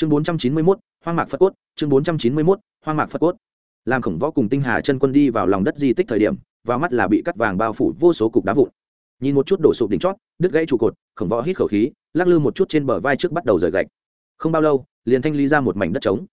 chương bốn trăm chín mươi mốt, hoang mạc phật cốt, chương bốn trăm chín mươi mốt, hoang mạc phật cốt. Làm khổng võ cùng tinh hà chân quân đi vào lòng đất di tích thời điểm, vào mắt là bị cắt vàng bao phủ vô số cục đá vụn. Nhìn một chút đổ sụp đỉnh chót, đứt gãy trụ cột, khổng võ hít khẩu khí, lắc lư một chút trên bờ vai trước bắt đầu rời gạch. Không bao lâu, liền thanh lý ra một mảnh đất trống.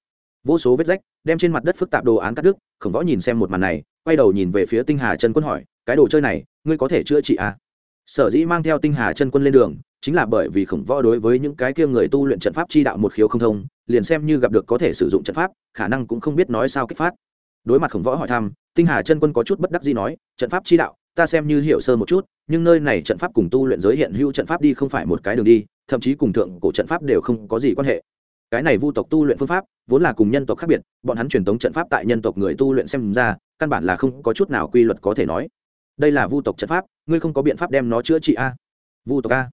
Vô số vết rách, đem trên mặt đất phức tạp đồ án cắt đứt, khổng võ nhìn xem một màn này, quay đầu nhìn về phía tinh hà chân quân hỏi, cái đồ chơi này, ngươi có thể chữa trị à? sở dĩ mang theo tinh hà chân quân lên đường chính là bởi vì khổng võ đối với những cái kia người tu luyện trận pháp chi đạo một khiếu không thông, liền xem như gặp được có thể sử dụng trận pháp, khả năng cũng không biết nói sao kích phát. Đối mặt khổng võ hỏi thăm, tinh hà chân quân có chút bất đắc gì nói, trận pháp chi đạo, ta xem như hiểu sơ một chút, nhưng nơi này trận pháp cùng tu luyện giới hiện hữu trận pháp đi không phải một cái đường đi, thậm chí cùng thượng cổ trận pháp đều không có gì quan hệ. Cái này vu tộc tu luyện phương pháp, vốn là cùng nhân tộc khác biệt, bọn hắn truyền thống trận pháp tại nhân tộc người tu luyện xem ra, căn bản là không có chút nào quy luật có thể nói. Đây là vu tộc trận pháp, ngươi không có biện pháp đem nó chữa trị a. Vu tộc a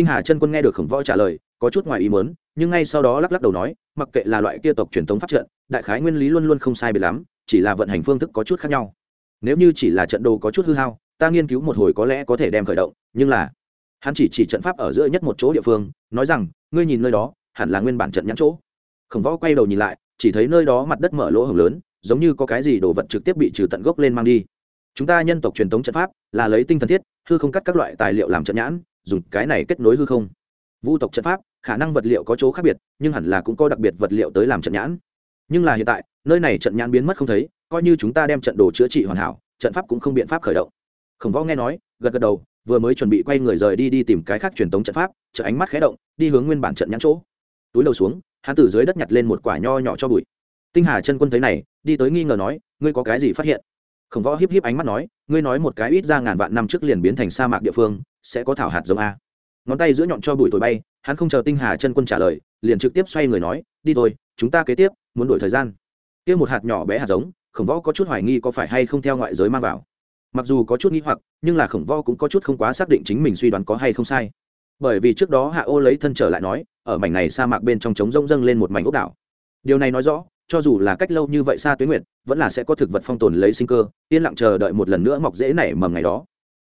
tinh hà chân quân nghe được khổng võ trả lời, có chút ngoài ý mớn nhưng ngay sau đó lắc lắc đầu nói, mặc kệ là loại kia tộc truyền thống phát trận, đại khái nguyên lý luôn luôn không sai biệt lắm, chỉ là vận hành phương thức có chút khác nhau. Nếu như chỉ là trận đồ có chút hư hao, ta nghiên cứu một hồi có lẽ có thể đem khởi động, nhưng là, hắn chỉ chỉ trận pháp ở giữa nhất một chỗ địa phương, nói rằng, ngươi nhìn nơi đó, hẳn là nguyên bản trận nhãn chỗ. Khổng võ quay đầu nhìn lại, chỉ thấy nơi đó mặt đất mở lỗ hổng lớn, giống như có cái gì đồ vật trực tiếp bị trừ tận gốc lên mang đi. Chúng ta nhân tộc truyền thống trận pháp là lấy tinh thần thiết, hư không cắt các loại tài liệu làm trận nhãn dùng cái này kết nối hư không? Vu tộc trận pháp, khả năng vật liệu có chỗ khác biệt, nhưng hẳn là cũng có đặc biệt vật liệu tới làm trận nhãn. Nhưng là hiện tại, nơi này trận nhãn biến mất không thấy, coi như chúng ta đem trận đồ chữa trị hoàn hảo, trận pháp cũng không biện pháp khởi động. Khổng võ nghe nói, gật gật đầu, vừa mới chuẩn bị quay người rời đi đi tìm cái khác truyền thống trận pháp chợ ánh mắt khé động, đi hướng nguyên bản trận nhãn chỗ. Túi đầu xuống, hắn từ dưới đất nhặt lên một quả nho nhỏ cho bụi. Tinh hà chân quân thấy này, đi tới nghi ngờ nói, ngươi có cái gì phát hiện? Khổng võ híp híp ánh mắt nói, ngươi nói một cái ít ra ngàn vạn năm trước liền biến thành sa mạc địa phương, sẽ có thảo hạt giống a. Ngón tay giữa nhọn cho bụi thổi bay, hắn không chờ tinh hà chân quân trả lời, liền trực tiếp xoay người nói, đi thôi, chúng ta kế tiếp, muốn đổi thời gian. Kia một hạt nhỏ bé hạt giống, khổng võ có chút hoài nghi có phải hay không theo ngoại giới mang vào. Mặc dù có chút nghi hoặc, nhưng là khổng võ cũng có chút không quá xác định chính mình suy đoán có hay không sai. Bởi vì trước đó hạ ô lấy thân trở lại nói, ở mảnh này sa mạc bên trong trống rông dâng lên một mảnh ốc đảo. Điều này nói rõ cho dù là cách lâu như vậy xa tuyến nguyện vẫn là sẽ có thực vật phong tồn lấy sinh cơ, yên lặng chờ đợi một lần nữa mọc dễ nảy mầm ngày đó.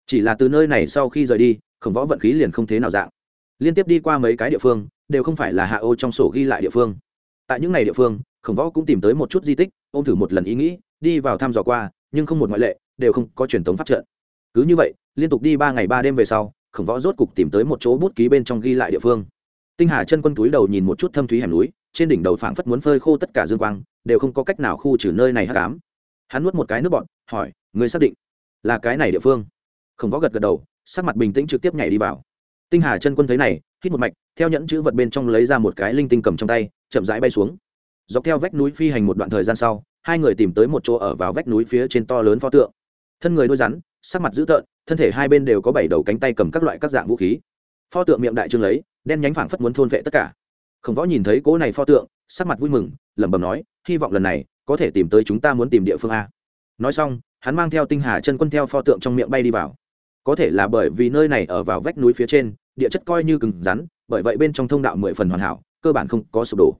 Chỉ là từ nơi này sau khi rời đi, khổng võ vận khí liền không thế nào dạng. Liên tiếp đi qua mấy cái địa phương, đều không phải là hạ ô trong sổ ghi lại địa phương. Tại những ngày địa phương, khổng võ cũng tìm tới một chút di tích, ôm thử một lần ý nghĩ, đi vào thăm dò qua, nhưng không một ngoại lệ, đều không có truyền thống pháp trận. Cứ như vậy, liên tục đi ba ngày ba đêm về sau, khổng võ rốt cục tìm tới một chỗ bút ký bên trong ghi lại địa phương. Tinh hà chân quân túi đầu nhìn một chút thâm thúy hẻm núi trên đỉnh đầu phảng phất muốn phơi khô tất cả dương quang, đều không có cách nào khu trừ nơi này hắc ám. Hắn nuốt một cái nước bọn hỏi người xác định là cái này địa phương? Khổng võ gật gật đầu, sắc mặt bình tĩnh trực tiếp nhảy đi vào. Tinh hà chân quân thấy này, hít một mạch, theo nhẫn chữ vật bên trong lấy ra một cái linh tinh cầm trong tay, chậm rãi bay xuống. Dọc theo vách núi phi hành một đoạn thời gian sau, hai người tìm tới một chỗ ở vào vách núi phía trên to lớn pho tượng. Thân người đôi rắn, sắc mặt dữ tợn, thân thể hai bên đều có bảy đầu cánh tay cầm các loại các dạng vũ khí. Pho tượng miệng đại trương lấy, đen nhánh phảng phất muốn thôn vệ tất cả khổng võ nhìn thấy cỗ này pho tượng, sắc mặt vui mừng, lẩm bẩm nói, hy vọng lần này có thể tìm tới chúng ta muốn tìm địa phương a. Nói xong, hắn mang theo tinh hà chân quân theo pho tượng trong miệng bay đi vào. Có thể là bởi vì nơi này ở vào vách núi phía trên, địa chất coi như cứng rắn, bởi vậy bên trong thông đạo mười phần hoàn hảo, cơ bản không có sụp đổ.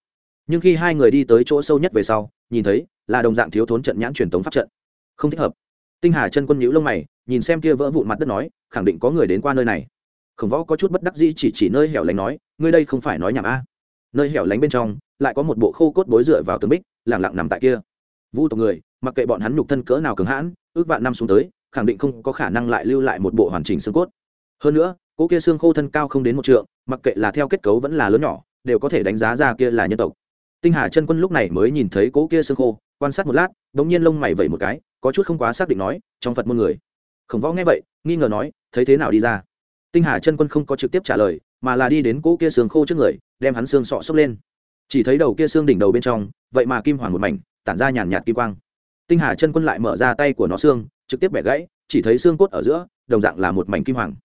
Nhưng khi hai người đi tới chỗ sâu nhất về sau, nhìn thấy là đồng dạng thiếu thốn trận nhãn truyền tống pháp trận. Không thích hợp. Tinh hà chân quân nhíu lông mày, nhìn xem kia vỡ vụn mặt đất nói, khẳng định có người đến qua nơi này. Khổng võ có chút bất đắc dĩ chỉ chỉ nơi hẻo lánh nói, ngươi đây không phải nói nhảm a nơi hẻo lánh bên trong, lại có một bộ khô cốt bối dựa vào tường bích, lẳng lặng nằm tại kia. Vu tộc người, mặc kệ bọn hắn nhục thân cỡ nào cứng hãn, ước vạn năm xuống tới, khẳng định không có khả năng lại lưu lại một bộ hoàn chỉnh xương cốt. Hơn nữa, cỗ kia xương khô thân cao không đến một trượng, mặc kệ là theo kết cấu vẫn là lớn nhỏ, đều có thể đánh giá ra kia là nhân tộc. Tinh hà chân quân lúc này mới nhìn thấy cỗ kia xương khô, quan sát một lát đ ỗ n g nhiên lông mày vẩy một cái, có chút không quá xác định nói, trong phật môn người. Khổng võ nghe vậy, nghi ngờ nói, thấy thế nào đi ra? Tinh hà chân quân không có trực tiếp trả lời, mà là đi đến cỗ kia xương khô trước người, đem hắn xương sọ xốc lên. Chỉ thấy đầu kia xương đỉnh đầu bên trong, vậy mà kim hoàng một mảnh, tản ra nhàn nhạt kim quang. Tinh hà chân quân lại mở ra tay của nó xương, trực tiếp bẻ gãy, chỉ thấy xương cốt ở giữa, đồng dạng là một mảnh kim hoàng.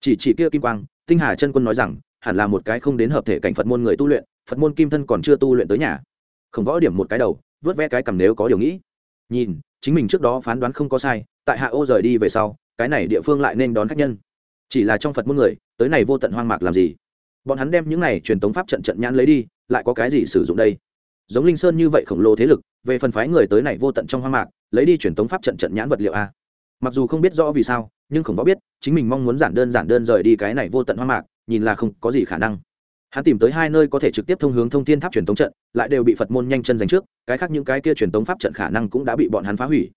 Chỉ chỉ kia kim quang, tinh hà chân quân nói rằng, hẳn là một cái không đến hợp thể cảnh phật môn người tu luyện, phật môn kim thân còn chưa tu luyện tới nhà. Không võ điểm một cái đầu, vớt vẽ cái cầm nếu có điều nghĩ. Nhìn, chính mình trước đó phán đoán không có sai, tại hạ ô rời đi về sau, cái này địa phương lại nên đón khách nhân chỉ là trong phật môn người, tới này vô tận hoang mạc làm gì? Bọn hắn đem những này truyền tống pháp trận trận nhãn lấy đi, lại có cái gì sử dụng đây? Giống linh sơn như vậy khổng lồ thế lực, về phần phái người tới này vô tận trong hoang mạc, lấy đi truyền tống pháp trận trận nhãn vật liệu a mặc dù không biết rõ vì sao, nhưng khổng võ biết, chính mình mong muốn giản đơn giản đơn rời đi cái này vô tận hoang mạc, nhìn là không có gì khả năng. Hắn tìm tới hai nơi có thể trực tiếp thông hướng thông thiên tháp truyền tống trận, lại đều bị phật môn nhanh chân giành trước, cái khác những cái kia truyền tống pháp trận khả năng cũng đã bị bọn hắn phá hủy.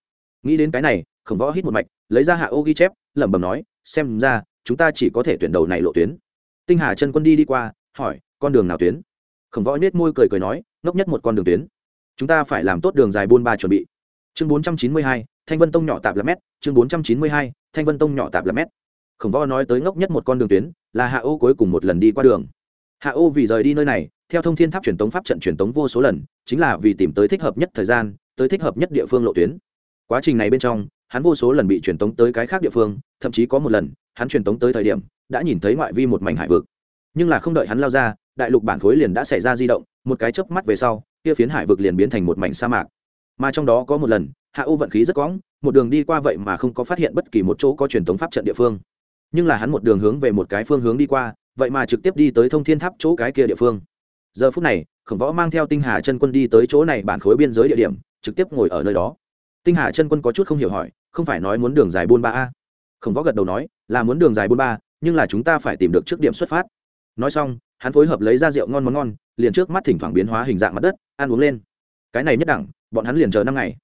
Nghĩ đến cái này, khổng võ hít một mạch, lấy ra hạ ô ghi chép, lẩm bẩm nói, xem ra chúng ta chỉ có thể tuyển đầu này lộ tuyến. Tinh hà chân quân đi đi qua, hỏi, con đường nào tuyến? Khổng võ nết môi cười cười nói, ngốc nhất một con đường tuyến. Chúng ta phải làm tốt đường dài buôn ba chuẩn bị. Chương bốn trăm chín mươi hai, thanh vân tông nhỏ tạp là mét. Chương bốn trăm chín mươi hai, thanh vân tông nhỏ tạp là mét. Khổng võ nói tới ngốc nhất một con đường tuyến, là hạ ô cuối cùng một lần đi qua đường. Hạ ô vì rời đi nơi này, theo thông thiên tháp truyền tống pháp trận truyền tống vô số lần, chính là vì tìm tới thích hợp nhất thời gian, tới thích hợp nhất địa phương lộ tuyến. Quá trình này bên trong, hắn vô số lần bị truyền tống tới cái khác địa phương, thậm chí có một lần hắn truyền tống tới thời điểm, đã nhìn thấy ngoại vi một mảnh hải vực. Nhưng là không đợi hắn lao ra, đại lục bản khối liền đã xảy ra di động, một cái chớp mắt về sau, kia phiến hải vực liền biến thành một mảnh sa mạc. Mà trong đó có một lần, hạ ô vận khí rất quõng, một đường đi qua vậy mà không có phát hiện bất kỳ một chỗ có truyền thống pháp trận địa phương. Nhưng là hắn một đường hướng về một cái phương hướng đi qua, vậy mà trực tiếp đi tới thông thiên tháp chỗ cái kia địa phương. Giờ phút này, khổng võ mang theo tinh hà chân quân đi tới chỗ này bản khối biên giới địa điểm, trực tiếp ngồi ở nơi đó. Tinh hà chân quân có chút không hiểu hỏi, không phải nói muốn đường dài buôn ba a? Khổng võ gật đầu nói, là muốn đường dài bốn ba, nhưng là chúng ta phải tìm được trước điểm xuất phát. Nói xong, hắn phối hợp lấy ra rượu ngon món ngon, liền trước mắt thỉnh thoảng biến hóa hình dạng mặt đất, ăn uống lên. Cái này nhất đẳng, bọn hắn liền chờ năm ngày.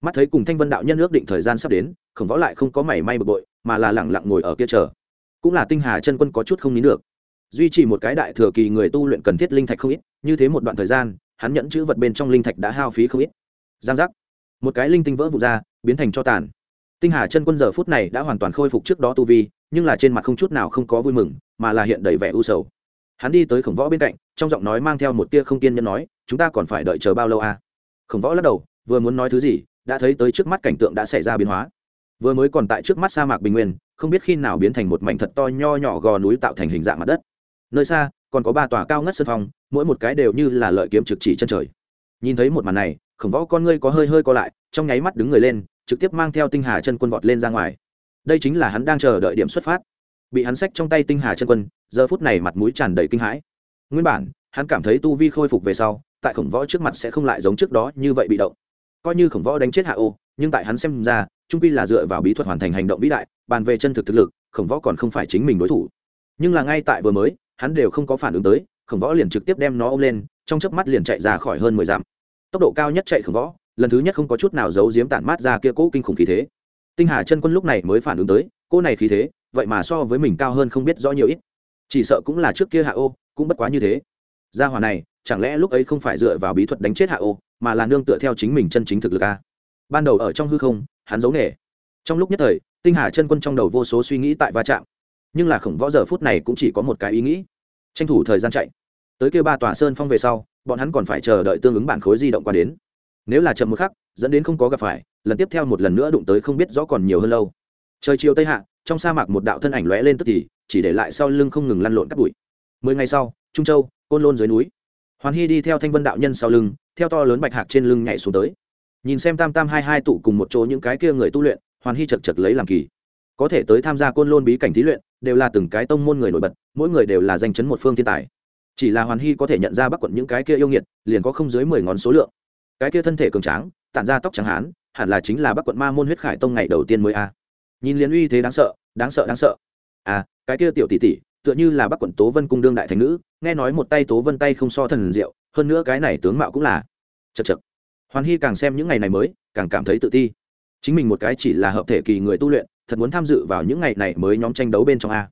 Mắt thấy cùng thanh vân đạo nhân ước định thời gian sắp đến, khổng võ lại không có mảy may bực bội, mà là lẳng lặng ngồi ở kia chờ. Cũng là tinh hà chân quân có chút không nín được. Duy trì một cái đại thừa kỳ người tu luyện cần thiết linh thạch không ít, như thế một đoạn thời gian, hắn nhẫn chữ vật bên trong linh thạch đã hao phí không ít. Giang giác. Một cái linh tinh vỡ vụt ra, biến thành cho tàn tinh hà chân quân giờ phút này đã hoàn toàn khôi phục trước đó tu vi, nhưng là trên mặt không chút nào không có vui mừng, mà là hiện đầy vẻ u sầu. Hắn đi tới khổng võ bên cạnh, trong giọng nói mang theo một tia không kiên nhẫn nói, chúng ta còn phải đợi chờ bao lâu à? Khổng võ lắc đầu, vừa muốn nói thứ gì, đã thấy tới trước mắt cảnh tượng đã xảy ra biến hóa. Vừa mới còn tại trước mắt sa mạc bình nguyên, không biết khi nào biến thành một mảnh thật to nho nhỏ gò núi tạo thành hình dạng mặt đất. Nơi xa, còn có ba tòa cao ngất sân phong, mỗi một cái đều như là lợi kiếm trực chỉ chân trời. Nhìn thấy một màn này, khổng võ con ngươi có hơi hơi co lại, trong nháy mắt đứng người lên trực tiếp mang theo tinh hà chân quân vọt lên ra ngoài. Đây chính là hắn đang chờ đợi điểm xuất phát. Bị hắn xách trong tay tinh hà chân quân, giờ phút này mặt mũi tràn đầy kinh hãi. Nguyên bản, hắn cảm thấy tu vi khôi phục về sau, tại khổng võ trước mặt sẽ không lại giống trước đó như vậy bị động. Coi như khổng võ đánh chết hạ ô, nhưng tại hắn xem ra, trung pi là dựa vào bí thuật hoàn thành hành động vĩ đại, bàn về chân thực thực lực, khổng võ còn không phải chính mình đối thủ. Nhưng là ngay tại vừa mới, hắn đều không có phản ứng tới, khổng võ liền trực tiếp đem nó ôm lên, trong chớp mắt liền chạy ra khỏi hơn mười dặm. Tốc độ cao nhất chạy khổng võ lần thứ nhất không có chút nào giấu giếm tản mát ra kia cỗ kinh khủng khí thế. Tinh hà chân quân lúc này mới phản ứng tới cô này khí thế, vậy mà so với mình cao hơn không biết rõ nhiều ít. Chỉ sợ cũng là trước kia hạ ô, cũng bất quá như thế. Gia hòa này, chẳng lẽ lúc ấy không phải dựa vào bí thuật đánh chết hạ ô, mà là nương tựa theo chính mình chân chính thực lực a ban đầu ở trong hư không, hắn giấu nghề. Trong lúc nhất thời, tinh hà chân quân trong đầu vô số suy nghĩ tại va chạm. Nhưng là khổng võ giờ phút này cũng chỉ có một cái ý nghĩ. Tranh thủ thời gian chạy. Tới kêu ba tòa sơn phong về sau, bọn hắn còn phải chờ đợi tương ứng bản khối di động qua đến nếu là chậm một khắc, dẫn đến không có gặp phải, lần tiếp theo một lần nữa đụng tới không biết rõ còn nhiều hơn lâu. Trời chiều tây hạ, trong sa mạc một đạo thân ảnh lóe lên tức thì, chỉ để lại sau lưng không ngừng lăn lộn cắt bụi. Mười ngày sau, trung châu, côn lôn dưới núi. Hoàn hy đi theo thanh vân đạo nhân sau lưng, theo to lớn bạch hạc trên lưng nhảy xuống tới. Nhìn xem tam tam hai hai tụ cùng một chỗ những cái kia người tu luyện, hoàn hy chật chật lấy làm kỳ. Có thể tới tham gia côn lôn bí cảnh thí luyện, đều là từng cái tông môn người nổi bật, mỗi người đều là danh chấn một phương thiên tài. Chỉ là hoàn hy có thể nhận ra bắc quận những cái kia yêu nghiệt, liền có không dưới mười ngón số lượng cái kia thân thể cường tráng, tản ra tóc trắng hán, hẳn là chính là bắc quận ma môn huyết khải tông ngày đầu tiên mới a. Nhìn liền uy thế đáng sợ đáng sợ đáng sợ. À cái kia tiểu tỷ tỷ, tựa như là bắc quận tố vân cung đương đại thành nữ, nghe nói một tay tố vân tay không so thần diệu, hơn nữa cái này tướng mạo cũng là chật chật. Hoàn hy càng xem những ngày này mới, càng cảm thấy tự ti. Chính mình một cái chỉ là hợp thể kỳ người tu luyện, thật muốn tham dự vào những ngày này mới nhóm tranh đấu bên trong a.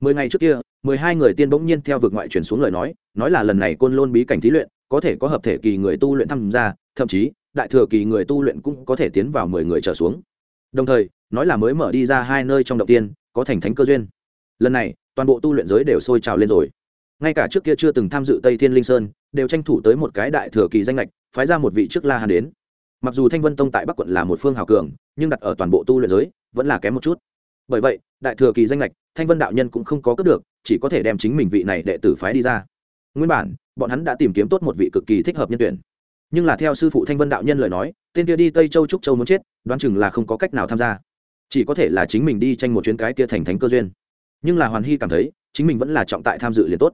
Mười ngày trước kia, mười hai người tiên bỗng nhiên theo vực ngoại chuyển xuống lời nói nói là lần này côn lôn bí cảnh thí luyện có thể có hợp thể kỳ người tu luyện tham gia, thậm chí, đại thừa kỳ người tu luyện cũng có thể tiến vào mười người trở xuống. Đồng thời, nói là mới mở đi ra hai nơi trong động tiên, có thành thánh cơ duyên. Lần này, toàn bộ tu luyện giới đều sôi trào lên rồi. Ngay cả trước kia chưa từng tham dự tây thiên linh sơn, đều tranh thủ tới một cái đại thừa kỳ danh lệch phái ra một vị trước la hàn đến. Mặc dù thanh vân tông tại bắc quận là một phương hào cường, nhưng đặt ở toàn bộ tu luyện giới, vẫn là kém một chút. Bởi vậy, đại thừa kỳ danh lệch thanh vân đạo nhân cũng không có cướp được, chỉ có thể đem chính mình vị này đệ tử phái đi ra nguyên bản, bọn hắn đã tìm kiếm tốt một vị cực kỳ thích hợp nhân tuyển. Nhưng là theo sư phụ thanh vân đạo nhân lời nói, tên kia đi tây châu trúc châu muốn chết, đoán chừng là không có cách nào tham gia. Chỉ có thể là chính mình đi tranh một chuyến cái kia thành thánh cơ duyên. Nhưng là hoàn hy cảm thấy, chính mình vẫn là trọng tại tham dự liền tốt.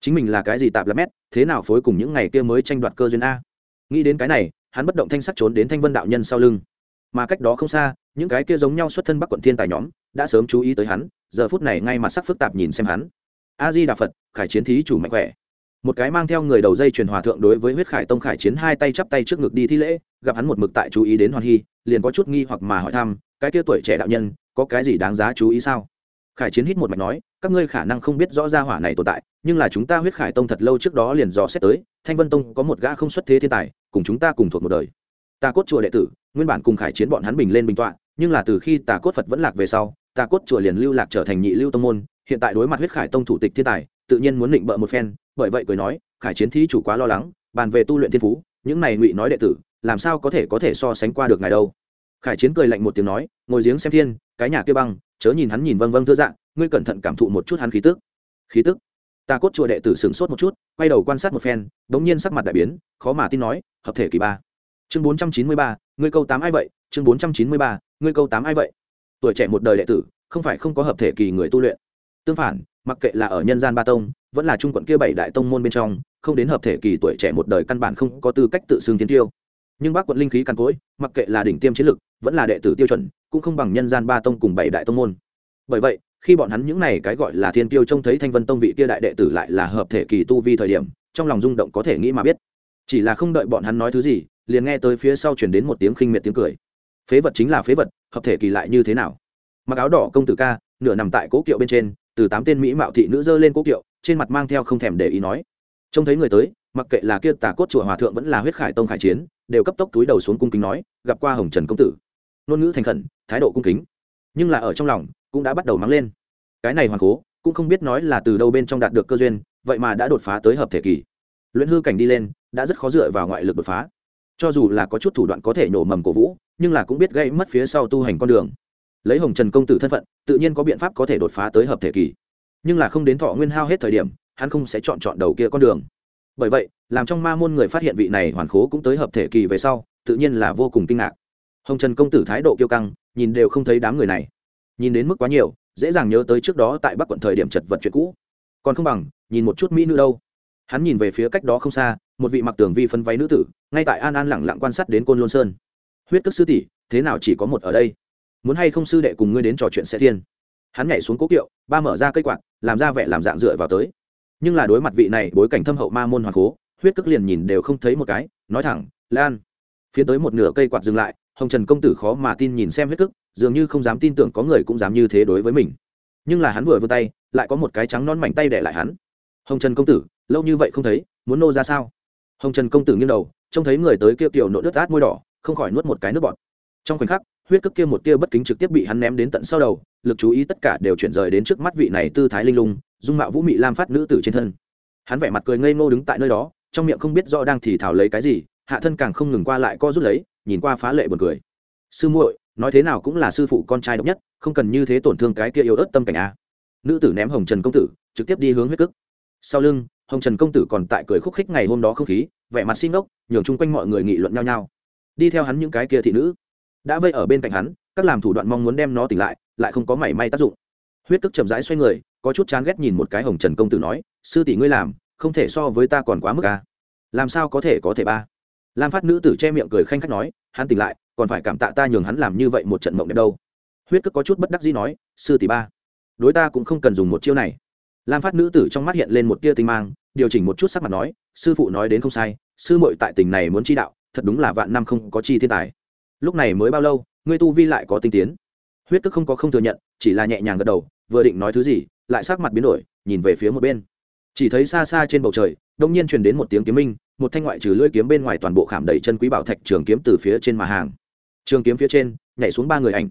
Chính mình là cái gì tạp lắm mét, thế nào phối cùng những ngày kia mới tranh đoạt cơ duyên a? Nghĩ đến cái này, hắn bất động thanh sắc trốn đến thanh vân đạo nhân sau lưng. Mà cách đó không xa, những cái kia giống nhau xuất thân bắc quận thiên tài nhóm, đã sớm chú ý tới hắn, giờ phút này ngay mặt sắc phức tạp nhìn xem hắn. A di đà phật, khải chiến thí chủ mạnh khỏe một cái mang theo người đầu dây truyền hòa thượng đối với huyết khải tông khải chiến hai tay chắp tay trước ngực đi thi lễ, gặp hắn một mực tại chú ý đến hoàn hy, liền có chút nghi hoặc mà hỏi thăm, cái kia tuổi trẻ đạo nhân, có cái gì đáng giá chú ý sao? Khải chiến hít một mạch nói, các ngươi khả năng không biết rõ ra hỏa này tồn tại, nhưng là chúng ta huyết khải tông thật lâu trước đó liền dò xét tới, thanh vân tông có một gã không xuất thế thiên tài, cùng chúng ta cùng thuộc một đời. Ta cốt chùa đệ tử, nguyên bản cùng khải chiến bọn hắn bình lên bình tọa, nhưng là từ khi tà cốt phật vẫn lạc về sau, tà cốt chùa liền lưu lạc trở thành nhị lưu tông môn hiện tại đối mặt huyết khải tông thủ tịch thiên tài, tự nhiên muốn định bợ một phen, bởi vậy cười nói, khải chiến thí chủ quá lo lắng, bàn về tu luyện thiên phú, những này ngụy nói đệ tử, làm sao có thể có thể so sánh qua được ngài đâu? Khải chiến cười lạnh một tiếng nói, ngồi giếng xem thiên, cái nhà kia băng, chớ nhìn hắn nhìn vâng vâng thưa dạng, ngươi cẩn thận cảm thụ một chút hắn khí tức. Khí tức? Ta cốt chùa đệ tử sửng sốt một chút, quay đầu quan sát một phen đ n g nhiên sắc mặt đại biến, khó mà tin nói, hợp thể kỳ ba. Chương bốn trăm chín mươi ba, ngươi câu tám ai vậy? Chương bốn trăm chín mươi ba, ngươi câu tám ai vậy? Tuổi trẻ một đời đệ tử, không phải không có hợp thể kỳ người tu luyện tương phản, mặc kệ là ở nhân gian ba tông, vẫn là trung quận kia bảy đại tông môn bên trong, không đến hợp thể kỳ tuổi trẻ một đời căn bản không có tư cách tự xưng tiến tiêu. Nhưng bác quận linh khí căn cối mặc kệ là đỉnh tiêm chiến lực, vẫn là đệ tử tiêu chuẩn, cũng không bằng nhân gian ba tông cùng bảy đại tông môn. Bởi vậy, khi bọn hắn những này cái gọi là thiên tiêu trông thấy thanh vân tông vị kia đại đệ tử lại là hợp thể kỳ tu vi thời điểm, trong lòng rung động có thể nghĩ mà biết. Chỉ là không đợi bọn hắn nói thứ gì, liền nghe tới phía sau chuyển đến một tiếng khinh miệt tiếng cười. Phế vật chính là phế vật, hợp thể kỳ lại như thế nào? Mặc áo đỏ công tử ca, nửa nằm tại cố kiệu bên trên từ tám tên mỹ mạo thị nữ dơ lên cố kiệu, trên mặt mang theo không thèm để ý nói, trông thấy người tới, mặc kệ là kia tà cốt chùa hòa thượng vẫn là huyết khải tông khải chiến, đều cấp tốc túi đầu xuống cung kính nói, gặp qua hồng trần công tử. Ngôn ngữ thành khẩn, thái độ cung kính. Nhưng là ở trong lòng, cũng đã bắt đầu mắng lên. Cái này hoàng cố, cũng không biết nói là từ đâu bên trong đạt được cơ duyên, vậy mà đã đột phá tới hợp thể kỳ. Luyện hư cảnh đi lên, đã rất khó dựa vào ngoại lực đột phá. Cho dù là có chút thủ đoạn có thể nổ mầm cổ vũ, nhưng là cũng biết gây mất phía sau tu hành con đường lấy hồng trần công tử thân phận, tự nhiên có biện pháp có thể đột phá tới hợp thể kỳ. Nhưng là không đến thọ nguyên hao hết thời điểm, hắn không sẽ chọn chọn đầu kia con đường. Bởi vậy, làm trong ma môn người phát hiện vị này hoàn khố cũng tới hợp thể kỳ về sau, tự nhiên là vô cùng kinh ngạc. Hồng trần công tử thái độ kiêu căng, nhìn đều không thấy đám người này. Nhìn đến mức quá nhiều, dễ dàng nhớ tới trước đó tại bắc quận thời điểm chật vật chuyện cũ. Còn không bằng, nhìn một chút mỹ nữ đâu. Hắn nhìn về phía cách đó không xa, một vị mặc tường vi phân váy nữ tử, ngay tại an an lẳng lặng quan sát đến côn lôn sơn. Huyết tức sư tỷ, thế nào chỉ có một ở đây? Muốn hay không sư đệ cùng ngươi đến trò chuyện sẽ thiên. Hắn nhảy xuống cố kiệu, ba mở ra cây quạt, làm ra vẻ làm dạng dựa vào tới. Nhưng là đối mặt vị này bối cảnh thâm hậu ma môn hoàng cố, huyết cước liền nhìn đều không thấy một cái, nói thẳng, lan. Phía tới một nửa cây quạt dừng lại, hồng trần công tử khó mà tin nhìn xem huyết cước dường như không dám tin tưởng có người cũng dám như thế đối với mình. Nhưng là hắn vừa vươn tay, lại có một cái trắng non mảnh tay để lại hắn. Hồng trần công tử, lâu như vậy không thấy, muốn nô ra sao? Hồng trần công tử nghiêng đầu, trông thấy người tới kia kiểu nỗi nước át môi đỏ, không khỏi nuốt một cái nước bọt. Trong khoảnh khắc huyết cước kia một tia bất kính trực tiếp bị hắn ném đến tận sau đầu, lực chú ý tất cả đều chuyển rời đến trước mắt vị này tư thái linh lung, dung mạo vũ mị lam phát nữ tử trên thân. Hắn vẻ mặt cười ngây ngô đứng tại nơi đó, trong miệng không biết rõ đang thì thảo lấy cái gì, hạ thân càng không ngừng qua lại co rút lấy, nhìn qua phá lệ buồn cười. Sư muội, nói thế nào cũng là sư phụ con trai độc nhất, không cần như thế tổn thương cái kia yếu ớt tâm cảnh a. Nữ tử ném hồng trần công tử, trực tiếp đi hướng huyết cức. Sau lưng, hồng trần công tử còn tại cười khúc khích ngày hôm đó không khí, vẻ mặt xin ốc nhường chung quanh mọi người nghị luận nhau nhau. Đi theo hắn những cái kia thị nữ đã vây ở bên cạnh hắn, các làm thủ đoạn mong muốn đem nó tỉnh lại lại không có mảy may tác dụng. Huyết tức chậm rãi xoay người, có chút chán ghét nhìn một cái hồng trần công tử nói, sư tỷ ngươi làm, không thể so với ta còn quá mức ca làm sao có thể có thể ba? Lam phát nữ tử che miệng cười khanh khách nói, hắn tỉnh lại, còn phải cảm tạ ta nhường hắn làm như vậy một trận mộng đẹp đâu. Huyết cước có chút bất đắc dĩ nói, sư tỷ ba, đối ta cũng không cần dùng một chiêu này. Lam phát nữ tử trong mắt hiện lên một tia tinh mang, điều chỉnh một chút sắc mặt nói, sư phụ nói đến không sai, sư muội tại tình này muốn chi đạo, thật đúng là vạn năm không có chi thiên tài lúc này mới bao lâu, ngươi tu vi lại có tinh tiến? Huyết tức không có không thừa nhận, chỉ là nhẹ nhàng gật đầu, vừa định nói thứ gì, lại sắc mặt biến đổi, nhìn về phía một bên. Chỉ thấy xa xa trên bầu trời, đông nhiên truyền đến một tiếng kiếm minh, một thanh ngoại trừ lưỡi kiếm bên ngoài toàn bộ khảm đầy chân quý bảo thạch trường kiếm từ phía trên mà hàng. Trường kiếm phía trên, nhảy xuống ba người ảnh.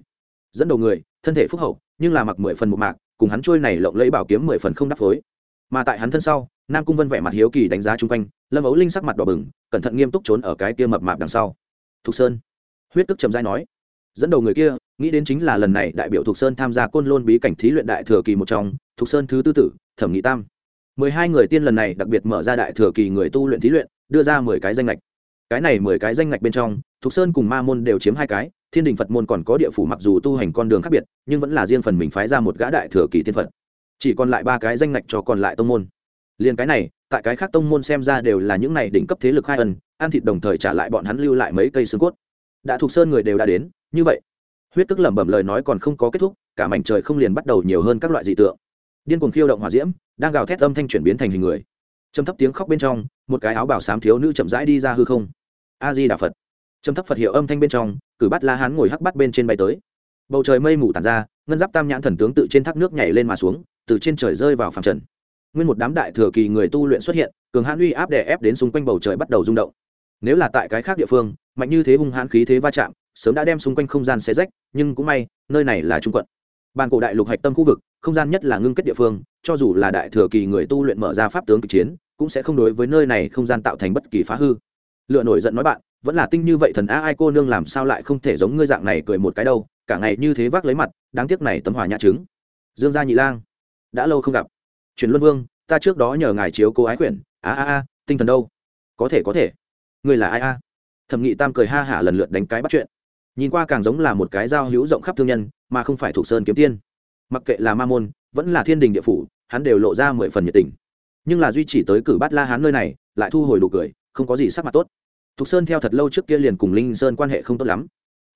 Dẫn đầu người, thân thể phúc hậu, nhưng là mặc mười phần một mạc, cùng hắn trôi này lộng lấy bảo kiếm mười phần không đắp phối. Mà tại hắn thân sau, nam cung vân vẻ mặt hiếu kỳ đánh giá chung quanh, lâm ấu linh sắc mặt đỏ bừng, cẩn thận nghiêm túc trốn ở cái kia mập mạp đằng sau. Thục sơn huyết tức trầm dai nói, dẫn đầu người kia, nghĩ đến chính là lần này đại biểu thục sơn tham gia côn lôn bí cảnh thí luyện đại thừa kỳ một trong, thục sơn thứ tư tử, thẩm nghị tam. Mười hai người tiên lần này đặc biệt mở ra đại thừa kỳ người tu luyện thí luyện, đưa ra mười cái danh lệch cái này mười cái danh ngạch bên trong, thục sơn cùng ma môn đều chiếm hai cái, thiên đình phật môn còn có địa phủ mặc dù tu hành con đường khác biệt, nhưng vẫn là riêng phần mình phái ra một gã đại thừa kỳ tiên phật. Chỉ còn lại ba cái danh ngạch cho còn lại tông môn. Liền cái này, tại cái khác tông môn xem ra đều là những này đỉnh cấp thế lực khai ân, ăn thịt đồng thời trả lại bọn hắn lưu lại mấy cây xương cốt đã thuộc sơn người đều đã đến, như vậy, huyết tức lẩm bẩm lời nói còn không có kết thúc, cả mảnh trời không liền bắt đầu nhiều hơn các loại dị tượng. Điên cuồng khiêu động hỏa diễm, đang gào thét âm thanh chuyển biến thành hình người. Trầm thấp tiếng khóc bên trong, một cái áo bảo sám thiếu nữ chậm rãi đi ra hư không. A di đà phật. Trầm thấp phật hiệu âm thanh bên trong, cử bắt la hán ngồi hắc bắt bên trên bay tới. Bầu trời mây mù tàn ra, ngân giáp tam nhãn thần tướng tự trên thác nước nhảy lên mà xuống, từ trên trời rơi vào phẳng trần. Nguyên một đám đại thừa kỳ người tu luyện xuất hiện, cường hãn uy áp đè ép đến xung quanh bầu trời bắt đầu rung động nếu là tại cái khác địa phương, mạnh như thế hung hãn khí thế va chạm, sớm đã đem xung quanh không gian xé rách, nhưng cũng may, nơi này là trung quận. Bàn cổ đại lục hạch tâm khu vực, không gian nhất là ngưng kết địa phương, cho dù là đại thừa kỳ người tu luyện mở ra pháp tướng cực chiến, cũng sẽ không đối với nơi này không gian tạo thành bất kỳ phá hư. Lựa nổi giận nói bạn, vẫn là tinh như vậy thần a ai cô nương làm sao lại không thể giống ngươi dạng này cười một cái đâu, cả ngày như thế vác lấy mặt, đáng tiếc này tấm hòa nhã trứng. Dương gia nhị lang, đã lâu không gặp. Truyền luân vương, ta trước đó nhờ ngài chiếu cô ái quyển. A a a, tinh thần đâu? Có thể có thể ngươi là ai a? Thẩm nghị tam cười ha hả lần lượt đánh cái bắt chuyện. Nhìn qua càng giống là một cái giao hữu rộng khắp thương nhân, mà không phải thuộc sơn kiếm tiên. Mặc kệ là ma môn, vẫn là thiên đình địa phủ, hắn đều lộ ra mười phần nhiệt tình. Nhưng là duy chỉ tới cử bát la hán nơi này, lại thu hồi đủ cười, không có gì sắc mặt tốt. Thục sơn theo thật lâu trước kia liền cùng linh sơn quan hệ không tốt lắm.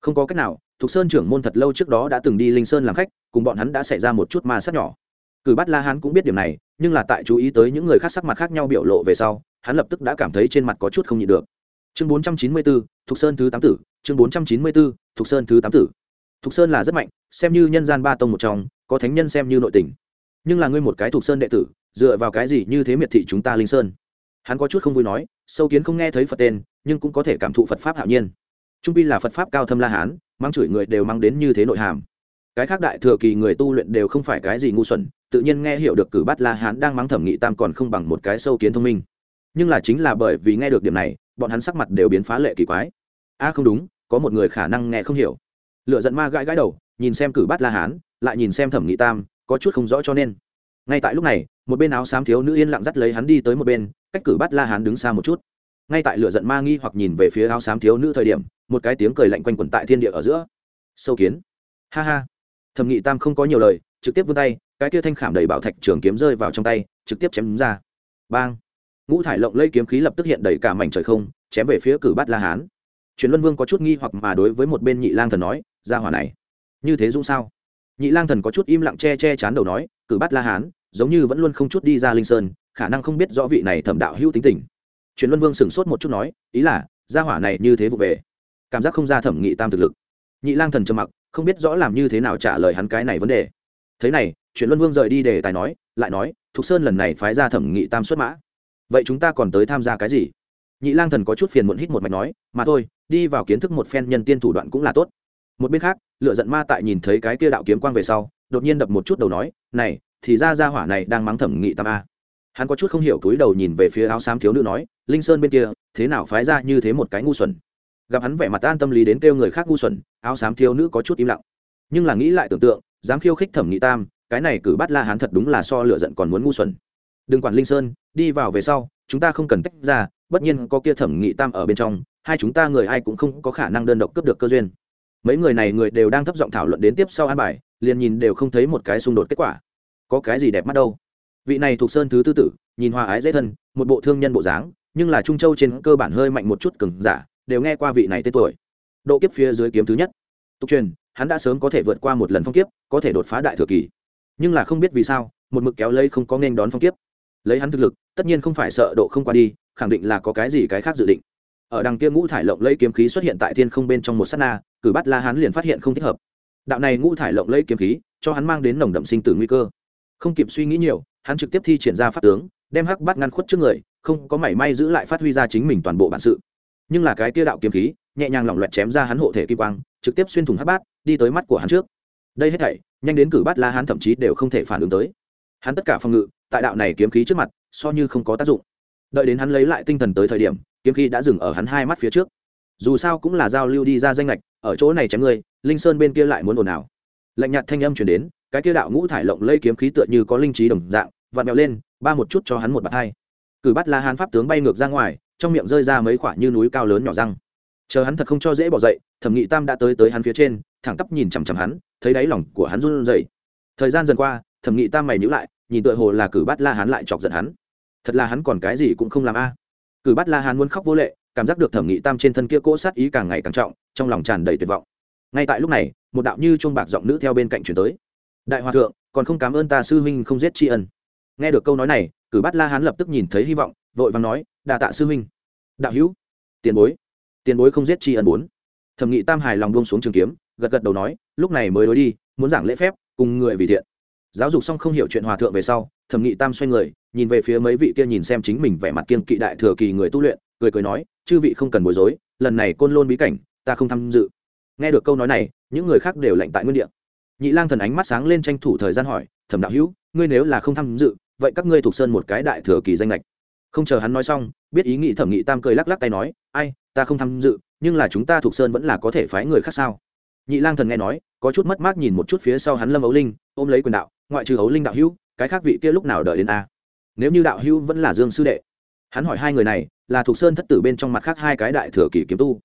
Không có cách nào, thục sơn trưởng môn thật lâu trước đó đã từng đi linh sơn làm khách, cùng bọn hắn đã xảy ra một chút ma sát nhỏ. Cử bát la hán cũng biết điểm này, nhưng là tại chú ý tới những người khác sắc mặt khác nhau biểu lộ về sau, hắn lập tức đã cảm thấy trên mặt có chút không nhịn được chương bốn trăm chín mươi bốn thục sơn thứ tám tử. Chương bốn trăm chín mươi bốn thục sơn thứ tám tử. Thục sơn là rất mạnh, xem như nhân gian ba tông một trong, có thánh nhân xem như nội tình. Nhưng là ngươi một cái thục sơn đệ tử, dựa vào cái gì như thế miệt thị chúng ta linh sơn? Hắn có chút không vui nói, sâu kiến không nghe thấy phật tên, nhưng cũng có thể cảm thụ phật pháp hạo nhiên. Trung pi là phật pháp cao thâm la hán, mang chửi người đều mang đến như thế nội hàm. Cái khác đại thừa kỳ người tu luyện đều không phải cái gì ngu xuẩn, tự nhiên nghe hiểu được cử bát la hán đang mắng thẩm nghị tam còn không bằng một cái sâu kiến thông minh. Nhưng là chính là bởi vì nghe được điểm này bọn hắn sắc mặt đều biến phá lệ kỳ quái. A, không đúng, có một người khả năng nghe không hiểu. Lựa giận ma gãi gãi đầu, nhìn xem cử bát la hán, lại nhìn xem thẩm nghị tam, có chút không rõ cho nên. Ngay tại lúc này, một bên áo xám thiếu nữ yên lặng dắt lấy hắn đi tới một bên, cách cử bát la hán đứng xa một chút. Ngay tại lửa giận ma nghi hoặc nhìn về phía áo xám thiếu nữ thời điểm, một cái tiếng cười lạnh quanh quẩn tại thiên địa ở giữa. Sâu kiến. Ha ha. Thẩm nghị tam không có nhiều lời, trực tiếp vươn tay, cái kia thanh khảm đầy bảo thạch trường kiếm rơi vào trong tay, trực tiếp chém đúng ra. Bang ngũ thải lộng lây kiếm khí lập tức hiện đầy cả mảnh trời không, chém về phía cử bát la hán. Truyền luân vương có chút nghi hoặc mà đối với một bên nhị lang thần nói ra hỏa này, như thế dũng sao? Nhị lang thần có chút im lặng che che chán đầu nói, cử bát la hán, giống như vẫn luôn không chút đi ra linh sơn, khả năng không biết rõ vị này thẩm đạo hữu tính tình. Truyền luân vương sửng sốt một chút nói, ý là, gia hỏa này như thế vụ về, cảm giác không ra thẩm nghị tam thực lực. Nhị lang thần trầm mặc, không biết rõ làm như thế nào trả lời hắn cái này vấn đề. Thế này, truyền luân vương rời đi để tài nói, lại nói, thục sơn lần này phái ra thẩm nghị tam xuất mã vậy chúng ta còn tới tham gia cái gì? Nhị lang thần có chút phiền muộn hít một mạch nói, mà thôi, đi vào kiến thức một phen nhân tiên thủ đoạn cũng là tốt. Một bên khác lựa giận ma tại nhìn thấy cái kia đạo kiếm quang về sau, đột nhiên đập một chút đầu nói, này, thì ra ra hỏa này đang mắng thẩm nghị tam a. Hắn có chút không hiểu túi đầu nhìn về phía áo xám thiếu nữ nói, linh sơn bên kia, thế nào phái ra như thế một cái ngu xuẩn? Gặp hắn vẻ mặt an tâm lý đến kêu người khác ngu xuẩn, áo xám thiếu nữ có chút im lặng. Nhưng là nghĩ lại tưởng tượng, dám khiêu khích thẩm nghị tam, cái này cử bắt la hắn thật đúng là so lựa giận còn muốn ngu xuẩn đừng quản linh sơn, đi vào về sau, chúng ta không cần tách ra, bất nhiên có kia thẩm nghị tam ở bên trong, hai chúng ta người ai cũng không có khả năng đơn độc cướp được cơ duyên. Mấy người này người đều đang thấp giọng thảo luận đến tiếp sau an bài, liền nhìn đều không thấy một cái xung đột kết quả. Có cái gì đẹp mắt đâu? Vị này thuộc sơn thứ tư tử, nhìn hòa ái dễ thân, một bộ thương nhân bộ dáng, nhưng là trung châu trên cơ bản hơi mạnh một chút cứng giả, đều nghe qua vị này tên tuổi. Độ kiếp phía dưới kiếm thứ nhất. Tục truyền, hắn đã sớm có thể vượt qua một lần phong kiếp, có thể đột phá đại thừa kỳ. Nhưng là không biết vì sao, một mực kéo lây không có nên đón phong kiếp lấy hắn thực lực, tất nhiên không phải sợ độ không qua đi, khẳng định là có cái gì cái khác dự định. Ở đằng kia ngũ thải lộng lấy kiếm khí xuất hiện tại thiên không bên trong một s á t na, cử bắt la hắn liền phát hiện không thích hợp. Đạo này ngũ thải lộng lấy kiếm khí, cho hắn mang đến nồng đậm sinh tử nguy cơ. Không kịp suy nghĩ nhiều, hắn trực tiếp thi triển ra pháp tướng, đem hắc bắt ngăn khuất trước người, không có mảy may giữ lại phát huy ra chính mình toàn bộ bản sự. Nhưng là cái kia đạo kiếm khí, nhẹ nhàng lỏng loẹt chém ra hắn hộ thể kim quang, trực tiếp xuyên thủng hắc bát, đi tới mắt của hắn trước. Đây hết thảy, nhanh đến cử bát la hắn thậm chí đều không thể phản ứng tới. Hắn tất cả phòng ngự tại đạo này kiếm khí trước mặt so như không có tác dụng. Đợi đến hắn lấy lại tinh thần tới thời điểm kiếm khí đã dừng ở hắn hai mắt phía trước. Dù sao cũng là giao lưu đi ra danh lệch ở chỗ này chém người, linh sơn bên kia lại muốn ồn ào. Lạnh nhạt thanh âm chuyển đến cái kia đạo ngũ thải lộng lây kiếm khí tựa như có linh trí đồng dạng vặn mèo lên ba một chút cho hắn một bạt hai. Cử bắt la hán pháp tướng bay ngược ra ngoài trong miệng rơi ra mấy khoả như núi cao lớn nhỏ răng. Chờ hắn thật không cho dễ bỏ dậy thẩm nghị tam đã tới tới hắn phía trên thẳng tắp nhìn chằm chằm hắn thấy đáy lòng của hắn run rẩy. Thời gian dần qua thẩm nghị tam mày nhữ lại nhìn tựa hồ là cử bát la hán lại chọc giận hắn. Thật là hắn còn cái gì cũng không làm a. Cử bát la hán muốn khóc vô lệ, cảm giác được thẩm nghị tam trên thân kia cỗ sát ý càng ngày càng trọng, trong lòng tràn đầy tuyệt vọng. Ngay tại lúc này, một đạo như chuông bạc giọng nữ theo bên cạnh chuyển tới. Đại hòa thượng, còn không cảm ơn ta sư huynh không giết tri ân. Nghe được câu nói này, cử bát la hán lập tức nhìn thấy hy vọng, vội vàng nói, đà tạ sư huynh. Đạo hữu, tiền bối. Tiền bối không giết chi ân bốn. Thẩm nghị tam hài lòng buông xuống trường kiếm, gật gật đầu nói, lúc này mới đối đi, muốn giảng lễ phép, cùng người vì thiện giáo dục xong không hiểu chuyện hòa thượng về sau, thẩm nghị tam xoay người, nhìn về phía mấy vị kia nhìn xem chính mình vẻ mặt kiên kỵ đại thừa kỳ người tu luyện, cười cười nói, chư vị không cần bối rối, lần này côn lôn bí cảnh, ta không tham dự. Nghe được câu nói này, những người khác đều lạnh tại nguyên địa. Nhị lang thần ánh mắt sáng lên tranh thủ thời gian hỏi, thẩm đạo hữu, ngươi nếu là không tham dự, vậy các ngươi thuộc sơn một cái đại thừa kỳ danh lệch không chờ hắn nói xong, biết ý nghĩ thẩm nghị tam cười lắc lắc tay nói, ai, ta không tham dự, nhưng là chúng ta thuộc sơn vẫn là có thể phái người khác sao? Nhị lang thần nghe nói, có chút mất mát nhìn một chút phía sau hắn lâm ấu linh, ôm lấy quyền đạo, ngoại trừ ấu linh đạo hữu, cái khác vị kia lúc nào đợi đến a? Nếu như đạo hữu vẫn là dương sư đệ, hắn hỏi hai người này, là thuộc sơn thất tử bên trong mặt khác hai cái đại thừa kỳ kiếm tu.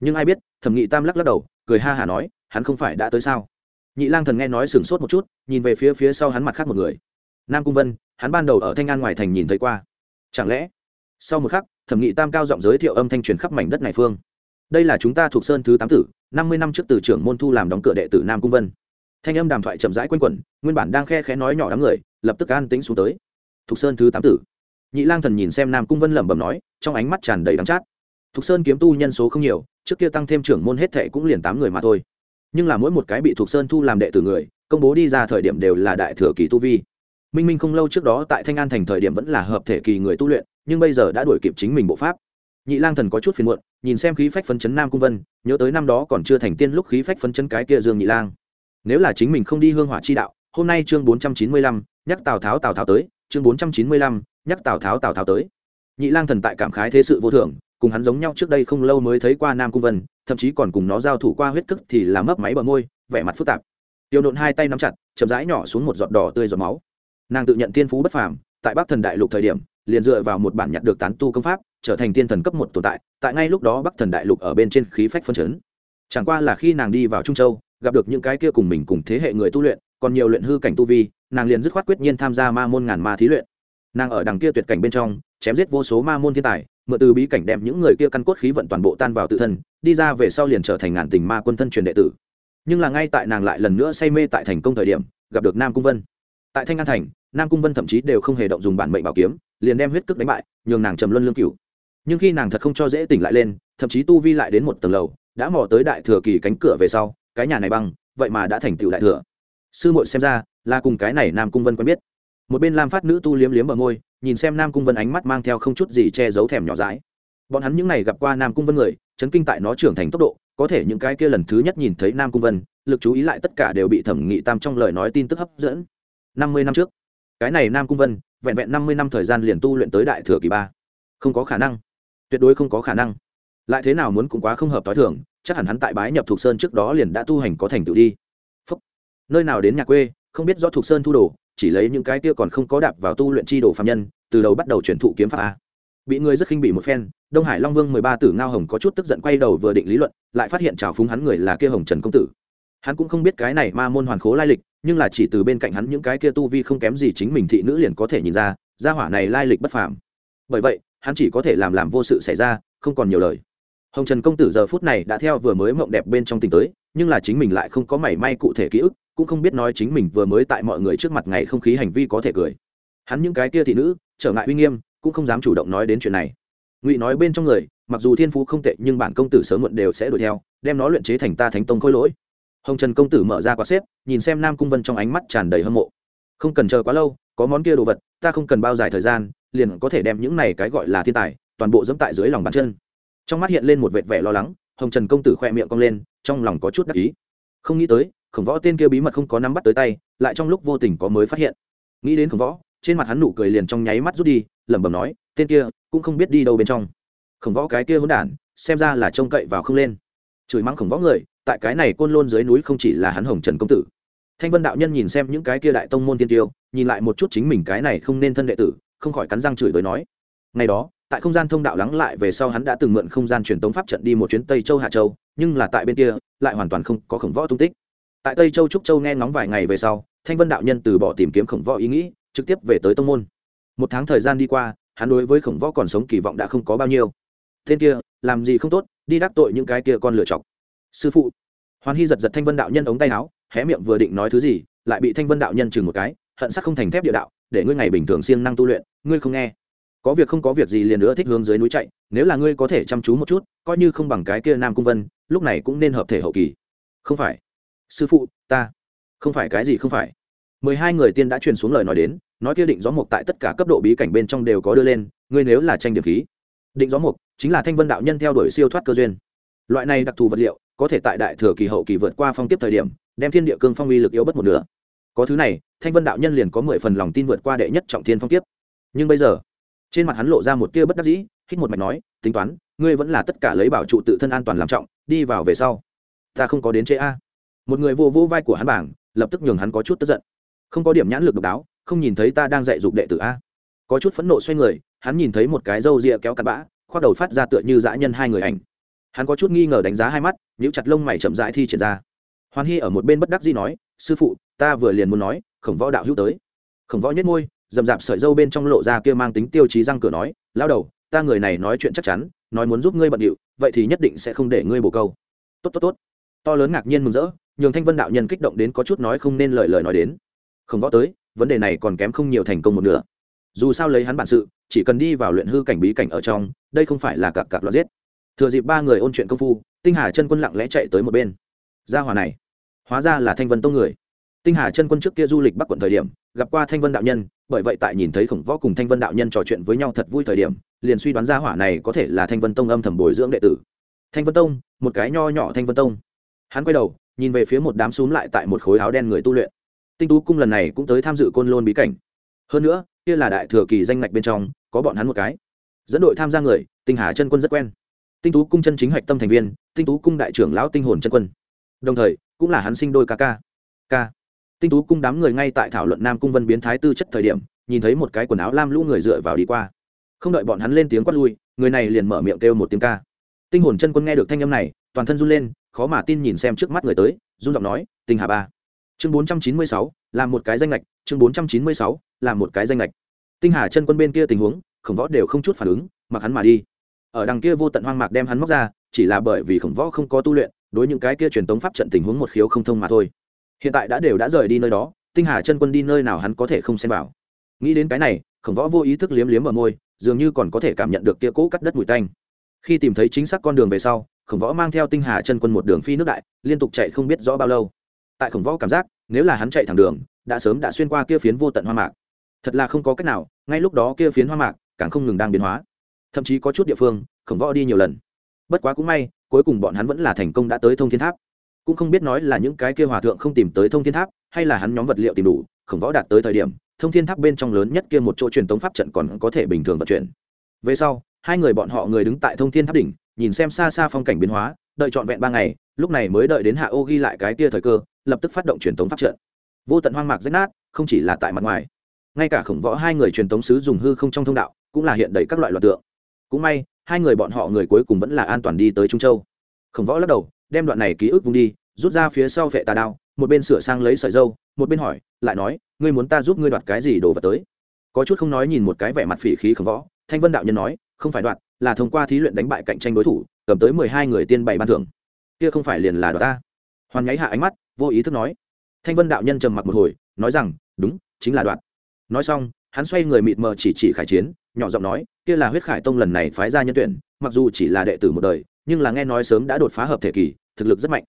Nhưng ai biết, thẩm nghị tam lắc lắc đầu, cười ha hả nói, hắn không phải đã tới sao? Nhị lang thần nghe nói sửng sốt một chút, nhìn về phía phía sau hắn mặt khác một người. Nam cung vân, hắn ban đầu ở thanh an ngoài thành nhìn thấy qua. Chẳng lẽ, sau một khắc, thẩm nghị tam cao giọng giới thiệu âm thanh truyền khắp mảnh đất này phương. Đây là chúng ta thuộc sơn thứ tám tử năm mươi năm trước từ trưởng môn thu làm đóng cửa đệ tử nam cung vân. Thanh âm đàm thoại chậm rãi q u a n quẩn, nguyên bản đang khe khẽ nói nhỏ đám người, lập tức an tính xuống tới. Thục sơn thứ tám tử. Nhị lang thần nhìn xem nam cung vân lẩm bẩm nói, trong ánh mắt tràn đầy đắng chát. Thục sơn kiếm tu nhân số không nhiều, trước kia tăng thêm trưởng môn hết thệ cũng liền tám người mà thôi. Nhưng là mỗi một cái bị thục sơn thu làm đệ tử người, công bố đi ra thời điểm đều là đại thừa kỳ tu vi. Minh minh không lâu trước đó tại thanh an thành thời điểm vẫn là hợp thể kỳ người tu luyện, nhưng bây giờ đã đuổi kịp chính mình bộ pháp nhị lang thần có chút phiền muộn, nhìn xem khí phách phấn chấn nam cung vân, nhớ tới năm đó còn chưa thành tiên lúc khí phách phấn chấn cái kia dương nhị lang. Nếu là chính mình không đi hương hỏa chi đạo, hôm nay chương bốn trăm chín mươi lăm, nhắc tào tháo tào tháo tới, chương bốn trăm chín mươi lăm, nhắc tào tháo tào tháo tới. Nhị lang thần tại cảm khái thế sự vô thưởng cùng hắn giống nhau trước đây không lâu mới thấy qua nam cung vân, thậm chí còn cùng nó giao thủ qua huyết cức thì làm mấp máy bờ môi, vẻ mặt phức tạp. Tiêu nộn hai tay nắm chặt, chậm rãi nhỏ xuống một giọt đỏ tươi giọt máu. Nàng tự nhận tiên phú bất phàm, tại bắc thần đại lục thời điểm, liền dựa vào một bản nhặt được tán tu công pháp trở thành tiên thần cấp một tồn tại tại ngay lúc đó bắc thần đại lục ở bên trên khí phách phân chấn. Chẳng qua là khi nàng đi vào trung châu, gặp được những cái kia cùng mình cùng thế hệ người tu luyện, còn nhiều luyện hư cảnh tu vi, nàng liền dứt khoát quyết nhiên tham gia ma môn ngàn ma thí luyện. Nàng ở đằng kia tuyệt cảnh bên trong, chém giết vô số ma môn thiên tài, mượn từ bí cảnh đem những người kia căn cốt khí vận toàn bộ tan vào tự thân, đi ra về sau liền trở thành ngàn tình ma quân thân truyền đệ tử. Nhưng là ngay tại nàng lại lần nữa say mê tại thành công thời điểm, gặp được nam cung vân. Tại thanh an thành, nam cung vân thậm chí đều không hề động dùng bản mệnh bảo kiếm, liền đem huyết cước đánh bại, nhường nàng trầm luân lương cửu nhưng khi nàng thật không cho dễ tỉnh lại lên, thậm chí tu vi lại đến một tầng lầu, đã mò tới đại thừa kỳ cánh cửa về sau, cái nhà này băng, vậy mà đã thành tựu đại thừa. Sư muội xem ra, là cùng cái này nam cung vân quen biết. Một bên lam phát nữ tu liếm liếm bờ môi, nhìn xem nam cung vân ánh mắt mang theo không chút gì che giấu thèm nhỏ dãi. Bọn hắn những n à y gặp qua nam cung vân người, chấn kinh tại nó trưởng thành tốc độ, có thể những cái kia lần thứ nhất nhìn thấy nam cung vân, lực chú ý lại tất cả đều bị thẩm nghị tam trong lời nói tin tức hấp dẫn. Năm mươi năm trước, cái này nam cung vân, vẹn vẹn năm mươi năm thời gian liền tu luyện tới đại thừa kỳ ba. Không có khả năng tuyệt đối không có khả năng. Lại thế nào muốn cũng quá không hợp t h i thường, chắc hẳn hắn tại bái nhập thục sơn trước đó liền đã tu hành có thành tựu đi、Phúc. Nơi nào đến nhà quê, không biết do thục sơn thu đồ, chỉ lấy những cái kia còn không có đạp vào tu luyện chi đồ phạm nhân, từ đầu bắt đầu chuyển thụ kiếm pháp a. Bị người rất khinh bị một phen, đông hải long vương mười ba tử ngao hồng có chút tức giận quay đầu vừa định lý luận, lại phát hiện trào phúng hắn người là kia hồng trần công tử. Hắn cũng không biết cái này ma môn hoàn khố lai lịch, nhưng là chỉ từ bên cạnh hắn những cái kia tu vi không kém gì chính mình thị nữ liền có thể nhìn ra, gia hỏa này lai lịch bất phàm. Bởi vậy hắn chỉ có thể làm làm vô sự xảy ra, không còn nhiều lời. Hồng trần công tử giờ phút này đã theo vừa mới mộng đẹp bên trong tình tới, nhưng là chính mình lại không có mảy may cụ thể ký ức, cũng không biết nói chính mình vừa mới tại mọi người trước mặt ngày không khí hành vi có thể cười. Hắn những cái kia thị nữ, trở ngại uy nghiêm, cũng không dám chủ động nói đến chuyện này. Ngụy nói bên trong người, mặc dù thiên phú không tệ, nhưng bản công tử sớm muộn đều sẽ đuổi theo, đem nó luyện chế thành ta thánh tông khôi lỗi. Hồng trần công tử mở ra quả xếp, nhìn xem nam cung vân trong ánh mắt tràn đầy hâm mộ. Không cần chờ quá lâu, có món kia đồ vật, ta không cần bao dài thời gian liền có thể đem những này cái gọi là thiên tài, toàn bộ dẫm tại dưới lòng bàn chân. Trong mắt hiện lên một vệt vẻ lo lắng, hồng trần công tử khoe miệng cong lên, trong lòng có chút đắc ý. Không nghĩ tới, khổng võ tên kia bí mật không có nắm bắt tới tay, lại trong lúc vô tình có mới phát hiện. Nghĩ đến khổng võ, trên mặt hắn nụ cười liền trong nháy mắt rút đi, lẩm bẩm nói, tên kia, cũng không biết đi đâu bên trong. Khổng võ cái kia hỗn đản, xem ra là trông cậy vào không lên. Chửi mắng khổng võ người, tại cái này côn lôn dưới núi không chỉ là hắn hồng trần công tử. Thanh vân đạo nhân nhìn xem những cái kia đại tông môn tiên tiêu, nhìn lại một chút chính mình cái này không nên thân đệ tử không khỏi cắn răng chửi bới nói. Ngày đó, tại không gian thông đạo lắng lại về sau hắn đã từng mượn không gian truyền tống pháp trận đi một chuyến tây châu hạ châu, nhưng là tại bên kia, lại hoàn toàn không có khổng võ tung tích. Tại tây châu trúc châu nghe ngóng vài ngày về sau, thanh vân đạo nhân từ bỏ tìm kiếm khổng võ ý nghĩ, trực tiếp về tới tông môn. Một tháng thời gian đi qua, hắn đối với khổng võ còn sống kỳ vọng đã không có bao nhiêu. Tên kia, làm gì không tốt, đi đắc tội những cái kia con lựa chọc. Sư phụ. Hoàn hy giật giật thanh vân đạo nhân ống tay áo, hé miệng vừa định nói thứ gì, lại bị thanh vân đạo nhân chừng một cái, hận sắc không thành thép địa đạo, để ngươi ngày bình thường siêng năng tu luyện ngươi không nghe. Có việc không có việc gì liền nữa thích hướng dưới núi chạy, nếu là ngươi có thể chăm chú một chút, coi như không bằng cái kia nam cung vân, lúc này cũng nên hợp thể hậu kỳ. Không phải. Sư phụ, ta. Không phải cái gì không phải. Mười hai người tiên đã truyền xuống lời nói đến, nói kia định gió mục tại tất cả cấp độ bí cảnh bên trong đều có đưa lên, ngươi nếu là tranh điểm khí. Định gió mục chính là thanh vân đạo nhân theo đuổi siêu thoát cơ duyên. Loại này đặc thù vật liệu, có thể tại đại thừa kỳ hậu kỳ vượt qua phong tiếp thời điểm, đem thiên địa cương phong uy lực yếu bất một nửa. Có thứ này, thanh vân đạo nhân liền có mười phần lòng tin vượt qua đệ nhất trọng thiên phong tiếp nhưng bây giờ, trên mặt hắn lộ ra một tia bất đắc dĩ, hít một mạch nói, tính toán, ngươi vẫn là tất cả lấy bảo trụ tự thân an toàn làm trọng, đi vào về sau, ta không có đến chế a. Một người vô vô vai của hắn bảng, lập tức nhường hắn có chút tức giận. Không có điểm nhãn lực độc đáo, không nhìn thấy ta đang dạy dục đệ tử a. Có chút phẫn nộ xoay người, hắn nhìn thấy một cái râu ria kéo cặn bã, khoác đầu phát ra tựa như dã nhân hai người ảnh. Hắn có chút nghi ngờ đánh giá hai mắt, nhíu chặt lông mày chậm rãi thi triển ra. Hoàn hy ở một bên bất đắc dĩ nói, sư phụ, ta vừa liền muốn nói, khổng võ đạo hữu tới. Khổng võ nhất ngôi dầm dạp sợi dâu bên trong lộ ra kia mang tính tiêu chí răng cửa nói lao đầu, ta người này nói chuyện chắc chắn, nói muốn giúp ngươi bận điệu, vậy thì nhất định sẽ không để ngươi bổ câu. Tốt tốt tốt. To lớn ngạc nhiên mừng rỡ, nhường thanh vân đạo nhân kích động đến có chút nói không nên lời lời nói đến. Không võ tới, vấn đề này còn kém không nhiều thành công một nửa. Dù sao lấy hắn bản sự, chỉ cần đi vào luyện hư cảnh bí cảnh ở trong, đây không phải là cặp cặp loạt giết. Thừa dịp ba người ôn chuyện công phu, tinh hà chân quân lặng lẽ chạy tới một bên. Gia hòa này, hóa ra là thanh vân tông người. Tinh hà chân quân trước kia du lịch bắc quận thời điểm, gặp qua thanh vân đạo nhân bởi vậy tại nhìn thấy khổng võ cùng thanh vân đạo nhân trò chuyện với nhau thật vui thời điểm, liền suy đoán gia hỏa này có thể là thanh vân tông âm thầm bồi dưỡng đệ tử. Thanh vân tông, một cái nho nhỏ thanh vân tông. Hắn quay đầu, nhìn về phía một đám xúm lại tại một khối áo đen người tu luyện. Tinh tú cung lần này cũng tới tham dự côn lôn bí cảnh. Hơn nữa, kia là đại thừa kỳ danh ngạch bên trong, có bọn hắn một cái. Dẫn đội tham gia người, tinh hà chân quân rất quen. Tinh tú cung chân chính hạch tâm thành viên, tinh tú cung đại trưởng lão tinh hồn chân quân. Đồng thời, cũng là hắn sinh đôi ca ca. Ca tinh tú cung đám người ngay tại thảo luận nam cung vân biến thái tư chất thời điểm, nhìn thấy một cái quần áo lam lũ người dựa vào đi qua. Không đợi bọn hắn lên tiếng quát lui, người này liền mở miệng kêu một tiếng ca. Tinh hồn chân quân nghe được thanh âm này, toàn thân run lên, khó mà tin nhìn xem trước mắt người tới, run giọng nói, tinh hà ba. Chương bốn trăm chín mươi sáu làm một cái danh lệch, chương bốn trăm chín mươi sáu làm một cái danh lệch. Tinh hà chân quân bên kia tình huống, khổng võ đều không chút phản ứng, mặc hắn mà đi. Ở đằng kia vô tận hoang mạc đem hắn móc ra, chỉ là bởi vì khổng võ không có tu luyện, đối những cái kia truyền tống pháp trận tình huống một khiếu không thông mà thôi hiện tại đã đều đã rời đi nơi đó, tinh hà chân quân đi nơi nào hắn có thể không xem vào. Nghĩ đến cái này, khổng võ vô ý thức liếm liếm ở môi, dường như còn có thể cảm nhận được kia cỗ cắt đất mùi tanh. Khi tìm thấy chính xác con đường về sau, khổng võ mang theo tinh hà chân quân một đường phi nước đại, liên tục chạy không biết rõ bao lâu. Tại khổng võ cảm giác, nếu là hắn chạy thẳng đường, đã sớm đã xuyên qua kia phiến vô tận hoa mạc. Thật là không có cách nào, ngay lúc đó kia phiến hoa mạc càng không ngừng đang biến hóa. Thậm chí có chút địa phương, khổng võ đi nhiều lần. Bất quá cũng may, cuối cùng bọn hắn vẫn là thành công đã tới thông thiên tháp cũng không biết nói là những cái kia hòa thượng không tìm tới thông thiên tháp, hay là hắn nhóm vật liệu tìm đủ, khổng võ đạt tới thời điểm, thông thiên tháp bên trong lớn nhất kia một chỗ truyền tống pháp trận còn có thể bình thường vận chuyển. Về sau, hai người bọn họ người đứng tại thông thiên tháp đỉnh, nhìn xem xa xa phong cảnh biến hóa, đợi trọn vẹn ba ngày, lúc này mới đợi đến hạ ô ghi lại cái kia thời cơ, lập tức phát động truyền tống pháp trận. Vô tận hoang mạc rách nát, không chỉ là tại mặt ngoài, ngay cả khổng võ hai người truyền tống sứ dùng hư không trong thông đạo, cũng là hiện đầy các loại loạt tượng. Cũng may, hai người bọn họ người cuối cùng vẫn là an toàn đi tới trung châu. Khổng võ lắc đầu đem đoạn này ký ức vung đi, rút ra phía sau vệ tà đao, một bên sửa sang lấy sợi dâu, một bên hỏi, lại nói, ngươi muốn ta giúp ngươi đoạt cái gì đồ vật tới? Có chút không nói nhìn một cái vẻ mặt phỉ khí khổng võ, thanh vân đạo nhân nói, không phải đoạt, là thông qua thí luyện đánh bại cạnh tranh đối thủ, cầm tới mười hai người tiên bảy ban thưởng. Kia không phải liền là đoạt ta? Hoàn nháy hạ ánh mắt, vô ý thức nói. Thanh vân đạo nhân trầm mặc một hồi, nói rằng, đúng, chính là đoạt. Nói xong, hắn xoay người mịt mờ chỉ chỉ khải chiến, nhỏ giọng nói, kia là huyết khải tông lần này phái ra nhân tuyển, mặc dù chỉ là đệ tử một đời nhưng là nghe nói sớm đã đột phá hợp thể kỳ, thực lực rất mạnh.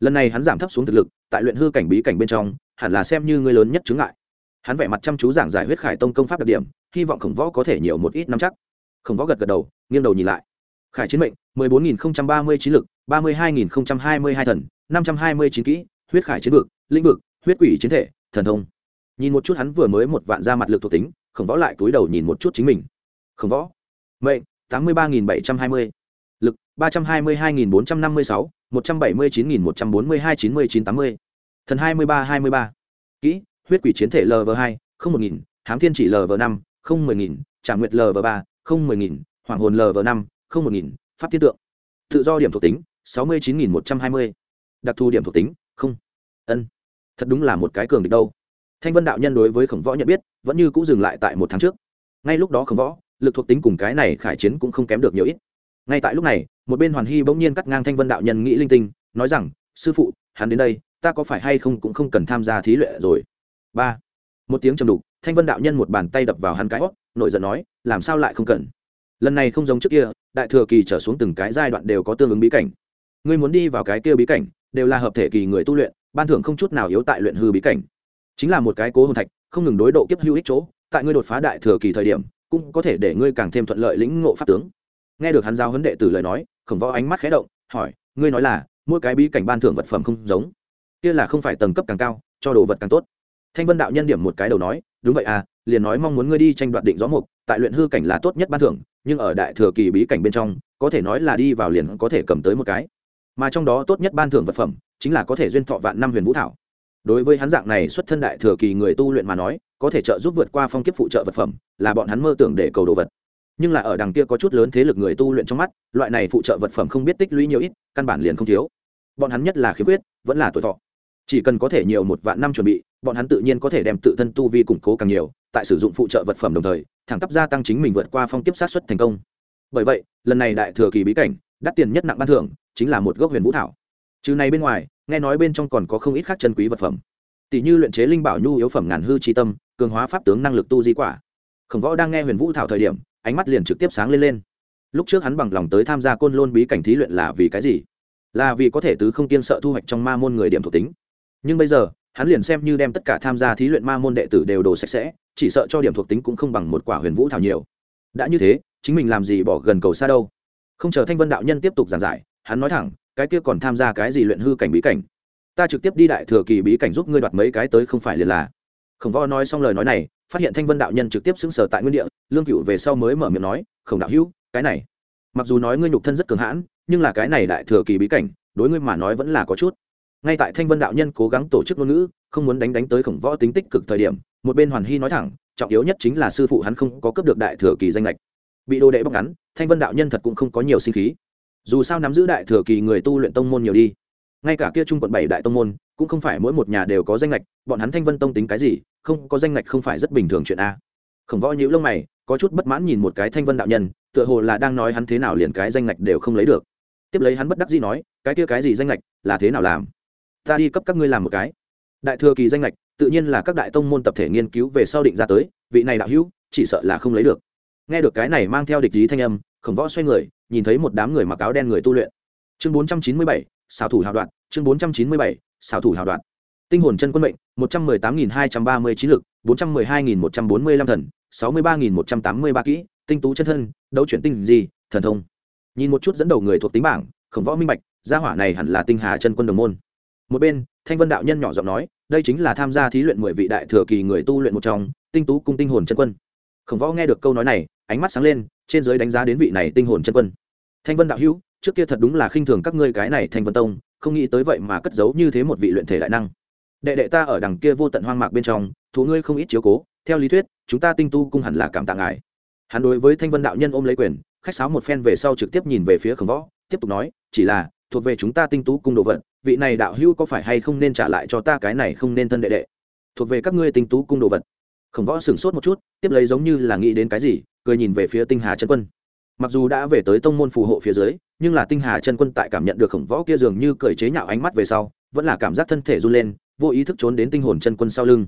Lần này hắn giảm thấp xuống thực lực, tại luyện hư cảnh bí cảnh bên trong, hẳn là xem như người lớn nhất chứng ngại. Hắn vẻ mặt chăm chú giảng giải huyết khải tông công pháp đặc điểm, hy vọng khổng võ có thể nhiều một ít năm chắc. Khổng võ gật gật đầu, nghiêng đầu nhìn lại. Khải chiến mệnh, mười bốn nghìn ba mươi chín lực, ba mươi hai nghìn hai mươi hai thần, năm trăm hai mươi chín kỹ, huyết khải chiến vực, lĩnh vực, huyết quỷ chiến thể, thần thông. Nhìn một chút hắn vừa mới một vạn ra mặt lực thuộc tính, khổng võ lại túi đầu nhìn một chút chính mình. Khổng võ, mệnh tám mươi ba nghìn bảy trăm hai mươi ba trăm hai mươi hai nghìn bốn trăm năm mươi sáu, một trăm bảy mươi chín nghìn một trăm bốn mươi hai, chín mươi chín tám mươi. Thần hai mươi ba hai mươi ba. Kỹ, huyết quỷ chiến thể lv hai, không một nghìn, hám thiên chỉ lv năm, không mười nghìn trả nguyệt lv ba, không mười nghìn, hoàng hồn lv năm, không một nghìn, pháp thiên tượng. Tự do điểm thuộc tính, sáu mươi chín nghìn một trăm hai mươi. Đặc thù điểm thuộc tính, không. Ân. Thật đúng là một cái cường địch đâu. Thanh vân đạo nhân đối với khổng võ nhận biết, vẫn như cũ dừng lại tại một tháng trước. Ngay lúc đó khổng võ, lực thuộc tính cùng cái này khải chiến cũng không kém được nhiều ít ngay tại lúc này, một bên hoàn hy bỗng nhiên cắt ngang thanh vân đạo nhân nghĩ linh tinh, nói rằng, sư phụ, hắn đến đây, ta có phải hay không cũng không cần tham gia thí luyện rồi? Ba. Một tiếng trầm đục, thanh vân đạo nhân một bàn tay đập vào hắn cái hót nội giận nói, làm sao lại không cần? Lần này không giống trước kia, đại thừa kỳ trở xuống từng cái giai đoạn đều có tương ứng bí cảnh. Ngươi muốn đi vào cái kia bí cảnh, đều là hợp thể kỳ người tu luyện, ban thưởng không chút nào yếu tại luyện hư bí cảnh. Chính là một cái cố hồn thạch, không ngừng đối độ kiếp hữu ích chỗ, tại ngươi đột phá đại thừa kỳ thời điểm, cũng có thể để ngươi càng thêm thuận lợi lĩnh ngộ pháp tướng nghe được hắn giao huấn đệ tử lời nói, khổng võ ánh mắt khé động, hỏi, ngươi nói là, mỗi cái bí cảnh ban thưởng vật phẩm không giống. Kia là không phải tầng cấp càng cao, cho đồ vật càng tốt. Thanh vân đạo nhân điểm một cái đầu nói, đúng vậy à liền nói mong muốn ngươi đi tranh đoạt định gió mục, tại luyện hư cảnh là tốt nhất ban thưởng, nhưng ở đại thừa kỳ bí cảnh bên trong, có thể nói là đi vào liền có thể cầm tới một cái. Mà trong đó tốt nhất ban thưởng vật phẩm, chính là có thể duyên thọ vạn năm huyền vũ thảo. Đối với hắn dạng này xuất thân đại thừa kỳ người tu luyện mà nói, có thể trợ giúp vượt qua phong kiếp phụ trợ vật phẩm, là bọn hắn mơ tưởng để cầu đồ vật nhưng là ở đằng kia có chút lớn thế lực người tu luyện trong mắt, loại này phụ trợ vật phẩm không biết tích lũy nhiều ít, căn bản liền không thiếu. Bọn hắn nhất là khiếm khuyết, vẫn là tuổi thọ. Chỉ cần có thể nhiều một vạn năm chuẩn bị, bọn hắn tự nhiên có thể đem tự thân tu vi củng cố càng nhiều, tại sử dụng phụ trợ vật phẩm đồng thời, thẳng tắp gia tăng chính mình vượt qua phong kiếp sát xuất thành công. Bởi vậy, lần này đại thừa kỳ bí cảnh, đắt tiền nhất nặng ban thưởng, chính là một gốc huyền vũ thảo. Trừ này bên ngoài, nghe nói bên trong còn có không ít khác chân quý vật phẩm. Tỷ như luyện chế linh bảo nhu yếu phẩm ngàn hư chi tâm, cường hóa pháp tướng năng lực tu di quả. Khổng võ đang nghe huyền vũ thảo thời điểm ánh mắt liền trực tiếp sáng lên lên. Lúc trước hắn bằng lòng tới tham gia côn lôn bí cảnh thí luyện là vì cái gì? Là vì có thể tứ không kiên sợ thu hoạch trong ma môn người điểm thuộc tính. Nhưng bây giờ, hắn liền xem như đem tất cả tham gia thí luyện ma môn đệ tử đều đồ sạch sẽ, chỉ sợ cho điểm thuộc tính cũng không bằng một quả huyền vũ thảo nhiều. Đã như thế, chính mình làm gì bỏ gần cầu xa đâu? Không chờ thanh vân đạo nhân tiếp tục giảng giải, hắn nói thẳng, cái kia còn tham gia cái gì luyện hư cảnh bí cảnh? Ta trực tiếp đi đại thừa kỳ bí cảnh giúp ngươi đoạt mấy cái tới không phải liền là. Khổng võ nói xong lời nói này phát hiện thanh vân đạo nhân trực tiếp xứng sở tại nguyên địa, lương cựu về sau mới mở miệng nói, khổng đạo hữu, cái này, mặc dù nói ngươi nhục thân rất cường hãn, nhưng là cái này đại thừa kỳ bí cảnh, đối ngươi mà nói vẫn là có chút. Ngay tại thanh vân đạo nhân cố gắng tổ chức ngôn ngữ, không muốn đánh đánh tới khổng võ tính tích cực thời điểm, một bên hoàn hy nói thẳng, trọng yếu nhất chính là sư phụ hắn không có cấp được đại thừa kỳ danh lệch. Bị đồ đệ bóc ngắn, thanh vân đạo nhân thật cũng không có nhiều sinh khí. Dù sao nắm giữ đại thừa kỳ người tu luyện tông môn nhiều đi. Ngay cả kia trung quận bảy đại tông môn cũng không phải mỗi một nhà đều có danh lệch bọn hắn thanh vân tông tính cái gì, không có danh lệch không phải rất bình thường chuyện a. Khổng võ nhữ lông mày, có chút bất mãn nhìn một cái thanh vân đạo nhân, tựa hồ là đang nói hắn thế nào liền cái danh lệch đều không lấy được. Tiếp lấy hắn bất đắc dĩ nói, cái kia cái gì danh lệch là thế nào làm? Ta đi cấp các ngươi làm một cái. Đại thừa kỳ danh lệch tự nhiên là các đại tông môn tập thể nghiên cứu về sau định ra tới, vị này đạo hữu, chỉ sợ là không lấy được. Nghe được cái này mang theo địch lý thanh âm, khổng võ xoay người, nhìn thấy một đám người mặc áo đen người tu luyện. Chương bốn trăm chín mươi bảy, xảo thủ hào đoạn, chương bốn trăm chín mươi bảy xảo thủ hào đoạn tinh hồn chân quân mệnh, một trăm mười tám nghìn hai trăm ba mươi chín lực, bốn trăm mười hai nghìn một trăm bốn mươi lăm thần, sáu mươi ba nghìn một trăm tám mươi ba kỹ, tinh tú chân thân, đấu chuyển tinh gì thần thông. Nhìn một chút dẫn đầu người thuộc tính bảng, khổng võ minh bạch, gia hỏa này hẳn là tinh hà chân quân đồng môn. Một bên, thanh vân đạo nhân nhỏ giọng nói, đây chính là tham gia thí luyện mười vị đại thừa kỳ người tu luyện một trong, tinh tú cung tinh hồn chân quân. Khổng võ nghe được câu nói này, ánh mắt sáng lên, trên giới đánh giá đến vị này tinh hồn chân quân. Thanh vân đạo hữu trước kia thật đúng là khinh thường các ngươi cái này thanh vân tông, không nghĩ tới vậy mà cất giấu như thế một vị luyện thể đại năng. Đệ đệ ta ở đằng kia vô tận hoang mạc bên trong, thú ngươi không ít chiếu cố, theo lý thuyết, chúng ta tinh tu cung hẳn là cảm tạ ngài. Hắn đối với thanh vân đạo nhân ôm lấy quyền, khách sáo một phen về sau trực tiếp nhìn về phía khổng võ, tiếp tục nói, chỉ là, thuộc về chúng ta tinh tú cung đồ vật, vị này đạo hữu có phải hay không nên trả lại cho ta cái này không nên thân đệ đệ? Thuộc về các ngươi tinh tú cung đồ vật. Khổng võ sửng sốt một chút, tiếp lấy giống như là nghĩ đến cái gì, cười nhìn về phía tinh hà chân quân. Mặc dù đã về tới tông môn phù hộ phía dưới nhưng là tinh hà chân quân tại cảm nhận được khổng võ kia dường như cởi chế nhạo ánh mắt về sau, vẫn là cảm giác thân thể run lên, vô ý thức trốn đến tinh hồn chân quân sau lưng.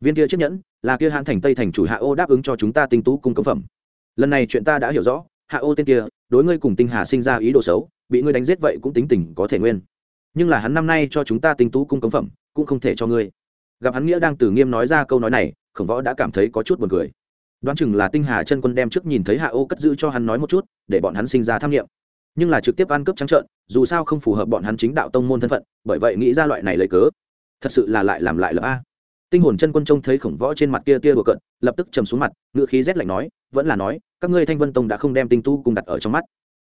Viên kia chiếc nhẫn, là kia hãn thành tây thành chủ hạ ô đáp ứng cho chúng ta tinh tú cung cấm phẩm. Lần này chuyện ta đã hiểu rõ, hạ ô tên kia, đối ngươi cùng tinh hà sinh ra ý đồ xấu, bị ngươi đánh giết vậy cũng tính tình có thể nguyên. Nhưng là hắn năm nay cho chúng ta tinh tú cung cấm phẩm, cũng không thể cho ngươi. Gặp hắn nghĩa đang từ nghiêm nói ra câu nói này, khổng võ đã cảm thấy có chút buồn cười. Đoán chừng là tinh hà chân quân đem trước nhìn thấy hạ ô cất giữ cho hắn nói một chút, để bọn hắn sinh ra tham nghiệm nhưng là trực tiếp ăn cướp trắng trợn, dù sao không phù hợp bọn hắn chính đạo tông môn thân phận, bởi vậy nghĩ ra loại này lấy cớ. Thật sự là lại làm lại lập a. Tinh hồn chân quân trông thấy khổng võ trên mặt kia tia đùa cận lập tức trầm xuống mặt ngự khí rét lạnh nói, vẫn là nói, các ngươi thanh vân tông đã không đem tinh tu cùng đặt ở trong mắt.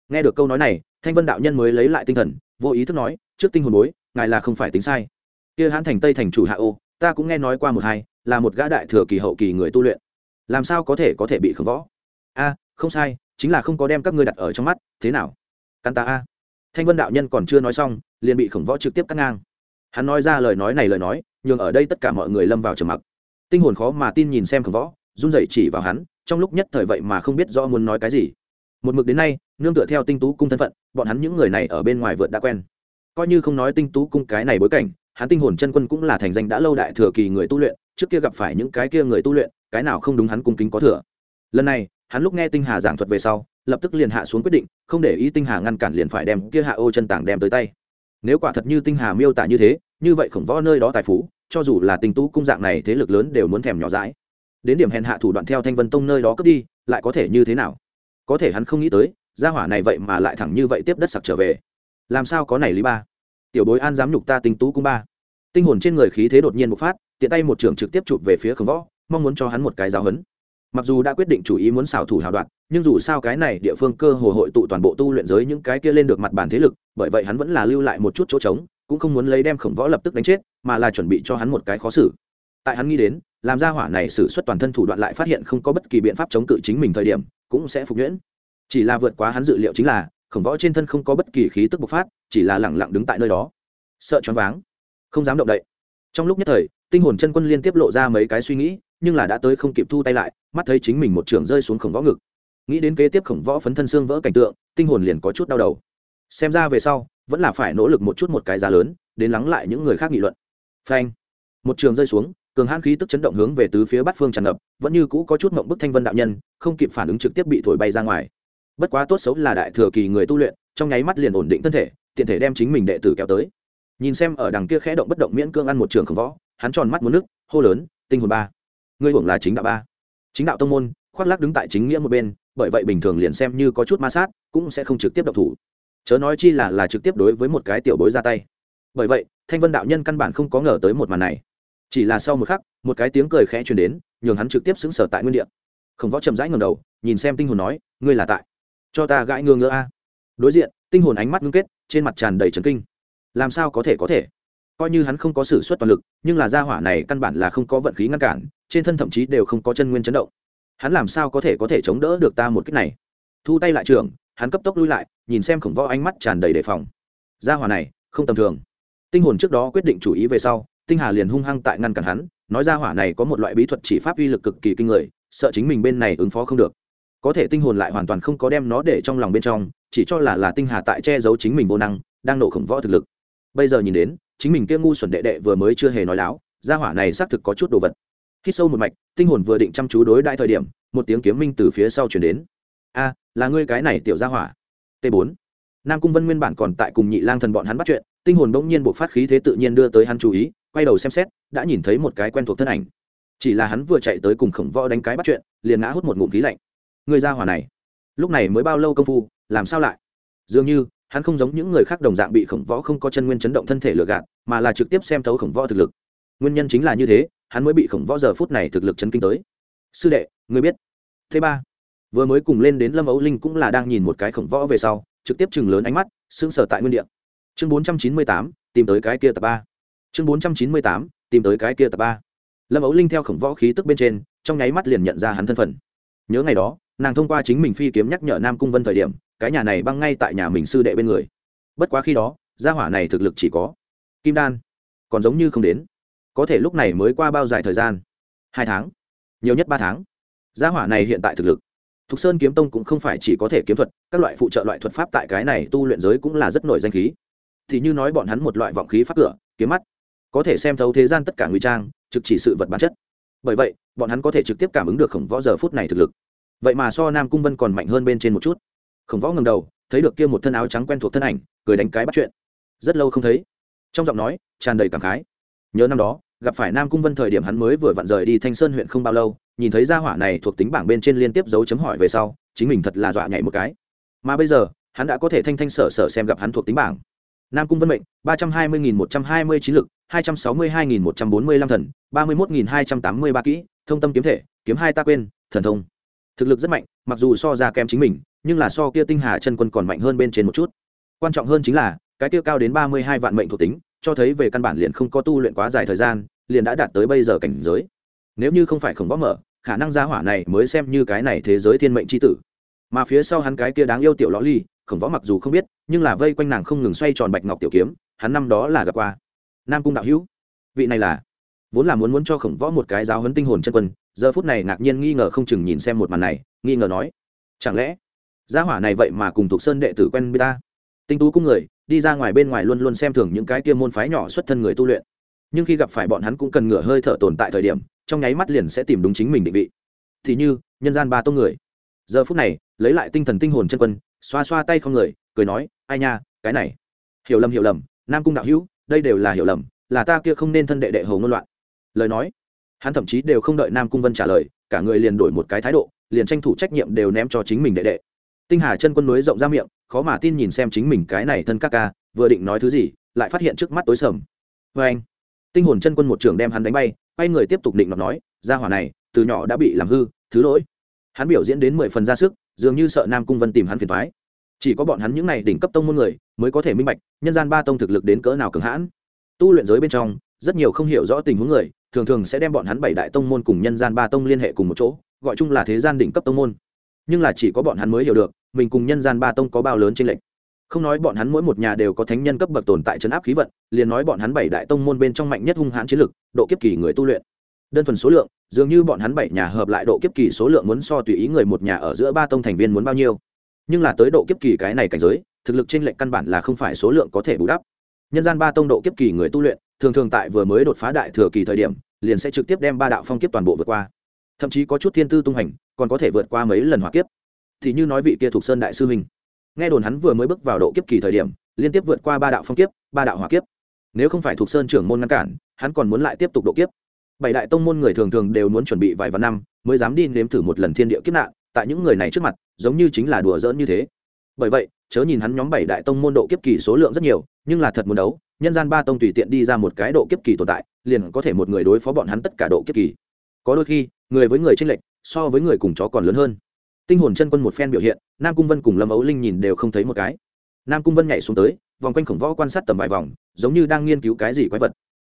Nghe được câu nói này, thanh vân đạo nhân mới lấy lại tinh thần, vô ý thức nói, trước tinh hồn bối, ngài là không phải tính sai. Kia hãn thành tây thành chủ hạ ô, ta cũng nghe nói qua một hai, là một gã đại thừa kỳ hậu kỳ người tu luyện. Làm sao có thể có thể bị khổng võ? A, không sai, chính là không có đem các ngươi đặt ở trong mắt, thế nào? Căn ta a. Thanh vân đạo nhân còn chưa nói xong, liền bị khổng võ trực tiếp cắt ngang. Hắn nói ra lời nói này lời nói, nhường ở đây tất cả mọi người lâm vào trầm mặc. Tinh hồn khó mà tin nhìn xem khổng võ, run rẩy chỉ vào hắn, trong lúc nhất thời vậy mà không biết rõ muốn nói cái gì. Một mực đến nay, nương tựa theo tinh tú cung thân phận, bọn hắn những người này ở bên ngoài vượt đã quen. Coi như không nói tinh tú cung cái này bối cảnh, hắn tinh hồn chân quân cũng là thành danh đã lâu đại thừa kỳ người tu luyện, trước kia gặp phải những cái kia người tu luyện, cái nào không đúng hắn cung kính có thừa. Lần này, hắn lúc nghe tinh hà giảng thuật về sau lập tức liền hạ xuống quyết định, không để ý tinh hà ngăn cản liền phải đem kia hạ ô chân tảng đem tới tay. Nếu quả thật như tinh hà miêu tả như thế, như vậy khổng võ nơi đó tài phú, cho dù là tinh tú cung dạng này thế lực lớn đều muốn thèm nhỏ dãi. Đến điểm hèn hạ thủ đoạn theo thanh vân tông nơi đó cướp đi, lại có thể như thế nào? Có thể hắn không nghĩ tới, gia hỏa này vậy mà lại thẳng như vậy tiếp đất sặc trở về. Làm sao có này lý ba? Tiểu bối an dám nhục ta tinh tú cung ba. Tinh hồn trên người khí thế đột nhiên bộc phát, tiện tay một trưởng trực tiếp chụp về phía khổng võ, mong muốn cho hắn một cái giáo hấn mặc dù đã quyết định chủ ý muốn xảo thủ hào đoạn nhưng dù sao cái này địa phương cơ hồ hội tụ toàn bộ tu luyện giới những cái kia lên được mặt bàn thế lực, bởi vậy hắn vẫn là lưu lại một chút chỗ trống, cũng không muốn lấy đem khổng võ lập tức đánh chết, mà là chuẩn bị cho hắn một cái khó xử. Tại hắn nghĩ đến, làm ra hỏa này xử suất toàn thân thủ đoạn lại phát hiện không có bất kỳ biện pháp chống cự chính mình thời điểm, cũng sẽ phục nhuyễn. Chỉ là vượt quá hắn dự liệu chính là, khổng võ trên thân không có bất kỳ khí tức bộc phát, chỉ là lẳng lặng đứng tại nơi đó. Sợ choáng váng. Không dám động đậy. Trong lúc nhất thời, tinh hồn chân quân liên tiếp lộ ra mấy cái suy nghĩ nhưng là đã tới không kịp thu tay lại, mắt thấy chính mình một trường rơi xuống khổng võ ngực. Nghĩ đến kế tiếp khổng võ phấn thân xương vỡ cảnh tượng, tinh hồn liền có chút đau đầu. Xem ra về sau, vẫn là phải nỗ lực một chút một cái giá lớn, đến lắng lại những người khác nghị luận. Phanh. Một trường rơi xuống, cường hãn khí tức chấn động hướng về tứ phía bát phương tràn ngập, vẫn như cũ có chút mộng bức thanh vân đạo nhân, không kịp phản ứng trực tiếp bị thổi bay ra ngoài. Bất quá tốt xấu là đại thừa kỳ người tu luyện, trong nháy mắt liền ổn định thân thể, tiện thể đem chính mình đệ tử kéo tới. Nhìn xem ở đằng kia khẽ động bất động miễn cương ăn một trường khổng võ, hắn tròn mắt muốn nước, hô lớn, tinh hồn ba ngươi hưởng là chính đạo ba. Chính đạo tông môn, khoác lác đứng tại chính nghĩa một bên, bởi vậy bình thường liền xem như có chút ma sát, cũng sẽ không trực tiếp động thủ. Chớ nói chi là là trực tiếp đối với một cái tiểu bối ra tay. Bởi vậy, thanh vân đạo nhân căn bản không có ngờ tới một màn này. Chỉ là sau một khắc, một cái tiếng cười khẽ truyền đến, nhường hắn trực tiếp xứng sở tại nguyên địa. Khổng võ chậm rãi ngầm đầu, nhìn xem tinh hồn nói, ngươi là tại? Cho ta gãi ngơ ngỡ a. Đối diện, tinh hồn ánh mắt ngưng kết, trên mặt tràn đầy trấn kinh. Làm sao có thể có thể? Coi như hắn không có s ử suất toàn lực, nhưng là gia hỏa này căn bản là không có vận khí ngăn cản, trên thân thậm chí đều không có chân nguyên chấn động. Hắn làm sao có thể có thể chống đỡ được ta một cách này? Thu tay lại trường hắn cấp tốc lui lại, nhìn xem khổng võ ánh mắt tràn đầy đề phòng. Gia hỏa này, không tầm thường. Tinh hồn trước đó quyết định chủ ý về sau, tinh hà liền hung hăng tại ngăn cản hắn, nói gia hỏa này có một loại bí thuật chỉ pháp uy lực cực kỳ kinh người, sợ chính mình bên này ứng phó không được. Có thể tinh hồn lại hoàn toàn không có đem nó để trong lòng bên trong, chỉ cho là là tinh hà tại che giấu chính mình vô năng, đang nổ khổng võ thực lực. Bây giờ nhìn đến chính mình kia ngu xuẩn đệ đệ vừa mới chưa hề nói láo, gia hỏa này xác thực có chút đồ vật. Khi sâu một mạch, tinh hồn vừa định chăm chú đối đại thời điểm, một tiếng kiếm minh từ phía sau chuyển đến. A, là ngươi cái này tiểu gia hỏa. T 4 nam cung vân nguyên bản còn tại cùng nhị lang thần bọn hắn bắt chuyện, tinh hồn bỗng nhiên buộc phát khí thế tự nhiên đưa tới hắn chú ý, quay đầu xem xét, đã nhìn thấy một cái quen thuộc thân ảnh. Chỉ là hắn vừa chạy tới cùng khổng võ đánh cái bắt chuyện, liền ngã hút một ngụm khí lạnh. Người gia hỏa này, lúc này mới bao lâu công phu, làm sao lại? Dường như hắn không giống những người khác đồng dạng bị khổng võ không có chân nguyên chấn động thân thể lừa gạt, mà là trực tiếp xem thấu khổng võ thực lực. Nguyên nhân chính là như thế, hắn mới bị khổng võ giờ phút này thực lực chấn kinh tới. Sư đệ, người biết. Thứ ba, vừa mới cùng lên đến lâm ấu linh cũng là đang nhìn một cái khổng võ về sau, trực tiếp chừng lớn ánh mắt, sững sờ tại nguyên địa. Chương bốn trăm chín mươi tám, tìm tới cái kia tập ba. Chương bốn trăm chín mươi tám, tìm tới cái kia tập ba. Lâm ấu linh theo khổng võ khí tức bên trên, trong nháy mắt liền nhận ra hắn thân phận. Nhớ ngày đó, nàng thông qua chính mình phi kiếm nhắc nhở nam cung vân thời điểm cái nhà này băng ngay tại nhà mình sư đệ bên người. Bất quá khi đó, gia hỏa này thực lực chỉ có kim đan, còn giống như không đến. Có thể lúc này mới qua bao dài thời gian? Hai tháng, nhiều nhất ba tháng. Gia hỏa này hiện tại thực lực, thục sơn kiếm tông cũng không phải chỉ có thể kiếm thuật, các loại phụ trợ loại thuật pháp tại cái này tu luyện giới cũng là rất nổi danh khí. Thì như nói bọn hắn một loại vọng khí pháp cửa, kiếm mắt. Có thể xem thấu thế gian tất cả nguy trang, trực chỉ sự vật bản chất. Bởi vậy, bọn hắn có thể trực tiếp cảm ứng được khổng võ giờ phút này thực lực. Vậy mà so nam cung vân còn mạnh hơn bên trên một chút khổng võ ngầm đầu, thấy được kia một thân áo trắng quen thuộc thân ảnh, cười đánh cái bắt chuyện. Rất lâu không thấy. Trong giọng nói, tràn đầy cảm khái. Nhớ năm đó, gặp phải nam cung vân thời điểm hắn mới vừa vặn rời đi thanh sơn huyện không bao lâu, nhìn thấy gia hỏa này thuộc tính bảng bên trên liên tiếp dấu chấm hỏi về sau, chính mình thật là dọa nhảy một cái. Mà bây giờ, hắn đã có thể thanh thanh sở sở xem gặp hắn thuộc tính bảng. Nam cung vân mệnh, ba trăm hai mươi nghìn một trăm hai mươi chín lực, hai trăm sáu mươi hai nghìn một trăm bốn mươi lăm thần, ba mươi một nghìn hai trăm tám mươi ba kỹ, thông tâm kiếm thể, kiếm hai ta quên, thần thông. Thực lực rất mạnh, mặc dù so ra kém chính mình nhưng là so kia tinh hà chân quân còn mạnh hơn bên trên một chút. Quan trọng hơn chính là, cái kia cao đến ba mươi hai vạn mệnh thuộc tính, cho thấy về căn bản liền không có tu luyện quá dài thời gian, liền đã đạt tới bây giờ cảnh giới. Nếu như không phải khổng võ mở, khả năng gia hỏa này mới xem như cái này thế giới thiên mệnh c h i tử. Mà phía sau hắn cái kia đáng yêu tiểu lõ ly, khổng võ mặc dù không biết, nhưng là vây quanh nàng không ngừng xoay tròn bạch ngọc tiểu kiếm, hắn năm đó là gặp qua. Nam cung đạo hữu, vị này là, vốn là muốn muốn cho khổng võ một cái giáo hấn tinh hồn chân quân, giờ phút này ngạc nhiên nghi ngờ không chừng nhìn xem một màn này, nghi ngờ nói, chẳng lẽ gia hỏa này vậy mà cùng thuộc sơn đệ tử quen với ta. Tinh tú cung người, đi ra ngoài bên ngoài luôn luôn xem thường những cái kia môn phái nhỏ xuất thân người tu luyện. Nhưng khi gặp phải bọn hắn cũng cần ngửa hơi thở tồn tại thời điểm, trong nháy mắt liền sẽ tìm đúng chính mình định vị. Thì như, nhân gian ba tông người. Giờ phút này, lấy lại tinh thần tinh hồn chân quân, xoa xoa tay không người, cười nói, ai nha, cái này. Hiểu lầm hiểu lầm, nam cung đạo hữu, đây đều là hiểu lầm, là ta kia không nên thân đệ đệ hầu ngôn loạn. Lời nói, hắn thậm chí đều không đợi nam cung vân trả lời, cả người liền đổi một cái thái độ, liền tranh thủ trách nhiệm đều ném cho chính mình đệ đệ tinh hà chân quân núi rộng ra miệng, khó mà tin nhìn xem chính mình cái này thân các ca, vừa định nói thứ gì, lại phát hiện trước mắt tối sầm. Vê anh, tinh hồn chân quân một trưởng đem hắn đánh bay, quay người tiếp tục định nói ra hỏa này, từ nhỏ đã bị làm hư, thứ lỗi. Hắn biểu diễn đến mười phần ra sức, dường như sợ nam cung vân tìm hắn phiền thoái chỉ có bọn hắn những n à y đỉnh cấp tông môn người, mới có thể minh bạch, nhân gian ba tông thực lực đến cỡ nào cường hãn. Tu luyện giới bên trong, rất nhiều không hiểu rõ tình huống người, thường thường sẽ đem bọn hắn bảy đại tông môn cùng nhân gian ba tông liên hệ cùng một chỗ, gọi chung là thế gian đỉnh cấp tông môn nhưng là chỉ có bọn hắn mới hiểu được, mình cùng nhân gian ba tông có bao lớn trên lệnh không nói bọn hắn mỗi một nhà đều có thánh nhân cấp bậc tồn tại chấn áp khí vận, liền nói bọn hắn bảy đại tông môn bên trong mạnh nhất hung hãn chiến lực, độ kiếp kỳ người tu luyện. Đơn thuần số lượng, dường như bọn hắn bảy nhà hợp lại độ kiếp kỳ số lượng muốn so tùy ý người một nhà ở giữa ba tông thành viên muốn bao nhiêu. Nhưng là tới độ kiếp kỳ cái này cảnh giới, thực lực trên lệnh căn bản là không phải số lượng có thể bù đắp. Nhân gian ba tông độ kiếp kỳ người tu luyện, thường thường tại vừa mới đột phá đại thừa kỳ thời điểm, liền sẽ trực tiếp đem ba đạo phong kiếp toàn bộ vượt qua. Thậm chí có chút thiên tư tung hành còn có thể vượt qua mấy lần hỏa kiếp. Thì như nói vị kia thuộc sơn đại sư huynh. Nghe đồn hắn vừa mới bước vào độ kiếp kỳ thời điểm, liên tiếp vượt qua ba đạo phong kiếp, ba đạo hỏa kiếp. Nếu không phải thuộc sơn trưởng môn ngăn cản, hắn còn muốn lại tiếp tục độ kiếp. Bảy đại tông môn người thường thường đều muốn chuẩn bị vài vạn năm, mới dám đi nếm thử một lần thiên địa kiếp nạn, tại những người này trước mặt, giống như chính là đùa giỡn như thế. Bởi vậy, chớ nhìn hắn nhóm bảy đại tông môn độ kiếp kỳ số lượng rất nhiều, nhưng là thật muốn đấu, nhân gian ba tông tùy tiện đi ra một cái độ kiếp kỳ tồn tại, liền có thể một người đối phó bọn hắn tất cả độ kiếp kỳ. Có đôi khi, người với người tranh lệch so với người cùng chó còn lớn hơn. Tinh hồn chân quân một phen biểu hiện, nam cung vân cùng lâm ấu linh nhìn đều không thấy một cái. Nam cung vân nhảy xuống tới, vòng quanh khổng võ quan sát tầm vài vòng, giống như đang nghiên cứu cái gì quái vật.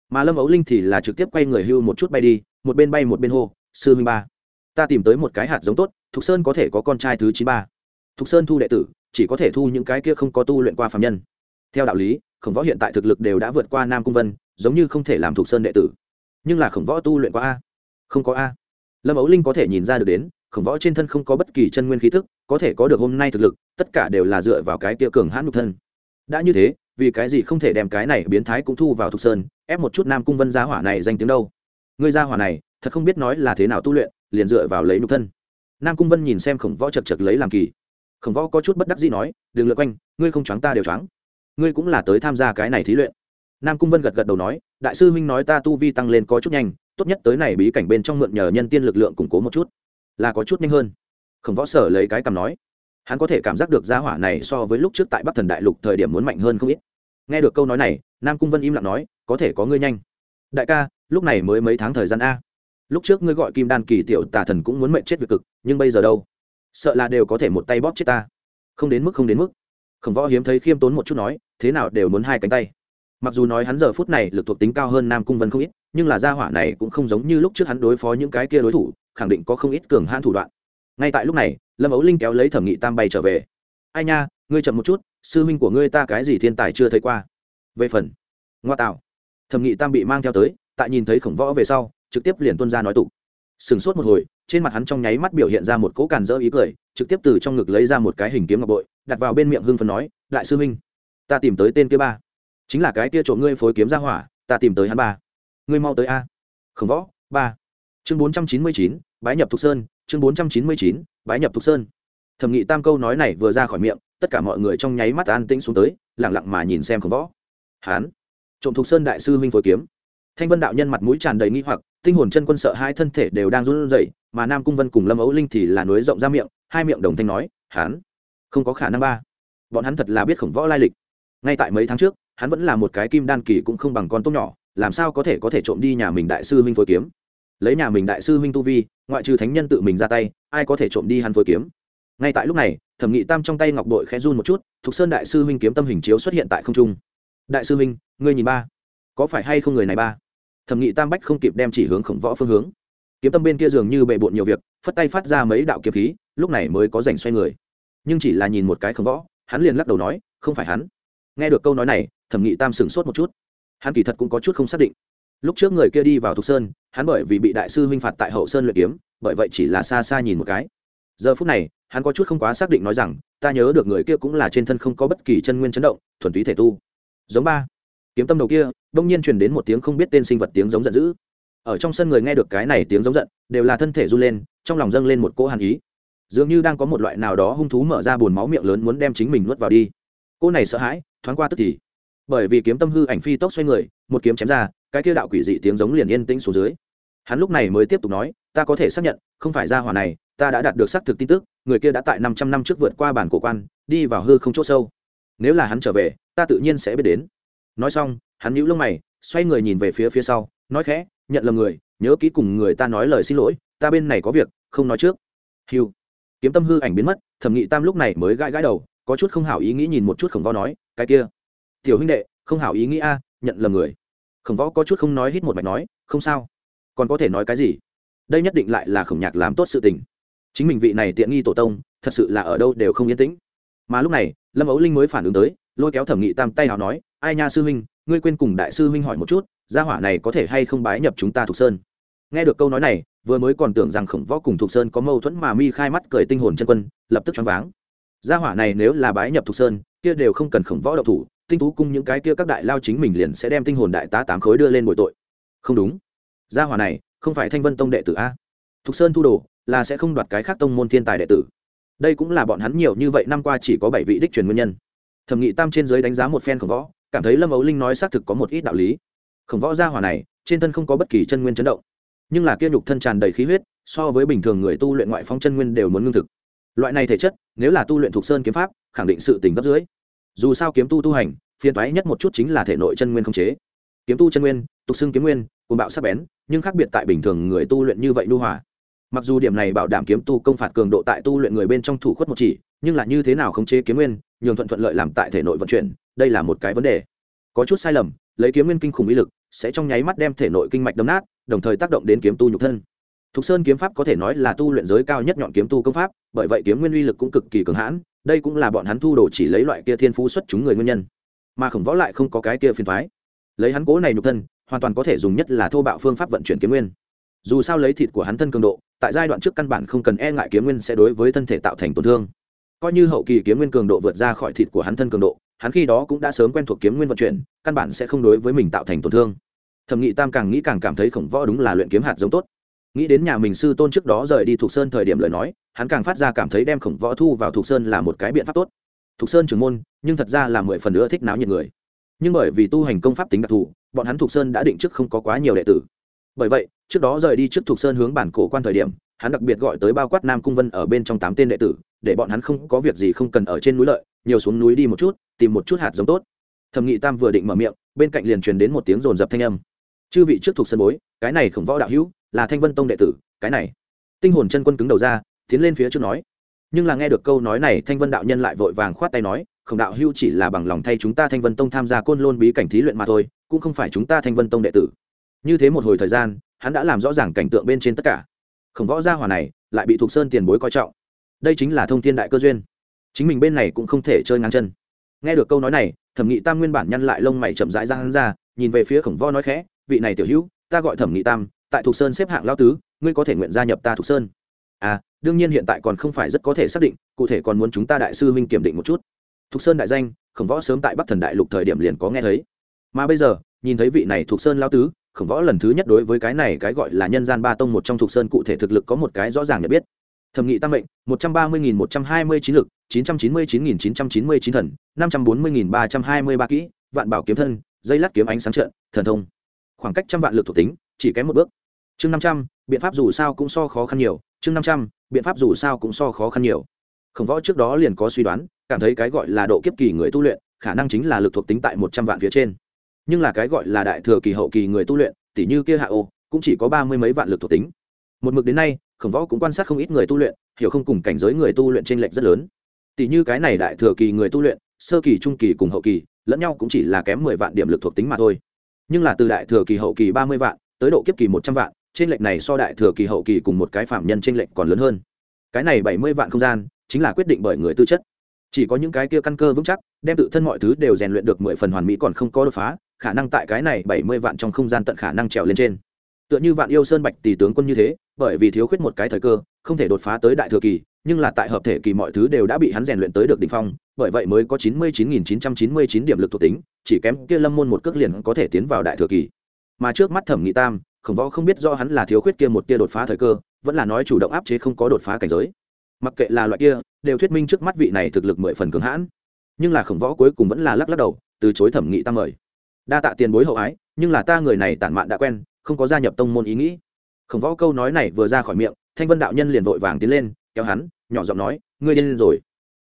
Mà lâm ấu linh thì là trực tiếp quay người hưu một chút bay đi, một bên bay một bên hô, sư minh ba, ta tìm tới một cái hạt giống tốt, thục sơn có thể có con trai thứ chín ba. Thục sơn thu đệ tử, chỉ có thể thu những cái kia không có tu luyện qua phạm nhân. Theo đạo lý, khổng võ hiện tại thực lực đều đã vượt qua nam cung vân, giống như không thể làm thục sơn đệ tử. Nhưng là khổng võ tu luyện qua a? Không có a lâm ấu linh có thể nhìn ra được đến, khổng võ trên thân không có bất kỳ chân nguyên khí thức, có thể có được hôm nay thực lực, tất cả đều là dựa vào cái kia cường hãn nhục thân. Đã như thế, vì cái gì không thể đem cái này biến thái cũng thu vào thục sơn, ép một chút nam cung vân gia hỏa này danh tiếng đâu? Người gia hỏa này, thật không biết nói là thế nào tu luyện, liền dựa vào lấy nhục thân. Nam cung vân nhìn xem khổng võ chật chật lấy làm kỳ. Khổng võ có chút bất đắc dĩ nói, đừng lượt quanh, ngươi không choáng ta đều choáng. Ngươi cũng là tới tham gia cái này thí luyện. Nam cung vân gật gật đầu nói, đại sư huynh nói ta tu vi tăng lên có chút nhanh tốt nhất tới này bí cảnh bên trong mượn nhờ nhân tiên lực lượng củng cố một chút, là có chút nhanh hơn. Khổng võ sở lấy cái cằm nói, hắn có thể cảm giác được gia hỏa này so với lúc trước tại bắc thần đại lục thời điểm muốn mạnh hơn không ít. Nghe được câu nói này, nam cung vân im lặng nói, có thể có ngươi nhanh. Đại ca, lúc này mới mấy tháng thời gian a. Lúc trước ngươi gọi kim đan kỳ tiểu tà thần cũng muốn mệnh chết việc cực, nhưng bây giờ đâu? Sợ là đều có thể một tay bóp chết ta. Không đến mức, không đến mức. Khổng võ hiếm thấy khiêm tốn một chút nói, thế nào đều muốn hai cánh tay. Mặc dù nói hắn giờ phút này lực thuộc tính cao hơn nam cung vân không ít nhưng là gia hỏa này cũng không giống như lúc trước hắn đối phó những cái kia đối thủ, khẳng định có không ít cường hãn thủ đoạn. Ngay tại lúc này, lâm ấu linh kéo lấy thẩm nghị tam bay trở về. Ai nha, ngươi chậm một chút, sư huynh của ngươi ta cái gì thiên tài chưa thấy qua. Về phần. Ngoa tạo. Thẩm nghị tam bị mang theo tới, tại nhìn thấy khổng võ về sau, trực tiếp liền tuân ra nói tục. Sừng sốt một hồi, trên mặt hắn trong nháy mắt biểu hiện ra một cỗ càn dỡ ý cười, trực tiếp từ trong ngực lấy ra một cái hình kiếm ngọc bội, đặt vào bên miệng hưng phần nói, đại sư huynh, ta tìm tới tên kia ba. Chính là cái kia trộm ngươi phối kiếm ra hỏa, ta tìm tới hắn ba ngươi mau tới a. Khổng võ, ba. Chương bốn trăm chín mươi chín, bái nhập thục sơn, chương bốn trăm chín mươi chín, bái nhập thục sơn. Thẩm nghị tam câu nói này vừa ra khỏi miệng, tất cả mọi người trong nháy mắt an tĩnh xuống tới lẳng lặng mà nhìn xem khổng võ. Hán. Trộm thục sơn đại sư huynh phối kiếm. Thanh vân đạo nhân mặt mũi tràn đầy nghi hoặc, tinh hồn chân quân sợ hai thân thể đều đang run rẩy, mà nam cung vân cùng lâm ấu linh thì là nối rộng ra miệng, hai miệng đồng thanh nói, hán, không có khả năng ba. Bọn hắn thật là biết khổng võ lai lịch. Ngay tại mấy tháng trước, hắn vẫn là một cái kim đan kỳ cũng không bằng con tốt nhỏ làm sao có thể có thể trộm đi nhà mình đại sư huynh phối kiếm? Lấy nhà mình đại sư huynh tu vi, ngoại trừ thánh nhân tự mình ra tay, ai có thể trộm đi hắn phối kiếm? Ngay tại lúc này, thẩm nghị tam trong tay ngọc đội khẽ run một chút, thục sơn đại sư huynh kiếm tâm hình chiếu xuất hiện tại không trung. Đại sư huynh, ngươi nhìn ba. Có phải hay không người này ba? Thẩm nghị tam bách không kịp đem chỉ hướng khổng võ phương hướng. Kiếm tâm bên kia dường như bệ bộn nhiều việc, phất tay phát ra mấy đạo kiếm khí, lúc này mới có rảnh xoay người. Nhưng chỉ là nhìn một cái khổng võ, hắn liền lắc đầu nói, không phải hắn. Nghe được câu nói này, thẩm nghị tam sửng sốt một chút hắn kỳ thật cũng có chút không xác định. Lúc trước người kia đi vào thục sơn, hắn bởi vì bị đại sư huynh phạt tại hậu sơn luyện kiếm, bởi vậy chỉ là xa xa nhìn một cái. Giờ phút này, hắn có chút không quá xác định nói rằng, ta nhớ được người kia cũng là trên thân không có bất kỳ chân nguyên chấn động, thuần túy thể tu. Giống ba. Kiếm tâm đầu kia đông nhiên truyền đến một tiếng không biết tên sinh vật tiếng giống giận dữ. Ở trong sân người nghe được cái này tiếng giống giận, đều là thân thể run lên, trong lòng dâng lên một cỗ hàn ý. Dường như đang có một loại nào đó hung thú mở ra bồn máu miệng lớn muốn đem chính mình nuốt vào đi. Cô này sợ hãi, thoáng qua tức thì bởi vì kiếm tâm hư ảnh phi tốc xoay người, một kiếm chém ra, cái kia đạo quỷ dị tiếng giống liền yên tĩnh xuống dưới. Hắn lúc này mới tiếp tục nói, ta có thể xác nhận, không phải ra hỏa này, ta đã đạt được xác thực tin tức, người kia đã tại năm trăm năm trước vượt qua bản cổ quan, đi vào hư không chỗ sâu. Nếu là hắn trở về, ta tự nhiên sẽ biết đến. Nói xong, hắn nhíu lông mày, xoay người nhìn về phía phía sau, nói khẽ, nhận lầm người, nhớ kỹ cùng người ta nói lời xin lỗi, ta bên này có việc, không nói trước. Hiu kiếm tâm hư ảnh biến mất, thẩm nghị tam lúc này mới gãi gãi đầu, có chút không hảo ý nghĩ nhìn một chút khổng võ nói, cái kia tiểu huynh đệ, không hảo ý nghĩ a, nhận lầm người. Khổng võ có chút không nói hít một mạch nói, không sao. Còn có thể nói cái gì? Đây nhất định lại là khổng nhạc làm tốt sự tình. Chính mình vị này tiện nghi tổ tông, thật sự là ở đâu đều không yên tĩnh. Mà lúc này, lâm ấu linh mới phản ứng tới, lôi kéo thẩm nghị tam tay hào nói, ai nha sư huynh, ngươi quên cùng đại sư huynh hỏi một chút, gia hỏa này có thể hay không bái nhập chúng ta thuộc sơn? Nghe được câu nói này, vừa mới còn tưởng rằng khổng võ cùng thuộc sơn có mâu thuẫn mà mi khai mắt cười tinh hồn chân quân, lập tức choáng váng. Gia hỏa này nếu là bái nhập thuộc sơn, kia đều không cần khổng võ đậu thủ tinh tú cung những cái kia các đại lao chính mình liền sẽ đem tinh hồn đại tá tám khối đưa lên bội tội. Không đúng. Gia hỏa này, không phải thanh vân tông đệ tử a. Thục sơn thu đồ, là sẽ không đoạt cái khác tông môn thiên tài đệ tử. Đây cũng là bọn hắn nhiều như vậy năm qua chỉ có bảy vị đích truyền nguyên nhân. Thẩm nghị tam trên giới đánh giá một phen khổng võ, cảm thấy lâm ấu linh nói xác thực có một ít đạo lý. Khổng võ gia hỏa này, trên thân không có bất kỳ chân nguyên chấn động. Nhưng là kia nhục thân tràn đầy khí huyết, so với bình thường người tu luyện ngoại phong chân nguyên đều muốn ngưng thực. Loại này thể chất, nếu là tu luyện thuộc sơn kiếm pháp, khẳng định sự tình gấp dưới dù sao kiếm tu tu hành, phiền toái nhất một chút chính là thể nội chân nguyên không chế. Kiếm tu chân nguyên, tục xưng kiếm nguyên cùng bạo sắc bén, nhưng khác biệt tại bình thường người tu luyện như vậy nu hòa. Mặc dù điểm này bảo đảm kiếm tu công phạt cường độ tại tu luyện người bên trong thủ khuất một chỉ, nhưng là như thế nào khống chế kiếm nguyên, nhường thuận thuận lợi làm tại thể nội vận chuyển, đây là một cái vấn đề. Có chút sai lầm, lấy kiếm nguyên kinh khủng ý lực, sẽ trong nháy mắt đem thể nội kinh mạch đâm nát, đồng thời tác động đến kiếm tu nhục thân. Thục sơn kiếm pháp có thể nói là tu luyện giới cao nhất nhọn kiếm tu công pháp, bởi vậy kiếm nguyên uy lực cũng cực kỳ cường hãn đây cũng là bọn hắn thu đồ chỉ lấy loại kia thiên phú xuất chúng người nguyên nhân. Mà khổng võ lại không có cái kia phiền thoái lấy hắn cố này nhục thân, hoàn toàn có thể dùng nhất là thô bạo phương pháp vận chuyển kiếm nguyên. Dù sao lấy thịt của hắn thân cường độ, tại giai đoạn trước căn bản không cần e ngại kiếm nguyên sẽ đối với thân thể tạo thành tổn thương. Coi như hậu kỳ kiếm nguyên cường độ vượt ra khỏi thịt của hắn thân cường độ, hắn khi đó cũng đã sớm quen thuộc kiếm nguyên vận chuyển, căn bản sẽ không đối với mình tạo thành tổn thương. Thẩm nghị tam càng nghĩ càng cảm thấy khổng võ đúng là luyện kiếm hạt giống tốt. Nghĩ đến nhà mình sư tôn trước đó rời đi thuộc sơn thời điểm lời nói hắn càng phát ra cảm thấy đem khổng võ thu vào thục sơn là một cái biện pháp tốt. Thục sơn trưởng môn, nhưng thật ra là mười phần nữa thích náo nhiệt người. Nhưng bởi vì tu hành công pháp tính đặc thù, bọn hắn thục sơn đã định trước không có quá nhiều đệ tử. Bởi vậy, trước đó rời đi trước thục sơn hướng bản cổ quan thời điểm, hắn đặc biệt gọi tới bao quát nam cung vân ở bên trong tám tên đệ tử, để bọn hắn không có việc gì không cần ở trên núi lợi, nhiều xuống núi đi một chút, tìm một chút hạt giống tốt. Thẩm nghị tam vừa định mở miệng, bên cạnh liền truyền đến một tiếng rồn rập thanh âm. Chư vị trước thuộc sân bối, cái này khổng võ đạo hữu, là thanh vân tông đệ tử, cái này. Tinh hồn chân quân cứng đầu ra tiến lên phía trước nói. Nhưng là nghe được câu nói này, thanh vân đạo nhân lại vội vàng khoát tay nói, khổng đạo hưu chỉ là bằng lòng thay chúng ta thanh vân tông tham gia côn lôn bí cảnh thí luyện mà thôi, cũng không phải chúng ta thanh vân tông đệ tử. Như thế một hồi thời gian, hắn đã làm rõ ràng cảnh tượng bên trên tất cả. Khổng võ gia hòa này lại bị thuộc sơn tiền bối coi trọng. Đây chính là thông thiên đại cơ duyên. Chính mình bên này cũng không thể chơi ngang chân. Nghe được câu nói này, thẩm nghị tam nguyên bản nhăn lại lông mày chậm rãi ra hắn ra, nhìn về phía khổng võ nói khẽ, vị này tiểu hữu, ta gọi thẩm nghị tam, tại thục sơn xếp hạng lao tứ, ngươi có thể nguyện gia nhập ta thục sơn. À đương nhiên hiện tại còn không phải rất có thể xác định cụ thể còn muốn chúng ta đại sư huynh kiểm định một chút. Thục sơn đại danh khổng võ sớm tại bắc thần đại lục thời điểm liền có nghe thấy. Mà bây giờ nhìn thấy vị này thục sơn lao tứ khổng võ lần thứ nhất đối với cái này cái gọi là nhân gian ba tông một trong thục sơn cụ thể thực lực có một cái rõ ràng nhận biết. Thẩm nghị tăng mệnh một trăm ba mươi nghìn một trăm hai mươi chín lực chín trăm chín mươi chín nghìn chín trăm chín mươi chín thần năm trăm bốn mươi nghìn ba trăm hai mươi ba kỹ vạn bảo kiếm thân dây lát kiếm ánh sáng trợn, thần thông. Khoảng cách trăm vạn lực thuộc tính chỉ kém một bước. Chương năm trăm biện pháp dù sao cũng so khó khăn nhiều. Chương năm trăm biện pháp dù sao cũng so khó khăn nhiều. Khổng võ trước đó liền có suy đoán, cảm thấy cái gọi là độ kiếp kỳ người tu luyện, khả năng chính là lực thuộc tính tại một trăm vạn phía trên. Nhưng là cái gọi là đại thừa kỳ hậu kỳ người tu luyện tỷ như kia hạ ô, cũng chỉ có ba mươi mấy vạn lực thuộc tính. Một mực đến nay, khổng võ cũng quan sát không ít người tu luyện, hiểu không cùng cảnh giới người tu luyện t r ê n lệch rất lớn. Tỷ như cái này đại thừa kỳ người tu luyện, sơ kỳ, trung kỳ cùng hậu kỳ, lẫn nhau cũng chỉ là kém mười vạn điểm lực thuộc tính mà thôi. Nhưng là từ đại thừa kỳ hậu kỳ ba mươi vạn, tới độ kiếp kỳ một trăm vạn trên lệnh này so đại thừa kỳ hậu kỳ cùng một cái phạm nhân trên lệnh còn lớn hơn. Cái này bảy mươi vạn không gian chính là quyết định bởi người tư chất. Chỉ có những cái kia căn cơ vững chắc, đem tự thân mọi thứ đều rèn luyện được mười phần hoàn mỹ còn không có đột phá, khả năng tại cái này bảy mươi vạn trong không gian tận khả năng trèo lên trên. Tựa như vạn yêu sơn bạch tỷ tướng quân như thế, bởi vì thiếu khuyết một cái thời cơ, không thể đột phá tới đại thừa kỳ, nhưng là tại hợp thể kỳ mọi thứ đều đã bị hắn rèn luyện tới được đỉnh phong, bởi vậy mới có chín mươi chín nghìn chín trăm chín mươi chín điểm lực thuộc tính, chỉ kém kia lâm môn một cước liền có thể tiến vào đại thừa kỳ. Mà trước mắt thẩm nghị tam khổng võ không biết do hắn là thiếu khuyết kia một tia đột phá thời cơ, vẫn là nói chủ động áp chế không có đột phá cảnh giới. Mặc kệ là loại kia, đều thuyết minh trước mắt vị này thực lực mười phần cường hãn. Nhưng là khổng võ cuối cùng vẫn là lắc lắc đầu, từ chối thẩm nghị ta mời. Đa tạ tiền bối hậu ái, nhưng là ta người này tản mạn đã quen, không có gia nhập tông môn ý nghĩ. Khổng võ câu nói này vừa ra khỏi miệng, thanh vân đạo nhân liền vội vàng tiến lên, kéo hắn, nhỏ giọng nói, ngươi điên rồi.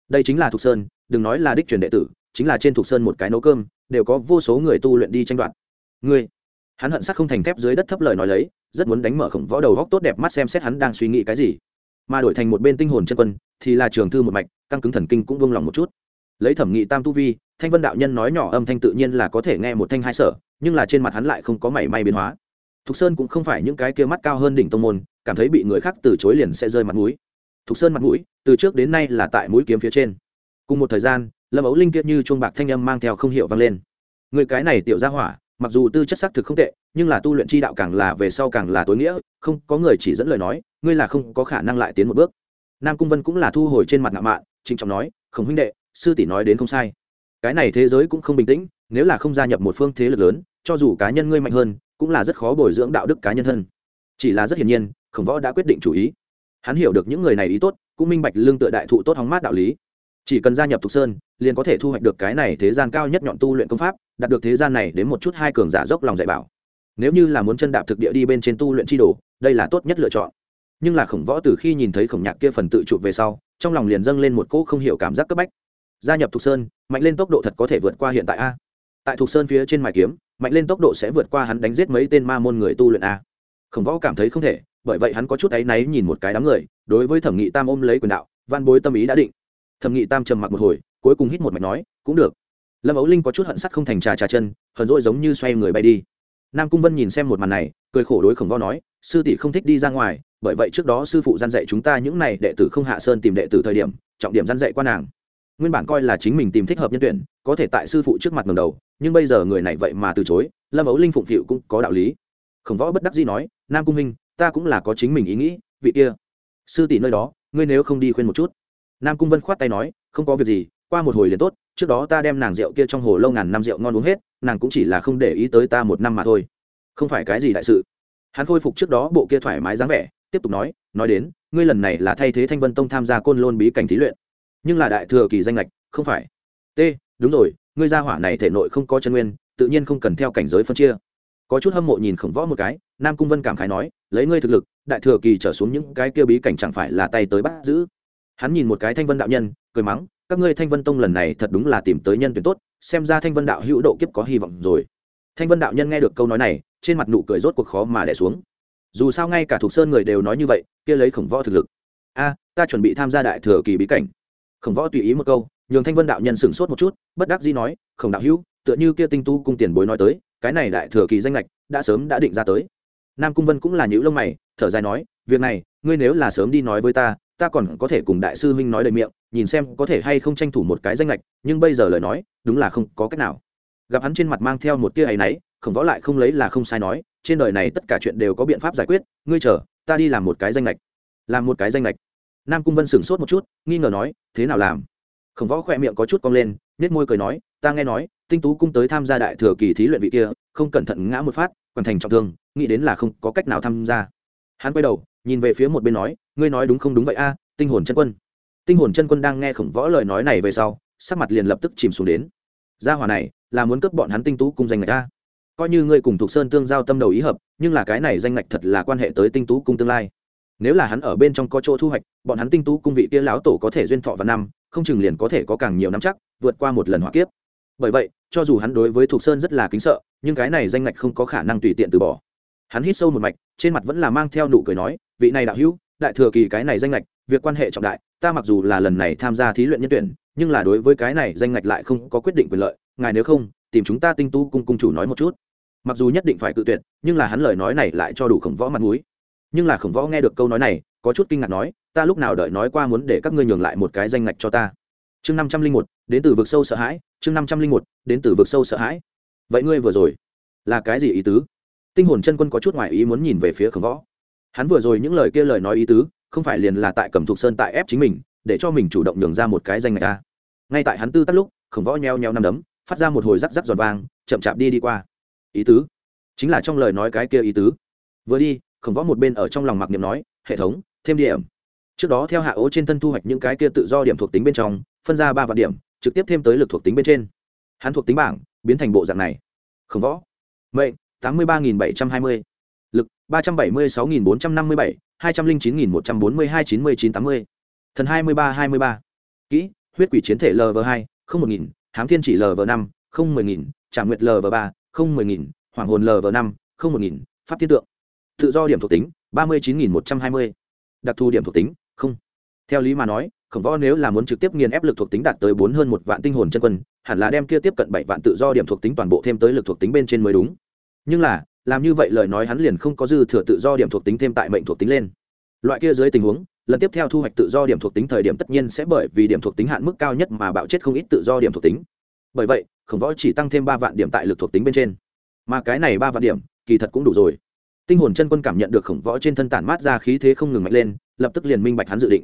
Đây chính là thục sơn, đừng nói là đích truyền đệ tử, chính là trên thục sơn một cái nấu cơm, đều có vô số người tu luyện đi tranh đoạt. Ngươi hắn hận sắc không thành thép dưới đất thấp lời nói lấy, rất muốn đánh mở khổng võ đầu góc tốt đẹp mắt xem xét hắn đang suy nghĩ cái gì. Mà đổi thành một bên tinh hồn chân quân, thì là trường thư một mạch, căng cứng thần kinh cũng vung lòng một chút. Lấy thẩm nghị tam tu vi, thanh vân đạo nhân nói nhỏ âm thanh tự nhiên là có thể nghe một thanh hai sở, nhưng là trên mặt hắn lại không có mảy may biến hóa. Thục sơn cũng không phải những cái kia mắt cao hơn đỉnh tông môn, cảm thấy bị người khác từ chối liền sẽ rơi mặt mũi. Thục sơn mặt mũi, từ trước đến nay là tại mũi kiếm phía trên. Cùng một thời gian, lâm ấu linh kiệt như chuông bạc thanh âm mang theo không hiệu vang lên. Người cái này tiểu ra hỏa mặc dù tư chất sắc thực không tệ, nhưng là tu luyện chi đạo càng là về sau càng là tối nghĩa, không, có người chỉ dẫn lời nói, ngươi là không có khả năng lại tiến một bước. Nam cung vân cũng là thu hồi trên mặt ngạo mạn, trịnh trọng nói không huynh đệ, sư tỷ nói đến không sai. Cái này thế giới cũng không bình tĩnh, nếu là không gia nhập một phương thế lực lớn, cho dù cá nhân ngươi mạnh hơn, cũng là rất khó bồi dưỡng đạo đức cá nhân hơn. chỉ là rất hiển nhiên, khổng võ đã quyết định chủ ý. Hắn hiểu được những người này ý tốt, cũng minh bạch lương tựa đại thụ tốt hóng mát đạo lý. Chỉ cần gia nhập thục sơn liền có thể thu hoạch được cái này thế gian cao nhất nhọn tu luyện công pháp, đạt được thế gian này đến một chút hai cường giả dốc lòng dạy bảo. Nếu như là muốn chân đạp thực địa đi bên trên tu luyện chi đồ, đây là tốt nhất lựa chọn. Nhưng là khổng võ từ khi nhìn thấy khổng nhạc kia phần tự chụp về sau, trong lòng liền dâng lên một cỗ không hiểu cảm giác cấp bách. Gia nhập thục sơn, mạnh lên tốc độ thật có thể vượt qua hiện tại a. Tại thục sơn phía trên mài kiếm, mạnh lên tốc độ sẽ vượt qua hắn đánh giết mấy tên ma môn người tu luyện a. Khổng võ cảm thấy không thể, bởi vậy hắn có chút áy náy nhìn một cái đám người, đối với thẩm nghị tam ôm lấy quyền đạo văn bối tâm ý đã định. Thẩm nghị tam trầm mặc một hồi cuối cùng hít một mạch nói, cũng được. Lâm ấu linh có chút hận sắt không thành trà trà chân, hờn rỗi giống như xoay người bay đi. Nam cung vân nhìn xem một màn này, cười khổ đối khổng võ nói, sư tỷ không thích đi ra ngoài, bởi vậy trước đó sư phụ gian dạy chúng ta những này đệ tử không hạ sơn tìm đệ tử thời điểm, trọng điểm gian dạy qua nàng. Nguyên bản coi là chính mình tìm thích hợp nhân tuyển, có thể tại sư phụ trước mặt ngầm đầu, nhưng bây giờ người này vậy mà từ chối, lâm ấu linh phụng phịu cũng có đạo lý. Khổng võ bất đắc dĩ nói, nam cung minh ta cũng là có chính mình ý nghĩ, vị kia, sư tỷ nơi đó, ngươi nếu không đi khuyên một chút. Nam cung vân khoát tay nói, không có việc gì qua một hồi liền tốt, trước đó ta đem nàng rượu kia trong hồ lâu ngàn năm rượu ngon uống hết, nàng cũng chỉ là không để ý tới ta một năm mà thôi. Không phải cái gì đại sự. Hắn khôi phục trước đó bộ kia thoải mái dáng vẻ, tiếp tục nói nói đến, ngươi lần này là thay thế thanh vân tông tham gia côn lôn bí cảnh thí luyện. Nhưng là đại thừa kỳ danh lệch, không phải. T, đúng rồi, ngươi gia hỏa này thể nội không có chân nguyên, tự nhiên không cần theo cảnh giới phân chia. Có chút hâm mộ nhìn khổng võ một cái, nam cung vân cảm khái nói, lấy ngươi thực lực, đại thừa kỳ trở xuống những cái kia bí cảnh chẳng phải là tay tới bắt giữ. Hắn nhìn một cái thanh vân đạo nhân, cười mắng các ngươi thanh vân tông lần này thật đúng là tìm tới nhân tuyển tốt, xem ra thanh vân đạo hữu độ kiếp có hy vọng rồi. Thanh vân đạo nhân nghe được câu nói này, trên mặt nụ cười rốt cuộc khó mà đẻ xuống. Dù sao ngay cả thuộc sơn người đều nói như vậy, kia lấy khổng võ thực lực. A, ta chuẩn bị tham gia đại thừa kỳ bí cảnh. Khổng võ tùy ý một câu, nhường thanh vân đạo nhân sửng sốt một chút, bất đắc dĩ nói, khổng đạo hữu, tựa như kia tinh tu cung tiền bối nói tới, cái này đại thừa kỳ danh lệch đã sớm đã định ra tới. Nam cung vân cũng là nhữ lông mày, thở dài nói, việc này, ngươi nếu là sớm đi nói với ta ta còn có thể cùng đại sư huynh nói lời miệng, nhìn xem có thể hay không tranh thủ một cái danh lệch nhưng bây giờ lời nói, đúng là không có cách nào. Gặp hắn trên mặt mang theo một tia áy náy khổng võ lại không lấy là không sai nói, trên đời này tất cả chuyện đều có biện pháp giải quyết, ngươi chờ, ta đi làm một cái danh lệch làm một cái danh lệch nam cung vân sửng sốt một chút, nghi ngờ nói, thế nào làm? Khổng võ khỏe miệng có chút cong lên nết môi cười nói, ta nghe nói, tinh tú cung tới tham gia đại thừa kỳ thí luyện vị kia, không cẩn thận ngã một phát còn thành trọng thương, nghĩ đến là không có cách nào tham gia. Hắn quay đầu nhìn về phía một bên nói, ngươi nói đúng không đúng vậy a, tinh hồn chân quân? Tinh hồn chân quân đang nghe khổng võ lời nói này về sau, sắc mặt liền lập tức chìm xuống đến. Gia hỏa này, là muốn cướp bọn hắn tinh tú cung danh ngạch a. Coi như ngươi cùng thục sơn tương giao tâm đầu ý hợp, nhưng là cái này danh ngạch thật là quan hệ tới tinh tú cung tương lai. Nếu là hắn ở bên trong có chỗ thu hoạch, bọn hắn tinh tú cung vị kia lão tổ có thể duyên thọ vào năm, không chừng liền có thể có càng nhiều năm chắc, vượt qua một lần hỏa kiếp. Bởi vậy, cho dù hắn đối với thục sơn rất là kính sợ, nhưng cái này danh ngạch không có khả năng tùy tiện từ bỏ. Hắn hít sâu một mạch trên mặt vẫn là mang theo nụ cười nói, vị này đạo hữu, đại thừa kỳ cái này danh lệch việc quan hệ trọng đại, ta mặc dù là lần này tham gia thí luyện nhân tuyển, nhưng là đối với cái này danh ngạch lại không có quyết định quyền lợi, ngài nếu không, tìm chúng ta tinh tu cung cung chủ nói một chút. Mặc dù nhất định phải cự tuyệt, nhưng là hắn lời nói này lại cho đủ khổng võ mặt mũi. Nhưng là khổng võ nghe được câu nói này, có chút kinh ngạc nói, ta lúc nào đợi nói qua muốn để các ngươi nhường lại một cái danh ngạch cho ta. Chương năm trăm linh một, đến từ vực sâu sợ hãi, chương năm trăm linh một, đến từ vực sâu sợ hãi. Vậy ngươi vừa rồi, là cái gì ý tứ? Tinh hồn chân quân có chút ngoại ý muốn nhìn về phía khổng võ. Hắn vừa rồi những lời kia lời nói ý tứ, không phải liền là tại cầm thục sơn tại ép chính mình, để cho mình chủ động nhường ra một cái danh ngạch ta ngay tại hắn tư tắt lúc, khổng võ nheo nheo năm đấm, phát ra một hồi rắc rắc giòn vang, chậm chạp đi đi qua. Ý tứ? Chính là trong lời nói cái kia ý tứ. Vừa đi, khổng võ một bên ở trong lòng mặc niệm nói, hệ thống, thêm điểm. Trước đó theo hạ ố trên thân thu hoạch những cái kia tự do điểm thuộc tính bên trong, phân ra ba vạn điểm, trực tiếp thêm tới lực thuộc tính bên trên. Hắn thuộc tính bảng, biến thành bộ dạng này. Khổng võ, mệnh tám mươi ba nghìn bảy trăm hai mươi. Lực, ba trăm bảy mươi sáu nghìn bốn trăm năm mươi bảy, hai trăm linh chín nghìn một trăm bốn mươi hai chín mươi chín tám mươi. Thần hai mươi ba hai mươi ba. Kỹ, huyết quỷ chiến thể lv hai, không một nghìn, hám thiên chỉ lv năm, không mười nghìn trả nguyệt lv ba, không mười nghìn, hoàng hồn lv năm, không một nghìn, pháp thiên tượng. Tự do điểm thuộc tính, ba mươi chín nghìn một trăm hai mươi. Đặc thù điểm thuộc tính, không. Theo lý mà nói, khổng võ nếu là muốn trực tiếp nghiền ép lực thuộc tính đạt tới bốn hơn một vạn tinh hồn chân quân, hẳn là đem kia tiếp cận bảy vạn tự do điểm thuộc tính toàn bộ thêm tới lực thuộc tính bên trên mới đúng nhưng là, làm như vậy lời nói hắn liền không có dư thừa tự do điểm thuộc tính thêm tại mệnh thuộc tính lên. Loại kia dưới tình huống, lần tiếp theo thu hoạch tự do điểm thuộc tính thời điểm tất nhiên sẽ bởi vì điểm thuộc tính hạn mức cao nhất mà bạo chết không ít tự do điểm thuộc tính. Bởi vậy, khổng võ chỉ tăng thêm ba vạn điểm tại lực thuộc tính bên trên. Mà cái này ba vạn điểm, kỳ thật cũng đủ rồi. Tinh hồn chân quân cảm nhận được khổng võ trên thân tản mát ra khí thế không ngừng mạnh lên, lập tức liền minh bạch hắn dự định.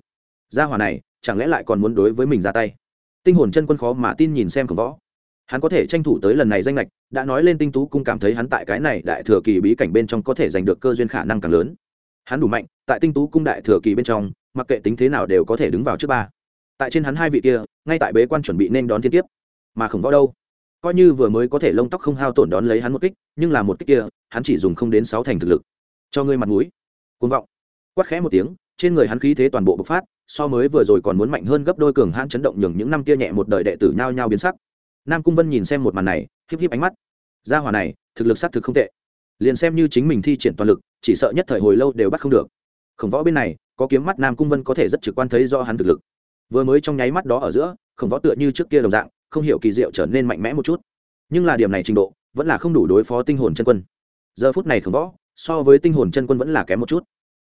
Gia hỏa này, chẳng lẽ lại còn muốn đối với mình ra tay? Tinh hồn chân quân khó mà tin nhìn xem khổng võ hắn có thể tranh thủ tới lần này danh lệch đã nói lên tinh tú cung cảm thấy hắn tại cái này đại thừa kỳ bí cảnh bên trong có thể giành được cơ duyên khả năng càng lớn. Hắn đủ mạnh, tại tinh tú cung đại thừa kỳ bên trong, mặc kệ tính thế nào đều có thể đứng vào trước ba. Tại trên hắn hai vị kia, ngay tại bế quan chuẩn bị nên đón thiên tiếp mà khổng võ đâu? Coi như vừa mới có thể lông tóc không hao tổn đón lấy hắn một kích, nhưng là một kích kia, hắn chỉ dùng không đến sáu thành thực lực. Cho ngươi mặt mũi. Côn vọng. Quát khẽ một tiếng, trên người hắn khí thế toàn bộ bộc phát, so mới vừa rồi còn muốn mạnh hơn gấp đôi cường hãn chấn động nhường những năm kia nhẹ một đời đệ tử nhao nhao biến sắc nam cung vân nhìn xem một màn này, híp híp ánh mắt. Gia hỏa này, thực lực xác thực không tệ. Liền xem như chính mình thi triển toàn lực, chỉ sợ nhất thời hồi lâu đều bắt không được. Khổng võ bên này, có kiếm mắt nam cung vân có thể rất trực quan thấy do hắn thực lực. Vừa mới trong nháy mắt đó ở giữa, khổng võ tựa như trước kia đồng dạng, không hiểu kỳ diệu trở nên mạnh mẽ một chút. Nhưng là điểm này trình độ, vẫn là không đủ đối phó tinh hồn chân quân. Giờ phút này khổng võ, so với tinh hồn chân quân vẫn là kém một chút.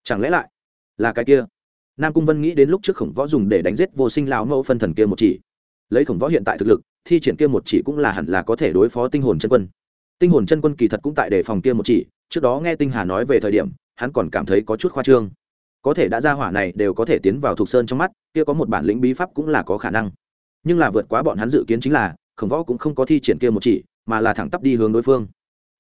Chẳng lẽ lại là cái kia? Nam cung vân nghĩ đến lúc trước khổng võ dùng để đánh giết vô sinh lão mẫu phân thần kia một chỉ. Lấy khổng võ hiện tại thực lực thi triển kia một chỉ cũng là hẳn là có thể đối phó tinh hồn chân quân. Tinh hồn chân quân kỳ thật cũng tại đề phòng kia một chỉ, trước đó nghe tinh hà nói về thời điểm, hắn còn cảm thấy có chút khoa trương. Có thể đã ra hỏa này đều có thể tiến vào thuộc sơn trong mắt, kia có một bản lĩnh bí pháp cũng là có khả năng. Nhưng là vượt quá bọn hắn dự kiến chính là, khổng võ cũng không có thi triển kia một chỉ, mà là thẳng tắp đi hướng đối phương.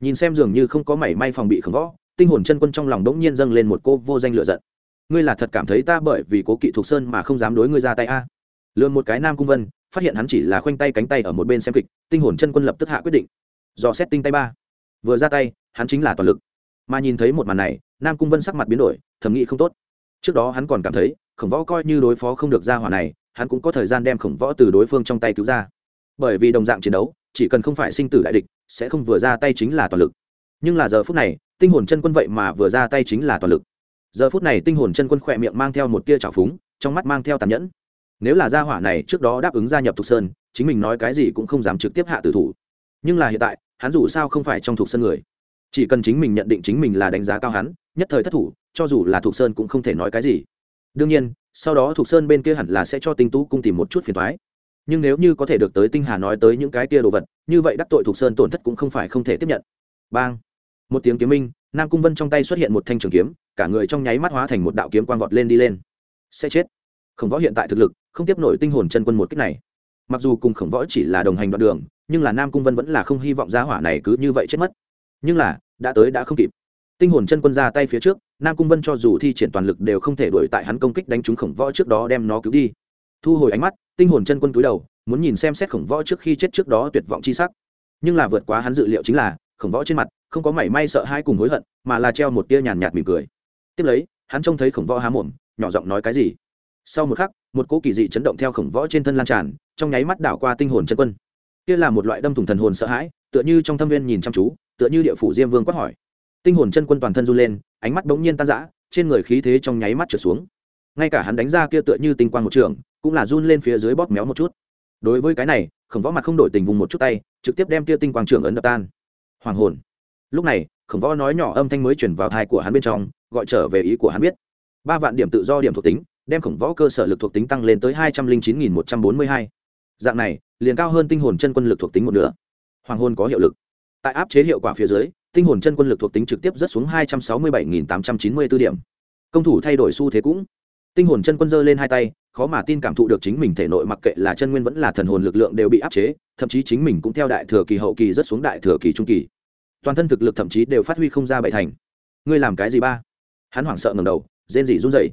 Nhìn xem dường như không có mảy may phòng bị khổng võ, tinh hồn chân quân trong lòng đống nhiên dâng lên một cô vô danh lựa giận. Ngươi là thật cảm thấy ta bởi vì cố kỵ thuộc sơn mà không dám đối ngươi ra tay a? Lượn một cái nam cung vân phát hiện hắn chỉ là khoanh tay cánh tay ở một bên xem kịch, tinh hồn chân quân lập tức hạ quyết định. Dò xét tinh tay ba. Vừa ra tay, hắn chính là toàn lực. Mà nhìn thấy một màn này, nam cung vân sắc mặt biến đổi, thầm nghĩ không tốt. Trước đó hắn còn cảm thấy, khổng võ coi như đối phó không được ra hỏa này, hắn cũng có thời gian đem khổng võ từ đối phương trong tay cứu ra. Bởi vì đồng dạng chiến đấu, chỉ cần không phải sinh tử đại địch, sẽ không vừa ra tay chính là toàn lực. Nhưng là giờ phút này, tinh hồn chân quân vậy mà vừa ra tay chính là toàn lực. Giờ phút này tinh hồn chân quân khỏe miệng mang theo một tia trào phúng, trong mắt mang theo tàn nhẫn nếu là gia hỏa này trước đó đáp ứng gia nhập thục sơn, chính mình nói cái gì cũng không dám trực tiếp hạ tử thủ. Nhưng là hiện tại, hắn dù sao không phải trong thục sơn người. Chỉ cần chính mình nhận định chính mình là đánh giá cao hắn, nhất thời thất thủ, cho dù là thục sơn cũng không thể nói cái gì. Đương nhiên, sau đó thục sơn bên kia hẳn là sẽ cho tinh tú cung tìm một chút phiền thoái nhưng nếu như có thể được tới tinh hà nói tới những cái kia đồ vật, như vậy đắc tội thục sơn tổn thất cũng không phải không thể tiếp nhận. Bang! Một tiếng kiếm minh, nam cung vân trong tay xuất hiện một thanh trường kiếm, cả người trong nháy mắt hóa thành một đạo kiếm quang vọt lên đi lên. Sẽ chết! Khổng võ hiện tại thực lực không tiếp nổi tinh hồn chân quân một cách này. Mặc dù cùng khổng võ chỉ là đồng hành đoạn đường, nhưng là nam cung vân vẫn là không hy vọng giá hỏa này cứ như vậy chết mất. Nhưng là, đã tới đã không kịp. Tinh hồn chân quân ra tay phía trước, nam cung vân cho dù thi triển toàn lực đều không thể đuổi tại hắn công kích đánh trúng khổng võ trước đó đem nó cứu đi. Thu hồi ánh mắt, tinh hồn chân quân cúi đầu, muốn nhìn xem xét khổng võ trước khi chết trước đó tuyệt vọng chi sắc. Nhưng là vượt quá hắn dự liệu chính là, khổng võ trên mặt, không có mảy may sợ hãi cùng hối hận, mà là treo một tia nhàn nhạt mỉm cười. Tiếp lấy, hắn trông thấy khổng võ há mồm, nhỏ giọng nói cái gì. Sau một khắc một cỗ kỳ dị chấn động theo khổng võ trên thân lan tràn, trong nháy mắt đảo qua tinh hồn chân quân. Kia là một loại đâm thủng thần hồn sợ hãi, tựa như trong thâm viên nhìn chăm chú, tựa như địa phủ diêm vương quát hỏi. Tinh hồn chân quân toàn thân run lên, ánh mắt bỗng nhiên tan rã, trên người khí thế trong nháy mắt trở xuống. Ngay cả hắn đánh ra kia tựa như tinh quang một trường, cũng là run lên phía dưới bóp méo một chút. Đối với cái này, khổng võ mặt không đổi tình vùng một chút tay, trực tiếp đem kia tinh quang trường ấn đập tan. Hoàng hồn. Lúc này, khổng võ nói nhỏ âm thanh mới chuyển vào thai của hắn bên trong, gọi trở về ý của hắn biết. Ba vạn điểm tự do điểm thuộc tính đem khổng võ cơ sở lực thuộc tính tăng lên tới hai trăm linh chín nghìn một trăm bốn mươi hai. Dạng này, liền cao hơn tinh hồn chân quân lực thuộc tính một nửa. Hoàng hôn có hiệu lực. Tại áp chế hiệu quả phía dưới, tinh hồn chân quân lực thuộc tính trực tiếp rất xuống hai trăm sáu mươi bảy nghìn tám trăm chín mươi b ố điểm. Công thủ thay đổi xu thế cũng. Tinh hồn chân quân giơ lên hai tay, khó mà tin cảm thụ được chính mình thể nội mặc kệ là chân nguyên vẫn là thần hồn lực lượng đều bị áp chế, thậm chí chính mình cũng theo đại thừa kỳ, hậu kỳ rất xuống đại thừa kỳ, trung kỳ. Toàn thân thực lực thậm chí đều phát huy không ra bảy thành. Ngươi làm cái gì ba? Hắn hoảng sợ ngầm đầu, rên rỉ run rẩy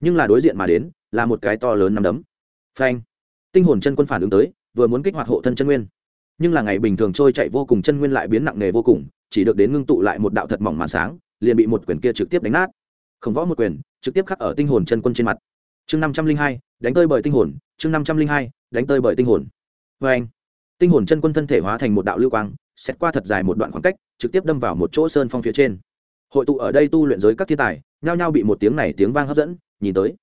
nhưng là đối diện mà đến, là một cái to lớn nắm đấm. Phanh. Tinh hồn chân quân phản ứng tới, vừa muốn kích hoạt hộ thân chân nguyên. Nhưng là ngày bình thường trôi chạy vô cùng chân nguyên lại biến nặng nề vô cùng, chỉ được đến ngưng tụ lại một đạo thật mỏng màn sáng, liền bị một quyền kia trực tiếp đánh nát. Không võ một quyền, trực tiếp khắc ở tinh hồn chân quân trên mặt. Chương năm trăm linh hai, đánh tơi bởi tinh hồn, chương năm trăm linh hai, đánh tơi bởi tinh hồn. Vê anh tinh hồn chân quân thân thể hóa thành một đạo lưu quang xét qua thật dài một đoạn khoảng cách, trực tiếp đâm vào một chỗ sơn phong phía trên. Hội tụ ở đây tu luyện giới các thiên tài, nhao nhao bị một tiếng này tiếng vang hấp dẫn nhìn tới.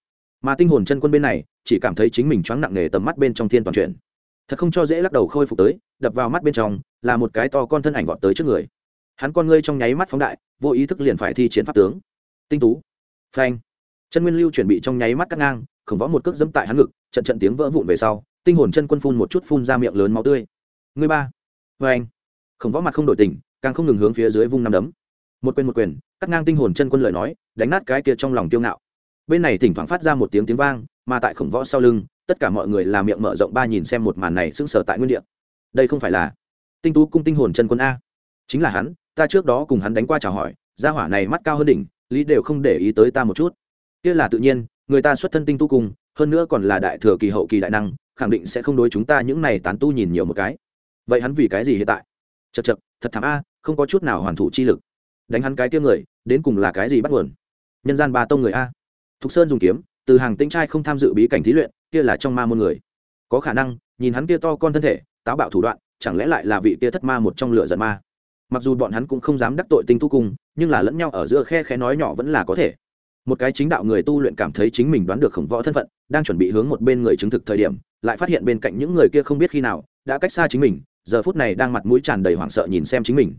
Mà tinh hồn chân quân bên này, chỉ cảm thấy chính mình choáng nặng nề tầm mắt bên trong thiên toàn chuyện. Thật không cho dễ lắc đầu khôi phục tới, đập vào mắt bên trong, là một cái to con thân ảnh vọt tới trước người. Hắn con ngươi trong nháy mắt phóng đại, vô ý thức liền phải thi chiến pháp tướng. Tinh tú. Phanh. Chân nguyên lưu chuẩn bị trong nháy mắt cắt ngang khổng võ một cước dẫm tại hắn ngực, trận trận tiếng vỡ vụn về sau, tinh hồn chân quân phun một chút phun ra miệng lớn máu tươi. Người ba. Phanh. Khổng võ mặt không đổi tình càng không ngừng hướng phía dưới vung năm đấm. Một quyền một quyền, cắt ngang tinh hồn chân quân lời nói, đánh nát cái kia trong lòng tiêu ngạo bên này thỉnh thoảng phát ra một tiếng tiếng vang, mà tại khổng võ sau lưng, tất cả mọi người làm miệng mở rộng ba nhìn xem một màn này sững sờ tại nguyên địa. Đây không phải là tinh tú cung tinh hồn chân quân a. Chính là hắn, ta trước đó cùng hắn đánh qua chào hỏi, gia hỏa này mắt cao hơn đỉnh, lý đều không để ý tới ta một chút. Kia là tự nhiên, người ta xuất thân tinh tu cung, hơn nữa còn là đại thừa kỳ hậu kỳ đại năng, khẳng định sẽ không đối chúng ta những này tán tu nhìn nhiều một cái. Vậy hắn vì cái gì hiện tại? Chật chật thật thảm a, không có chút nào hoàn thủ chi lực. Đánh hắn cái kia người, đến cùng là cái gì bắt nguồn? Nhân gian ba tông người a thục sơn dùng kiếm, từ hàng tinh trai không tham dự bí cảnh thí luyện, kia là trong ma môn người. Có khả năng, nhìn hắn kia to con thân thể, táo bạo thủ đoạn, chẳng lẽ lại là vị kia thất ma một trong lửa giận ma? Mặc dù bọn hắn cũng không dám đắc tội tinh tu cung nhưng là lẫn nhau ở giữa khe khẽ nói nhỏ vẫn là có thể. Một cái chính đạo người tu luyện cảm thấy chính mình đoán được khổng võ thân phận, đang chuẩn bị hướng một bên người chứng thực thời điểm, lại phát hiện bên cạnh những người kia không biết khi nào, đã cách xa chính mình, giờ phút này đang mặt mũi tràn đầy hoảng sợ nhìn xem chính mình.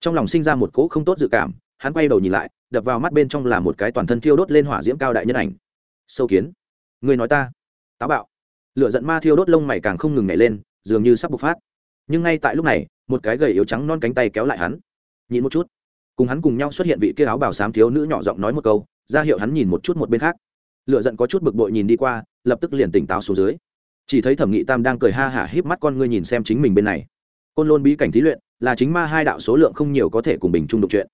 Trong lòng sinh ra một cỗ không tốt dự cảm, hắn quay đầu nhìn lại đập vào mắt bên trong là một cái toàn thân thiêu đốt lên hỏa diễm cao đại nhân ảnh. Sâu kiến. Người nói ta. Táo bạo. Lửa giận ma thiêu đốt lông mày càng không ngừng nhảy lên, dường như sắp bộc phát. Nhưng ngay tại lúc này, một cái gầy yếu trắng non cánh tay kéo lại hắn. Nhìn một chút. Cùng hắn cùng nhau xuất hiện vị kia áo bảo sám thiếu nữ nhỏ giọng nói một câu, ra hiệu hắn nhìn một chút một bên khác. Lựa giận có chút bực bội nhìn đi qua, lập tức liền tỉnh táo xuống dưới. Chỉ thấy thẩm nghị tam đang cười ha hả híp mắt con ngươi nhìn xem chính mình bên này. Côn lôn bí cảnh thí luyện là chính ma hai đạo số lượng không nhiều có thể cùng bình chung đục chuyện.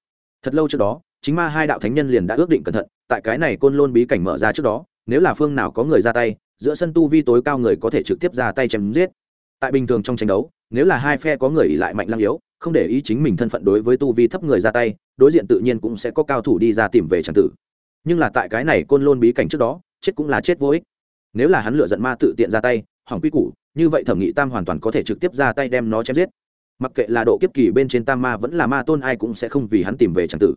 Thật lâu trước đó chính ma hai đạo thánh nhân liền đã ước định cẩn thận, tại cái này côn lôn bí cảnh mở ra trước đó, nếu là phương nào có người ra tay, giữa sân tu vi tối cao người có thể trực tiếp ra tay chém giết. Tại bình thường trong tranh đấu, nếu là hai phe có người ỉ lại mạnh lăng yếu, không để ý chính mình thân phận đối với tu vi thấp người ra tay, đối diện tự nhiên cũng sẽ có cao thủ đi ra tìm về tràng tử. Nhưng là tại cái này côn lôn bí cảnh trước đó, chết cũng là chết vô ích. Nếu là hắn lựa giận ma tự tiện ra tay, hỏng quy củ, như vậy thẩm nghị tam hoàn toàn có thể trực tiếp ra tay đem nó chém giết. Mặc kệ là độ kiếp kỳ bên trên tam ma vẫn là ma tôn ai cũng sẽ không vì hắn tìm về tràng tử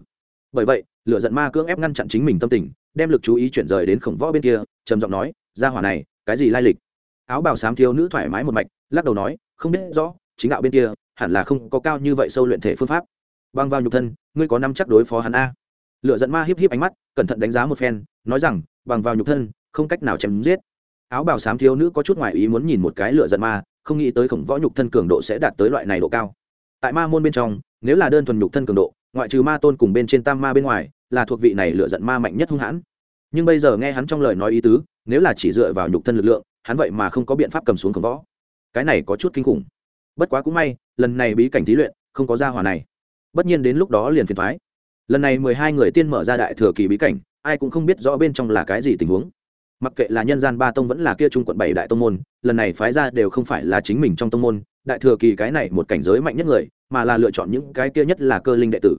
bởi vậy lựa giận ma cưỡng ép ngăn chặn chính mình tâm tình, đem lực chú ý chuyển rời đến khổng võ bên kia, trầm giọng nói ra hỏa này, cái gì lai lịch? Áo bào xám thiếu nữ thoải mái một mạch, lắc đầu nói, không biết rõ, chính đạo bên kia, hẳn là không có cao như vậy sâu luyện thể phương pháp. Băng vào nhục thân, ngươi có năm chắc đối phó hắn a? Lựa giận ma híp híp ánh mắt, cẩn thận đánh giá một phen, nói rằng bằng vào nhục thân, không cách nào chém giết. Áo bào xám thiếu nữ có chút ngoại ý muốn nhìn một cái lựa giận ma, không nghĩ tới khổng võ nhục thân cường độ sẽ đạt tới loại này độ cao. Tại ma môn bên trong, nếu là đơn thuần nhục thân cường độ ngoại trừ ma tôn cùng bên trên tam ma bên ngoài, là thuộc vị này lựa giận ma mạnh nhất hung hãn. Nhưng bây giờ nghe hắn trong lời nói ý tứ, nếu là chỉ dựa vào nhục thân lực lượng, hắn vậy mà không có biện pháp cầm xuống cầm võ. Cái này có chút kinh khủng. Bất quá cũng may, lần này bí cảnh thí luyện, không có gia hỏa này. Bất nhiên đến lúc đó liền phiền thoái lần này mười hai người tiên mở ra đại thừa kỳ bí cảnh, ai cũng không biết rõ bên trong là cái gì tình huống mặc kệ là nhân gian ba tông vẫn là kia trung quận bảy đại tông môn, lần này phái ra đều không phải là chính mình trong tông môn, đại thừa kỳ cái này một cảnh giới mạnh nhất người, mà là lựa chọn những cái kia nhất là cơ linh đệ tử.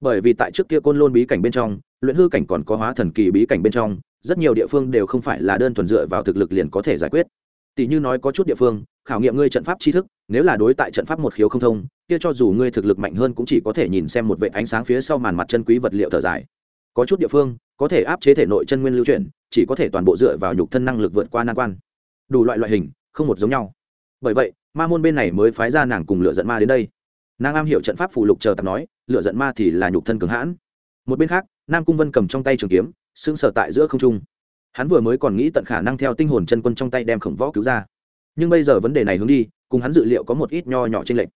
Bởi vì tại trước kia côn lôn bí cảnh bên trong, luyện hư cảnh còn có hóa thần kỳ bí cảnh bên trong, rất nhiều địa phương đều không phải là đơn thuần dựa vào thực lực liền có thể giải quyết. Tỷ như nói có chút địa phương, khảo nghiệm ngươi trận pháp tri thức, nếu là đối tại trận pháp một khiếu không thông, kia cho dù ngươi thực lực mạnh hơn cũng chỉ có thể nhìn xem một vệ ánh sáng phía sau màn mặt chân quý vật liệu thở dài. Có chút địa phương, có thể áp chế thể nội chân nguyên lưu chuyển chỉ có thể toàn bộ dựa vào nhục thân năng lực vượt qua nan quan. Đủ loại loại hình, không một giống nhau. Bởi vậy, ma môn bên này mới phái ra nàng cùng lựa giận ma đến đây. Nàng am hiểu trận pháp phụ lục chờ tạp nói lựa giận ma thì là nhục thân cường hãn. Một bên khác, nam cung vân cầm trong tay trường kiếm, sững sờ tại giữa không trung. Hắn vừa mới còn nghĩ tận khả năng theo tinh hồn chân quân trong tay đem khổng võ cứu ra. Nhưng bây giờ vấn đề này hướng đi, cùng hắn dự liệu có một ít nho nhỏ trên lệnh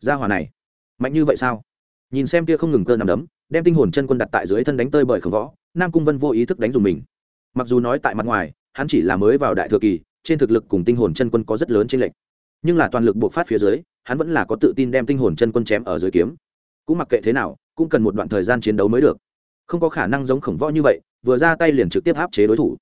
gia hòa này, mạnh như vậy sao? Nhìn xem kia không ngừng cơ nằm đấm, đem tinh hồn chân quân đặt tại dưới thân đánh tơi bởi khổng võ, nam cung vân vô ý thức đánh dùng mình mặc dù nói tại mặt ngoài, hắn chỉ là mới vào đại thừa kỳ, trên thực lực cùng tinh hồn chân quân có rất lớn chênh lệch. nhưng là toàn lực buộc phát phía dưới, hắn vẫn là có tự tin đem tinh hồn chân quân chém ở dưới kiếm. Cũng mặc kệ thế nào, cũng cần một đoạn thời gian chiến đấu mới được. Không có khả năng giống khổng võ như vậy, vừa ra tay liền trực tiếp áp chế đối thủ.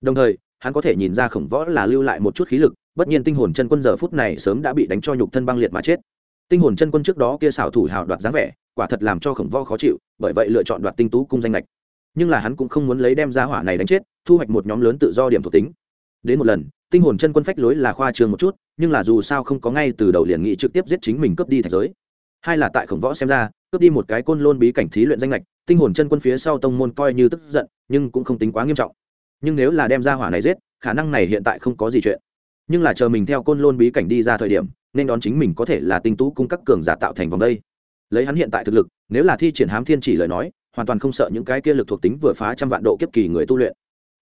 Đồng thời, hắn có thể nhìn ra khổng võ là lưu lại một chút khí lực, bất nhiên tinh hồn chân quân giờ phút này sớm đã bị đánh cho nhục thân băng liệt mà chết. Tinh hồn chân quân trước đó kia xảo thủ hào đoạt dáng vẻ, quả thật làm cho khổng võ khó chịu, bởi vậy lựa chọn đoạt tinh tú cung danh lệch nhưng là hắn cũng không muốn lấy đem ra hỏa này đánh chết, thu hoạch một nhóm lớn tự do điểm thuộc tính. Đến một lần, tinh hồn chân quân phách lối là khoa trường một chút, nhưng là dù sao không có ngay từ đầu liền nghị trực tiếp giết chính mình cướp đi thạch giới. Hai là tại khổng võ xem ra, cướp đi một cái côn lôn bí cảnh thí luyện danh lệch, tinh hồn chân quân phía sau tông môn coi như tức giận, nhưng cũng không tính quá nghiêm trọng. Nhưng nếu là đem ra hỏa này giết, khả năng này hiện tại không có gì chuyện. Nhưng là chờ mình theo côn lôn bí cảnh đi ra thời điểm, nên đón chính mình có thể là tinh tú cung các cường giả tạo thành vòng đây. Lấy hắn hiện tại thực lực, nếu là thi triển hám thiên chỉ lời nói hoàn toàn không sợ những cái kia lực thuộc tính vừa phá trăm vạn độ kiếp kỳ người tu luyện.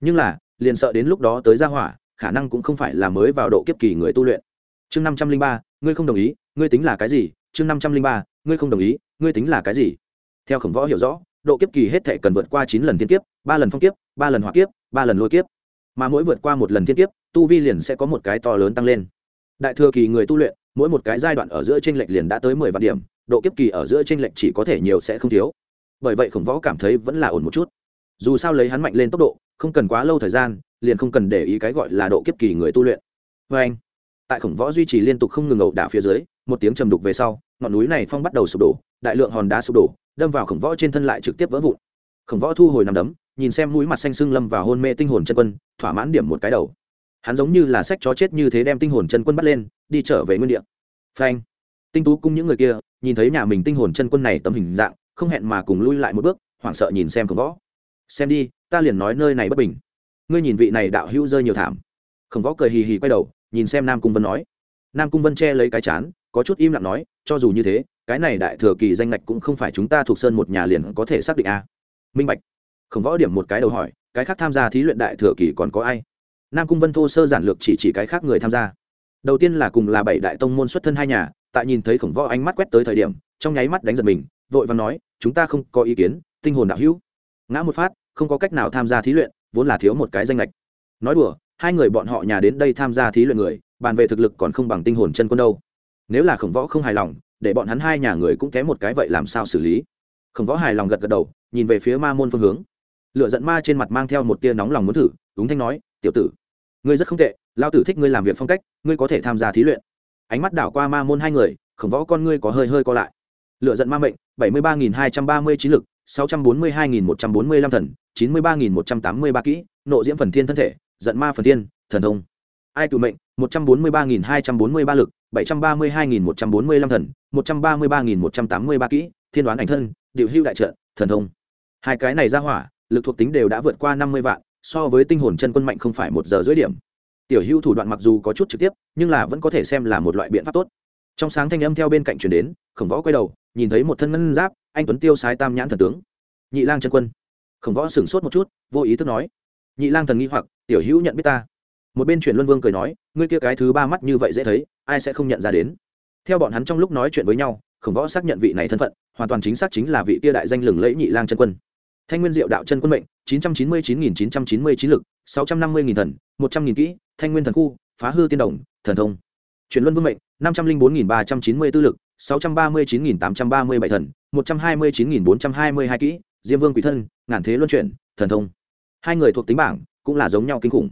Nhưng là, liền sợ đến lúc đó tới ra hỏa, khả năng cũng không phải là mới vào độ kiếp kỳ người tu luyện. Chương năm trăm linh ba, ngươi không đồng ý, ngươi tính là cái gì? Chương năm trăm linh ba, ngươi không đồng ý, ngươi tính là cái gì? Theo khổng võ hiểu rõ, độ kiếp kỳ hết thể cần vượt qua chín lần thiên kiếp, ba lần phong kiếp, ba lần hỏa kiếp, ba lần lôi kiếp. Mà mỗi vượt qua một lần thiên kiếp, tu vi liền sẽ có một cái to lớn tăng lên. Đại thừa kỳ người tu luyện, mỗi một cái giai đoạn ở giữa tranh lệch liền đã tới mười vạn điểm, độ kiếp kỳ ở giữa tranh lệch chỉ có thể nhiều sẽ không thiếu bởi vậy khổng võ cảm thấy vẫn là ổn một chút. Dù sao lấy hắn mạnh lên tốc độ, không cần quá lâu thời gian, liền không cần để ý cái gọi là độ kiếp kỳ người tu luyện. Vê anh, tại khổng võ duy trì liên tục không ngừng ẩu đả phía dưới, một tiếng trầm đục về sau, ngọn núi này phong bắt đầu sụp đổ, đại lượng hòn đá sụp đổ, đâm vào khổng võ trên thân lại trực tiếp vỡ vụn. Khổng võ thu hồi nằm đấm, nhìn xem mũi mặt xanh sưng lâm và hôn mê tinh hồn chân quân, thỏa mãn điểm một cái đầu. Hắn giống như là sách chó chết như thế đem tinh hồn chân quân bắt lên, đi trở về nguyên địa. Phanh. Tinh tú cung những người kia, nhìn thấy nhà mình tinh hồn chân quân này tấm hình dạng không hẹn mà cùng lui lại một bước, hoảng sợ nhìn xem khổng võ. Xem đi, ta liền nói nơi này bất bình. Ngươi nhìn vị này đạo hữu rơi nhiều thảm. Khổng võ cười hì hì quay đầu, nhìn xem nam cung vân nói. Nam cung vân che lấy cái chán, có chút im lặng nói, cho dù như thế, cái này đại thừa kỳ danh ngạch cũng không phải chúng ta thuộc sơn một nhà liền có thể xác định a. À. minh bạch. Khổng võ điểm một cái đầu hỏi, cái khác tham gia thí luyện đại thừa kỳ còn có ai? Nam cung vân thô sơ giản lược chỉ chỉ cái khác người tham gia. Đầu tiên là cùng là bảy đại tông môn xuất thân hai nhà, tại nhìn thấy khổng võ ánh mắt quét tới thời điểm, trong nháy mắt đánh giật mình vội vàng nói, chúng ta không có ý kiến, tinh hồn đạo hữu. Ngã một phát, không có cách nào tham gia thí luyện, vốn là thiếu một cái danh lệch nói đùa, hai người bọn họ nhà đến đây tham gia thí luyện người, bàn về thực lực còn không bằng tinh hồn chân quân đâu. Nếu là khổng võ không hài lòng, để bọn hắn hai nhà người cũng kém một cái vậy làm sao xử lý? Khổng võ hài lòng gật gật đầu, nhìn về phía ma môn phương hướng. Lựa giận ma trên mặt mang theo một tia nóng lòng muốn thử đúng thanh nói, tiểu tử, ngươi rất không tệ lao tử thích ngươi làm việc phong cách, ngươi có thể tham gia thí luyện. Ánh mắt đảo qua ma môn hai người, khổng võ con ngươi có hơi hơi co lại lựa giận ma mệnh, bảy mươi ba nghìn hai trăm ba mươi chín lực, sáu trăm bốn mươi hai nghìn một trăm bốn mươi lăm thần, chín mươi ba nghìn một trăm tám mươi ba kỹ, nộ diễm phần thiên thân thể, giận ma phần thiên, thần thông. Ai cựu mệnh, một trăm bốn mươi ba nghìn hai trăm bốn mươi ba lực, bảy trăm ba mươi hai nghìn một trăm bốn mươi lăm thần, một trăm ba mươi ba nghìn một trăm tám mươi ba kỹ, thiên đoán ảnh thân, điệu hưu đại trợ thần thông. Hai cái này ra hỏa, lực thuộc tính đều đã vượt qua năm mươi vạn, so với tinh hồn chân quân mạnh không phải một giờ dưới điểm. Tiểu hưu thủ đoạn mặc dù có chút trực tiếp, nhưng là vẫn có thể xem là một loại biện pháp tốt. Trong sáng thanh âm theo bên cạnh chuyển đến, khổng võ quay đầu nhìn thấy một thân ngân giáp, anh tuấn tiêu sái tam nhãn thần tướng. Nhị lang chân quân. Khổng võ sửng sốt một chút, vô ý thức nói, nhị lang thần nghi hoặc, tiểu hữu nhận biết ta. Một bên chuyển luân vương cười nói, ngươi kia cái thứ ba mắt như vậy dễ thấy, ai sẽ không nhận ra đến? Theo bọn hắn trong lúc nói chuyện với nhau, khổng võ xác nhận vị này thân phận, hoàn toàn chính xác chính là vị kia đại danh lừng lẫy nhị lang chân quân. Thanh nguyên diệu đạo chân quân mệnh, chín trăm chín mươi chín nghìn chín trăm chín mươi chín lực, sáu trăm năm mươi nghìn thần, một trăm nghìn kỹ, thanh nguyên thần khu, phá hư tiên đồng, thần thông. Chuyển luân vương mệnh, năm trăm linh bốn nghìn ba trăm chín mươi tư lực sáu trăm ba mươi chín nghìn tám trăm ba mươi bảy thần, một trăm hai mươi chín nghìn bốn trăm hai mươi hai kỹ, diêm vương quỷ thân, ngàn thế luân chuyển, thần thông. Hai người thuộc tính bảng cũng là giống nhau kinh khủng.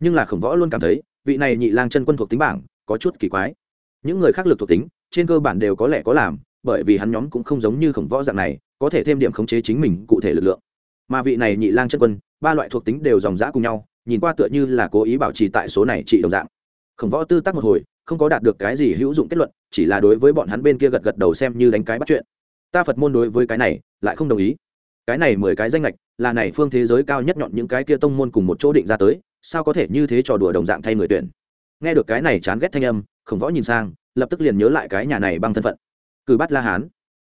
Nhưng là khổng võ luôn cảm thấy, vị này nhị lang chân quân thuộc tính bảng có chút kỳ quái. Những người khác lực thuộc tính, trên cơ bản đều có lẽ có làm, bởi vì hắn nhóm cũng không giống như khổng võ dạng này, có thể thêm điểm khống chế chính mình cụ thể lực lượng. Mà vị này nhị lang chân quân, ba loại thuộc tính đều dòng dã cùng nhau, nhìn qua tựa như là cố ý bảo trì tại số này trị đồng dạng. Khổng võ tư tác một hồi không có đạt được cái gì hữu dụng kết luận, chỉ là đối với bọn hắn bên kia gật gật đầu xem như đánh cái bắt chuyện. Ta phật môn đối với cái này, lại không đồng ý. Cái này mười cái danh lệch là này phương thế giới cao nhất nhọn những cái kia tông môn cùng một chỗ định ra tới, sao có thể như thế trò đùa đồng dạng thay người tuyển? Nghe được cái này chán ghét thanh âm, khổng võ nhìn sang, lập tức liền nhớ lại cái nhà này bằng thân phận. Cử bắt la hán.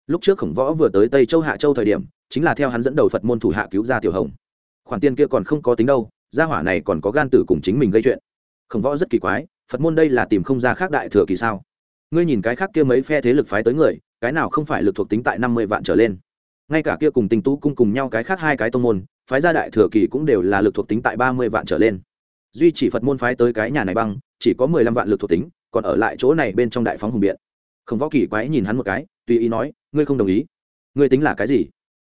Lúc trước khổng võ vừa tới tây châu hạ châu thời điểm, chính là theo hắn dẫn đầu phật môn thủ hạ cứu ra tiểu hồng. Khoản tiền kia còn không có tính đâu, gia hỏa này còn có gan tử cùng chính mình gây chuyện. Khổng võ rất kỳ quái phật môn đây là tìm không ra khác đại thừa kỳ sao? Ngươi nhìn cái khác kia mấy phe thế lực phái tới người, cái nào không phải lực thuộc tính tại năm mươi vạn trở lên? Ngay cả kia cùng tình tú cung cùng nhau cái khác hai cái tông môn, phái gia đại thừa kỳ cũng đều là lực thuộc tính tại ba mươi vạn trở lên. Duy chỉ phật môn phái tới cái nhà này băng, chỉ có mười lăm vạn lực thuộc tính, còn ở lại chỗ này bên trong đại phóng hùng biện. Không võ kỳ quái nhìn hắn một cái, tùy ý nói, ngươi không đồng ý? Ngươi tính là cái gì?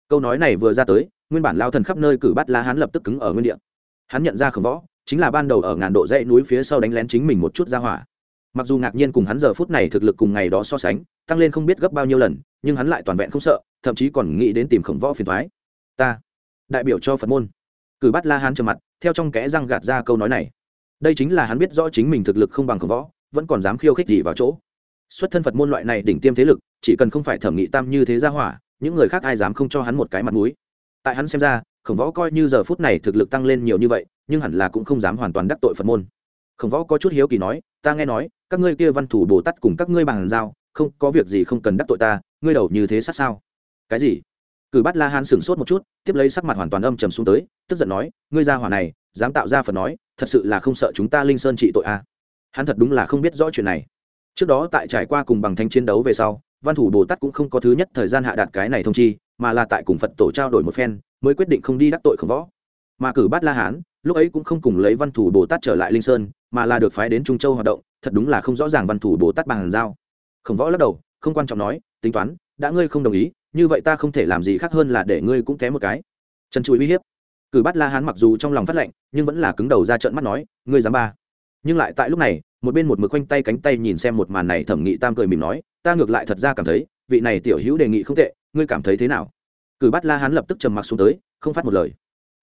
Câu nói này vừa ra tới, nguyên bản lao thần khắp nơi cử bắt la hắn lập tức cứng ở nguyên địa. Hắn nhận ra khổng võ chính là ban đầu ở ngàn độ dãy núi phía sau đánh lén chính mình một chút ra hỏa. Mặc dù ngạc nhiên cùng hắn giờ phút này thực lực cùng ngày đó so sánh, tăng lên không biết gấp bao nhiêu lần, nhưng hắn lại toàn vẹn không sợ, thậm chí còn nghĩ đến tìm khổng võ phiền thoái. Ta, đại biểu cho phật môn. Cử bắt la hán trầm mặt, theo trong kẽ răng gạt ra câu nói này. Đây chính là hắn biết rõ chính mình thực lực không bằng khổng võ, vẫn còn dám khiêu khích gì vào chỗ. Xuất thân phật môn loại này đỉnh tiêm thế lực, chỉ cần không phải thẩm nghị tam như thế ra hỏa, những người khác ai dám không cho hắn một cái mặt mũi. Tại hắn xem ra khổng võ coi như giờ phút này thực lực tăng lên nhiều như vậy, nhưng hẳn là cũng không dám hoàn toàn đắc tội phật môn. Khổng võ có chút hiếu kỳ nói, ta nghe nói, các ngươi kia văn thủ bồ tát cùng các ngươi bàn giao, không, có việc gì không cần đắc tội ta, ngươi đầu như thế sát sao? Cái gì? Cử bắt la hán sửng sốt một chút, tiếp lấy sắc mặt hoàn toàn âm trầm xuống tới, tức giận nói, ngươi ra hỏa này, dám tạo ra phật nói, thật sự là không sợ chúng ta linh sơn trị tội a. À. hắn thật đúng là không biết rõ chuyện này. Trước đó tại trải qua cùng bằng thanh chiến đấu về sau, văn thủ bồ tát cũng không có thứ nhất thời gian hạ đạt cái này thông chi mà là tại cùng phật tổ trao đổi một phen, mới quyết định không đi đắc tội khổng võ. Mà cử bát la hán, lúc ấy cũng không cùng lấy văn thủ bồ tát trở lại linh sơn, mà là được phái đến trung châu hoạt động, thật đúng là không rõ ràng văn thủ bồ tát bằng giao. Khổng võ lắc đầu, không quan trọng nói, tính toán, đã ngươi không đồng ý, như vậy ta không thể làm gì khác hơn là để ngươi cũng té một cái. Trần chuối uy hiếp. Cử bát la hán mặc dù trong lòng phát lệnh, nhưng vẫn là cứng đầu ra trận mắt nói, ngươi dám ba. Nhưng lại tại lúc này, một bên một mực quanh tay cánh tay nhìn xem một màn này thẩm nghị tam cười mỉm nói, ta ngược lại thật ra cảm thấy, vị này tiểu hữu đề nghị không tệ ngươi cảm thấy thế nào? Cử bát la hán lập tức trầm mặc xuống tới, không phát một lời.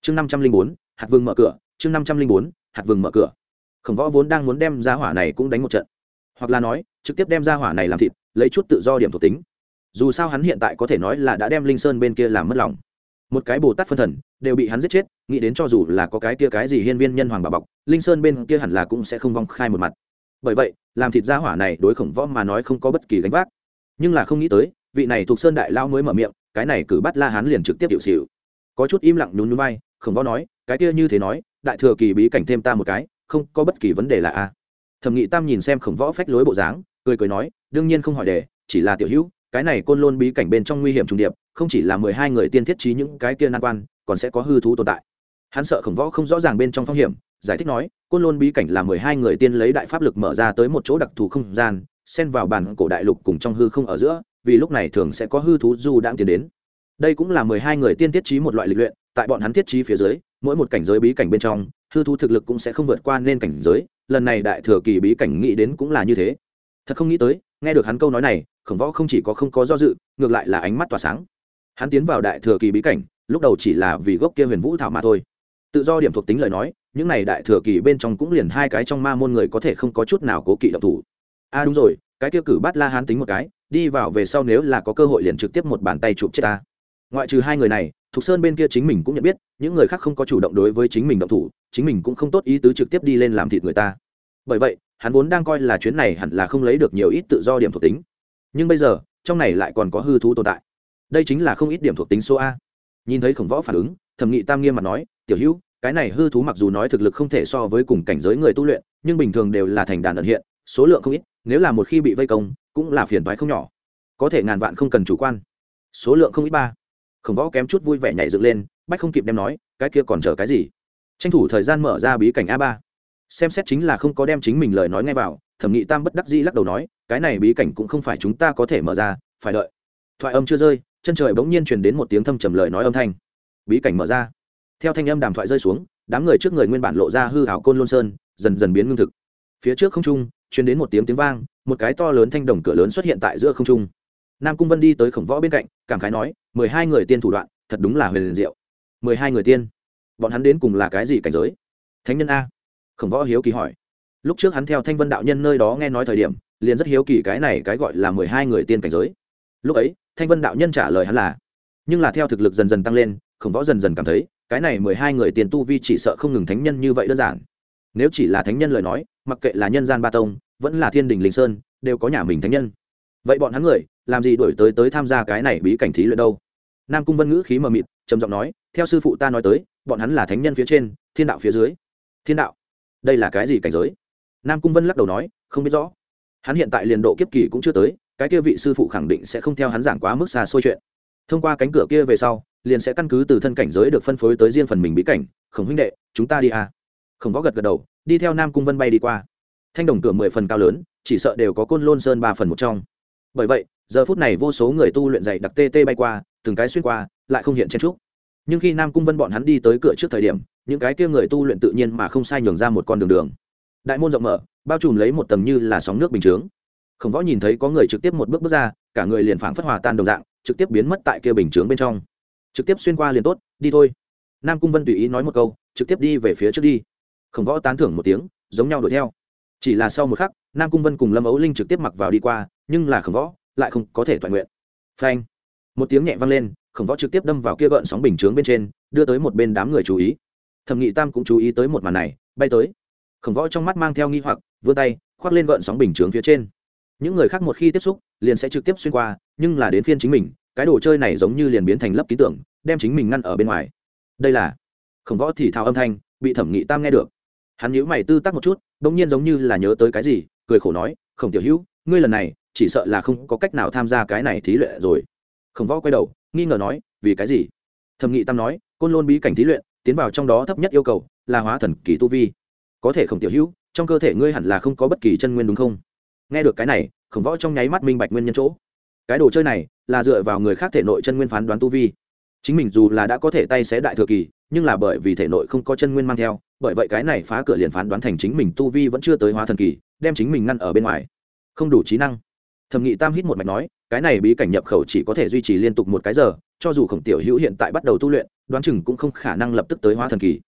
Chương năm trăm linh bốn, hạt vương mở cửa, chương năm trăm linh bốn, hạt vương mở cửa. Khổng võ vốn đang muốn đem ra hỏa này cũng đánh một trận, hoặc là nói, trực tiếp đem ra hỏa này làm thịt, lấy chút tự do điểm thuộc tính. Dù sao hắn hiện tại có thể nói là đã đem linh sơn bên kia làm mất lòng. Một cái bồ tát phân thần, đều bị hắn giết chết, nghĩ đến cho dù là có cái kia cái gì hiên viên nhân hoàng bà bọc, linh sơn bên kia hẳn là cũng sẽ không vong khai một mặt. Bởi vậy, làm thịt gia hỏa này đối khổng võ mà nói không có bất kỳ gánh vác. Nhưng là không nghĩ tới vị này thuộc sơn đại lao mới mở miệng, cái này cử bắt la hắn liền trực tiếp hiệu xịu có chút im lặng nhún nhún vai, khổng võ nói, cái kia như thế nói, đại thừa kỳ bí cảnh thêm ta một cái, không có bất kỳ vấn đề là a. Thẩm nghị tam nhìn xem khổng võ phách lối bộ dáng, cười cười nói, đương nhiên không hỏi đề, chỉ là tiểu hữu, cái này côn lôn bí cảnh bên trong nguy hiểm trùng điệp, không chỉ là mười hai người tiên thiết trí những cái kia nan quan, còn sẽ có hư thú tồn tại. Hắn sợ khổng võ không rõ ràng bên trong phong hiểm, giải thích nói, côn lôn bí cảnh là mười hai người tiên lấy đại pháp lực mở ra tới một chỗ đặc thù không gian, xen vào bản cổ đại lục cùng trong hư không ở giữa vì lúc này thường sẽ có hư thú du đãng tiến đến. Đây cũng là mười hai người tiên thiết trí một loại lịch luyện, tại bọn hắn thiết trí phía dưới, mỗi một cảnh giới bí cảnh bên trong, hư thú thực lực cũng sẽ không vượt qua nên cảnh giới, lần này đại thừa kỳ bí cảnh nghĩ đến cũng là như thế. Thật không nghĩ tới, nghe được hắn câu nói này, khổng võ không chỉ có không có do dự, ngược lại là ánh mắt tỏa sáng. Hắn tiến vào đại thừa kỳ bí cảnh, lúc đầu chỉ là vì gốc kia huyền vũ thảo mà thôi. Tự do điểm thuộc tính lời nói, những này đại thừa kỳ bên trong cũng liền hai cái trong ma môn người có thể không có chút nào cố kỵ động thủ. A à đúng rồi, cái kia cử bắt la hán tính một cái đi vào về sau nếu là có cơ hội liền trực tiếp một bàn tay chụp chết ta. Ngoại trừ hai người này, thục sơn bên kia chính mình cũng nhận biết, những người khác không có chủ động đối với chính mình động thủ, chính mình cũng không tốt ý tứ trực tiếp đi lên làm thịt người ta. Bởi vậy, hắn vốn đang coi là chuyến này hẳn là không lấy được nhiều ít tự do điểm thuộc tính. Nhưng bây giờ, trong này lại còn có hư thú tồn tại. Đây chính là không ít điểm thuộc tính số a. Nhìn thấy khổng võ phản ứng, thẩm nghị tam nghiêm mặt nói, tiểu hữu, cái này hư thú mặc dù nói thực lực không thể so với cùng cảnh giới người tu luyện, nhưng bình thường đều là thành đàn ẩn hiện, số lượng không ít nếu là một khi bị vây công, cũng là phiền toái không nhỏ. Có thể ngàn vạn không cần chủ quan. Số lượng không ít ba. Khổng võ kém chút vui vẻ nhảy dựng lên, bách không kịp đem nói, cái kia còn chờ cái gì? Tranh thủ thời gian mở ra bí cảnh a ba. Xem xét chính là không có đem chính mình lời nói ngay vào, thẩm nghị tam bất đắc dĩ lắc đầu nói, cái này bí cảnh cũng không phải chúng ta có thể mở ra, phải đợi. Thoại âm chưa rơi, chân trời bỗng nhiên truyền đến một tiếng thâm trầm lời nói âm thanh. Bí cảnh mở ra. Theo thanh âm đàm thoại rơi xuống, đám người trước người nguyên bản lộ ra hư hảo côn lôn sơn, dần dần biến ngưng thực. Phía trước không trung truyền đến một tiếng tiếng vang, một cái to lớn thanh đồng cửa lớn xuất hiện tại giữa không trung. Nam cung vân đi tới khổng võ bên cạnh, cảm khái nói, mười hai người tiên thủ đoạn, thật đúng là huyền diệu. Mười hai người tiên, bọn hắn đến cùng là cái gì cảnh giới? Thánh nhân a. Khổng võ hiếu kỳ hỏi. Lúc trước hắn theo thanh vân đạo nhân nơi đó nghe nói thời điểm, liền rất hiếu kỳ cái này cái gọi là mười hai người tiên cảnh giới. Lúc ấy, thanh vân đạo nhân trả lời hắn là, nhưng là theo thực lực dần dần tăng lên, khổng võ dần dần cảm thấy, cái này mười hai người tiền tu vi chỉ sợ không ngừng thánh nhân như vậy đơn giản nếu chỉ là thánh nhân lời nói, mặc kệ là nhân gian ba tông, vẫn là thiên đình linh sơn, đều có nhà mình thánh nhân. Vậy bọn hắn người, làm gì đổi tới tới tham gia cái này bí cảnh thí luyện đâu? Nam cung vân ngữ khí mờ mịt, trầm giọng nói, theo sư phụ ta nói tới, bọn hắn là thánh nhân phía trên, thiên đạo phía dưới. Thiên đạo? Đây là cái gì cảnh giới? Nam cung vân lắc đầu nói, không biết rõ. Hắn hiện tại liền độ kiếp kỳ cũng chưa tới, cái kia vị sư phụ khẳng định sẽ không theo hắn giảng quá mức xa xôi chuyện. Thông qua cánh cửa kia về sau, liền sẽ căn cứ từ thân cảnh giới được phân phối tới riêng phần mình bí cảnh. Khổng huynh đệ, chúng ta đi à khổng võ gật gật đầu, đi theo nam cung vân bay đi qua. Thanh đồng cửa mười phần cao lớn, chỉ sợ đều có côn lôn sơn ba phần một trong. Bởi vậy, giờ phút này vô số người tu luyện dạy đặc tê tê bay qua, từng cái xuyên qua, lại không hiện chen trúc. Nhưng khi nam cung vân bọn hắn đi tới cửa trước thời điểm, những cái kia người tu luyện tự nhiên mà không sai nhường ra một con đường đường. Đại môn rộng mở, bao trùm lấy một tầng như là sóng nước bình chướng. Khổng võ nhìn thấy có người trực tiếp một bước bước ra, cả người liền phảng phất hòa tan đồng dạng, trực tiếp biến mất tại kia bình chướng bên trong. Trực tiếp xuyên qua liền tốt, đi thôi. Nam cung vân tùy ý nói một câu, trực tiếp đi về phía trước đi khổng võ tán thưởng một tiếng, giống nhau đuổi theo. Chỉ là sau một khắc, nam cung vân cùng lâm ấu linh trực tiếp mặc vào đi qua, nhưng là khổng võ lại không có thể toàn nguyện. Phanh! Một tiếng nhẹ vang lên, khổng võ trực tiếp đâm vào kia gợn sóng bình chướng bên trên, đưa tới một bên đám người chú ý. Thẩm nghị tam cũng chú ý tới một màn này, bay tới. Khổng võ trong mắt mang theo nghi hoặc, vươn tay, khoác lên gợn sóng bình chướng phía trên. Những người khác một khi tiếp xúc, liền sẽ trực tiếp xuyên qua, nhưng là đến phiên chính mình, cái đồ chơi này giống như liền biến thành lấp ký tưởng, đem chính mình ngăn ở bên ngoài. Đây là, khổng võ thì thào âm thanh, bị thẩm nghị tam nghe được hắn nhíu mày tư tắc một chút, bỗng nhiên giống như là nhớ tới cái gì, cười khổ nói, khổng tiểu hữu, ngươi lần này chỉ sợ là không có cách nào tham gia cái này thí luyện rồi. Khổng võ quay đầu, nghi ngờ nói, vì cái gì? Thẩm nghị tam nói, côn lôn bí cảnh thí luyện, tiến vào trong đó thấp nhất yêu cầu là hóa thần kỳ tu vi. Có thể khổng tiểu hữu, trong cơ thể ngươi hẳn là không có bất kỳ chân nguyên đúng không? Nghe được cái này, khổng võ trong nháy mắt minh bạch nguyên nhân chỗ. Cái đồ chơi này là dựa vào người khác thể nội chân nguyên phán đoán tu vi. Chính mình dù là đã có thể tay xé đại thừa kỳ nhưng là bởi vì thể nội không có chân nguyên mang theo, bởi vậy cái này phá cửa liền phán đoán thành chính mình tu vi vẫn chưa tới hóa thần kỳ, đem chính mình ngăn ở bên ngoài. Không đủ trí năng. Thẩm nghị tam hít một mạch nói, cái này bí cảnh nhập khẩu chỉ có thể duy trì liên tục một cái giờ, cho dù khổng tiểu hữu hiện tại bắt đầu tu luyện, đoán chừng cũng không khả năng lập tức tới hóa thần kỳ.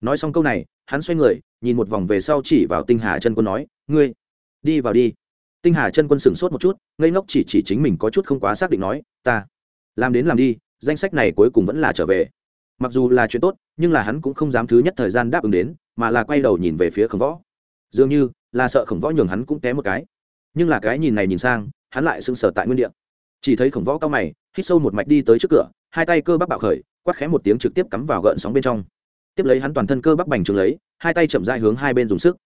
Nói xong câu này, hắn xoay người, nhìn một vòng về sau chỉ vào tinh hà chân quân nói, ngươi, đi vào đi. Tinh hà chân quân sửng sốt một chút, ngây ngốc chỉ chỉ chính mình có chút không quá xác định nói, ta, làm đến làm đi, danh sách này cuối cùng vẫn là trở về mặc dù là chuyện tốt, nhưng là hắn cũng không dám thứ nhất thời gian đáp ứng đến, mà là quay đầu nhìn về phía khổng võ. Dường như là sợ khổng võ nhường hắn cũng té một cái. Nhưng là cái nhìn này nhìn sang, hắn lại sững sờ tại nguyên địa. Chỉ thấy khổng võ cao mày, hít sâu một mạch đi tới trước cửa, hai tay cơ bắp bạo khởi, quát khẽ một tiếng trực tiếp cắm vào gợn sóng bên trong. Tiếp lấy hắn toàn thân cơ bắp bành trướng lấy, hai tay chậm dại hướng hai bên dùng sức.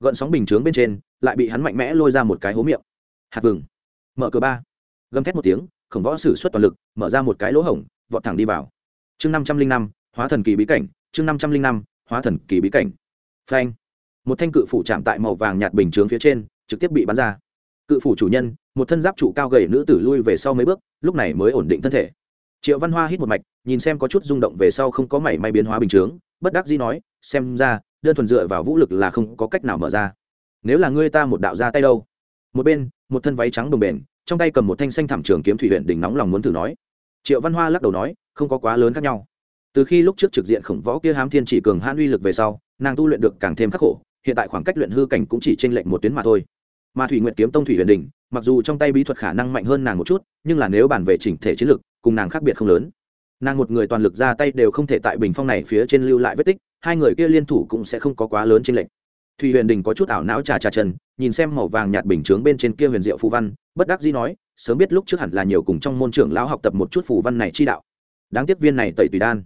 Gợn sóng bình chướng bên trên, lại bị hắn mạnh mẽ lôi ra một cái hố miệng. Hạt vừng. Mở cửa ba. Gầm thét một tiếng, khổng võ sử xuất toàn lực, mở ra một cái lỗ hổng, vọt thẳng đi vào chương năm trăm linh năm, hóa thần kỳ bí cảnh, chương năm trăm linh năm, hóa thần kỳ bí cảnh. Phanh. Một thanh cự phủ chạm tại màu vàng nhạt bình chướng phía trên, trực tiếp bị bắn ra. Cự phủ chủ nhân, một thân giáp trụ cao gầy nữ tử lui về sau mấy bước, lúc này mới ổn định thân thể. Triệu văn hoa hít một mạch, nhìn xem có chút rung động về sau không có mảy may biến hóa bình chướng, bất đắc dĩ nói, xem ra, đơn thuần dựa vào vũ lực là không có cách nào mở ra. Nếu là ngươi ta một đạo ra tay đâu? Một bên, một thân váy trắng đồng bền, trong tay cầm một thanh xanh thảm trường kiếm thủy huyện đỉnh nóng lòng muốn thử nói triệu văn hoa lắc đầu nói, không có quá lớn khác nhau. Từ khi lúc trước trực diện khổng võ kia hám thiên chỉ cường hãn uy lực về sau, nàng tu luyện được càng thêm khắc khổ, hiện tại khoảng cách luyện hư cảnh cũng chỉ t lệnh một tuyến mà thôi. Mà thủy nguyện kiếm tông thủy huyền đình mặc dù trong tay bí thuật khả năng mạnh hơn nàng một chút, nhưng là nếu bàn về chỉnh thể chiến lực, cùng nàng khác biệt không lớn. Nàng một người toàn lực ra tay đều không thể tại bình phong này phía trên lưu lại vết tích, hai người kia liên thủ cũng sẽ không có quá lớn trên lệnh thủy huyền đình có chút ảo não trà trà chân, nhìn xem màu vàng nhạt bình chướng bên trên kia huyền diệu phù văn, bất đắc dĩ nói sớm biết lúc trước hẳn là nhiều cùng trong môn trưởng lão học tập một chút phù văn này chi đạo. Đáng tiếc viên này tẩy tùy đan.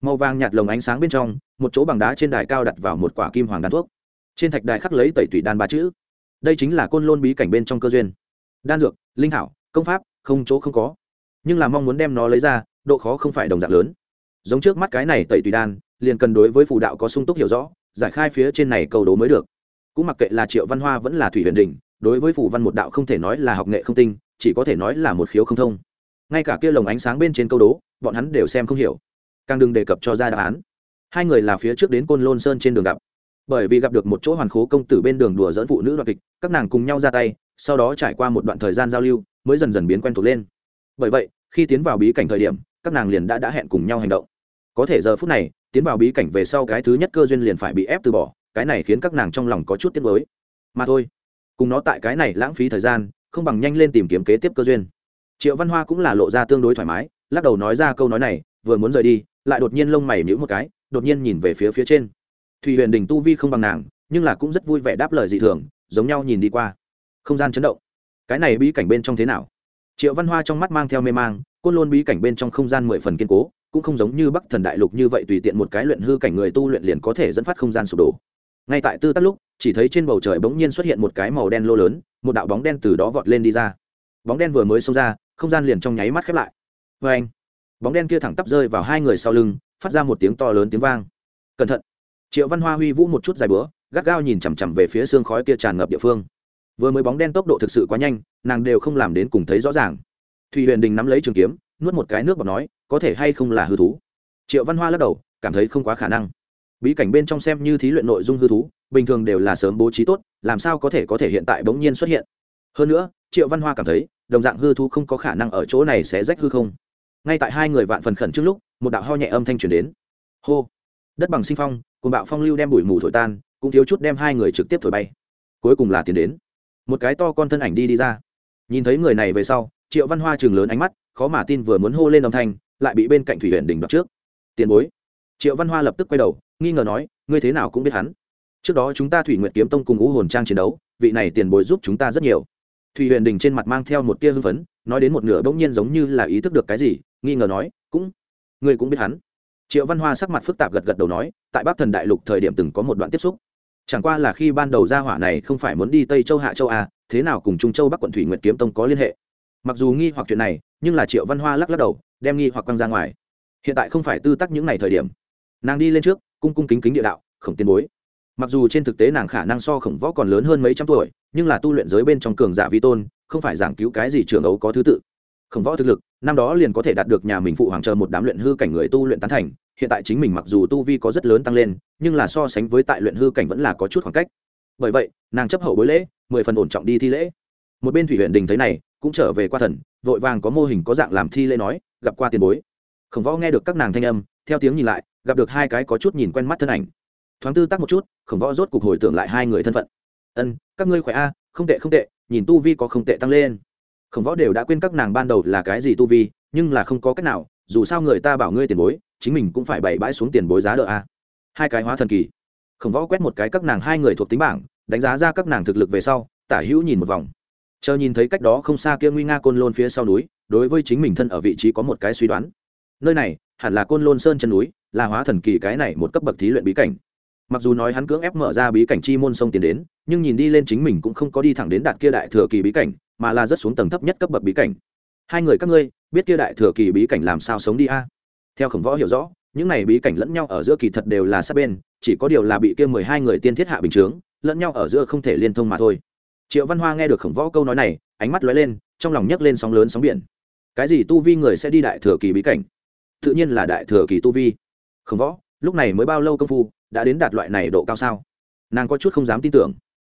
Màu vàng nhạt lồng ánh sáng bên trong, một chỗ bằng đá trên đài cao đặt vào một quả kim hoàng đan thuốc. Trên thạch đài khắc lấy tẩy tùy đan ba chữ. Đây chính là côn lôn bí cảnh bên trong cơ duyên. Đan dược, linh hảo, công pháp, không chỗ không có. Nhưng là mong muốn đem nó lấy ra, độ khó không phải đồng dạng lớn. Giống trước mắt cái này tẩy tùy đan, liền cần đối với phù đạo có sung túc hiểu rõ, giải khai phía trên này cầu đố mới được. Cũng mặc kệ là triệu văn hoa vẫn là thủy huyền đình, đối với phù văn một đạo không thể nói là học nghệ không tinh chỉ có thể nói là một khiếu không thông. Ngay cả kia lồng ánh sáng bên trên câu đố, bọn hắn đều xem không hiểu. Càng đừng đề cập cho ra đáp án. Hai người là phía trước đến côn lôn sơn trên đường gặp. Bởi vì gặp được một chỗ hoàn khố công tử bên đường đùa dẫn phụ nữ đoạt kịch, các nàng cùng nhau ra tay, sau đó trải qua một đoạn thời gian giao lưu, mới dần dần biến quen thuộc lên. Bởi vậy, khi tiến vào bí cảnh thời điểm, các nàng liền đã đã hẹn cùng nhau hành động. Có thể giờ phút này, tiến vào bí cảnh về sau cái thứ nhất cơ duyên liền phải bị ép từ bỏ, cái này khiến các nàng trong lòng có chút tiếc mới mà thôi, cùng nó tại cái này lãng phí thời gian không bằng nhanh lên tìm kiếm kế tiếp cơ duyên. Triệu văn hoa cũng là lộ ra tương đối thoải mái, lắc đầu nói ra câu nói này, vừa muốn rời đi, lại đột nhiên lông mày nhíu một cái, đột nhiên nhìn về phía phía trên. Thùy huyền đình tu vi không bằng nàng, nhưng là cũng rất vui vẻ đáp lời dị thường, giống nhau nhìn đi qua. Không gian chấn động. Cái này bí cảnh bên trong thế nào? Triệu văn hoa trong mắt mang theo mê mang, côn lôn bí cảnh bên trong không gian mười phần kiên cố, cũng không giống như bắc thần đại lục như vậy tùy tiện một cái luyện hư cảnh người tu luyện liền có thể dẫn phát không gian sụp đổ. Ngay tại tư tắc lúc, chỉ thấy trên bầu trời bỗng nhiên xuất hiện một cái màu đen lô lớn một đạo bóng đen từ đó vọt lên đi ra. Bóng đen vừa mới xông ra, không gian liền trong nháy mắt khép lại. Vê anh, bóng đen kia thẳng tắp rơi vào hai người sau lưng, phát ra một tiếng to lớn tiếng vang. Cẩn thận. Triệu văn hoa huy vũ một chút dài bữa, gắt gao nhìn chằm chằm về phía xương khói kia tràn ngập địa phương. Vừa mới bóng đen tốc độ thực sự quá nhanh, nàng đều không làm đến cùng thấy rõ ràng. Thùy huyền đình nắm lấy trường kiếm, nuốt một cái nước bọt nói, có thể hay không là hư thú? Triệu văn hoa lắc đầu, cảm thấy không quá khả năng bí cảnh bên trong xem như thí luyện nội dung hư thú, bình thường đều là sớm bố trí tốt, làm sao có thể có thể hiện tại bỗng nhiên xuất hiện. Hơn nữa, triệu văn hoa cảm thấy, đồng dạng hư thú không có khả năng ở chỗ này sẽ rách hư không. Ngay tại hai người vạn phần khẩn trước lúc, một đạo ho nhẹ âm thanh truyền đến. Hô! Đất bằng sinh phong, cùng bạo phong lưu đem bụi mù thổi tan, cũng thiếu chút đem hai người trực tiếp thổi bay. Cuối cùng là tiến đến. Một cái to con thân ảnh đi đi ra. Nhìn thấy người này về sau, triệu văn hoa chừng lớn ánh mắt, khó mà tin vừa muốn hô lên âm thanh, lại bị bên cạnh thủy huyện đỉnh đoạt trước. Tiền bối! Triệu văn hoa lập tức quay đầu nghi ngờ nói, ngươi thế nào cũng biết hắn. Trước đó chúng ta thủy nguyện kiếm tông cùng ngũ hồn trang chiến đấu, vị này tiền bối giúp chúng ta rất nhiều. Thủy huyền đình trên mặt mang theo một tia hưng phấn, nói đến một nửa bỗng nhiên giống như là ý thức được cái gì, nghi ngờ nói, cũng, ngươi cũng biết hắn. Triệu văn hoa sắc mặt phức tạp gật gật đầu nói, tại bắc thần đại lục thời điểm từng có một đoạn tiếp xúc. Chẳng qua là khi ban đầu ra hỏa này không phải muốn đi tây châu hạ châu à thế nào cùng trung châu bắc quận thủy nguyệt kiếm tông có liên hệ? Mặc dù nghi hoặc chuyện này, nhưng là triệu văn hoa lắc lắc đầu, đem nghi hoặc quăng ra ngoài. Hiện tại không phải tư tắc những ngày thời điểm. Nàng đi lên trước cung cung kính kính địa đạo, khổng tiền bối. Mặc dù trên thực tế nàng khả năng so khổng võ còn lớn hơn mấy trăm tuổi, nhưng là tu luyện giới bên trong cường giả vi tôn, không phải giảng cứu cái gì trường ấu có thứ tự. Khổng võ thực lực, năm đó liền có thể đạt được nhà mình phụ hoàng chờ một đám luyện hư cảnh người tu luyện tán thành, hiện tại chính mình mặc dù tu vi có rất lớn tăng lên, nhưng là so sánh với tại luyện hư cảnh vẫn là có chút khoảng cách. Bởi vậy, nàng chấp hậu bối lễ, mười phần ổn trọng đi thi lễ. Một bên thủy huyện đình thấy này, cũng trở về qua thần, vội vàng có mô hình có dạng làm thi lễ nói, gặp qua tiền bối. Khổng võ nghe được các nàng thanh âm, theo tiếng nhìn lại gặp được hai cái có chút nhìn quen mắt thân ảnh. Thoáng tư tắc một chút, khổng võ rốt cục hồi tưởng lại hai người thân phận. Ân, các ngươi khỏe a? Không tệ không tệ, nhìn tu vi có không tệ tăng lên. Khổng võ đều đã quên các nàng ban đầu là cái gì tu vi, nhưng là không có cách nào, dù sao người ta bảo ngươi tiền bối, chính mình cũng phải bày bãi xuống tiền bối giá đỡ a. Hai cái hóa thần kỳ. Khổng võ quét một cái các nàng hai người thuộc tính bảng, đánh giá ra các nàng thực lực về sau, tả hữu nhìn một vòng. Chờ nhìn thấy cách đó không xa kia nguy nga côn lôn phía sau núi, đối với chính mình thân ở vị trí có một cái suy đoán. Nơi này hẳn là côn lôn sơn chân núi là hóa thần kỳ cái này một cấp bậc thí luyện bí cảnh. Mặc dù nói hắn cưỡng ép mở ra bí cảnh chi môn sông tiến đến, nhưng nhìn đi lên chính mình cũng không có đi thẳng đến đạt kia đại thừa kỳ bí cảnh, mà là rất xuống tầng thấp nhất cấp bậc bí cảnh. Hai người các ngươi, biết kia đại thừa kỳ bí cảnh làm sao sống đi a? Theo khổng võ hiểu rõ, những này bí cảnh lẫn nhau ở giữa kỳ thật đều là sát bên, chỉ có điều là bị kia mười hai người tiên thiết hạ bình chướng, lẫn nhau ở giữa không thể liên thông mà thôi. Triệu văn hoa nghe được khổng võ câu nói này, ánh mắt lóe lên, trong lòng nhấc lên sóng lớn sóng biển. Cái gì tu vi người sẽ đi đại thừa kỳ bí cảnh? Tự nhiên là đại thừa kỳ tu vi khổng võ, lúc này mới bao lâu công phu, đã đến đạt loại này độ cao sao? Nàng có chút không dám tin tưởng.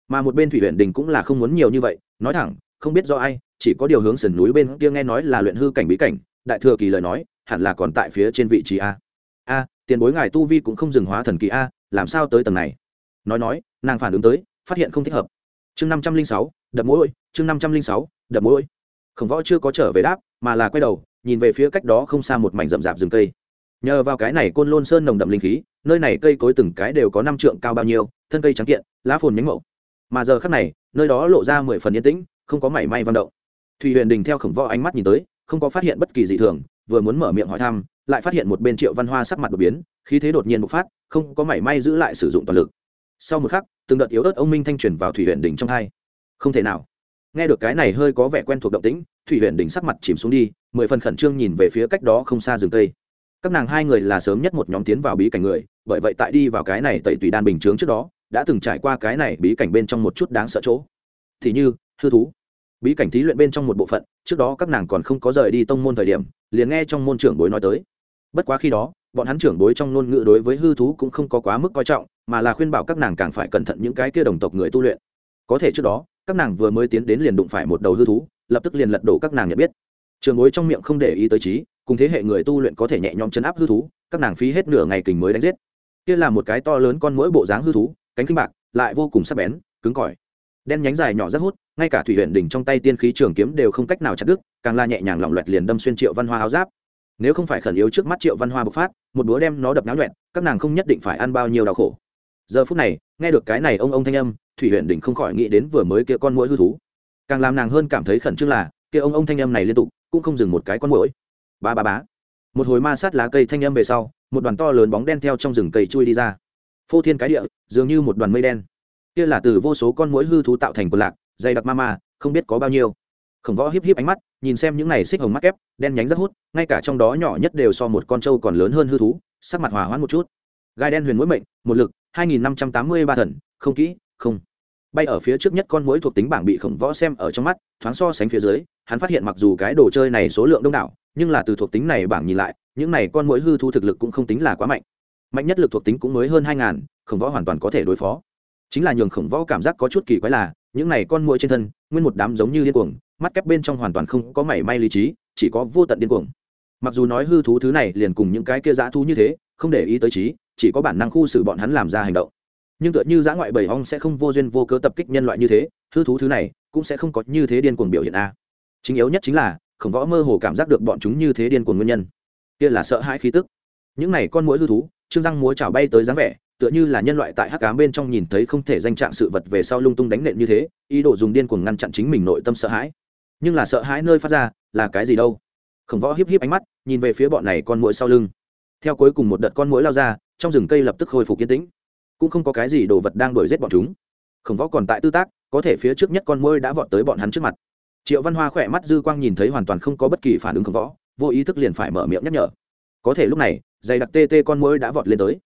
Mà một bên thủy huyện đình cũng là không muốn nhiều như vậy, nói thẳng, không biết do ai, chỉ có điều hướng sườn núi bên kia nghe nói là luyện hư cảnh bí cảnh, đại thừa kỳ lời nói, hẳn là còn tại phía trên vị trí a. A, tiền bối ngài tu vi cũng không dừng hóa thần kỳ a, làm sao tới tầng này? Nói nói, nàng phản ứng tới, phát hiện không thích hợp. Chương năm trăm linh sáu, đập mũi chương năm trăm linh sáu, đập mũi khổng võ chưa có trở về đáp, mà là quay đầu, nhìn về phía cách đó không xa một mảnh rậm rạp rừng cây nhờ vào cái này côn lôn sơn nồng đậm linh khí, nơi này cây cối từng cái đều có năm trượng cao bao nhiêu, thân cây trắng kiện, lá phồn nhánh mậu mà giờ khắc này, nơi đó lộ ra mười phần yên tĩnh, không có mảy may văn động. Thùy huyền đình theo khổng võ ánh mắt nhìn tới, không có phát hiện bất kỳ dị thường, vừa muốn mở miệng hỏi thăm, lại phát hiện một bên triệu văn hoa sắc mặt đột biến, khí thế đột nhiên bộc phát, không có mảy may giữ lại sử dụng toàn lực. Sau một khắc, từng đợt yếu ớt ông minh thanh truyền vào thủy huyện đỉnh trong hai. Không thể nào. Nghe được cái này hơi có vẻ quen thuộc động tĩnh, thủy huyện đỉnh sắc mặt chìm xuống đi, mười phần khẩn trương nhìn về phía cách đó không xa rừng tây các nàng hai người là sớm nhất một nhóm tiến vào bí cảnh người, bởi vậy tại đi vào cái này tẩy tùy đan bình chướng trước đó, đã từng trải qua cái này bí cảnh bên trong một chút đáng sợ chỗ. Thì như, hư thú. Bí cảnh thí luyện bên trong một bộ phận, trước đó các nàng còn không có rời đi tông môn thời điểm, liền nghe trong môn trưởng bối nói tới. Bất quá khi đó, bọn hắn trưởng bối trong ngôn ngữ đối với hư thú cũng không có quá mức coi trọng, mà là khuyên bảo các nàng càng phải cẩn thận những cái kia đồng tộc người tu luyện. Có thể trước đó, các nàng vừa mới tiến đến liền đụng phải một đầu hư thú, lập tức liền lật đổ các nàng nhận biết. Trường bối trong miệng không để ý tới trí cùng thế hệ người tu luyện có thể nhẹ nhõm chấn áp hư thú, các nàng phí hết nửa ngày kình mới đánh giết. Kia là một cái to lớn con mỗi bộ dáng hư thú, cánh kinh bạc, lại vô cùng sắc bén, cứng cỏi. Đen nhánh dài nhỏ rất hút, ngay cả thủy huyện đỉnh trong tay tiên khí trường kiếm đều không cách nào chặt đứt, càng la nhẹ nhàng lỏng loẹt liền đâm xuyên triệu văn hoa áo giáp. Nếu không phải khẩn yếu trước mắt triệu văn hoa bộc phát, một búa đem nó đập náo nhuẹn, các nàng không nhất định phải ăn bao nhiêu đau khổ. Giờ phút này, nghe được cái này ông ông thanh âm, thủy huyện đỉnh không khỏi nghĩ đến vừa mới kia con mũi hư thú. Càng làm nàng hơn cảm thấy khẩn trương là, kia ông ông thanh âm này liên tục, cũng không dừng một cái con mũi ba ba bá một hồi ma sát lá cây thanh âm về sau, một đoàn to lớn bóng đen theo trong rừng cây chui đi ra. Phô thiên cái địa, dường như một đoàn mây đen. Kia là từ vô số con mũi hư thú tạo thành quần lạc, dày đặc ma ma, không biết có bao nhiêu. Khổng võ híp híp ánh mắt, nhìn xem những này xích hồng mắt kép, đen nhánh rất hút, ngay cả trong đó nhỏ nhất đều so một con trâu còn lớn hơn hư thú, sắc mặt hòa hoãn một chút. Gai đen huyền mũi mệnh, một lực, hai nghìn năm trăm tám mươi ba thần, không kỹ, không. Bay ở phía trước nhất con mũi thuộc tính bảng bị khổng võ xem ở trong mắt, thoáng so sánh phía dưới hắn phát hiện mặc dù cái đồ chơi này số lượng đông đảo, nhưng là từ thuộc tính này bảng nhìn lại, những này con mỗi hư thu thực lực cũng không tính là quá mạnh. Mạnh nhất lực thuộc tính cũng mới hơn hai ngàn, khổng võ hoàn toàn có thể đối phó. Chính là nhường khổng võ cảm giác có chút kỳ quái là, những này con mũi trên thân, nguyên một đám giống như điên cuồng, mắt kép bên trong hoàn toàn không có mảy may lý trí, chỉ có vô tận điên cuồng. Mặc dù nói hư thú thứ này liền cùng những cái kia dã thú như thế, không để ý tới trí, chỉ có bản năng khu xử bọn hắn làm ra hành động. Nhưng tựa như dã ngoại bầy ong sẽ không vô duyên vô cớ tập kích nhân loại như thế, hư thú thứ này cũng sẽ không có như thế điên cuồng biểu hiện a chính yếu nhất chính là, khổng võ mơ hồ cảm giác được bọn chúng như thế điên cuồng nguyên nhân. Kia là sợ hãi khí tức. Những này con mũi hư thú, trương răng múa chảo bay tới dáng vẻ, tựa như là nhân loại tại hắc cám bên trong nhìn thấy không thể danh trạng sự vật về sau lung tung đánh nện như thế, ý đồ dùng điên cuồng ngăn chặn chính mình nội tâm sợ hãi. Nhưng là sợ hãi nơi phát ra, là cái gì đâu? Khổng võ híp híp ánh mắt, nhìn về phía bọn này con mũi sau lưng. Theo cuối cùng một đợt con mũi lao ra, trong rừng cây lập tức khôi phục yên tĩnh. Cũng không có cái gì đồ vật đang đuổi giết bọn chúng. Khổng võ còn tại tư tác, có thể phía trước nhất con mũi đã vọt tới bọn hắn trước mặt triệu văn hoa khỏe mắt dư quang nhìn thấy hoàn toàn không có bất kỳ phản ứng khổng võ vô ý thức liền phải mở miệng nhắc nhở. Có thể lúc này dày đặc tê tê con mũi đã vọt lên tới.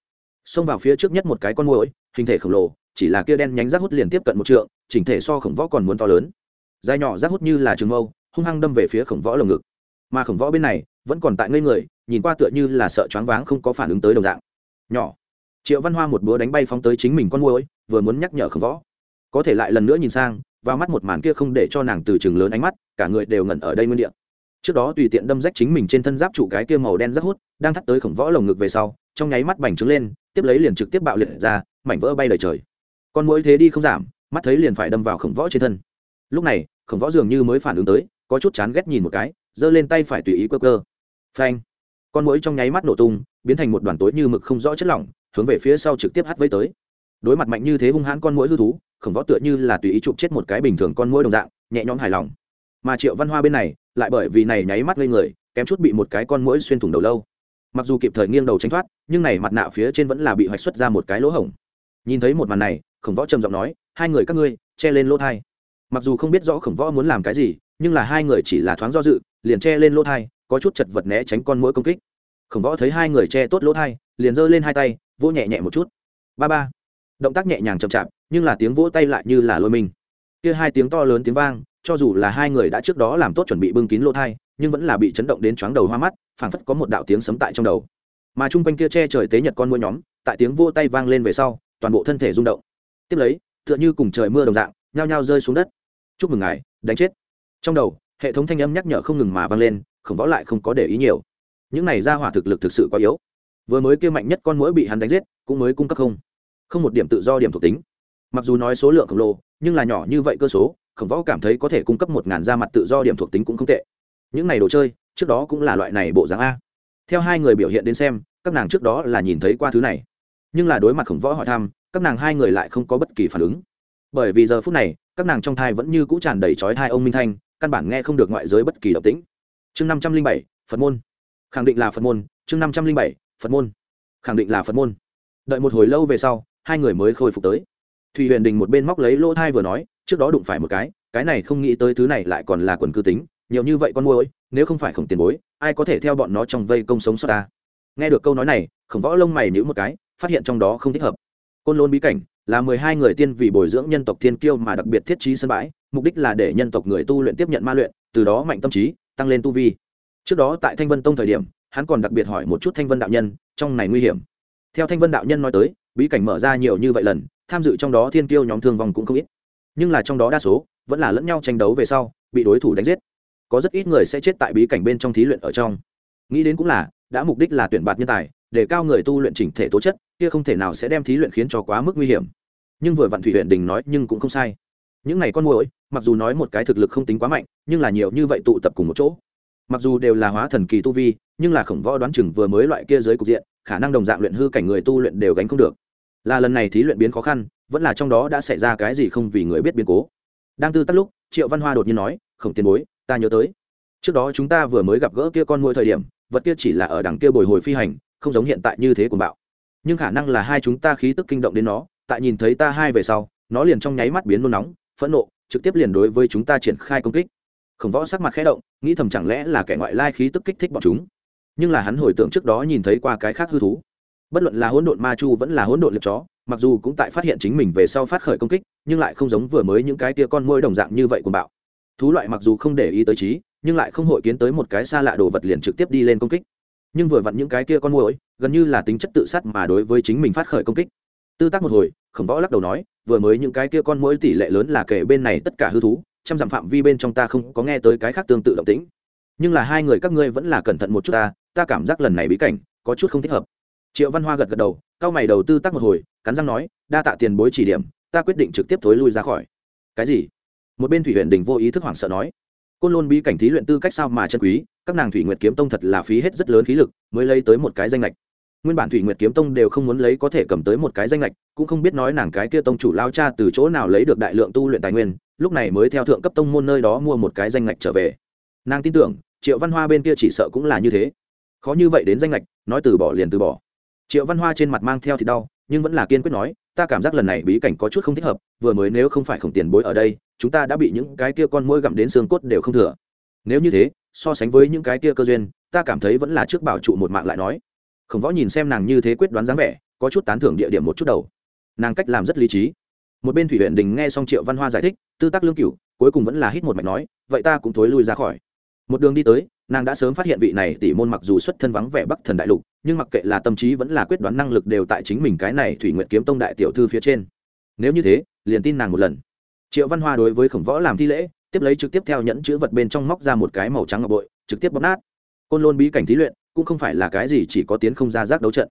Xông vào phía trước nhất một cái con mũi hình thể khổng lồ chỉ là kia đen nhánh rác hút liền tiếp cận một trượng chỉnh thể so khổng võ còn muốn to lớn. Dài nhỏ rác hút như là trường mâu hung hăng đâm về phía khổng võ lồng ngực. Mà khổng võ bên này vẫn còn tại ngây người nhìn qua tựa như là sợ choáng váng không có phản ứng tới đồng dạng. Nhỏ. Triệu văn hoa một búa đánh bay phóng tới chính mình con mũi, vừa muốn nhắc nhở khổng võ. Có thể lại lần nữa nhìn sang vào mắt một màn kia không để cho nàng từ chừng lớn ánh mắt, cả người đều ngẩn ở đây nguyên địa. Trước đó tùy tiện đâm rách chính mình trên thân giáp trụ cái kia màu đen rất hút, đang thắt tới khổng võ lồng ngực về sau, trong nháy mắt bành trướng lên, tiếp lấy liền trực tiếp bạo liệt ra, mảnh vỡ bay lời trời. Con mũi thế đi không giảm, mắt thấy liền phải đâm vào khổng võ trên thân. Lúc này, khổng võ dường như mới phản ứng tới, có chút chán ghét nhìn một cái, giơ lên tay phải tùy ý cơ cơ phanh! Con mũi trong nháy mắt nổ tung, biến thành một đoàn tối như mực không rõ chất lỏng, hướng về phía sau trực tiếp hắt vây tới. Đối mặt mạnh như thế hung hãn con mũi hư thú khổng võ tựa như là tùy ý chụp chết một cái bình thường con mũi đồng dạng, nhẹ nhõm hài lòng. Mà triệu văn hoa bên này, lại bởi vì này nháy mắt lên người, kém chút bị một cái con mũi xuyên thủng đầu lâu. Mặc dù kịp thời nghiêng đầu tránh thoát, nhưng này mặt nạ phía trên vẫn là bị hoạch xuất ra một cái lỗ hổng. Nhìn thấy một màn này, khổng võ trầm giọng nói, hai người các ngươi, che lên lỗ thai. Mặc dù không biết rõ khổng võ muốn làm cái gì, nhưng là hai người chỉ là thoáng do dự, liền che lên lỗ thai, có chút chật vật né tránh con mũi công kích. Khổng võ thấy hai người che tốt lỗ thai, liền giơ lên hai tay, vỗ nhẹ nhẹ một chút. Ba ba. Động tác nhẹ nhàng chậm chạp nhưng là tiếng vỗ tay lại như là lôi mình. Kia hai tiếng to lớn tiếng vang, cho dù là hai người đã trước đó làm tốt chuẩn bị bưng kín lỗ thai, nhưng vẫn là bị chấn động đến chóng đầu hoa mắt, phảng phất có một đạo tiếng sấm tại trong đầu. Mà chung quanh kia che trời tế nhật con mua nhóm, tại tiếng vỗ tay vang lên về sau, toàn bộ thân thể rung động. Tiếp lấy, tựa như cùng trời mưa đồng dạng, nhao nhao rơi xuống đất. Chúc mừng ngài, đánh chết. Trong đầu, hệ thống thanh âm nhắc nhở không ngừng mà vang lên, khổng võ lại không có để ý nhiều. Những này ra hỏa thực lực thực sự quá yếu. Vừa mới kia mạnh nhất con mũi bị hắn đánh giết, cũng mới cung cấp không. Không một điểm tự do điểm thuộc tính mặc dù nói số lượng khổng lồ, nhưng là nhỏ như vậy cơ số, khổng võ cảm thấy có thể cung cấp một ngàn da mặt tự do điểm thuộc tính cũng không tệ. Những này đồ chơi, trước đó cũng là loại này bộ dáng a. Theo hai người biểu hiện đến xem, các nàng trước đó là nhìn thấy qua thứ này. Nhưng là đối mặt khổng võ hỏi thăm, các nàng hai người lại không có bất kỳ phản ứng. Bởi vì giờ phút này, các nàng trong thai vẫn như cũ tràn đầy trói thai ông minh thanh, căn bản nghe không được ngoại giới bất kỳ động tĩnh. Chương năm trăm linh bảy, phật môn. Khẳng định là phật môn, chương năm trăm linh bảy, phật môn. Khẳng định là phật môn. Đợi một hồi lâu về sau, hai người mới khôi phục tới thùy huyền đình một bên móc lấy lỗ thai vừa nói, trước đó đụng phải một cái cái này không nghĩ tới thứ này lại còn là quần cư tính, nhiều như vậy con môi nếu không phải khổng tiền bối, ai có thể theo bọn nó trong vây công sống sót ta? Nghe được câu nói này, khổng võ lông mày nhữ một cái, phát hiện trong đó không thích hợp. Côn lôn bí cảnh là mười hai người tiên vì bồi dưỡng nhân tộc thiên kiêu mà đặc biệt thiết trí sân bãi, mục đích là để nhân tộc người tu luyện tiếp nhận ma luyện, từ đó mạnh tâm trí, tăng lên tu vi. Trước đó tại thanh vân tông thời điểm, hắn còn đặc biệt hỏi một chút thanh vân đạo nhân, trong này nguy hiểm. Theo thanh vân đạo nhân nói tới, bí cảnh mở ra nhiều như vậy lần tham dự trong đó thiên kiêu nhóm thương vong cũng không ít. Nhưng là trong đó đa số vẫn là lẫn nhau tranh đấu về sau, bị đối thủ đánh giết. Có rất ít người sẽ chết tại bí cảnh bên trong thí luyện ở trong. Nghĩ đến cũng là, đã mục đích là tuyển bạt nhân tài, để cao người tu luyện chỉnh thể tố chất, kia không thể nào sẽ đem thí luyện khiến cho quá mức nguy hiểm. Nhưng vừa vạn thủy huyện đình nói nhưng cũng không sai. Những này con mồi mặc dù nói một cái thực lực không tính quá mạnh, nhưng là nhiều như vậy tụ tập cùng một chỗ. Mặc dù đều là hóa thần kỳ tu vi, nhưng là khổng võ đoán chừng vừa mới loại kia giới cục diện, khả năng đồng dạng luyện hư cảnh người tu luyện đều gánh không được là lần này thí luyện biến khó khăn, vẫn là trong đó đã xảy ra cái gì không vì người biết biến cố. Đang tư tắt lúc, triệu văn hoa đột nhiên nói, khổng tiền bối, ta nhớ tới. Trước đó chúng ta vừa mới gặp gỡ kia con mỗi thời điểm, vật kia chỉ là ở đằng kia bồi hồi phi hành, không giống hiện tại như thế của bạo. Nhưng khả năng là hai chúng ta khí tức kinh động đến nó, tại nhìn thấy ta hai về sau, nó liền trong nháy mắt biến nôn nóng, phẫn nộ, trực tiếp liền đối với chúng ta triển khai công kích. Khổng võ sắc mặt khẽ động, nghĩ thầm chẳng lẽ là kẻ ngoại lai khí tức kích thích bọn chúng. Nhưng là hắn hồi tưởng trước đó nhìn thấy qua cái khác hư thú bất luận là hỗn độn ma chu vẫn là hỗn độn liệp chó, mặc dù cũng tại phát hiện chính mình về sau phát khởi công kích, nhưng lại không giống vừa mới những cái tia con môi đồng dạng như vậy của bạo. Thú loại mặc dù không để ý tới trí, nhưng lại không hội kiến tới một cái xa lạ đồ vật liền trực tiếp đi lên công kích. Nhưng vừa vặn những cái kia con mồi gần như là tính chất tự sát mà đối với chính mình phát khởi công kích. Tư tác một hồi, khổng võ lắc đầu nói, vừa mới những cái kia con mỗi tỷ lệ lớn là kể bên này tất cả hư thú, trăm dặm phạm vi bên trong ta không có nghe tới cái khác tương tự động tĩnh. Nhưng là hai người các ngươi vẫn là cẩn thận một chút ta ta cảm giác lần này bí cảnh có chút không thích hợp triệu văn hoa gật gật đầu cao mày đầu tư tắc một hồi, cắn răng nói, đa tạ tiền bối chỉ điểm, ta quyết định trực tiếp thối lui ra khỏi. Cái gì? Một bên thủy huyện đình vô ý thức hoảng sợ nói, côn lôn bí cảnh thí luyện tư cách sao mà chân quý, các nàng thủy nguyệt kiếm tông thật là phí hết rất lớn khí lực mới lấy tới một cái danh lệch nguyên bản thủy nguyệt kiếm tông đều không muốn lấy có thể cầm tới một cái danh lệch cũng không biết nói nàng cái kia tông chủ lao cha từ chỗ nào lấy được đại lượng tu luyện tài nguyên, lúc này mới theo thượng cấp tông môn nơi đó mua một cái danh lệch trở về. Nàng tin tưởng, triệu văn hoa bên kia chỉ sợ cũng là như thế. Khó như vậy đến danh lệch nói từ bỏ liền từ bỏ triệu văn hoa trên mặt mang theo thì đau, nhưng vẫn là kiên quyết nói, ta cảm giác lần này bí cảnh có chút không thích hợp, vừa mới nếu không phải khổng tiền bối ở đây, chúng ta đã bị những cái kia con mũi gặm đến xương cốt đều không thừa. Nếu như thế, so sánh với những cái kia cơ duyên, ta cảm thấy vẫn là trước bảo trụ một mạng lại nói. Khổng võ nhìn xem nàng như thế quyết đoán dáng vẻ, có chút tán thưởng địa điểm một chút đầu. Nàng cách làm rất lý trí. Một bên thủy huyện đình nghe xong triệu văn hoa giải thích, tư tác lương cửu, cuối cùng vẫn là hít một mạch nói, vậy ta cũng thối lui ra khỏi một đường đi tới, nàng đã sớm phát hiện vị này tỷ môn mặc dù xuất thân vắng vẻ bắc thần đại lục, nhưng mặc kệ là tâm trí vẫn là quyết đoán năng lực đều tại chính mình cái này thủy nguyện kiếm tông đại tiểu thư phía trên. Nếu như thế, liền tin nàng một lần. Triệu văn hoa đối với khổng võ làm thi lễ, tiếp lấy trực tiếp theo nhẫn chữ vật bên trong móc ra một cái màu trắng ngọc bội, trực tiếp bóp nát. Côn lôn bí cảnh thí luyện, cũng không phải là cái gì chỉ có tiến không ra giác đấu trận.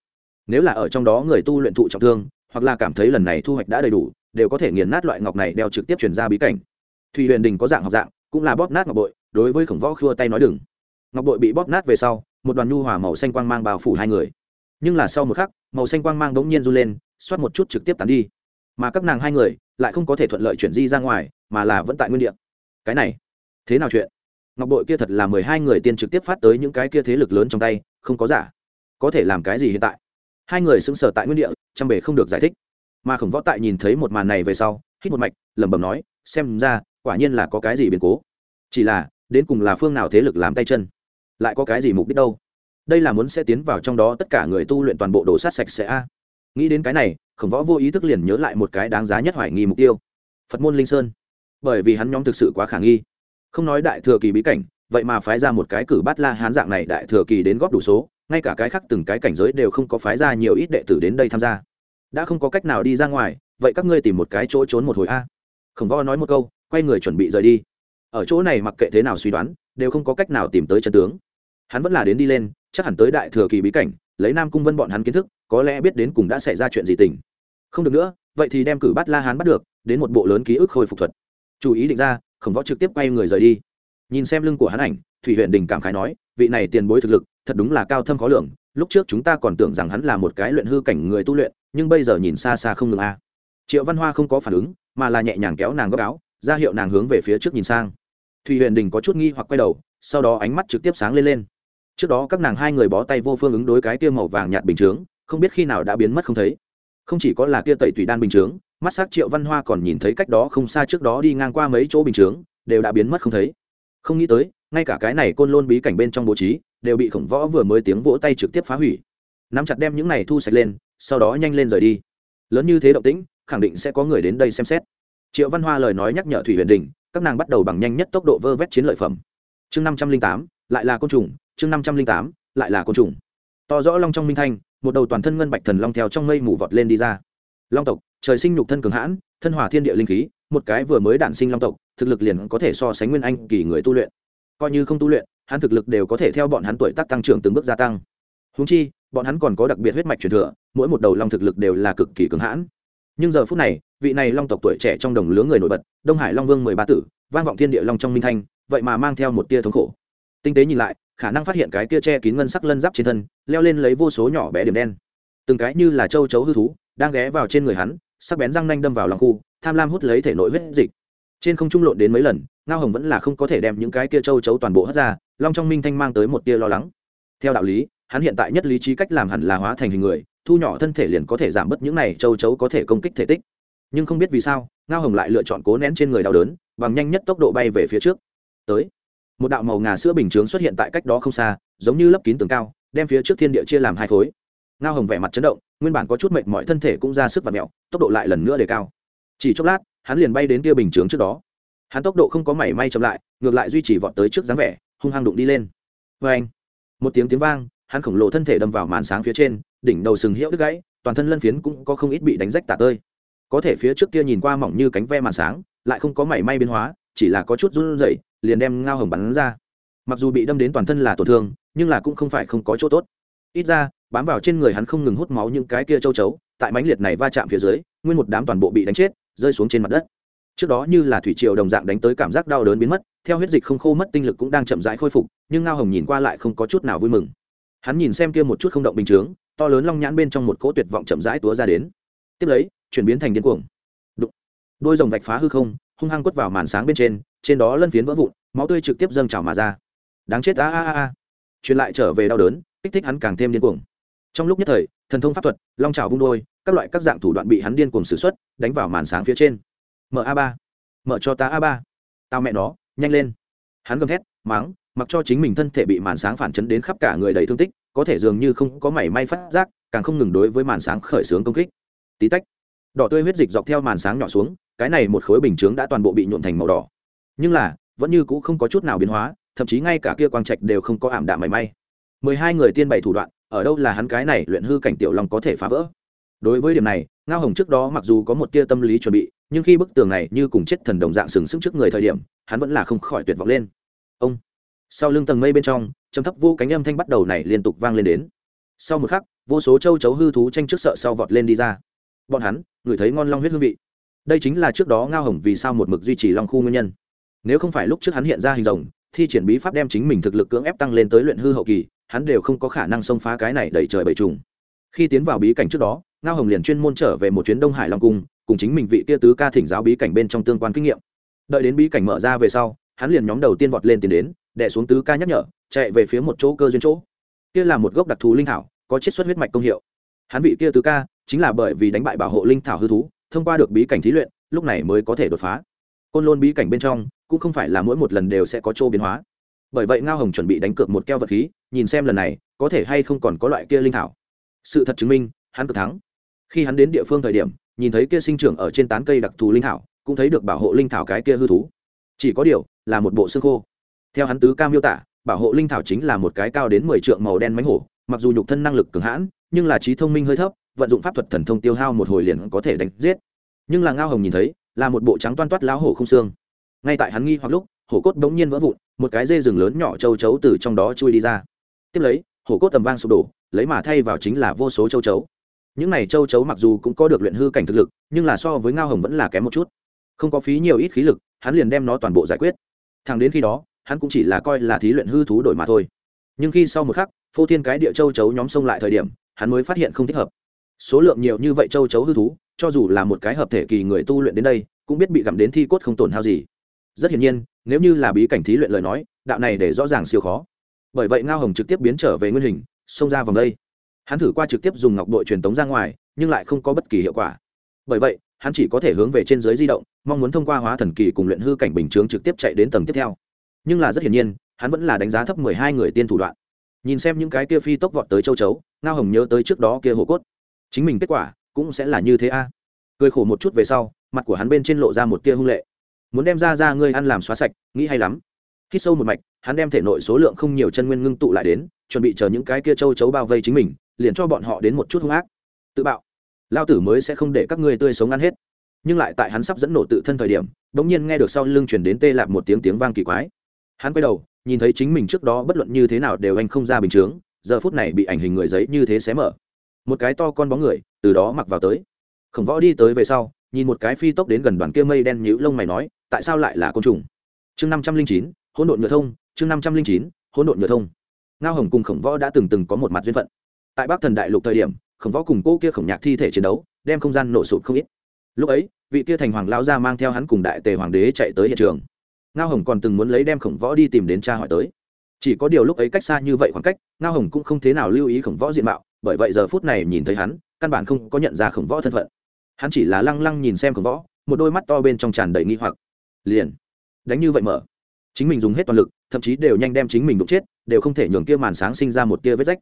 Nếu là ở trong đó người tu luyện thụ trọng thương, hoặc là cảm thấy lần này thu hoạch đã đầy đủ, đều có thể nghiền nát loại ngọc này đeo trực tiếp chuyển ra bí cảnh. Thùy huyền đình có dạng học dạng cũng là bóp nát ngọc bội, đối với khổng võ khua tay nói đừng. Ngọc bội bị bóp nát về sau, một đoàn nhu hòa màu xanh quang mang bao phủ hai người. Nhưng là sau một khắc, màu xanh quang mang đ ố n g nhiên r u lên, xoát một chút trực tiếp tàn đi. Mà các nàng hai người lại không có thể thuận lợi chuyển di ra ngoài, mà là vẫn tại nguyên đ ị a cái này, thế nào chuyện? Ngọc bội kia thật là mười hai người tiên trực tiếp phát tới những cái kia thế lực lớn trong tay, không có giả. Có thể làm cái gì hiện tại? Hai người xứng sở tại nguyên địa trăm bể không được giải thích. Mà khổng võ tại nhìn thấy một màn này về sau, hít một mạch, lẩm bẩm nói, xem ra quả nhiên là có cái gì biến cố. Chỉ là, đến cùng là phương nào thế lực làm tay chân? Lại có cái gì mục đích đâu? Đây là muốn sẽ tiến vào trong đó tất cả người tu luyện toàn bộ đồ sát sạch sẽ a. Nghĩ đến cái này, khổng võ vô ý thức liền nhớ lại một cái đáng giá nhất hoài nghi mục tiêu. Phật môn linh sơn. Bởi vì hắn nhóm thực sự quá khả nghi. Không nói đại thừa kỳ bí cảnh, vậy mà phái ra một cái cử bát la hán dạng này đại thừa kỳ đến góp đủ số, ngay cả cái khác từng cái cảnh giới đều không có phái ra nhiều ít đệ tử đến đây tham gia. Đã không có cách nào đi ra ngoài, vậy các ngươi tìm một cái chỗ trốn một hồi a. Khổng võ nói một câu quay người chuẩn bị rời đi. Ở chỗ này mặc kệ thế nào suy đoán, đều không có cách nào tìm tới chân tướng. Hắn vẫn là đến đi lên, chắc hẳn tới đại thừa kỳ bí cảnh, lấy nam cung vân bọn hắn kiến thức, có lẽ biết đến cùng đã xảy ra chuyện gì tình. Không được nữa, vậy thì đem cử bắt la hán bắt được, đến một bộ lớn ký ức khôi phục thuật. Chú ý định ra, khổng võ trực tiếp quay người rời đi. Nhìn xem lưng của hắn ảnh, thủy huyện đình cảm khái nói, vị này tiền bối thực lực, thật đúng là cao thâm khó lường, lúc trước chúng ta còn tưởng rằng hắn là một cái luyện hư cảnh người tu luyện, nhưng bây giờ nhìn xa xa không ngừng a. Triệu văn hoa không có phản ứng, mà là nhẹ nhàng kéo nàng góc áo ra hiệu nàng hướng về phía trước nhìn sang. Thủy huyền đình có chút nghi hoặc quay đầu, sau đó ánh mắt trực tiếp sáng lên lên. Trước đó các nàng hai người bó tay vô phương ứng đối cái tiêu màu vàng nhạt bình chướng, không biết khi nào đã biến mất không thấy. Không chỉ có là kia tẩy tùy đan bình chướng, mắt s á c triệu văn hoa còn nhìn thấy cách đó không xa trước đó đi ngang qua mấy chỗ bình chướng, đều đã biến mất không thấy. Không nghĩ tới, ngay cả cái này côn lôn bí cảnh bên trong bố trí, đều bị khổng võ vừa mới tiếng vỗ tay trực tiếp phá hủy. Nắm chặt đem những này thu sạch lên, sau đó nhanh lên rời đi. Lớn như thế động tĩnh, khẳng định sẽ có người đến đây xem xét triệu văn hoa lời nói nhắc nhở thủy huyền đình, các nàng bắt đầu bằng nhanh nhất tốc độ vơ vét chiến lợi phẩm. Chương năm trăm linh tám, lại là côn trùng, chương năm trăm linh tám, lại là côn trùng. To rõ long trong minh thanh, một đầu toàn thân ngân bạch thần long theo trong mây mù vọt lên đi ra. Long tộc, trời sinh nhục thân cường hãn, thân hòa thiên địa linh khí, một cái vừa mới đản sinh long tộc, thực lực liền có thể so sánh nguyên anh kỳ người tu luyện. Coi như không tu luyện, hắn thực lực đều có thể theo bọn hắn tuổi tác tăng trưởng từng bước gia tăng. Húng chi, bọn hắn còn có đặc biệt huyết mạch truyền thừa, mỗi một đầu long thực lực đều là cực kỳ cường hãn. Nhưng giờ phút này vị này long tộc tuổi trẻ trong đồng lứa người nổi bật, đông hải long vương mười ba tử, vang vọng thiên địa long trong minh thanh, vậy mà mang theo một tia thống khổ. Tinh tế nhìn lại, khả năng phát hiện cái tia che kín ngân sắc lân giáp trên thân, leo lên lấy vô số nhỏ bé điểm đen. Từng cái như là châu chấu hư thú, đang ghé vào trên người hắn, sắc bén răng nanh đâm vào lòng khu, tham lam hút lấy thể nội huyết dịch. Trên không trung lộn đến mấy lần, ngao hồng vẫn là không có thể đem những cái kia châu chấu toàn bộ hất ra, long trong minh thanh mang tới một tia lo lắng. Theo đạo lý, hắn hiện tại nhất lý trí cách làm hẳn là hóa thành hình người, thu nhỏ thân thể liền có thể giảm bớt những này châu chấu có thể công kích thể tích nhưng không biết vì sao, ngao hồng lại lựa chọn cố nén trên người đau đớn, bằng nhanh nhất tốc độ bay về phía trước. Tới, một đạo màu ngà sữa bình chướng xuất hiện tại cách đó không xa, giống như lấp kín tường cao, đem phía trước thiên địa chia làm hai khối. Ngao hồng vẻ mặt chấn động, nguyên bản có chút mệnh mọi thân thể cũng ra sức và mẹo tốc độ lại lần nữa đề cao. Chỉ chốc lát, hắn liền bay đến kia bình chướng trước đó. Hắn tốc độ không có mảy may chậm lại, ngược lại duy trì vọt tới trước dáng vẻ, hung hăng đụng đi lên. Vê anh, một tiếng tiếng vang, hắn khổng lồ thân thể đâm vào màn sáng phía trên, đỉnh đầu sừng hiệu đứt gãy, toàn thân lân phiến cũng có không ít bị đánh rách tả tơi có thể phía trước kia nhìn qua mỏng như cánh ve màn sáng, lại không có mảy may biến hóa, chỉ là có chút run rẩy, liền đem ngao hồng bắn ra. Mặc dù bị đâm đến toàn thân là tổn thương, nhưng là cũng không phải không có chỗ tốt. Ít ra, bám vào trên người hắn không ngừng hút máu những cái kia châu chấu, tại mãnh liệt này va chạm phía dưới, nguyên một đám toàn bộ bị đánh chết, rơi xuống trên mặt đất. Trước đó như là thủy triều đồng dạng đánh tới cảm giác đau đớn biến mất, theo huyết dịch không khô mất tinh lực cũng đang chậm rãi khôi phục, nhưng ngao hồng nhìn qua lại không có chút nào vui mừng. Hắn nhìn xem kia một chút không động bình chướng, to lớn long nhãn bên trong một cỗ tuyệt vọng chậm rãi túa ra đến. Tiếp lấy chuyển biến thành điên cuồng. Đụng. đôi rồng vạch phá hư không, hung hăng quất vào màn sáng bên trên trên đó lân phiến vỡ vụn, máu tươi trực tiếp dâng trào mà ra. Đáng chết, a a a a. Truyền lại trở về đau đớn, kích thích hắn càng thêm điên cuồng. Trong lúc nhất thời, thần thông pháp thuật, long trào vung đôi, các loại các dạng thủ đoạn bị hắn điên cuồng xử x đánh vào màn sáng phía trên. Mở a ba. Mở cho ta a ba. Tao mẹ nó, nhanh lên. Hắn gầm thét máng mặc cho chính mình thân thể bị màn sáng phản chấn đến khắp cả người đầy thương tích, có thể dường như không có mảy may phát giác, càng không ngừng đối với màn sáng khởi xướng công kích. Tí tách đỏ tươi huyết dịch dọc theo màn sáng nhỏ xuống, cái này một khối bình chướng đã toàn bộ bị nhuộn thành màu đỏ. Nhưng là, vẫn như cũ không có chút nào biến hóa, thậm chí ngay cả kia quang trạch đều không có ảm đạm mảy may. Mười hai người tiên bày thủ đoạn, ở đâu là hắn cái này luyện hư cảnh tiểu long có thể phá vỡ? Đối với điểm này, ngao hồng trước đó mặc dù có một tia tâm lý chuẩn bị, nhưng khi bức tường này như cùng chết thần đồng dạng sừng sững trước người thời điểm, hắn vẫn là không khỏi tuyệt vọng lên. Ông! Sau lưng tầng mây bên trong, trầm thấp vô cánh âm thanh bắt đầu này liên tục vang lên đến. Sau một khắc, vô số châu chấu hư thú tranh trước sợ sau vọt lên đi ra. Bọn hắn ngửi thấy ngon long huyết hương vị. Đây chính là trước đó ngao hồng vì sao một mực duy trì long khu nguyên nhân. Nếu không phải lúc trước hắn hiện ra hình rồng, thi triển bí pháp đem chính mình thực lực cưỡng ép tăng lên tới luyện hư hậu kỳ, hắn đều không có khả năng xông phá cái này đẩy trời bầy trùng. Khi tiến vào bí cảnh trước đó, ngao hồng liền chuyên môn trở về một chuyến đông hải long cung, cùng chính mình vị kia tứ ca thỉnh giáo bí cảnh bên trong tương quan kinh nghiệm. Đợi đến bí cảnh mở ra về sau, hắn liền nhóm đầu tiên vọt lên tiến đến đẻ xuống tứ ca nhắc nhở, chạy về phía một chỗ cơ duyên chỗ. Kia là một gốc đặc thù linh thảo, có chiết xuất huyết mạch công hiệu. Hắn vị kia tứ ca chính là bởi vì đánh bại bảo hộ linh thảo hư thú, thông qua được bí cảnh thí luyện, lúc này mới có thể đột phá. Côn lôn bí cảnh bên trong, cũng không phải là mỗi một lần đều sẽ có chỗ biến hóa. Bởi vậy ngao hồng chuẩn bị đánh cược một keo vật khí, nhìn xem lần này, có thể hay không còn có loại kia linh thảo. Sự thật chứng minh, hắn cực thắng. Khi hắn đến địa phương thời điểm, nhìn thấy kia sinh trưởng ở trên tán cây đặc thù linh thảo, cũng thấy được bảo hộ linh thảo cái kia hư thú. Chỉ có điều, là một bộ xương khô. Theo hắn tứ ca miêu tả, bảo hộ linh thảo chính là một cái cao đến mười trượng màu đen mánh hổ, mặc dù nhục thân năng lực cường hãn, nhưng là trí thông minh hơi thấp vận dụng pháp thuật thần thông tiêu hao một hồi liền có thể đánh giết. Nhưng là ngao hồng nhìn thấy, là một bộ trắng toan toát lão hổ không xương. Ngay tại hắn nghi hoặc lúc, hổ cốt bỗng nhiên vỡ vụn, một cái dê rừng lớn nhỏ châu chấu từ trong đó chui đi ra. Tiếp lấy, hổ cốt tầm vang sụp đổ, lấy mà thay vào chính là vô số châu chấu. Những này châu chấu mặc dù cũng có được luyện hư cảnh thực lực, nhưng là so với ngao hồng vẫn là kém một chút. Không có phí nhiều ít khí lực, hắn liền đem nó toàn bộ giải quyết. Thằng đến khi đó, hắn cũng chỉ là coi là thí luyện hư thú đổi mà thôi. Nhưng khi sau một khắc, phô thiên cái địa châu chấu nhóm sông lại thời điểm, hắn mới phát hiện không thích hợp số lượng nhiều như vậy châu chấu hư thú, cho dù là một cái hợp thể kỳ người tu luyện đến đây, cũng biết bị gặm đến thi cốt không tổn hao gì. Rất hiển nhiên, nếu như là bí cảnh thí luyện lời nói, đạo này để rõ ràng siêu khó. Bởi vậy ngao hồng trực tiếp biến trở về nguyên hình, xông ra vòng đây. Hắn thử qua trực tiếp dùng ngọc đội truyền tống ra ngoài, nhưng lại không có bất kỳ hiệu quả. Bởi vậy, hắn chỉ có thể hướng về trên dưới di động, mong muốn thông qua hóa thần kỳ cùng luyện hư cảnh bình chướng trực tiếp chạy đến tầng tiếp theo. Nhưng là rất hiển nhiên, hắn vẫn là đánh giá thấp mười hai người tiên thủ đoạn. Nhìn xem những cái kia phi tốc vọt tới châu chấu, ngao hồng nhớ tới trước đó kia hồ cốt chính mình kết quả cũng sẽ là như thế a. Cười khổ một chút về sau, mặt của hắn bên trên lộ ra một tia hung lệ. Muốn đem ra ra ngươi ăn làm xóa sạch, nghĩ hay lắm. Khi sâu một mạch, hắn đem thể nội số lượng không nhiều chân nguyên ngưng tụ lại đến, chuẩn bị chờ những cái kia châu chấu bao vây chính mình, liền cho bọn họ đến một chút hung ác. Tự bạo. Lao tử mới sẽ không để các ngươi tươi sống ăn hết. Nhưng lại tại hắn sắp dẫn nổ tự thân thời điểm đ ỗ n g nhiên nghe được sau lưng chuyển đến tê lạp một tiếng tiếng vang kỳ quái. Hắn quay đầu, nhìn thấy chính mình trước đó bất luận như thế nào đều anh không ra bình chướng, giờ phút này bị ảnh hình người giấy như thế xé mở một cái to con bóng người, từ đó mặc vào tới. Khổng võ đi tới về sau, nhìn một cái phi tốc đến gần đoàn kia mây đen nhũ lông mày nói, tại sao lại là côn trùng? Chương năm trăm linh chín, hỗn độn nhựa thông, chương năm trăm linh chín, hỗn độn nhựa thông. Ngao hồng cùng khổng võ đã từng từng có một mặt duyên phận. Tại bắc thần đại lục thời điểm, khổng võ cùng cô kia khổng nhạc thi thể chiến đấu, đem không gian nổ sụt không ít. Lúc ấy, vị kia thành hoàng lao ra mang theo hắn cùng đại tề hoàng đế chạy tới hiện trường. Ngao hồng còn từng muốn lấy đem khổng võ đi tìm đến cha hỏi tới. Chỉ có điều lúc ấy cách xa như vậy khoảng cách, ngao hồng cũng không thế nào lưu ý khổng võ diện mạo bởi vậy giờ phút này nhìn thấy hắn, căn bản không có nhận ra khổng võ thân phận. Hắn chỉ là lăng lăng nhìn xem khổng võ, một đôi mắt to bên trong tràn đầy nghi hoặc. Liền, đánh như vậy mở. Chính mình dùng hết toàn lực, thậm chí đều nhanh đem chính mình đụng chết, đều không thể nhường kia màn sáng sinh ra một tia vết rách.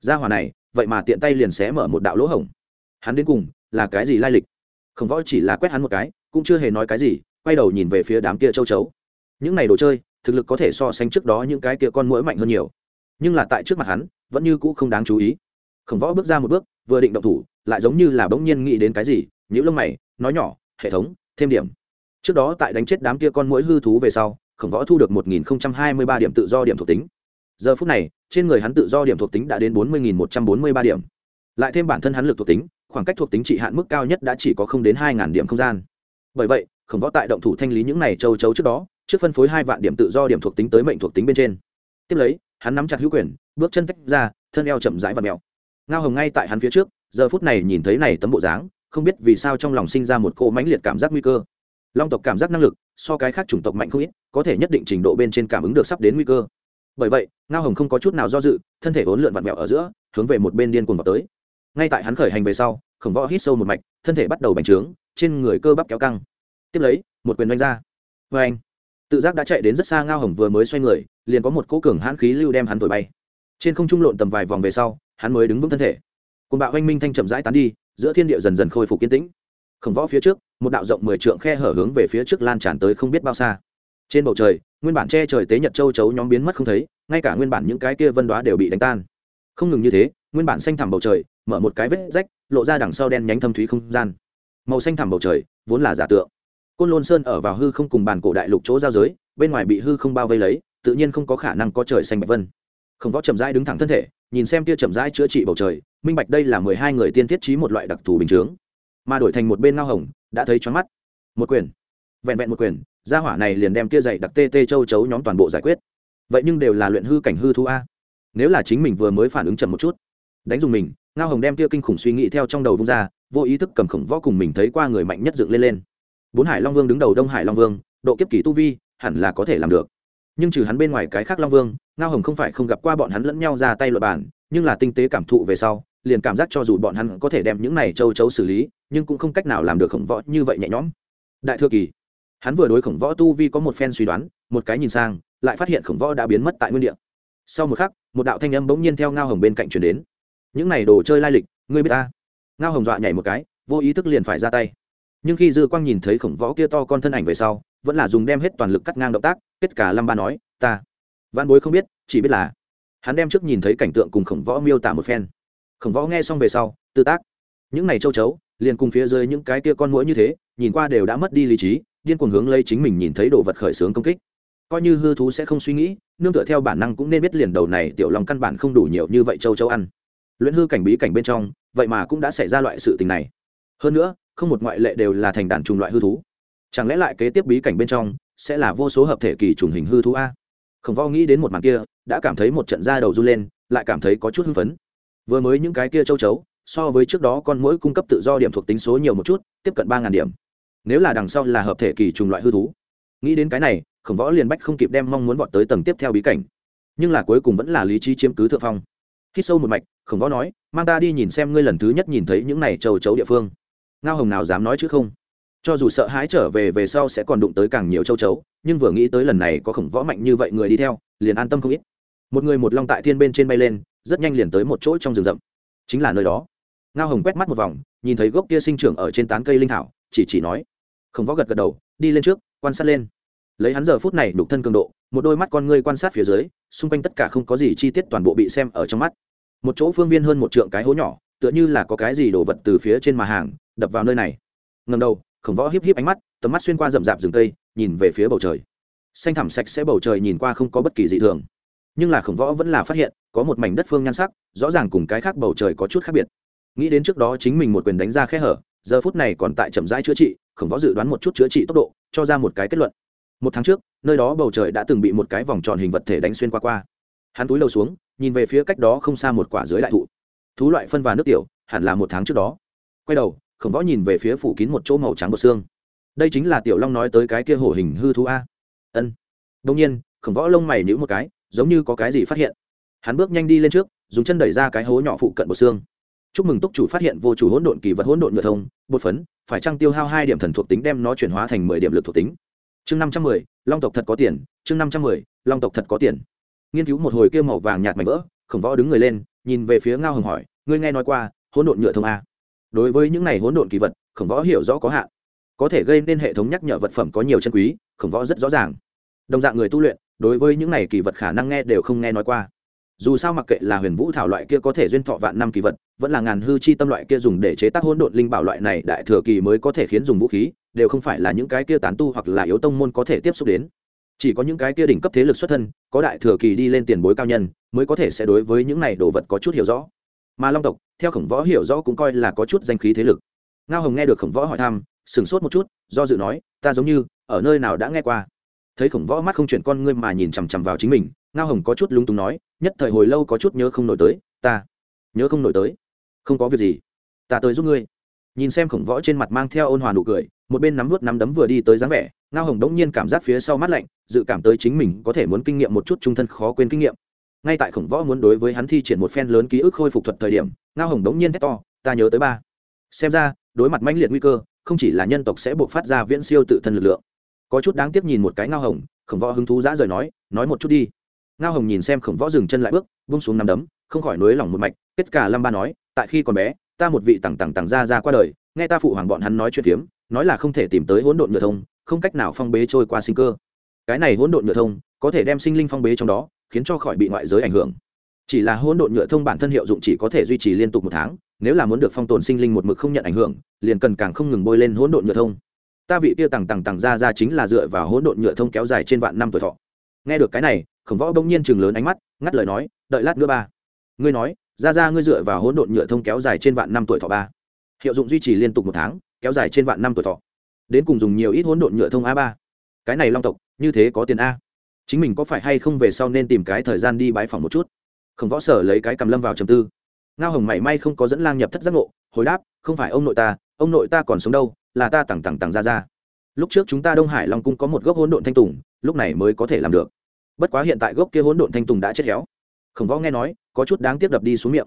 Ra hỏa này, vậy mà tiện tay liền xé mở một đạo lỗ hổng. Hắn đến cùng là cái gì lai lịch? Khổng võ chỉ là quét hắn một cái, cũng chưa hề nói cái gì, quay đầu nhìn về phía đám kia châu chấu. Những này đồ chơi, thực lực có thể so sánh trước đó những cái kia con mũi mạnh hơn nhiều. Nhưng là tại trước mặt hắn, vẫn như cũ không đáng chú ý khổng võ bước ra một bước, vừa định động thủ, lại giống như là bỗng nhiên nghĩ đến cái gì nhữ lông mày, nói nhỏ, hệ thống, thêm điểm. Trước đó tại đánh chết đám kia con mũi hư thú về sau, khổng võ thu được một nghìn hai mươi ba điểm tự do điểm thuộc tính. Giờ phút này, trên người hắn tự do điểm thuộc tính đã đến bốn mươi một trăm bốn mươi ba điểm. Lại thêm bản thân hắn lực thuộc tính, khoảng cách thuộc tính trị hạn mức cao nhất đã chỉ có không đến hai điểm không gian. Bởi vậy, khổng võ tại động thủ thanh lý những này châu chấu trước đó, trước phân phối hai vạn điểm tự do điểm thuộc tính tới mệnh thuộc tính bên trên. Tiếp lấy, hắn nắm chặt hữu quyền, bước chân tách ra, thân eo chậm rãi và mèo ngao hồng ngay tại hắn phía trước, giờ phút này nhìn thấy này tấm bộ dáng, không biết vì sao trong lòng sinh ra một cỗ mãnh liệt cảm giác nguy cơ. Long tộc cảm giác năng lực, so cái khác chủng tộc mạnh không ít, có thể nhất định trình độ bên trên cảm ứng được sắp đến nguy cơ. Bởi vậy, ngao hồng không có chút nào do dự, thân thể vốn lượn vặn vẹo ở giữa, hướng về một bên điên cuồng vào tới. Ngay tại hắn khởi hành về sau, khổng võ hít sâu một mạch, thân thể bắt đầu bành trướng, trên người cơ bắp kéo căng. Tiếp lấy, một quyền đánh ra. Vê anh tự giác đã chạy đến rất xa ngao hồng vừa mới xoay người, liền có một cỗ cường hãn khí lưu đem hắn thổi bay. Trên không trung lộn tầm vài vòng về sau hắn mới đứng vững thân thể. Cùng bạo oanh minh thanh chậm rãi tán đi, giữa thiên địa dần dần khôi phục kiên tĩnh. Khổng võ phía trước, một đạo rộng mười trượng khe hở hướng về phía trước lan tràn tới không biết bao xa. Trên bầu trời, nguyên bản che trời tế nhật châu chấu nhóm biến mất không thấy, ngay cả nguyên bản những cái kia vân đoá đều bị đánh tan. Không ngừng như thế, nguyên bản xanh thẳm bầu trời, mở một cái vết rách, lộ ra đằng sau đen nhánh thâm thúy không gian. Màu xanh thẳm bầu trời, vốn là giả tượng. Côn lôn sơn ở vào hư không cùng bàn cổ đại lục chỗ giao giới, bên ngoài bị hư không bao vây lấy, tự nhiên không có khả năng có trời xanh bạch vân khổng võ chậm rãi đứng thẳng thân thể, nhìn xem tia chậm rãi chữa trị bầu trời, minh bạch đây là mười hai người tiên thiết trí một loại đặc thù bình chướng. Mà đổi thành một bên ngao hồng, đã thấy choáng mắt. Một quyền. Vẹn vẹn một quyền, gia hỏa này liền đem tia dày đặc tê tê châu chấu nhóm toàn bộ giải quyết. Vậy nhưng đều là luyện hư cảnh hư thu a. Nếu là chính mình vừa mới phản ứng chậm một chút, đánh dùng mình, ngao hồng đem tia kinh khủng suy nghĩ theo trong đầu vung ra, vô ý thức cầm khổng võ cùng mình thấy qua người mạnh nhất dựng lên lên. Bốn hải long vương đứng đầu đông hải long vương, độ kiếp kỳ tu vi, hẳn là có thể làm được nhưng trừ hắn bên ngoài cái khác long vương, ngao hồng không phải không gặp qua bọn hắn lẫn nhau ra tay luật bản nhưng là tinh tế cảm thụ về sau, liền cảm giác cho dù bọn hắn có thể đem những này châu chấu xử lý, nhưng cũng không cách nào làm được khổng võ như vậy nhẹ nhõm. Đại thừa kỳ, hắn vừa đối khổng võ tu vi có một phen suy đoán, một cái nhìn sang, lại phát hiện khổng võ đã biến mất tại nguyên địa. Sau một khắc, một đạo thanh âm bỗng nhiên theo ngao hồng bên cạnh chuyển đến. Những này đồ chơi lai lịch, ngươi biết ta? Ngao hồng dọa nhảy một cái, vô ý thức liền phải ra tay. Nhưng khi dư quang nhìn thấy khổng võ kia to con thân ảnh về sau, vẫn là dùng đem hết toàn lực cắt ngang động tác kết cả lâm ba nói, ta văn bối không biết, chỉ biết là hắn đem trước nhìn thấy cảnh tượng cùng khổng võ miêu tả một phen. Khổng võ nghe xong về sau, tư tác, những này châu chấu, liền cùng phía dưới những cái kia con mũi như thế, nhìn qua đều đã mất đi lý trí, điên cuồng hướng lấy chính mình nhìn thấy đồ vật khởi xướng công kích. Coi như hư thú sẽ không suy nghĩ, nương tựa theo bản năng cũng nên biết liền đầu này tiểu lòng căn bản không đủ nhiều như vậy châu châu ăn. Luyện hư cảnh bí cảnh bên trong, vậy mà cũng đã xảy ra loại sự tình này. Hơn nữa, không một ngoại lệ đều là thành đàn trùng loại hư thú. Chẳng lẽ lại kế tiếp bí cảnh bên trong sẽ là vô số hợp thể kỳ trùng hình hư thú a. Khổng võ nghĩ đến một màn kia, đã cảm thấy một trận da đầu run lên, lại cảm thấy có chút hưng phấn. Vừa mới những cái kia châu chấu, so với trước đó con mỗi cung cấp tự do điểm thuộc tính số nhiều một chút, tiếp cận ba điểm. Nếu là đằng sau là hợp thể kỳ trùng loại hư thú. Nghĩ đến cái này, khổng võ liền bách không kịp đem mong muốn vọt tới tầng tiếp theo bí cảnh. Nhưng là cuối cùng vẫn là lý trí chiếm cứ thượng phong. Khi sâu một mạch, khổng võ nói, mang ta đi nhìn xem ngươi lần thứ nhất nhìn thấy những này châu chấu địa phương. Ngao hồng nào dám nói chứ không? Cho dù sợ hãi trở về về sau sẽ còn đụng tới càng nhiều châu chấu, nhưng vừa nghĩ tới lần này có khổng võ mạnh như vậy người đi theo, liền an tâm không ít. Một người một long tại thiên bên trên bay lên, rất nhanh liền tới một chỗ trong rừng rậm. Chính là nơi đó. Ngao hồng quét mắt một vòng, nhìn thấy gốc kia sinh trưởng ở trên tán cây linh thảo, chỉ chỉ nói. Khổng võ gật gật đầu, đi lên trước, quan sát lên. Lấy hắn giờ phút này đục thân cường độ, một đôi mắt con ngươi quan sát phía dưới, xung quanh tất cả không có gì chi tiết toàn bộ bị xem ở trong mắt. Một chỗ phương viên hơn một trượng cái hố nhỏ, tựa như là có cái gì đổ vật từ phía trên mà hàng, đập vào nơi này. Ngầm đầu khổng võ híp híp ánh mắt, tầm mắt xuyên qua rậm rạp rừng cây, nhìn về phía bầu trời. Xanh thẳm sạch sẽ bầu trời nhìn qua không có bất kỳ dị thường. Nhưng là khổng võ vẫn là phát hiện, có một mảnh đất phương nhan sắc, rõ ràng cùng cái khác bầu trời có chút khác biệt. Nghĩ đến trước đó chính mình một quyền đánh ra khe hở, giờ phút này còn tại chậm rãi chữa trị, khổng võ dự đoán một chút chữa trị tốc độ, cho ra một cái kết luận. Một tháng trước, nơi đó bầu trời đã từng bị một cái vòng tròn hình vật thể đánh xuyên qua qua. Hắn túi đầu xuống, nhìn về phía cách đó không xa một quả dưới đại thụ. Thú loại phân và nước tiểu, hẳn là một tháng trước đó. Quay đầu khổng võ nhìn về phía phủ kín một chỗ màu trắng bột xương. Đây chính là tiểu long nói tới cái kia hổ hình hư thú a. Ân. Đông nhiên, khổng võ lông mày nhữ một cái, giống như có cái gì phát hiện. Hắn bước nhanh đi lên trước, dùng chân đẩy ra cái hố nhỏ phụ cận bột xương. Chúc mừng túc chủ phát hiện vô chủ hỗn độn kỳ vật hỗn độn nhựa thông, bột phấn, phải trăng tiêu hao hai điểm thần thuộc tính đem nó chuyển hóa thành mười điểm lực thuộc tính? Chương năm trăm mười, long tộc thật có tiền, chương năm trăm mười, long tộc thật có tiền. Nghiên cứu một hồi kêu màu vàng nhạt mảnh vỡ, khổng võ đứng người lên, nhìn về phía ngao hồng hỏi, ngươi nghe nói qua hỗn độn nhựa thông a? Đối với những này hỗn độn kỳ vật, khổng võ hiểu rõ có hạn. Có thể gây nên hệ thống nhắc nhở vật phẩm có nhiều chân quý, khổng võ rất rõ ràng. Đồng dạng người tu luyện, đối với những này kỳ vật khả năng nghe đều không nghe nói qua. Dù sao mặc kệ là huyền vũ thảo loại kia có thể duyên thọ vạn năm kỳ vật, vẫn là ngàn hư chi tâm loại kia dùng để chế tác hỗn độn linh bảo loại này đại thừa kỳ mới có thể khiến dùng vũ khí, đều không phải là những cái kia tán tu hoặc là yếu tông môn có thể tiếp xúc đến. Chỉ có những cái kia đỉnh cấp thế lực xuất thân, có đại thừa kỳ đi lên tiền bối cao nhân, mới có thể sẽ đối với những này đồ vật có chút hiểu rõ mà long tộc, theo khổng võ hiểu rõ cũng coi là có chút danh khí thế lực. Ngao hồng nghe được khổng võ hỏi thăm, sửng sốt một chút, do dự nói, ta giống như, ở nơi nào đã nghe qua? Thấy khổng võ mắt không chuyển con ngươi mà nhìn chằm chằm vào chính mình, ngao hồng có chút lúng túng nói, nhất thời hồi lâu có chút nhớ không nổi tới, ta nhớ không nổi tới. Không có việc gì, ta tới giúp ngươi. Nhìn xem khổng võ trên mặt mang theo ôn hòa nụ cười, một bên nắm vút nắm đấm vừa đi tới dáng vẻ, ngao hồng đống nhiên cảm giác phía sau mắt lạnh, dự cảm tới chính mình có thể muốn kinh nghiệm một chút trung thân khó quên kinh nghiệm ngay tại khổng võ muốn đối với hắn thi triển một phen lớn ký ức khôi phục thuật thời điểm, ngao hồng đống nhiên thét to, ta nhớ tới ba. Xem ra, đối mặt mãnh liệt nguy cơ, không chỉ là nhân tộc sẽ buộc phát ra viễn siêu tự thân lực lượng. Có chút đáng tiếc nhìn một cái ngao hồng, khổng võ hứng thú dã rời nói nói một chút đi. Ngao hồng nhìn xem khổng võ dừng chân lại bước bung xuống nằm đấm, không khỏi nới lỏng một mạch, kết cả lâm ba nói, tại khi còn bé, ta một vị tằng tằng tằng ra ra qua đời, nghe ta phụ hoàng bọn hắn nói chuyện phiếm, nói là không thể tìm tới hỗn độn nhựa thông, không cách nào phong bế trôi qua sinh cơ. Cái này hỗn độn nhựa thông, có thể đem sinh linh phong bế trong đó khiến cho khỏi bị ngoại giới ảnh hưởng. Chỉ là hỗn độn nhựa thông bản thân hiệu dụng chỉ có thể duy trì liên tục một tháng, nếu là muốn được phong tồn sinh linh một mực không nhận ảnh hưởng, liền cần càng không ngừng bôi lên hỗn độn nhựa thông. Ta vị kia tằng tằng tằng ra ra chính là dựa vào hỗn độn nhựa thông kéo dài trên vạn năm tuổi thọ. Nghe được cái này, khổng võ bỗng nhiên chừng lớn ánh mắt, ngắt lời nói, đợi lát nữa ba. Ngươi nói, ra ra ngươi dựa vào hỗn độn nhựa thông kéo dài trên vạn năm tuổi thọ ba. Hiệu dụng duy trì liên tục một tháng, kéo dài trên vạn năm tuổi thọ. Đến cùng dùng nhiều ít hỗn độn nhựa thông a ba. Cái này long tộc, như thế có tiền a chính mình có phải hay không về sau nên tìm cái thời gian đi bái phòng một chút? Khổng võ sở lấy cái cầm lâm vào trầm tư. Ngao hồng mảy may không có dẫn lang nhập thất giác ngộ, hồi đáp, không phải ông nội ta, ông nội ta còn sống đâu, là ta tằng tằng tằng ra ra. Lúc trước chúng ta đông hải long cung có một gốc hỗn độn thanh tùng, lúc này mới có thể làm được. Bất quá hiện tại gốc kia hỗn độn thanh tùng đã chết héo. Khổng võ nghe nói, có chút đáng tiếc đập đi xuống miệng.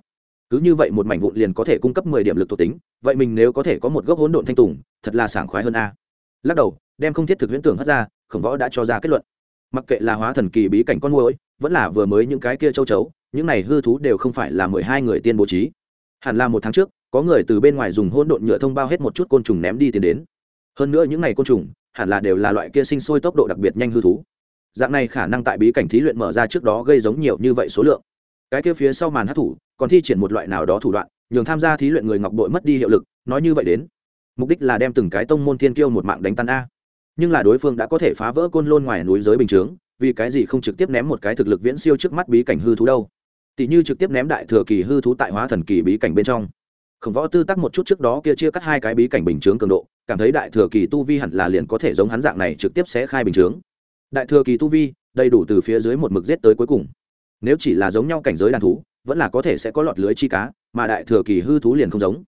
Cứ như vậy một mảnh vụn liền có thể cung cấp mười điểm lực thuộc tính, vậy mình nếu có thể có một gốc hỗn độn thanh tùng, thật là sảng khoái hơn a. Lắc đầu, đem không thiết thực huyễn tưởng hất ra, khổng võ đã cho ra kết luận mặc kệ là hóa thần kỳ bí cảnh con môi vẫn là vừa mới những cái kia châu chấu, những này hư thú đều không phải là mười hai người tiên bố trí. Hẳn là một tháng trước, có người từ bên ngoài dùng hỗn độn nhựa thông bao hết một chút côn trùng ném đi tiền đến. Hơn nữa những này côn trùng, hẳn là đều là loại kia sinh sôi tốc độ đặc biệt nhanh hư thú. Dạng này khả năng tại bí cảnh thí luyện mở ra trước đó gây giống nhiều như vậy số lượng. Cái kia phía sau màn hát thủ còn thi triển một loại nào đó thủ đoạn, nhường tham gia thí luyện người ngọc đội mất đi hiệu lực, nói như vậy đến. Mục đích là đem từng cái tông môn thiên kiêu một mạng đánh tan a nhưng là đối phương đã có thể phá vỡ côn lôn ngoài núi giới bình chướng, vì cái gì không trực tiếp ném một cái thực lực viễn siêu trước mắt bí cảnh hư thú đâu? Tỷ như trực tiếp ném đại thừa kỳ hư thú tại hóa thần kỳ bí cảnh bên trong. Khổng võ tư tắc một chút trước đó kia chia cắt hai cái bí cảnh bình chướng cường độ, cảm thấy đại thừa kỳ tu vi hẳn là liền có thể giống hắn dạng này trực tiếp sẽ khai bình chướng. Đại thừa kỳ tu vi, đầy đủ từ phía dưới một mực giết tới cuối cùng. Nếu chỉ là giống nhau cảnh giới đàn thú, vẫn là có thể sẽ có lọt lưới chi cá, mà đại thừa kỳ hư thú liền không giống.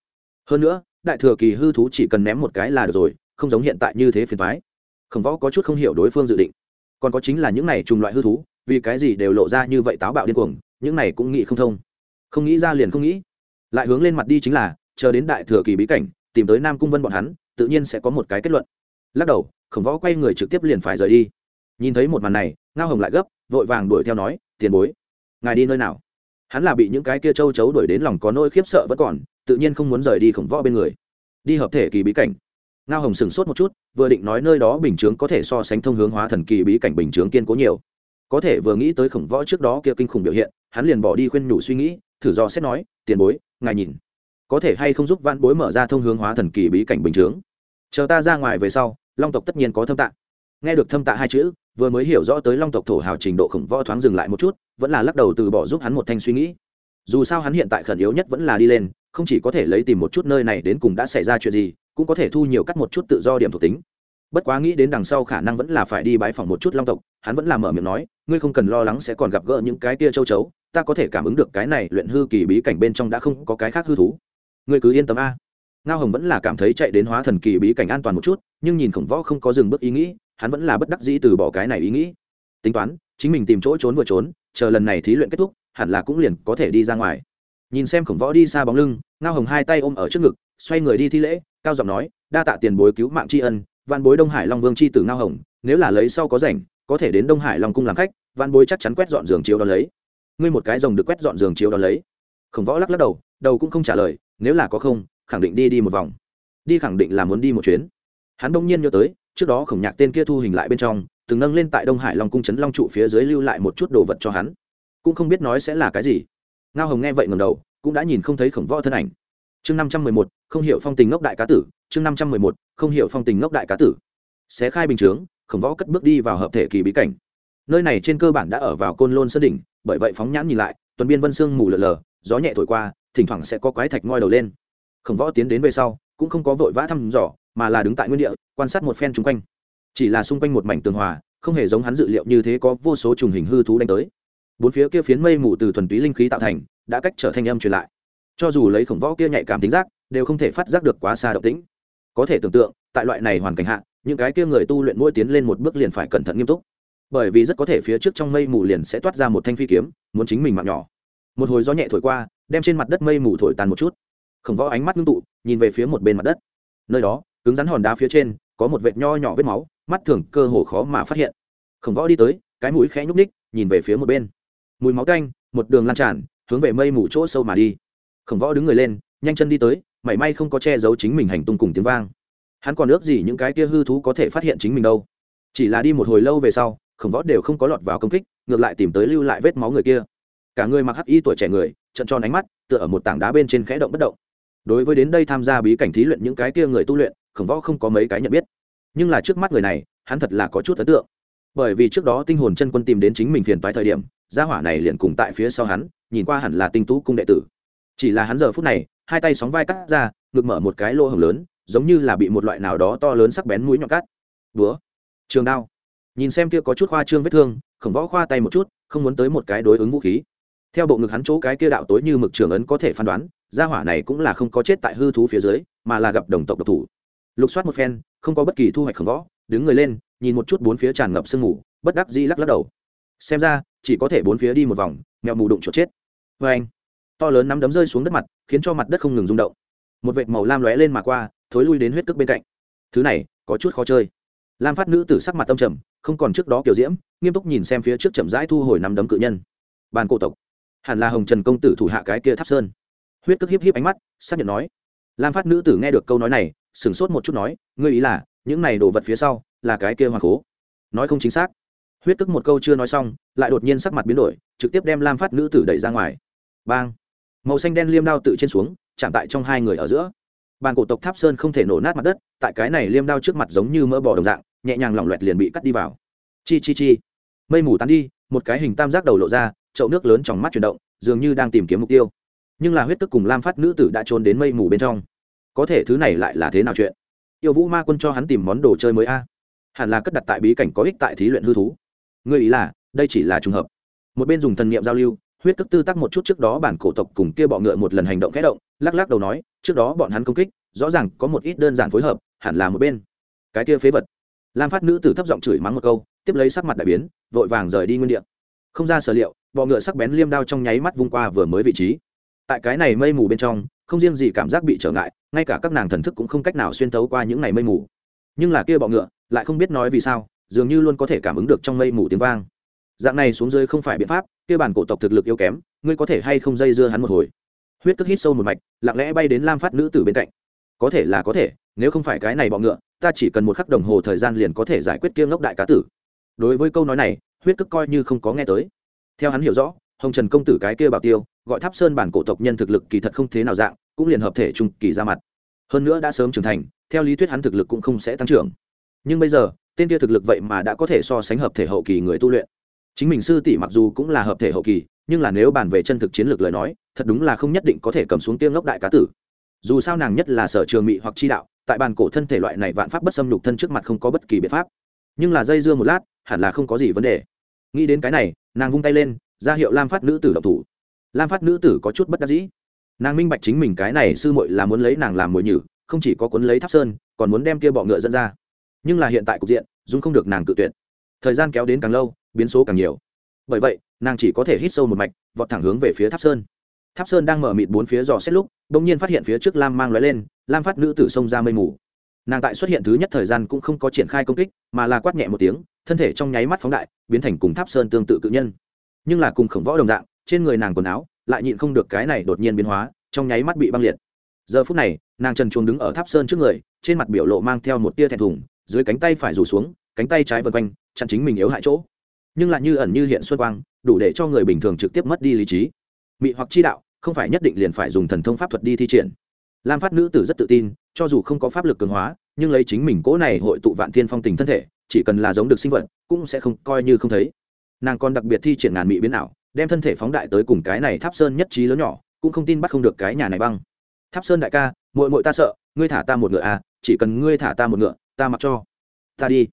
Hơn nữa, đại thừa kỳ hư thú chỉ cần ném một cái là được rồi, không giống hiện tại như thế phiền thoái khổng võ có chút không hiểu đối phương dự định. Còn có chính là những này trùng loại hư thú, vì cái gì đều lộ ra như vậy táo bạo điên cuồng, những này cũng nghĩ không thông. Không nghĩ ra liền không nghĩ. Lại hướng lên mặt đi chính là, chờ đến đại thừa kỳ bí cảnh, tìm tới nam cung vân bọn hắn, tự nhiên sẽ có một cái kết luận. Lắc đầu, khổng võ quay người trực tiếp liền phải rời đi. Nhìn thấy một màn này, ngao hồng lại gấp, vội vàng đuổi theo nói, tiền bối, ngài đi nơi nào? Hắn là bị những cái kia châu chấu đuổi đến lòng có nỗi khiếp sợ vẫn còn, tự nhiên không muốn rời đi khổng võ bên người. Đi hợp thể kỳ bí cảnh. Ngao hồng sửng sốt một chút vừa định nói nơi đó bình chướng có thể so sánh thông hướng hóa thần kỳ bí cảnh bình chướng kiên cố nhiều. Có thể vừa nghĩ tới khổng võ trước đó kia kinh khủng biểu hiện, hắn liền bỏ đi khuyên nhủ suy nghĩ, thử do xét nói, tiền bối, ngài nhìn, có thể hay không giúp vạn bối mở ra thông hướng hóa thần kỳ bí cảnh bình chướng? Chờ ta ra ngoài về sau, long tộc tất nhiên có thâm tạ. Nghe được thâm tạ hai chữ, vừa mới hiểu rõ tới long tộc thổ hào trình độ khổng võ thoáng dừng lại một chút, vẫn là lắc đầu từ bỏ giúp hắn một thanh suy nghĩ. Dù sao hắn hiện tại khẩn yếu nhất vẫn là đi lên, không chỉ có thể lấy tìm một chút nơi này đến cùng đã xảy ra chuyện gì cũng có thể thu nhiều cắt một chút tự do điểm thuộc tính. Bất quá nghĩ đến đằng sau khả năng vẫn là phải đi bái phòng một chút long tộc, hắn vẫn là mở miệng nói, ngươi không cần lo lắng sẽ còn gặp gỡ những cái tia châu chấu, ta có thể cảm ứng được cái này luyện hư kỳ bí cảnh bên trong đã không có cái khác hư thú. Ngươi cứ yên tâm a. Ngao hồng vẫn là cảm thấy chạy đến hóa thần kỳ bí cảnh an toàn một chút, nhưng nhìn khổng võ không có dừng bước ý nghĩ, hắn vẫn là bất đắc dĩ từ bỏ cái này ý nghĩ. Tính toán, chính mình tìm chỗ trốn vừa trốn, chờ lần này thí luyện kết thúc, hẳn là cũng liền có thể đi ra ngoài. Nhìn xem khổng võ đi xa bóng lưng, ngao hồng hai tay ôm ở trước ngực, xoay người đi thi lễ cao giọng nói, đa tạ tiền bối cứu mạng tri ân văn bối đông hải long vương c h i tử ngao hồng, nếu là lấy sau có rảnh, có thể đến đông hải long cung làm khách văn bối chắc chắn quét dọn giường chiếu đón lấy. Ngươi một cái rồng được quét dọn giường chiếu đón lấy. Khổng võ lắc lắc đầu đầu cũng không trả lời, nếu là có không, khẳng định đi đi một vòng. Đi khẳng định là muốn đi một chuyến. Hắn đông nhiên nhớ tới, trước đó khổng nhạc tên kia thu hình lại bên trong, từng nâng lên tại đông hải long cung trấn long trụ phía dưới lưu lại một chút đồ vật cho hắn. Cũng không biết nói sẽ là cái gì. Ngao hồng nghe vậy ngầm đầu, cũng đã nhìn không thấy khổng võ thân ảnh chương năm trăm mười một, không hiểu phong tình ngốc đại cá tử, chương năm trăm mười một, không hiểu phong tình ngốc đại cá tử. Xé khai bình chướng, khổng võ cất bước đi vào hợp thể kỳ bí cảnh. Nơi này trên cơ bản đã ở vào côn lôn sơn đỉnh, bởi vậy phóng nhãn nhìn lại, tuần biên vân sương mù lờ lờ, gió nhẹ thổi qua, thỉnh thoảng sẽ có quái thạch ngoi đầu lên. Khổng võ tiến đến về sau, cũng không có vội vã thăm dò, mà là đứng tại nguyên địa, quan sát một phen chung quanh. Chỉ là xung quanh một mảnh tường hòa, không hề giống hắn dự liệu như thế có vô số trùng hình hư thú đánh tới. Bốn phía kia phiến mây mù từ thuần túy linh khí tạo thành, đã cách trở thanh âm truyền lại cho dù lấy khổng võ kia nhạy cảm tính giác, đều không thể phát giác được quá xa động tĩnh. Có thể tưởng tượng, tại loại này hoàn cảnh hạ, những cái kia người tu luyện mỗi tiến lên một bước liền phải cẩn thận nghiêm túc. Bởi vì rất có thể phía trước trong mây mù liền sẽ toát ra một thanh phi kiếm, muốn chính mình mạng nhỏ. Một hồi gió nhẹ thổi qua, đem trên mặt đất mây mù thổi tàn một chút. Khổng võ ánh mắt ngưng tụ, nhìn về phía một bên mặt đất. Nơi đó, cứng rắn hòn đá phía trên, có một vệt nho nhỏ vết máu, mắt thường cơ hồ khó mà phát hiện. Khổng võ đi tới, cái mũi khẽ nhúc ních nhìn về phía một bên. Mùi máu canh một đường lan tràn, hướng về mây mù chỗ sâu mà đi khổng võ đứng người lên, nhanh chân đi tới, mảy may không có che giấu chính mình hành tung cùng tiếng vang. Hắn còn ước gì những cái kia hư thú có thể phát hiện chính mình đâu. Chỉ là đi một hồi lâu về sau, khổng võ đều không có lọt vào công kích, ngược lại tìm tới lưu lại vết máu người kia. Cả người mặc hắc y tuổi trẻ người, trận tròn ánh mắt, tựa ở một tảng đá bên trên khẽ động bất động. Đối với đến đây tham gia bí cảnh thí luyện những cái kia người tu luyện, khổng võ không có mấy cái nhận biết. Nhưng là trước mắt người này, hắn thật là có chút ấn tượng. Bởi vì trước đó tinh hồn chân quân tìm đến chính mình phiền toái thời điểm, gia hỏa này liền cùng tại phía sau hắn, nhìn qua hẳn là tinh tú cung đệ tử chỉ là hắn giờ phút này, hai tay sóng vai cắt ra, ngực mở một cái lỗ hồng lớn, giống như là bị một loại nào đó to lớn sắc bén mũi nhọn cắt. Búa. Trường đao. Nhìn xem kia có chút khoa trương vết thương, khổng võ khoa tay một chút, không muốn tới một cái đối ứng vũ khí. Theo bộ ngực hắn chỗ cái kia đạo tối như mực trường ấn có thể phán đoán, gia hỏa này cũng là không có chết tại hư thú phía dưới, mà là gặp đồng tộc độc thủ. Lục soát một phen, không có bất kỳ thu hoạch khổng võ, đứng người lên, nhìn một chút bốn phía tràn ngập sương mù, bất đắc dĩ lắc lắc đầu. Xem ra, chỉ có thể bốn phía đi một vòng, mèo mù đụng chuột chết. Vê anh to lớn nắm đấm rơi xuống đất mặt, khiến cho mặt đất không ngừng rung động. Một vệt màu lam lóe lên mà qua, thối lui đến huyết cước bên cạnh. Thứ này, có chút khó chơi. Lam phát nữ tử sắc mặt tâm trầm, không còn trước đó kiểu diễm, nghiêm túc nhìn xem phía trước chậm rãi thu hồi nắm đấm cự nhân. Bàn cổ tộc. Hẳn là hồng trần công tử thủ hạ cái kia tháp sơn. Huyết cước hiếp hiếp ánh mắt, xác nhận nói. Lam phát nữ tử nghe được câu nói này, sửng sốt một chút nói, ngươi ý là, những này đồ vật phía sau, là cái kia hoàng cố? Nói không chính xác. Huyết cước một câu chưa nói xong, lại đột nhiên sắc mặt biến đổi, trực tiếp đem lam phát nữ tử đẩy ra ngoài. Bang! Màu xanh đen liêm đao tự trên xuống, chạm tại trong hai người ở giữa. Bàn cổ tộc tháp sơn không thể nổ nát mặt đất, tại cái này liêm đao trước mặt giống như mỡ bò đồng dạng, nhẹ nhàng lỏng loẹt liền bị cắt đi vào. Chi chi chi. Mây mù tán đi, một cái hình tam giác đầu lộ ra, chậu nước lớn trong mắt chuyển động, dường như đang tìm kiếm mục tiêu. Nhưng là huyết tức cùng lam phát nữ tử đã trốn đến mây mù bên trong. Có thể thứ này lại là thế nào chuyện? Yêu vũ ma quân cho hắn tìm món đồ chơi mới a. Hẳn là cất đặt tại bí cảnh có ích tại thí luyện hư thú. Ngươi ý là, đây chỉ là trùng hợp. Một bên dùng thần niệm giao lưu huyết tức tư tắc một chút trước đó bản cổ tộc cùng kia bọ ngựa một lần hành động khẽ động, lắc lắc đầu nói, trước đó bọn hắn công kích, rõ ràng có một ít đơn giản phối hợp, hẳn là một bên. Cái kia phế vật. Lam phát nữ tử thấp giọng chửi mắng một câu, tiếp lấy sắc mặt đại biến, vội vàng rời đi nguyên địa. Không ra sở liệu, bọ ngựa sắc bén liêm đao trong nháy mắt vung qua vừa mới vị trí. Tại cái này mây mù bên trong, không riêng gì cảm giác bị trở ngại, ngay cả các nàng thần thức cũng không cách nào xuyên thấu qua những ngày mây mù. Nhưng là kia bọ ngựa, lại không biết nói vì sao, dường như luôn có thể cảm ứng được trong mây mù tiếng vang dạng này xuống dưới không phải biện pháp, kia bản cổ tộc thực lực yếu kém, ngươi có thể hay không dây dưa hắn một hồi? Huyết tức hít sâu một mạch, lặng lẽ bay đến lam phát nữ tử bên cạnh. Có thể là có thể, nếu không phải cái này bọ ngựa, ta chỉ cần một khắc đồng hồ thời gian liền có thể giải quyết kia ngốc đại cá tử. Đối với câu nói này, huyết tức coi như không có nghe tới. Theo hắn hiểu rõ, hồng trần công tử cái kia bảo tiêu, gọi tháp sơn bản cổ tộc nhân thực lực kỳ thật không thế nào dạng, cũng liền hợp thể trung kỳ ra mặt. Hơn nữa đã sớm trưởng thành, theo lý thuyết hắn thực lực cũng không sẽ tăng trưởng. Nhưng bây giờ, tên kia thực lực vậy mà đã có thể so sánh hợp thể hậu kỳ người tu luyện chính mình sư tỷ mặc dù cũng là hợp thể hậu kỳ, nhưng là nếu bàn về chân thực chiến lược lời nói, thật đúng là không nhất định có thể cầm xuống tiêm ngốc đại cá tử. Dù sao nàng nhất là sở trường mị hoặc chi đạo, tại bàn cổ thân thể loại này vạn pháp bất xâm nhục thân trước mặt không có bất kỳ biện pháp. Nhưng là dây dưa một lát, hẳn là không có gì vấn đề. Nghĩ đến cái này, nàng vung tay lên, ra hiệu lam phát nữ tử độc thủ. Lam phát nữ tử có chút bất đắc dĩ. Nàng minh bạch chính mình cái này sư muội là muốn lấy nàng làm mồi nhử, không chỉ có cuốn lấy tháp sơn, còn muốn đem kia bọ ngựa dẫn ra. Nhưng là hiện tại cục diện dung không được nàng cự tuyệt. Thời gian kéo đến càng lâu biến số càng nhiều. Bởi vậy, nàng chỉ có thể hít sâu một mạch, vọt thẳng hướng về phía tháp sơn. Tháp sơn đang mở mịt bốn phía dò xét lúc đ ỗ n g nhiên phát hiện phía trước lam mang lóe lên, lam phát nữ tử xông ra mây mù. Nàng tại xuất hiện thứ nhất thời gian cũng không có triển khai công kích, mà là quát nhẹ một tiếng, thân thể trong nháy mắt phóng đại, biến thành cùng tháp sơn tương tự cự nhân. Nhưng là cùng khổng võ đồng dạng, trên người nàng quần áo lại nhịn không được cái này đột nhiên biến hóa, trong nháy mắt bị băng liệt. Giờ phút này, nàng trần chuồng đứng ở tháp sơn trước người, trên mặt biểu lộ mang theo một tia thẹn thùng, dưới cánh tay phải rủ xuống, cánh tay trái vân quanh, chặn chính mình yếu hại chỗ nhưng lại như ẩn như hiện xuân quang, đủ để cho người bình thường trực tiếp mất đi lý trí. Mị hoặc chi đạo, không phải nhất định liền phải dùng thần thông pháp thuật đi thi triển. Lam phát nữ tử rất tự tin, cho dù không có pháp lực cường hóa, nhưng lấy chính mình cỗ này hội tụ vạn thiên phong tình thân thể, chỉ cần là giống được sinh vật, cũng sẽ không coi như không thấy. Nàng còn đặc biệt thi triển ngàn mị biến ảo, đem thân thể phóng đại tới cùng cái này tháp sơn nhất trí lớn nhỏ, cũng không tin bắt không được cái nhà này băng. Tháp sơn đại ca, muội muội ta sợ, ngươi thả ta một ngựa à chỉ cần ngươi thả ta một ngựa, ta mặc cho. Ta đi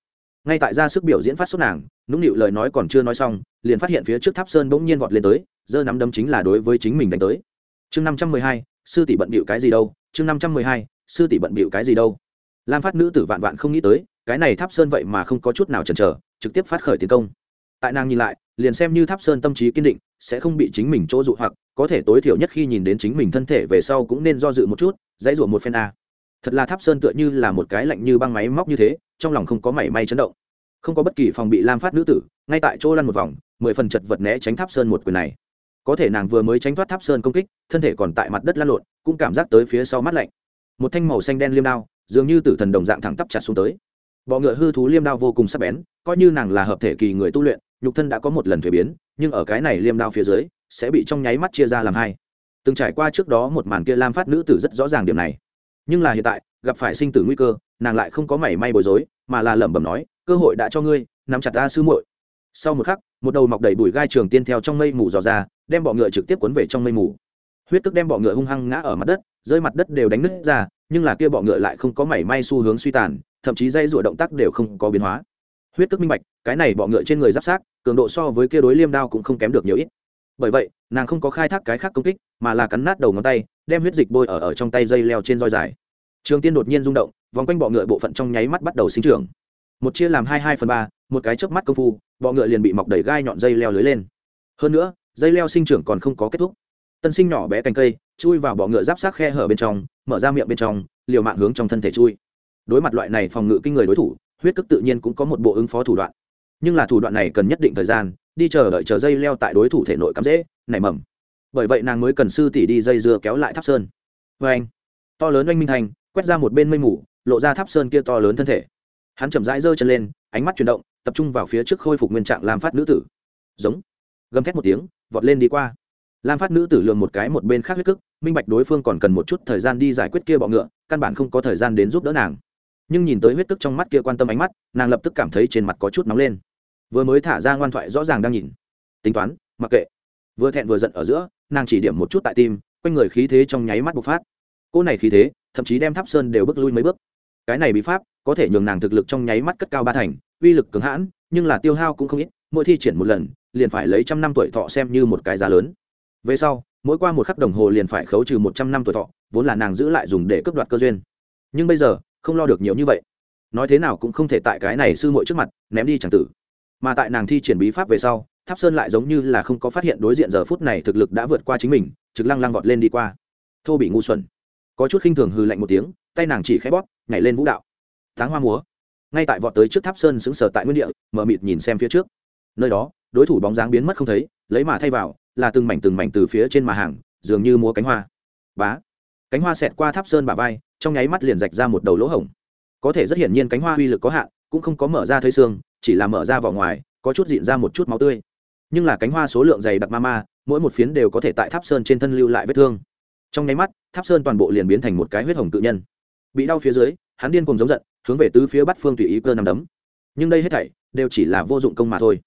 ngay tại ra sức biểu diễn phát sốt nàng, nũng nịu lời nói còn chưa nói xong, liền phát hiện phía trước tháp sơn bỗng nhiên vọt lên tới, giơ nắm đấm chính là đối với chính mình đánh tới. Chương năm trăm mười hai, sư tỷ bận bịu cái gì đâu? Chương năm trăm mười hai, sư tỷ bận bịu cái gì đâu? Lam phát nữ tử vạn vạn không nghĩ tới, cái này tháp sơn vậy mà không có chút nào chần chờ, trực tiếp phát khởi tiến công. Tại nàng nhìn lại, liền xem như tháp sơn tâm trí kiên định, sẽ không bị chính mình chỗ dụ hoặc, có thể tối thiểu nhất khi nhìn đến chính mình thân thể về sau cũng nên do dự một chút, dãy rủa một phen a. Thật là tháp sơn tựa như là một cái lạnh như băng máy móc như thế trong lòng không có mảy may chấn động. Không có bất kỳ phòng bị lam phát nữ tử, ngay tại chỗ lăn một vòng, mười phần chật vật né tránh tháp sơn một quyền này. Có thể nàng vừa mới tránh thoát tháp sơn công kích, thân thể còn tại mặt đất lăn lộn, cũng cảm giác tới phía sau mắt lạnh. Một thanh màu xanh đen liêm đao, dường như tử thần đồng dạng thẳng tắp chặt xuống tới. Bọ ngựa hư thú liêm đao vô cùng sắc bén, coi như nàng là hợp thể kỳ người tu luyện, nhục thân đã có một lần thuế biến, nhưng ở cái này liêm đao phía dưới, sẽ bị trong nháy mắt chia ra làm hai. Từng trải qua trước đó một màn kia lam phát nữ tử rất rõ ràng điểm này. Nhưng là hiện tại gặp phải sinh tử nguy cơ nàng lại không có mảy may bối rối mà là lẩm bẩm nói cơ hội đã cho ngươi nắm chặt ta sư muội. Sau một khắc một đầu mọc đầy bụi gai trường tiên theo trong mây mù dò ra đem bọ ngựa trực tiếp cuốn về trong mây mù. Huyết tức đem bọ ngựa hung hăng ngã ở mặt đất rơi mặt đất đều đánh nứt ra nhưng là kia bọ ngựa lại không có mảy may xu hướng suy tàn thậm chí dây rủa động tác đều không có biến hóa. Huyết tức minh bạch cái này bọ ngựa trên người giáp sát cường độ so với kia đối liêm đao cũng không kém được nhiều ít. Bởi vậy nàng không có khai thác cái khác công kích mà là cắn nát đầu ngón tay đem huyết dịch bôi ở, ở trong tay dây leo trên roi dài trường tiên đột nhiên rung động, vòng quanh bọ ngựa bộ phận trong nháy mắt bắt đầu sinh trưởng. Một chia làm hai hai phần ba, một cái chớp mắt công phu, bọ ngựa liền bị mọc đầy gai nhọn dây leo lưới lên. Hơn nữa, dây leo sinh trưởng còn không có kết thúc. Tân sinh nhỏ bé cành cây, chui vào bọ ngựa giáp sát khe hở bên trong, mở ra miệng bên trong, liều mạng hướng trong thân thể chui. Đối mặt loại này phòng ngự kinh người đối thủ, huyết cức tự nhiên cũng có một bộ ứng phó thủ đoạn. Nhưng là thủ đoạn này cần nhất định thời gian, đi chờ đợi chờ dây leo tại đối thủ thể nội cắm dễ nảy mầm. Bởi vậy nàng mới cần sư tỷ đi dây dưa kéo lại tháp sơn. Vê anh to lớn oanh minh thành quét ra một bên mây mù, lộ ra tháp sơn kia to lớn thân thể. Hắn chậm rãi giơ chân lên, ánh mắt chuyển động, tập trung vào phía trước khôi phục nguyên trạng làm phát nữ tử. Giống. Gầm thét một tiếng, vọt lên đi qua. Lam phát nữ tử lường một cái một bên khác huyết cức, minh bạch đối phương còn cần một chút thời gian đi giải quyết kia bọ ngựa, căn bản không có thời gian đến giúp đỡ nàng. Nhưng nhìn tới huyết tức trong mắt kia quan tâm ánh mắt, nàng lập tức cảm thấy trên mặt có chút nóng lên. Vừa mới thả ra ngoan thoại rõ ràng đang nhìn. Tính toán, mặc kệ. Vừa thẹn vừa giận ở giữa, nàng chỉ điểm một chút tại tim, quanh người khí thế trong nháy mắt bộc phát cô này khí thế, thậm chí đem tháp sơn đều bước lui mấy bước. Cái này bí pháp, có thể nhường nàng thực lực trong nháy mắt cất cao ba thành, uy lực cứng hãn, nhưng là tiêu hao cũng không ít, mỗi thi triển một lần, liền phải lấy trăm năm tuổi thọ xem như một cái giá lớn. Về sau, mỗi qua một khắc đồng hồ liền phải khấu trừ một trăm năm tuổi thọ, vốn là nàng giữ lại dùng để cướp đoạt cơ duyên. Nhưng bây giờ, không lo được nhiều như vậy. Nói thế nào cũng không thể tại cái này sư muội trước mặt, ném đi chẳng tử. Mà tại nàng thi triển bí pháp về sau, tháp sơn lại giống như là không có phát hiện đối diện giờ phút này thực lực đã vượt qua chính mình, trực lăng lăng vọt lên đi qua. Thô bị ngu xuẩn có chút khinh thường hư lạnh một tiếng, tay nàng chỉ khẽ bóp, nhảy lên vũ đạo. Tháng hoa múa. Ngay tại vọt tới trước tháp sơn xứng sờ tại nguyên địa, mở mịt nhìn xem phía trước. Nơi đó, đối thủ bóng dáng biến mất không thấy, lấy mà thay vào, là từng mảnh từng mảnh từ phía trên mà hàng, dường như múa cánh hoa. Bá. Cánh hoa xẹt qua tháp sơn bả vai, trong nháy mắt liền rạch ra một đầu lỗ hổng. Có thể rất hiển nhiên cánh hoa uy lực có hạn, cũng không có mở ra thấy xương, chỉ là mở ra vỏ ngoài, có chút dịn ra một chút máu tươi. Nhưng là cánh hoa số lượng dày đặc ma ma, mỗi một phiến đều có thể tại tháp sơn trên thân lưu lại vết thương trong nháy mắt, tháp sơn toàn bộ liền biến thành một cái huyết hồng tự nhân. Bị đau phía dưới, hắn điên cùng giống giận, hướng về tứ phía bắt phương tùy ý cơ nằm đấm. Nhưng đây hết thảy, đều chỉ là vô dụng công mà thôi.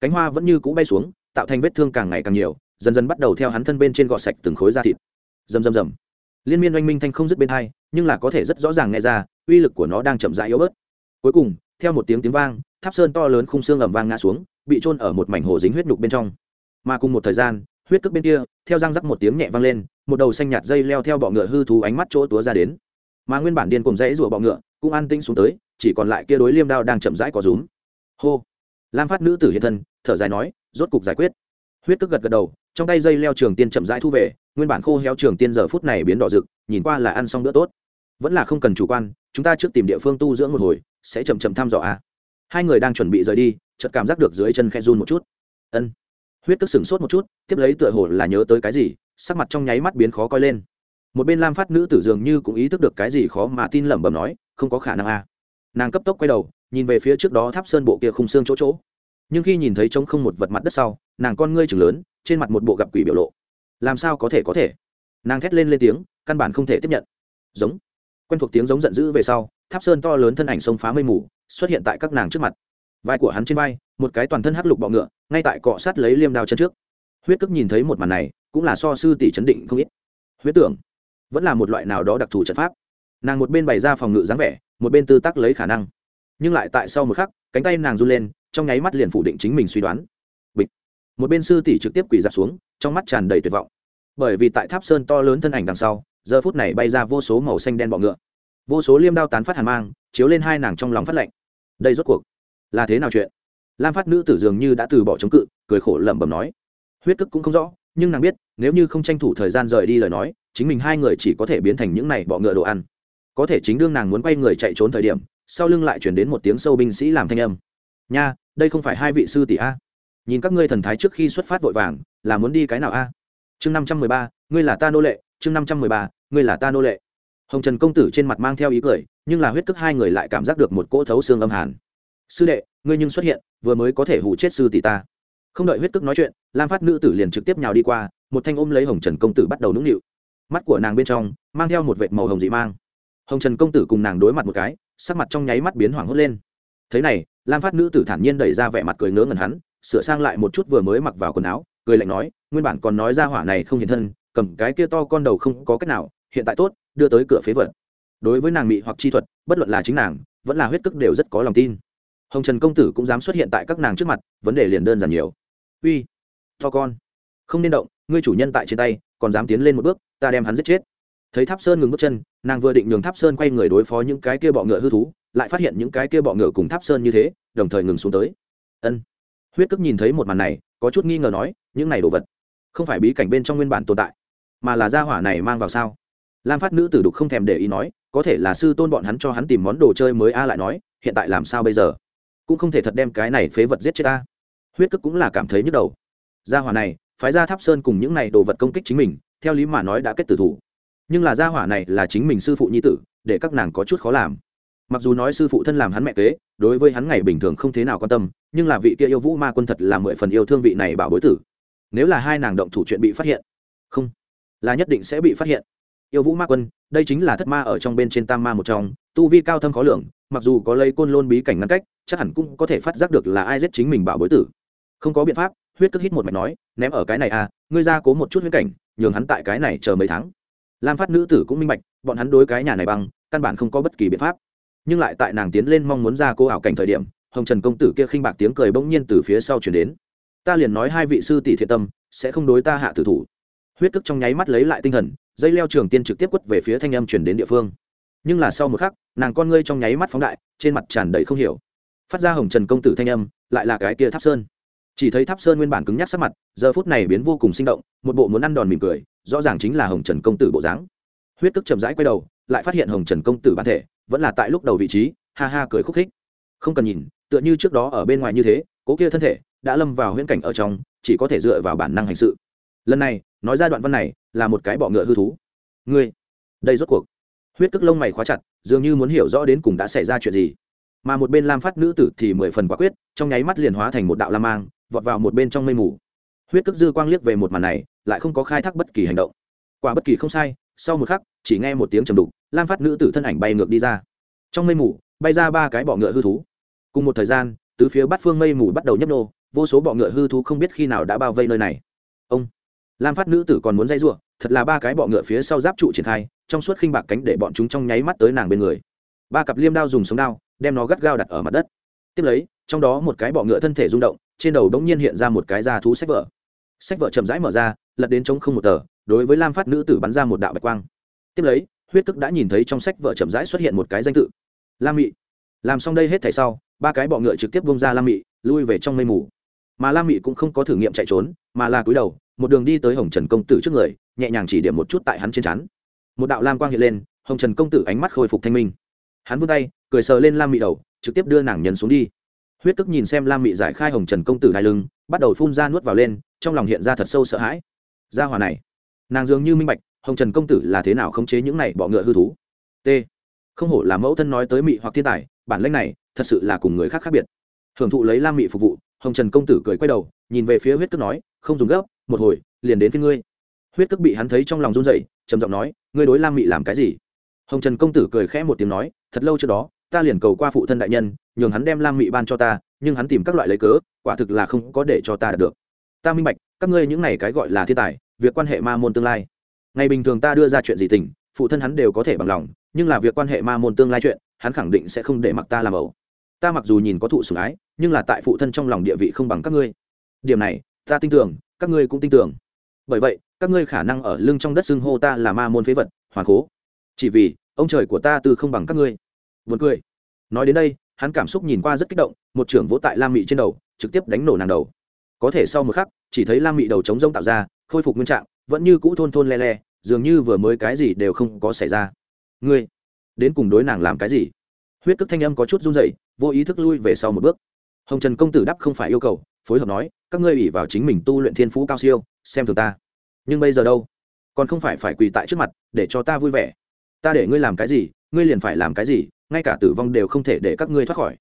Cánh hoa vẫn như cũ bay xuống, tạo thành vết thương càng ngày càng nhiều, dần dần bắt đầu theo hắn thân bên trên gọt sạch từng khối da thịt. Rầm rầm rầm. Liên miên oanh minh thanh không dứt bên hai, nhưng là có thể rất rõ ràng nghe ra, uy lực của nó đang chậm rãi yếu bớt. Cuối cùng, theo một tiếng tiếng vang, tháp sơn to lớn khung xương ẩm vang ngã xuống, bị trôn ở một mảnh hồ dính huyết nhục bên trong. Mà cùng một thời gian huyết cước bên kia, theo răng rắc một tiếng nhẹ vang lên, một đầu xanh nhạt dây leo theo bọ ngựa hư thú ánh mắt chỗ túa ra đến. Mà nguyên bản điên cùng dãy rủa bọ ngựa, cũng an tĩnh xuống tới, chỉ còn lại kia đối liêm đao đang chậm rãi có rúm. Hô! Lam phát nữ tử hiện thân, thở dài nói, rốt cục giải quyết. Huyết tức gật gật đầu, trong tay dây leo trường tiên chậm rãi thu về, nguyên bản khô héo trường tiên giờ phút này biến đỏ rực, nhìn qua là ăn xong bữa tốt. Vẫn là không cần chủ quan, chúng ta trước tìm địa phương tu dưỡng một hồi, sẽ chậm chậm thăm dò a. À. hai người đang chuẩn bị rời đi, chợt cảm giác được dưới chân khe run một chút. Ân huyết tức sửng sốt một chút, tiếp lấy tựa hồ là nhớ tới cái gì, sắc mặt trong nháy mắt biến khó coi lên. Một bên lam phát nữ tử dường như cũng ý thức được cái gì khó mà tin lẩm bẩm nói, không có khả năng a à. nàng cấp tốc quay đầu, nhìn về phía trước đó tháp sơn bộ kia khung xương chỗ chỗ. Nhưng khi nhìn thấy trống không một vật mặt đất sau, nàng con ngươi chừng lớn, trên mặt một bộ gặp quỷ biểu lộ. Làm sao có thể có thể? Nàng thét lên lên tiếng, căn bản không thể tiếp nhận. Giống. Quen thuộc tiếng giống giận dữ về sau, tháp sơn to lớn thân ảnh sông phá mây mù, xuất hiện tại các nàng trước mặt vai của hắn trên vai, một cái toàn thân hắc lục bọ ngựa, ngay tại cọ sát lấy liêm đao chân trước. Huyết cức nhìn thấy một màn này, cũng là so sư tỷ chấn định không ít. Huyết tưởng, vẫn là một loại nào đó đặc thù trận pháp. Nàng một bên bày ra phòng ngự dáng vẻ, một bên tư tắc lấy khả năng. Nhưng lại tại sau một khắc, cánh tay nàng run lên, trong nháy mắt liền phủ định chính mình suy đoán. Bịch. Một bên sư tỷ trực tiếp quỳ dạp xuống, trong mắt tràn đầy tuyệt vọng. Bởi vì tại tháp sơn to lớn thân ảnh đằng sau, giờ phút này bay ra vô số màu xanh đen bọ ngựa. Vô số liêm đao tán phát hàn mang, chiếu lên hai nàng trong lòng phát lạnh. đây rốt cuộc là thế nào chuyện? Lam phát nữ tử dường như đã từ bỏ chống cự, cười khổ lẩm bẩm nói. Huyết cức cũng không rõ, nhưng nàng biết, nếu như không tranh thủ thời gian rời đi lời nói, chính mình hai người chỉ có thể biến thành những này bọ ngựa đồ ăn. Có thể chính đương nàng muốn quay người chạy trốn thời điểm, sau lưng lại chuyển đến một tiếng sâu binh sĩ làm thanh âm. Nha, đây không phải hai vị sư tỷ a? Nhìn các ngươi thần thái trước khi xuất phát vội vàng, là muốn đi cái nào a? Chương năm trăm mười ba, ngươi là ta nô lệ. Chương năm trăm mười ba, ngươi là ta nô lệ. Hồng trần công tử trên mặt mang theo ý cười, nhưng là huyết tức hai người lại cảm giác được một cỗ thấu xương âm hàn sư đệ, ngươi nhưng xuất hiện, vừa mới có thể hủ chết sư tỷ ta. Không đợi huyết tức nói chuyện, lam phát nữ tử liền trực tiếp nhào đi qua, một thanh ôm lấy hồng trần công tử bắt đầu nũng nịu. Mắt của nàng bên trong, mang theo một vệt màu hồng dị mang. Hồng trần công tử cùng nàng đối mặt một cái, sắc mặt trong nháy mắt biến hoảng hốt lên. Thế này, lam phát nữ tử thản nhiên đẩy ra vẻ mặt cười ngớ ngẩn hắn, sửa sang lại một chút vừa mới mặc vào quần áo, cười lạnh nói, nguyên bản còn nói ra hỏa này không hiện thân, cầm cái kia to con đầu không có cách nào, hiện tại tốt, đưa tới cửa phế vật. Đối với nàng mị hoặc chi thuật, bất luận là chính nàng, vẫn là huyết cức đều rất có lòng tin hồng trần công tử cũng dám xuất hiện tại các nàng trước mặt, vấn đề liền đơn giản nhiều. Uy, to con, không nên động, ngươi chủ nhân tại trên tay, còn dám tiến lên một bước, ta đem hắn giết chết. Thấy tháp sơn ngừng bước chân, nàng vừa định nhường tháp sơn quay người đối phó những cái kia bọ ngựa hư thú, lại phát hiện những cái kia bọ ngựa cùng tháp sơn như thế, đồng thời ngừng xuống tới. Ân. Huyết cức nhìn thấy một màn này, có chút nghi ngờ nói, những này đồ vật, không phải bí cảnh bên trong nguyên bản tồn tại, mà là gia hỏa này mang vào sao? Lam phát nữ tử đục không thèm để ý nói, có thể là sư tôn bọn hắn cho hắn tìm món đồ chơi mới a lại nói, hiện tại làm sao bây giờ? Cũng không thể thật đem cái này phế vật giết chết ta. Huyết cức cũng là cảm thấy nhức đầu. Gia hỏa này, phái ra tháp sơn cùng những này đồ vật công kích chính mình, theo lý mà nói đã kết tử thủ. Nhưng là gia hỏa này là chính mình sư phụ nhi tử, để các nàng có chút khó làm. Mặc dù nói sư phụ thân làm hắn mẹ kế, đối với hắn ngày bình thường không thế nào quan tâm, nhưng là vị kia yêu vũ ma quân thật là mười phần yêu thương vị này bảo bối tử. Nếu là hai nàng động thủ chuyện bị phát hiện, không, là nhất định sẽ bị phát hiện. Yêu vũ ma quân, đây chính là thất ma ở trong bên trên tam ma một trong, tu vi cao thâm khó lường, mặc dù có lấy côn lôn bí cảnh ngăn cách chắc hẳn cũng có thể phát giác được là ai giết chính mình bảo bối tử. Không có biện pháp, huyết cất hít một mạch nói, ném ở cái này à ngươi ra cố một chút huyết cảnh, nhường hắn tại cái này chờ mấy tháng. Lam phát nữ tử cũng minh bạch, bọn hắn đối cái nhà này bằng, căn bản không có bất kỳ biện pháp. Nhưng lại tại nàng tiến lên mong muốn ra cô ảo cảnh thời điểm, hồng trần công tử kia khinh bạc tiếng cười bỗng nhiên từ phía sau chuyển đến. Ta liền nói hai vị sư tỷ thiện tâm, sẽ không đối ta hạ tử thủ. Huyết cức trong nháy mắt lấy lại tinh thần, dây leo trường tiên trực tiếp quất về phía thanh âm chuyển đến địa phương. Nhưng là sau một khắc, nàng con ngươi trong nháy mắt phóng đại, trên mặt tràn đầy không hiểu phát ra hồng trần công tử thanh âm, lại là cái kia tháp sơn. Chỉ thấy tháp sơn nguyên bản cứng nhắc sắc mặt, giờ phút này biến vô cùng sinh động, một bộ muốn ăn đòn mỉm cười, rõ ràng chính là hồng trần công tử bộ dáng. Huyết Tức chậm rãi quay đầu, lại phát hiện hồng trần công tử bản thể, vẫn là tại lúc đầu vị trí, ha ha cười khúc khích. Không cần nhìn, tựa như trước đó ở bên ngoài như thế, cố kia thân thể đã lâm vào huyễn cảnh ở trong, chỉ có thể dựa vào bản năng hành sự. Lần này, nói ra đoạn văn này, là một cái bọ ngựa hư thú. Ngươi, đây rốt cuộc. Huyết Tức lông mày khóa chặt, dường như muốn hiểu rõ đến cùng đã xảy ra chuyện gì mà một bên lam phát nữ tử thì mười phần quả quyết, trong nháy mắt liền hóa thành một đạo lam mang, vọt vào một bên trong mây mù. Huyết cức dư quang liếc về một màn này, lại không có khai thác bất kỳ hành động. Quả bất kỳ không sai, sau một khắc, chỉ nghe một tiếng trầm đục, lam phát nữ tử thân ảnh bay ngược đi ra. Trong mây mù, bay ra ba cái bọ ngựa hư thú. Cùng một thời gian, tứ phía bát phương mây mù bắt đầu nhấp nô, vô số bọ ngựa hư thú không biết khi nào đã bao vây nơi này. Ông! Lam phát nữ tử còn muốn dây r thật là ba cái bọ ngựa phía sau giáp trụ triển khai, trong suốt khinh bạc cánh để bọn chúng trong nháy mắt tới nàng bên người. Ba cặp liêm đao dùng sống đao đem nó gắt gao đặt ở mặt đất. Tiếp lấy, trong đó một cái bọ ngựa thân thể rung động, trên đầu đống nhiên hiện ra một cái da thú sách vở. Sách vở chậm rãi mở ra, lật đến trống không một tờ, đối với lam phát nữ tử bắn ra một đạo bạch quang. Tiếp lấy, huyết tức đã nhìn thấy trong sách vở chậm rãi xuất hiện một cái danh tự. Lam mị. Làm xong đây hết thảy sau, ba cái bọ ngựa trực tiếp bông ra lam mị, lui về trong mây mù. Mà lam mị cũng không có thử nghiệm chạy trốn, mà là cúi đầu, một đường đi tới hồng trần công tử trước người, nhẹ nhàng chỉ điểm một chút tại hắn trên chắn một đạo lam quang hiện lên, hồng trần công tử ánh mắt khôi phục thanh minh hắn vươn tay, cười sờ lên lam mị đầu, trực tiếp đưa nàng nhấn xuống đi. Huyết tức nhìn xem lam mị giải khai hồng trần công tử đai lưng, bắt đầu phun ra nuốt vào lên, trong lòng hiện ra thật sâu sợ hãi. Gia hòa này, nàng dường như minh bạch, hồng trần công tử là thế nào khống chế những này bọ ngựa hư thú. T. Không hổ là mẫu thân nói tới mị hoặc thiên tài, bản lãnh này, thật sự là cùng người khác khác biệt. Hưởng thụ lấy lam mị phục vụ, hồng trần công tử cười quay đầu, nhìn về phía huyết tức nói, không dùng gấp, một hồi, liền đến phía ngươi. Huyết tức bị hắn thấy trong lòng run dậy trầm giọng nói, ngươi đối lam mị làm cái gì? Hồng trần công tử cười khẽ một tiếng nói, thật lâu trước đó, ta liền cầu qua phụ thân đại nhân, nhường hắn đem lam mị ban cho ta, nhưng hắn tìm các loại lấy cớ, quả thực là không có để cho ta đạt được. Ta minh bạch, các ngươi những này cái gọi là thiên tài, việc quan hệ ma môn tương lai. Ngày bình thường ta đưa ra chuyện gì tình, phụ thân hắn đều có thể bằng lòng, nhưng là việc quan hệ ma môn tương lai chuyện, hắn khẳng định sẽ không để mặc ta làm ẩu. Ta mặc dù nhìn có thụ sủng ái, nhưng là tại phụ thân trong lòng địa vị không bằng các ngươi. Điểm này, ta tin tưởng, các ngươi cũng tin tưởng. Bởi vậy, các ngươi khả năng ở lưng trong đất xưng hô ta là ma môn phế vật hoàn cố chỉ vì, ông trời của ta từ không bằng các ngươi. Vượt cười. Nói đến đây, hắn cảm xúc nhìn qua rất kích động, một trưởng vỗ tại lam mị trên đầu, trực tiếp đánh nổ nàng đầu. Có thể sau một khắc, chỉ thấy lam mị đầu trống rông tạo ra, khôi phục nguyên trạng, vẫn như cũ thôn thôn le le, dường như vừa mới cái gì đều không có xảy ra. Ngươi, đến cùng đối nàng làm cái gì? Huyết cước thanh âm có chút run dậy vô ý thức lui về sau một bước. Hồng trần công tử đáp không phải yêu cầu, phối hợp nói, các ngươi ủy vào chính mình tu luyện thiên phú cao siêu, xem thường ta. Nhưng bây giờ đâu? Còn không phải phải quỳ tại trước mặt, để cho ta vui vẻ ta để ngươi làm cái gì, ngươi liền phải làm cái gì, ngay cả tử vong đều không thể để các ngươi thoát khỏi.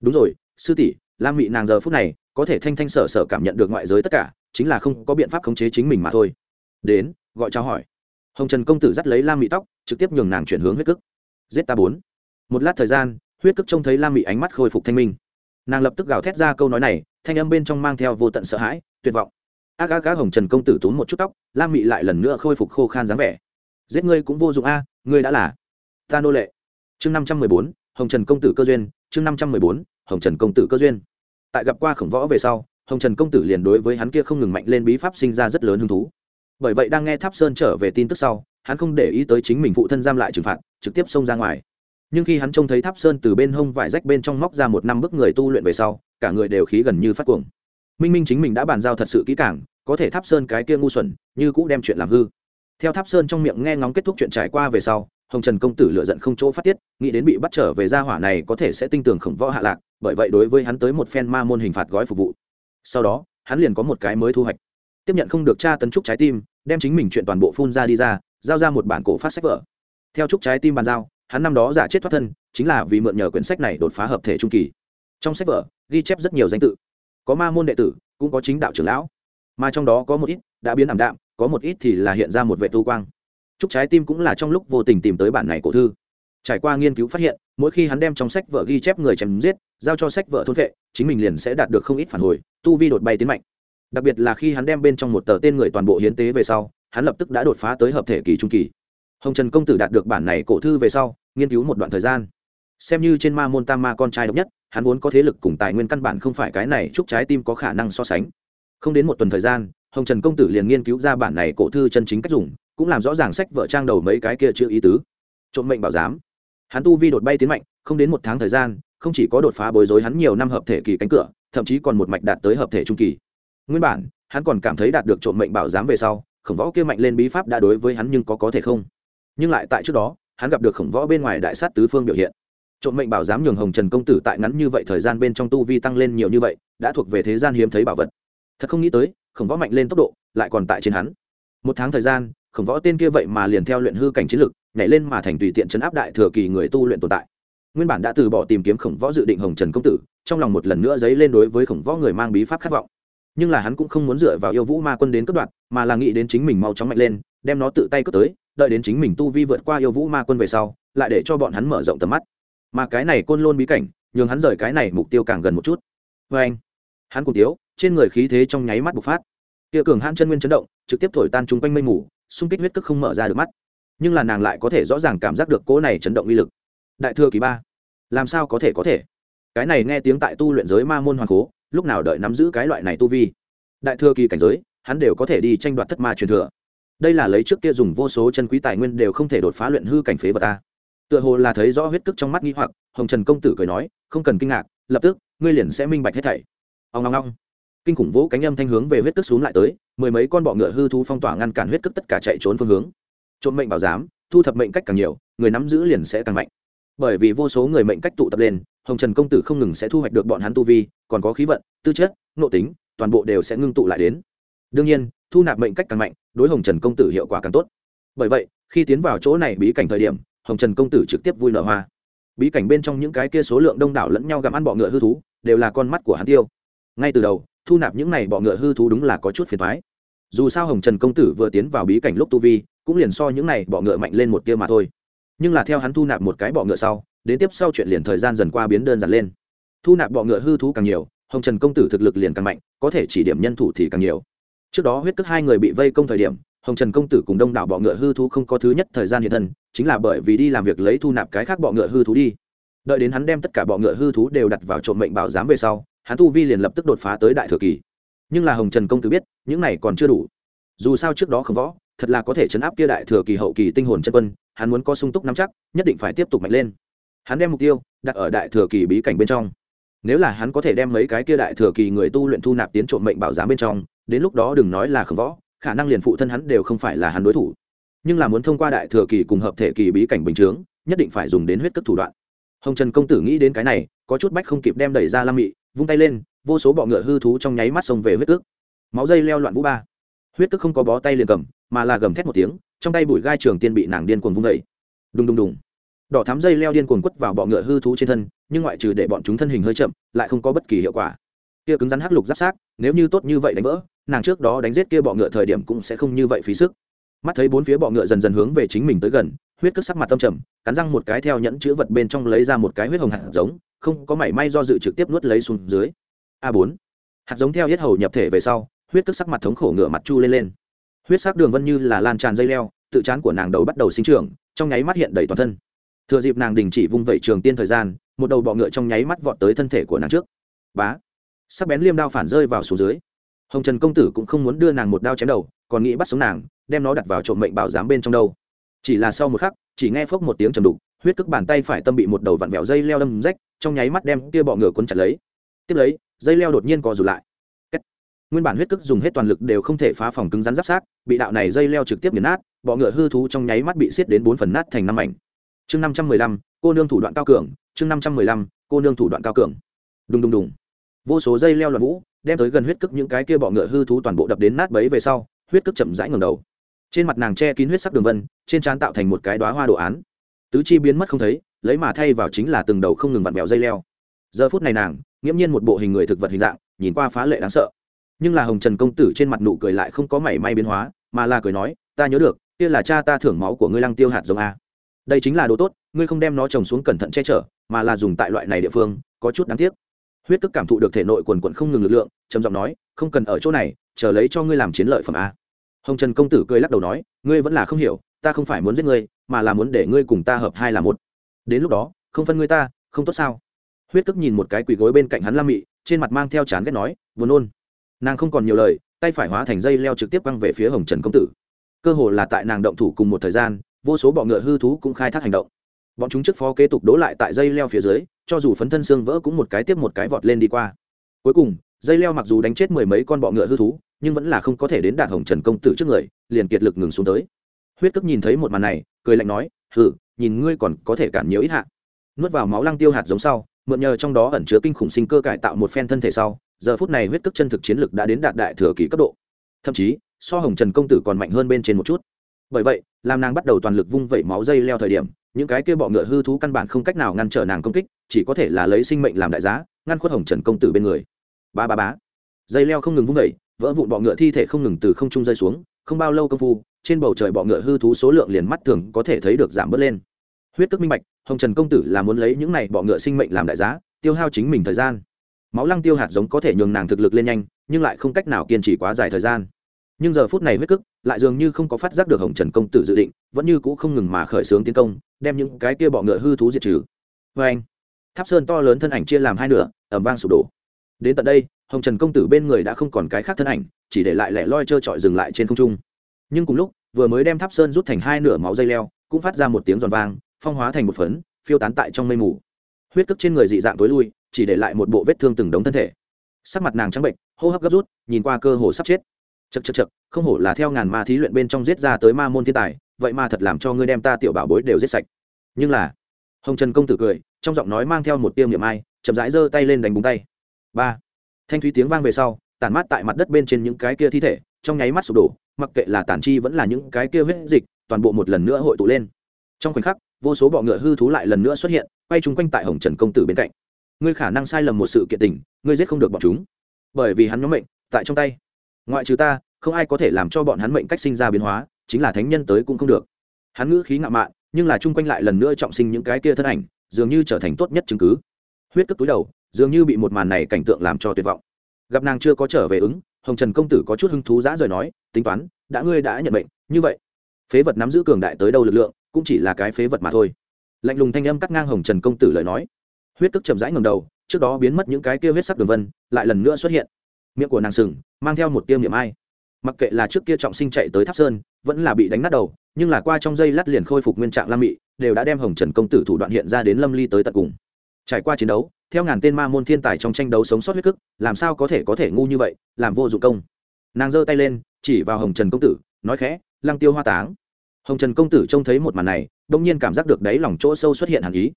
Đúng rồi, sư tỷ, lam mị nàng giờ phút này, có thể thanh thanh sở sở cảm nhận được ngoại giới tất cả, chính là không có biện pháp khống chế chính mình mà thôi. Đến, gọi trao hỏi. Hồng trần công tử dắt lấy lam mị tóc, trực tiếp nhường nàng chuyển hướng huyết cức. Giết ta bốn. Một lát thời gian, huyết cức trông thấy lam mị ánh mắt khôi phục thanh minh. Nàng lập tức gào thét ra câu nói này, thanh âm bên trong mang theo vô tận sợ hãi, tuyệt vọng. Ác ác ác hồng trần công tử túm một chút tóc, lam mị lại lần nữa khôi phục khô khan dáng vẻ giết ngươi cũng vô dụng a, ngươi đã là ta nô lệ. Chương năm trăm mười bốn, hồng trần công tử cơ duyên. Chương năm trăm mười bốn, hồng trần công tử cơ duyên. Tại gặp qua khổng võ về sau, hồng trần công tử liền đối với hắn kia không ngừng mạnh lên bí pháp sinh ra rất lớn hứng thú. Bởi vậy đang nghe tháp sơn trở về tin tức sau, hắn không để ý tới chính mình phụ thân giam lại trừng phạt, trực tiếp xông ra ngoài. Nhưng khi hắn trông thấy tháp sơn từ bên hông vải rách bên trong móc ra một năm bức người tu luyện về sau, cả người đều khí gần như phát cuồng. Minh minh chính mình đã bàn giao thật sự kỹ càng, có thể tháp sơn cái kia ngu xuẩn, như cũ đem chuyện làm hư theo tháp sơn trong miệng nghe ngóng kết thúc chuyện trải qua về sau, hồng trần công tử lựa giận không chỗ phát tiết, nghĩ đến bị bắt trở về gia hỏa này có thể sẽ tinh tường khổng võ hạ lạc, bởi vậy đối với hắn tới một phen ma môn hình phạt gói phục vụ. Sau đó, hắn liền có một cái mới thu hoạch. Tiếp nhận không được tra tấn trúc trái tim, đem chính mình chuyện toàn bộ phun ra đi ra, giao ra một bản cổ phát sách vở. Theo trúc trái tim bàn giao, hắn năm đó giả chết thoát thân, chính là vì mượn nhờ quyển sách này đột phá hợp thể trung kỳ. Trong sách vở, ghi chép rất nhiều danh tự. Có ma môn đệ tử, cũng có chính đạo trưởng lão. Mà trong đó có một ít, đã biến ảm đạm có một ít thì là hiện ra một vệ tu quang. Chúc trái tim cũng là trong lúc vô tình tìm tới bản này cổ thư. Trải qua nghiên cứu phát hiện, mỗi khi hắn đem trong sách vợ ghi chép người chém giết, giao cho sách vợ thôn vệ, chính mình liền sẽ đạt được không ít phản hồi, tu vi đột bay tiến mạnh. Đặc biệt là khi hắn đem bên trong một tờ tên người toàn bộ hiến tế về sau, hắn lập tức đã đột phá tới hợp thể kỳ trung kỳ. Hồng trần công tử đạt được bản này cổ thư về sau, nghiên cứu một đoạn thời gian. Xem như trên ma môn tam ma con trai độc nhất, hắn vốn có thế lực cùng tài nguyên căn bản không phải cái này chúc trái tim có khả năng so sánh. Không đến một tuần thời gian hồng trần công tử liền nghiên cứu ra bản này cổ thư chân chính cách dùng, cũng làm rõ ràng sách vợ trang đầu mấy cái kia chưa ý tứ. Trộm mệnh bảo giám. Hắn tu vi đột bay tiến mạnh, không đến một tháng thời gian, không chỉ có đột phá bối rối hắn nhiều năm hợp thể kỳ cánh cửa, thậm chí còn một mạch đạt tới hợp thể trung kỳ. Nguyên bản, hắn còn cảm thấy đạt được trộm mệnh bảo giám về sau, khổng võ kia mạnh lên bí pháp đã đối với hắn nhưng có có thể không. Nhưng lại tại trước đó, hắn gặp được khổng võ bên ngoài đại sát tứ phương biểu hiện. Trộm mệnh bảo giám nhường hồng trần công tử tại ngắn như vậy thời gian bên trong tu vi tăng lên nhiều như vậy, đã thuộc về thế gian hiếm thấy bảo vật. Thật không nghĩ tới khổng võ mạnh lên tốc độ, lại còn tại trên hắn. Một tháng thời gian, khổng võ tên kia vậy mà liền theo luyện hư cảnh chiến lực, nhảy lên mà thành tùy tiện chấn áp đại thừa kỳ người tu luyện tồn tại. Nguyên bản đã từ bỏ tìm kiếm khổng võ dự định hồng trần công tử, trong lòng một lần nữa dấy lên đối với khổng võ người mang bí pháp khát vọng. Nhưng là hắn cũng không muốn dựa vào yêu vũ ma quân đến cất đoạt, mà là nghĩ đến chính mình mau chóng mạnh lên, đem nó tự tay cất tới, đợi đến chính mình tu vi vượt qua yêu vũ ma quân về sau, lại để cho bọn hắn mở rộng tầm mắt. Mà cái này côn lôn bí cảnh, nhường hắn rời cái này mục tiêu càng gần một chút. Vê anh. Hắn cùng tiếu trên người khí thế trong nháy mắt bộc phát. Kia cường hãn chân nguyên chấn động, trực tiếp thổi tan chung quanh mây mù, xung kích huyết tức không mở ra được mắt. Nhưng là nàng lại có thể rõ ràng cảm giác được cỗ này chấn động uy lực. Đại thừa kỳ ba, làm sao có thể có thể? Cái này nghe tiếng tại tu luyện giới ma môn hoàng cố, lúc nào đợi nắm giữ cái loại này tu vi? Đại thừa kỳ cảnh giới, hắn đều có thể đi tranh đoạt thất ma truyền thừa. Đây là lấy trước kia dùng vô số chân quý tài nguyên đều không thể đột phá luyện hư cảnh phế vật ta tựa hồ là thấy rõ huyết tức trong mắt nghi hoặc, hồng trần công tử cười nói, không cần kinh ngạc, lập tức, ngươi liền sẽ minh bạch hết thảy. Ông long long kinh khủng vỗ cánh âm thanh hướng về huyết tức xuống lại tới, mười mấy con bọ ngựa hư thú phong tỏa ngăn cản huyết tức tất cả chạy trốn phương hướng. Trộm mệnh bảo giám, thu thập mệnh cách càng nhiều, người nắm giữ liền sẽ càng mạnh. Bởi vì vô số người mệnh cách tụ tập lên, hồng trần công tử không ngừng sẽ thu hoạch được bọn hắn tu vi, còn có khí vận, tư chất, nội tính, toàn bộ đều sẽ ngưng tụ lại đến. Đương nhiên, thu nạp mệnh cách càng mạnh, đối hồng trần công tử hiệu quả càng tốt. Bởi vậy, khi tiến vào chỗ này bí cảnh thời điểm, hồng trần công tử trực tiếp vui nở hoa. Bí cảnh bên trong những cái kia số lượng đông đảo lẫn nhau gặm ăn bọ ngựa hư thú, đều là con mắt của hắn tiêu. Ngay từ đầu thu nạp những này bọ ngựa hư thú đúng là có chút phiền thoái. Dù sao hồng trần công tử vừa tiến vào bí cảnh lúc tu vi, cũng liền so những này bọ ngựa mạnh lên một tia mà thôi. Nhưng là theo hắn thu nạp một cái bọ ngựa sau, đến tiếp sau chuyện liền thời gian dần qua biến đơn giản lên. Thu nạp bọ ngựa hư thú càng nhiều, hồng trần công tử thực lực liền càng mạnh, có thể chỉ điểm nhân thủ thì càng nhiều. Trước đó huyết cước hai người bị vây công thời điểm, hồng trần công tử cùng đông đảo bọ ngựa hư thú không có thứ nhất thời gian hiện thân, chính là bởi vì đi làm việc lấy thu nạp cái khác bọ ngựa hư thú đi. Đợi đến hắn đem tất cả bọ ngựa hư thú đều đặt vào trộm mệnh bảo giám về sau hắn tu vi liền lập tức đột phá tới đại thừa kỳ. Nhưng là hồng trần công tử biết, những này còn chưa đủ. Dù sao trước đó không võ, thật là có thể chấn áp kia đại thừa kỳ hậu kỳ tinh hồn chân quân, hắn muốn có sung túc nắm chắc, nhất định phải tiếp tục mạnh lên. Hắn đem mục tiêu đặt ở đại thừa kỳ bí cảnh bên trong. Nếu là hắn có thể đem mấy cái kia đại thừa kỳ người tu luyện thu nạp tiến trộm mệnh bảo giám bên trong, đến lúc đó đừng nói là khổng võ, khả năng liền phụ thân hắn đều không phải là hắn đối thủ. Nhưng là muốn thông qua đại thừa kỳ cùng hợp thể kỳ bí cảnh bình chướng, nhất định phải dùng đến huyết cất thủ đoạn. Hồng trần công tử nghĩ đến cái này, có chút bách không kịp đem đẩy ra lam mị vung tay lên vô số bọ ngựa hư thú trong nháy mắt xông về huyết tức, máu dây leo loạn vũ ba. Huyết tức không có bó tay liền cầm mà là gầm thét một tiếng trong tay bụi gai trường tiên bị nàng điên cuồng vung vẩy đùng đùng đùng. Đỏ thám dây leo điên cuồng quất vào bọ ngựa hư thú trên thân nhưng ngoại trừ để bọn chúng thân hình hơi chậm lại không có bất kỳ hiệu quả. Kia cứng rắn hắc lục giáp sát nếu như tốt như vậy đánh vỡ nàng trước đó đánh giết kia bọ ngựa thời điểm cũng sẽ không như vậy phí sức. Mắt thấy bốn phía bọ ngựa dần dần hướng về chính mình tới gần huyết cất sắc mặt tâm trầm, cắn răng một cái theo nhẫn chữ vật bên trong lấy ra một cái huyết hồng hạt giống, không có mảy may do dự trực tiếp nuốt lấy xuống dưới. A bốn. Hạt giống theo huyết hầu nhập thể về sau, huyết cất sắc mặt thống khổ ngửa mặt chu lên lên. Huyết sắc đường vân như là lan tràn dây leo, tự chán của nàng đầu bắt đầu sinh trưởng, trong nháy mắt hiện đầy toàn thân. Thừa dịp nàng đình chỉ vung vẩy trường tiên thời gian, một đầu bọ ngựa trong nháy mắt vọt tới thân thể của nàng trước. Bá. Sắc bén liêm đao phản rơi vào xuống dưới. Hồng trần công tử cũng không muốn đưa nàng một đao chém đầu, còn nghĩ bắt sống nàng, đem nó đặt vào trộm mệnh bảo giám bên trong đâu chỉ là sau một khắc, chỉ nghe phốc một tiếng trầm đục, huyết cức bàn tay phải tâm bị một đầu vặn vẹo dây leo đâm rách, trong nháy mắt đem kia bọ ngựa cuốn chặt lấy. Tiếp lấy, dây leo đột nhiên co rụt lại. Nguyên bản huyết cức dùng hết toàn lực đều không thể phá phòng cứng rắn giáp sát, bị đạo này dây leo trực tiếp nghiền nát, bọ ngựa hư thú trong nháy mắt bị xiết đến bốn phần nát thành năm mảnh. Chương năm trăm mười lăm, cô nương thủ đoạn cao cường, chương năm trăm mười lăm, cô nương thủ đoạn cao cường. Đùng đùng đùng. Vô số dây leo loạn vũ, đem tới gần huyết cức những cái kia bọ ngựa hư thú toàn bộ đập đến nát bấy về sau, huyết cức chậm rãi ngầm đầu trên mặt nàng che kín huyết sắc đường vân, trên trán tạo thành một cái đoá hoa đồ án. Tứ chi biến mất không thấy, lấy mà thay vào chính là từng đầu không ngừng vặn vẹo dây leo. Giờ phút này nàng, nghiễm nhiên một bộ hình người thực vật hình dạng, nhìn qua phá lệ đáng sợ. Nhưng là hồng trần công tử trên mặt nụ cười lại không có mảy may biến hóa, mà là cười nói, ta nhớ được, kia là cha ta thưởng máu của ngươi lăng tiêu hạt giống a. Đây chính là đồ tốt, ngươi không đem nó trồng xuống cẩn thận che chở, mà là dùng tại loại này địa phương, có chút đáng tiếc. Huyết tức cảm thụ được thể nội quần quận không ngừng lực lượng, trầm giọng nói, không cần ở chỗ này, chờ lấy cho ngươi làm chiến lợi phẩm a hồng trần công tử cười lắc đầu nói, ngươi vẫn là không hiểu, ta không phải muốn giết ngươi, mà là muốn để ngươi cùng ta hợp hai là một. Đến lúc đó, không phân ngươi ta, không tốt sao? Huyết Cực nhìn một cái quỳ gối bên cạnh hắn lam mị, trên mặt mang theo chán ghét nói, buồn nôn. Nàng không còn nhiều lời, tay phải hóa thành dây leo trực tiếp quăng về phía hồng trần công tử. Cơ hồ là tại nàng động thủ cùng một thời gian, vô số bọ ngựa hư thú cũng khai thác hành động. Bọn chúng trước phó kế tục đố lại tại dây leo phía dưới, cho dù phấn thân xương vỡ cũng một cái tiếp một cái vọt lên đi qua. Cuối cùng, dây leo mặc dù đánh chết mười mấy con bọ ngựa hư thú nhưng vẫn là không có thể đến đạt hồng trần công tử trước người, liền kiệt lực ngừng xuống tới. Huyết cước nhìn thấy một màn này, cười lạnh nói, hừ, nhìn ngươi còn có thể cản nhiều ít hạ. Nuốt vào máu lăng tiêu hạt giống sau, mượn nhờ trong đó ẩn chứa kinh khủng sinh cơ cải tạo một phen thân thể sau, giờ phút này huyết cước chân thực chiến lực đã đến đạt đại thừa kỳ cấp độ. Thậm chí, so hồng trần công tử còn mạnh hơn bên trên một chút. Bởi vậy, làm nàng bắt đầu toàn lực vung vẩy máu dây leo thời điểm, những cái kia bọ ngựa hư thú căn bản không cách nào ngăn trở nàng công kích, chỉ có thể là lấy sinh mệnh làm đại giá, ngăn khuất hồng trần công tử bên người. Ba ba bá dây leo không ngừng vung vẩy vỡ vụn bọ ngựa thi thể không ngừng từ không trung rơi xuống, không bao lâu công phu, trên bầu trời bọ ngựa hư thú số lượng liền mắt thường có thể thấy được giảm bớt lên. Huyết tức minh bạch, hồng trần công tử là muốn lấy những này bọ ngựa sinh mệnh làm đại giá, tiêu hao chính mình thời gian. Máu lăng tiêu hạt giống có thể nhường nàng thực lực lên nhanh, nhưng lại không cách nào kiên trì quá dài thời gian. Nhưng giờ phút này huyết cức lại dường như không có phát giác được hồng trần công tử dự định, vẫn như cũ không ngừng mà khởi xướng tiến công, đem những cái kia bọ ngựa hư thú diệt trừ. Vê anh tháp sơn to lớn thân ảnh chia làm hai nửa ẩm vang sụp đổ đến tận đây, hồng trần công tử bên người đã không còn cái khác thân ảnh, chỉ để lại lẻ loi trơ trọi dừng lại trên không trung. Nhưng cùng lúc, vừa mới đem tháp sơn rút thành hai nửa máu dây leo, cũng phát ra một tiếng giòn vang, phong hóa thành một phấn, phiêu tán tại trong mây mù. Huyết cức trên người dị dạng tối lui, chỉ để lại một bộ vết thương từng đống thân thể. Sắc mặt nàng trắng bệnh, hô hấp gấp rút, nhìn qua cơ hồ sắp chết. Chật chật chật không hổ là theo ngàn ma thí luyện bên trong giết ra tới ma môn thiên tài, vậy mà thật làm cho ngươi đem ta tiểu bảo bối đều giết sạch. Nhưng là, hồng trần công tử cười, trong giọng nói mang theo một tiêu niệm ai, chậm rãi giơ tay lên đánh búng tay ba. Thanh thúy tiếng vang về sau tàn mát tại mặt đất bên trên những cái kia thi thể, trong nháy mắt sụp đổ, mặc kệ là tàn chi vẫn là những cái kia huyết dịch, toàn bộ một lần nữa hội tụ lên. Trong khoảnh khắc, vô số bọ ngựa hư thú lại lần nữa xuất hiện, quay chung quanh tại hồng trần công tử bên cạnh. Ngươi khả năng sai lầm một sự kiện tình, ngươi giết không được bọn chúng. Bởi vì hắn nhóm mệnh, tại trong tay. Ngoại trừ ta, không ai có thể làm cho bọn hắn mệnh cách sinh ra biến hóa, chính là thánh nhân tới cũng không được. Hắn ngữ khí ngạo mạn, nhưng là chung quanh lại lần nữa trọng sinh những cái kia thân ảnh, dường như trở thành tốt nhất chứng cứ. Huyết cất túi đầu dường như bị một màn này cảnh tượng làm cho tuyệt vọng. Gặp nàng chưa có trở về ứng, hồng trần công tử có chút hứng thú giã rời nói, tính toán, đã ngươi đã nhận bệnh như vậy, phế vật nắm giữ cường đại tới đâu lực lượng, cũng chỉ là cái phế vật mà thôi. Lạnh lùng thanh âm cắt ngang hồng trần công tử lời nói. Huyết tức chậm rãi ngầm đầu, trước đó biến mất những cái kia huyết sắc đường vân, lại lần nữa xuất hiện. Miệng của nàng sừng, mang theo một tiêm niệm ai. Mặc kệ là trước kia trọng sinh chạy tới tháp sơn, vẫn là bị đánh nát đầu, nhưng là qua trong dây lát liền khôi phục nguyên trạng lam mị, đều đã đem hồng trần công tử thủ đoạn hiện ra đến lâm ly tới tận cùng. Trải qua chiến đấu theo ngàn tên ma môn thiên tài trong tranh đấu sống sót huyết cức, làm sao có thể có thể ngu như vậy, làm vô dụng công. Nàng giơ tay lên, chỉ vào hồng trần công tử, nói khẽ, lăng tiêu hoa táng. Hồng trần công tử trông thấy một màn này đông nhiên cảm giác được đáy lòng chỗ sâu xuất hiện hàn ý.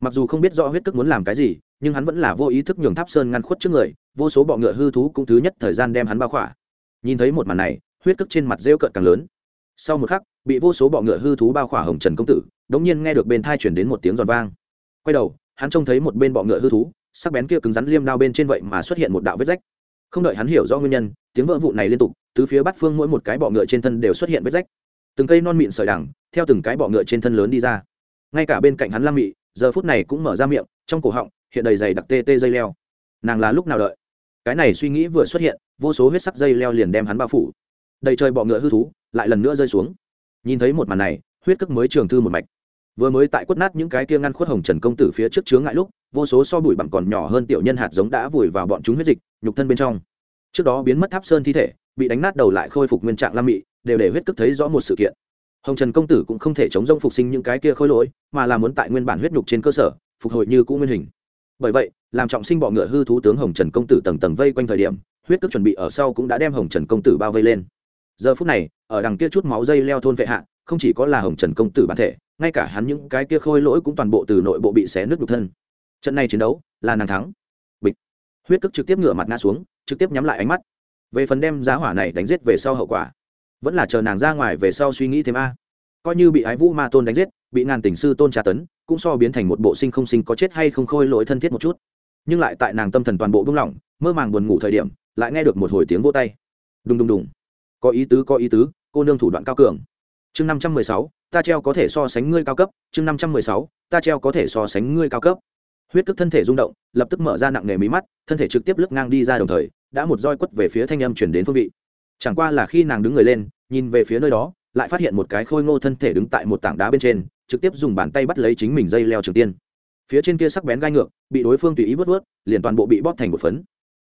Mặc dù không biết rõ huyết cức muốn làm cái gì, nhưng hắn vẫn là vô ý thức nhường tháp sơn ngăn khuất trước người, vô số bọ ngựa hư thú cũng thứ nhất thời gian đem hắn bao khỏa. Nhìn thấy một màn này, huyết cức trên mặt rêu cợt càng lớn. Sau một khắc, bị vô số bọ ngựa hư thú bao khỏa hồng trần công tử đống nhiên nghe được bên thai chuyển đến một tiếng giòn vang. Quay đầu hắn trông thấy một bên bọ ngựa hư thú, sắc bén kia cứng rắn liêm đao bên trên vậy mà xuất hiện một đạo vết rách. Không đợi hắn hiểu rõ nguyên nhân, tiếng vỡ vụ này liên tục từ phía bắt phương mỗi một cái bọ ngựa trên thân đều xuất hiện vết rách. Từng cây non mịn sợi đằng, theo từng cái bọ ngựa trên thân lớn đi ra. Ngay cả bên cạnh hắn lam mị, giờ phút này cũng mở ra miệng, trong cổ họng, hiện đầy dày đặc tê tê dây leo. Nàng là lúc nào đợi? Cái này suy nghĩ vừa xuất hiện, vô số huyết sắc dây leo liền đem hắn bao phủ. Đầy trời bọ ngựa hư thú lại lần nữa rơi xuống. Nhìn thấy một màn này, huyết cức mới trường thư một mạch vừa mới tại quất nát những cái kia ngăn khuất hồng trần công tử phía trước chướng ngại lúc, vô số so bụi bặm còn nhỏ hơn tiểu nhân hạt giống đã vùi vào bọn chúng huyết dịch, nhục thân bên trong. Trước đó biến mất tháp sơn thi thể, bị đánh nát đầu lại khôi phục nguyên trạng lam mị, đều để huyết cức thấy rõ một sự kiện. Hồng trần công tử cũng không thể chống rông phục sinh những cái kia khôi lỗi, mà là muốn tại nguyên bản huyết nhục trên cơ sở, phục hồi như cũ nguyên hình. Bởi vậy, làm trọng sinh bọ ngựa hư thú tướng hồng trần công tử tầng tầng vây quanh thời điểm, huyết cức chuẩn bị ở sau cũng đã đem hồng trần công tử bao vây lên. Giờ phút này, ở đằng kia chút máu dây leo thôn vệ hạ, không chỉ có là hồng trần công tử bản thể ngay cả hắn những cái kia khôi lỗi cũng toàn bộ từ nội bộ bị xé nước nhục thân. Trận này chiến đấu là nàng thắng. Bịch. Huyết cức trực tiếp ngửa mặt ngã xuống, trực tiếp nhắm lại ánh mắt. Về phần đem giá hỏa này đánh giết về sau hậu quả, vẫn là chờ nàng ra ngoài về sau suy nghĩ thêm a. Coi như bị ái vũ ma tôn đánh giết, bị ngàn tình sư tôn tra tấn, cũng so biến thành một bộ sinh không sinh có chết hay không khôi lỗi thân thiết một chút. Nhưng lại tại nàng tâm thần toàn bộ buông lỏng, mơ màng buồn ngủ thời điểm, lại nghe được một hồi tiếng vô tay. Đùng đùng đùng. Có ý tứ, có ý tứ, cô nương thủ đoạn cao cường. Chương năm trăm mười sáu ta treo có thể so sánh ngươi cao cấp, chương năm trăm mười sáu, ta treo có thể so sánh ngươi cao cấp. Huyết cức thân thể rung động, lập tức mở ra nặng nề mí mắt, thân thể trực tiếp lướt ngang đi ra đồng thời, đã một roi quất về phía thanh âm chuyển đến phương vị. Chẳng qua là khi nàng đứng người lên, nhìn về phía nơi đó, lại phát hiện một cái khôi ngô thân thể đứng tại một tảng đá bên trên, trực tiếp dùng bàn tay bắt lấy chính mình dây leo trường tiên. Phía trên kia sắc bén gai ngược, bị đối phương tùy ý vớt vớt, liền toàn bộ bị bóp thành một phấn.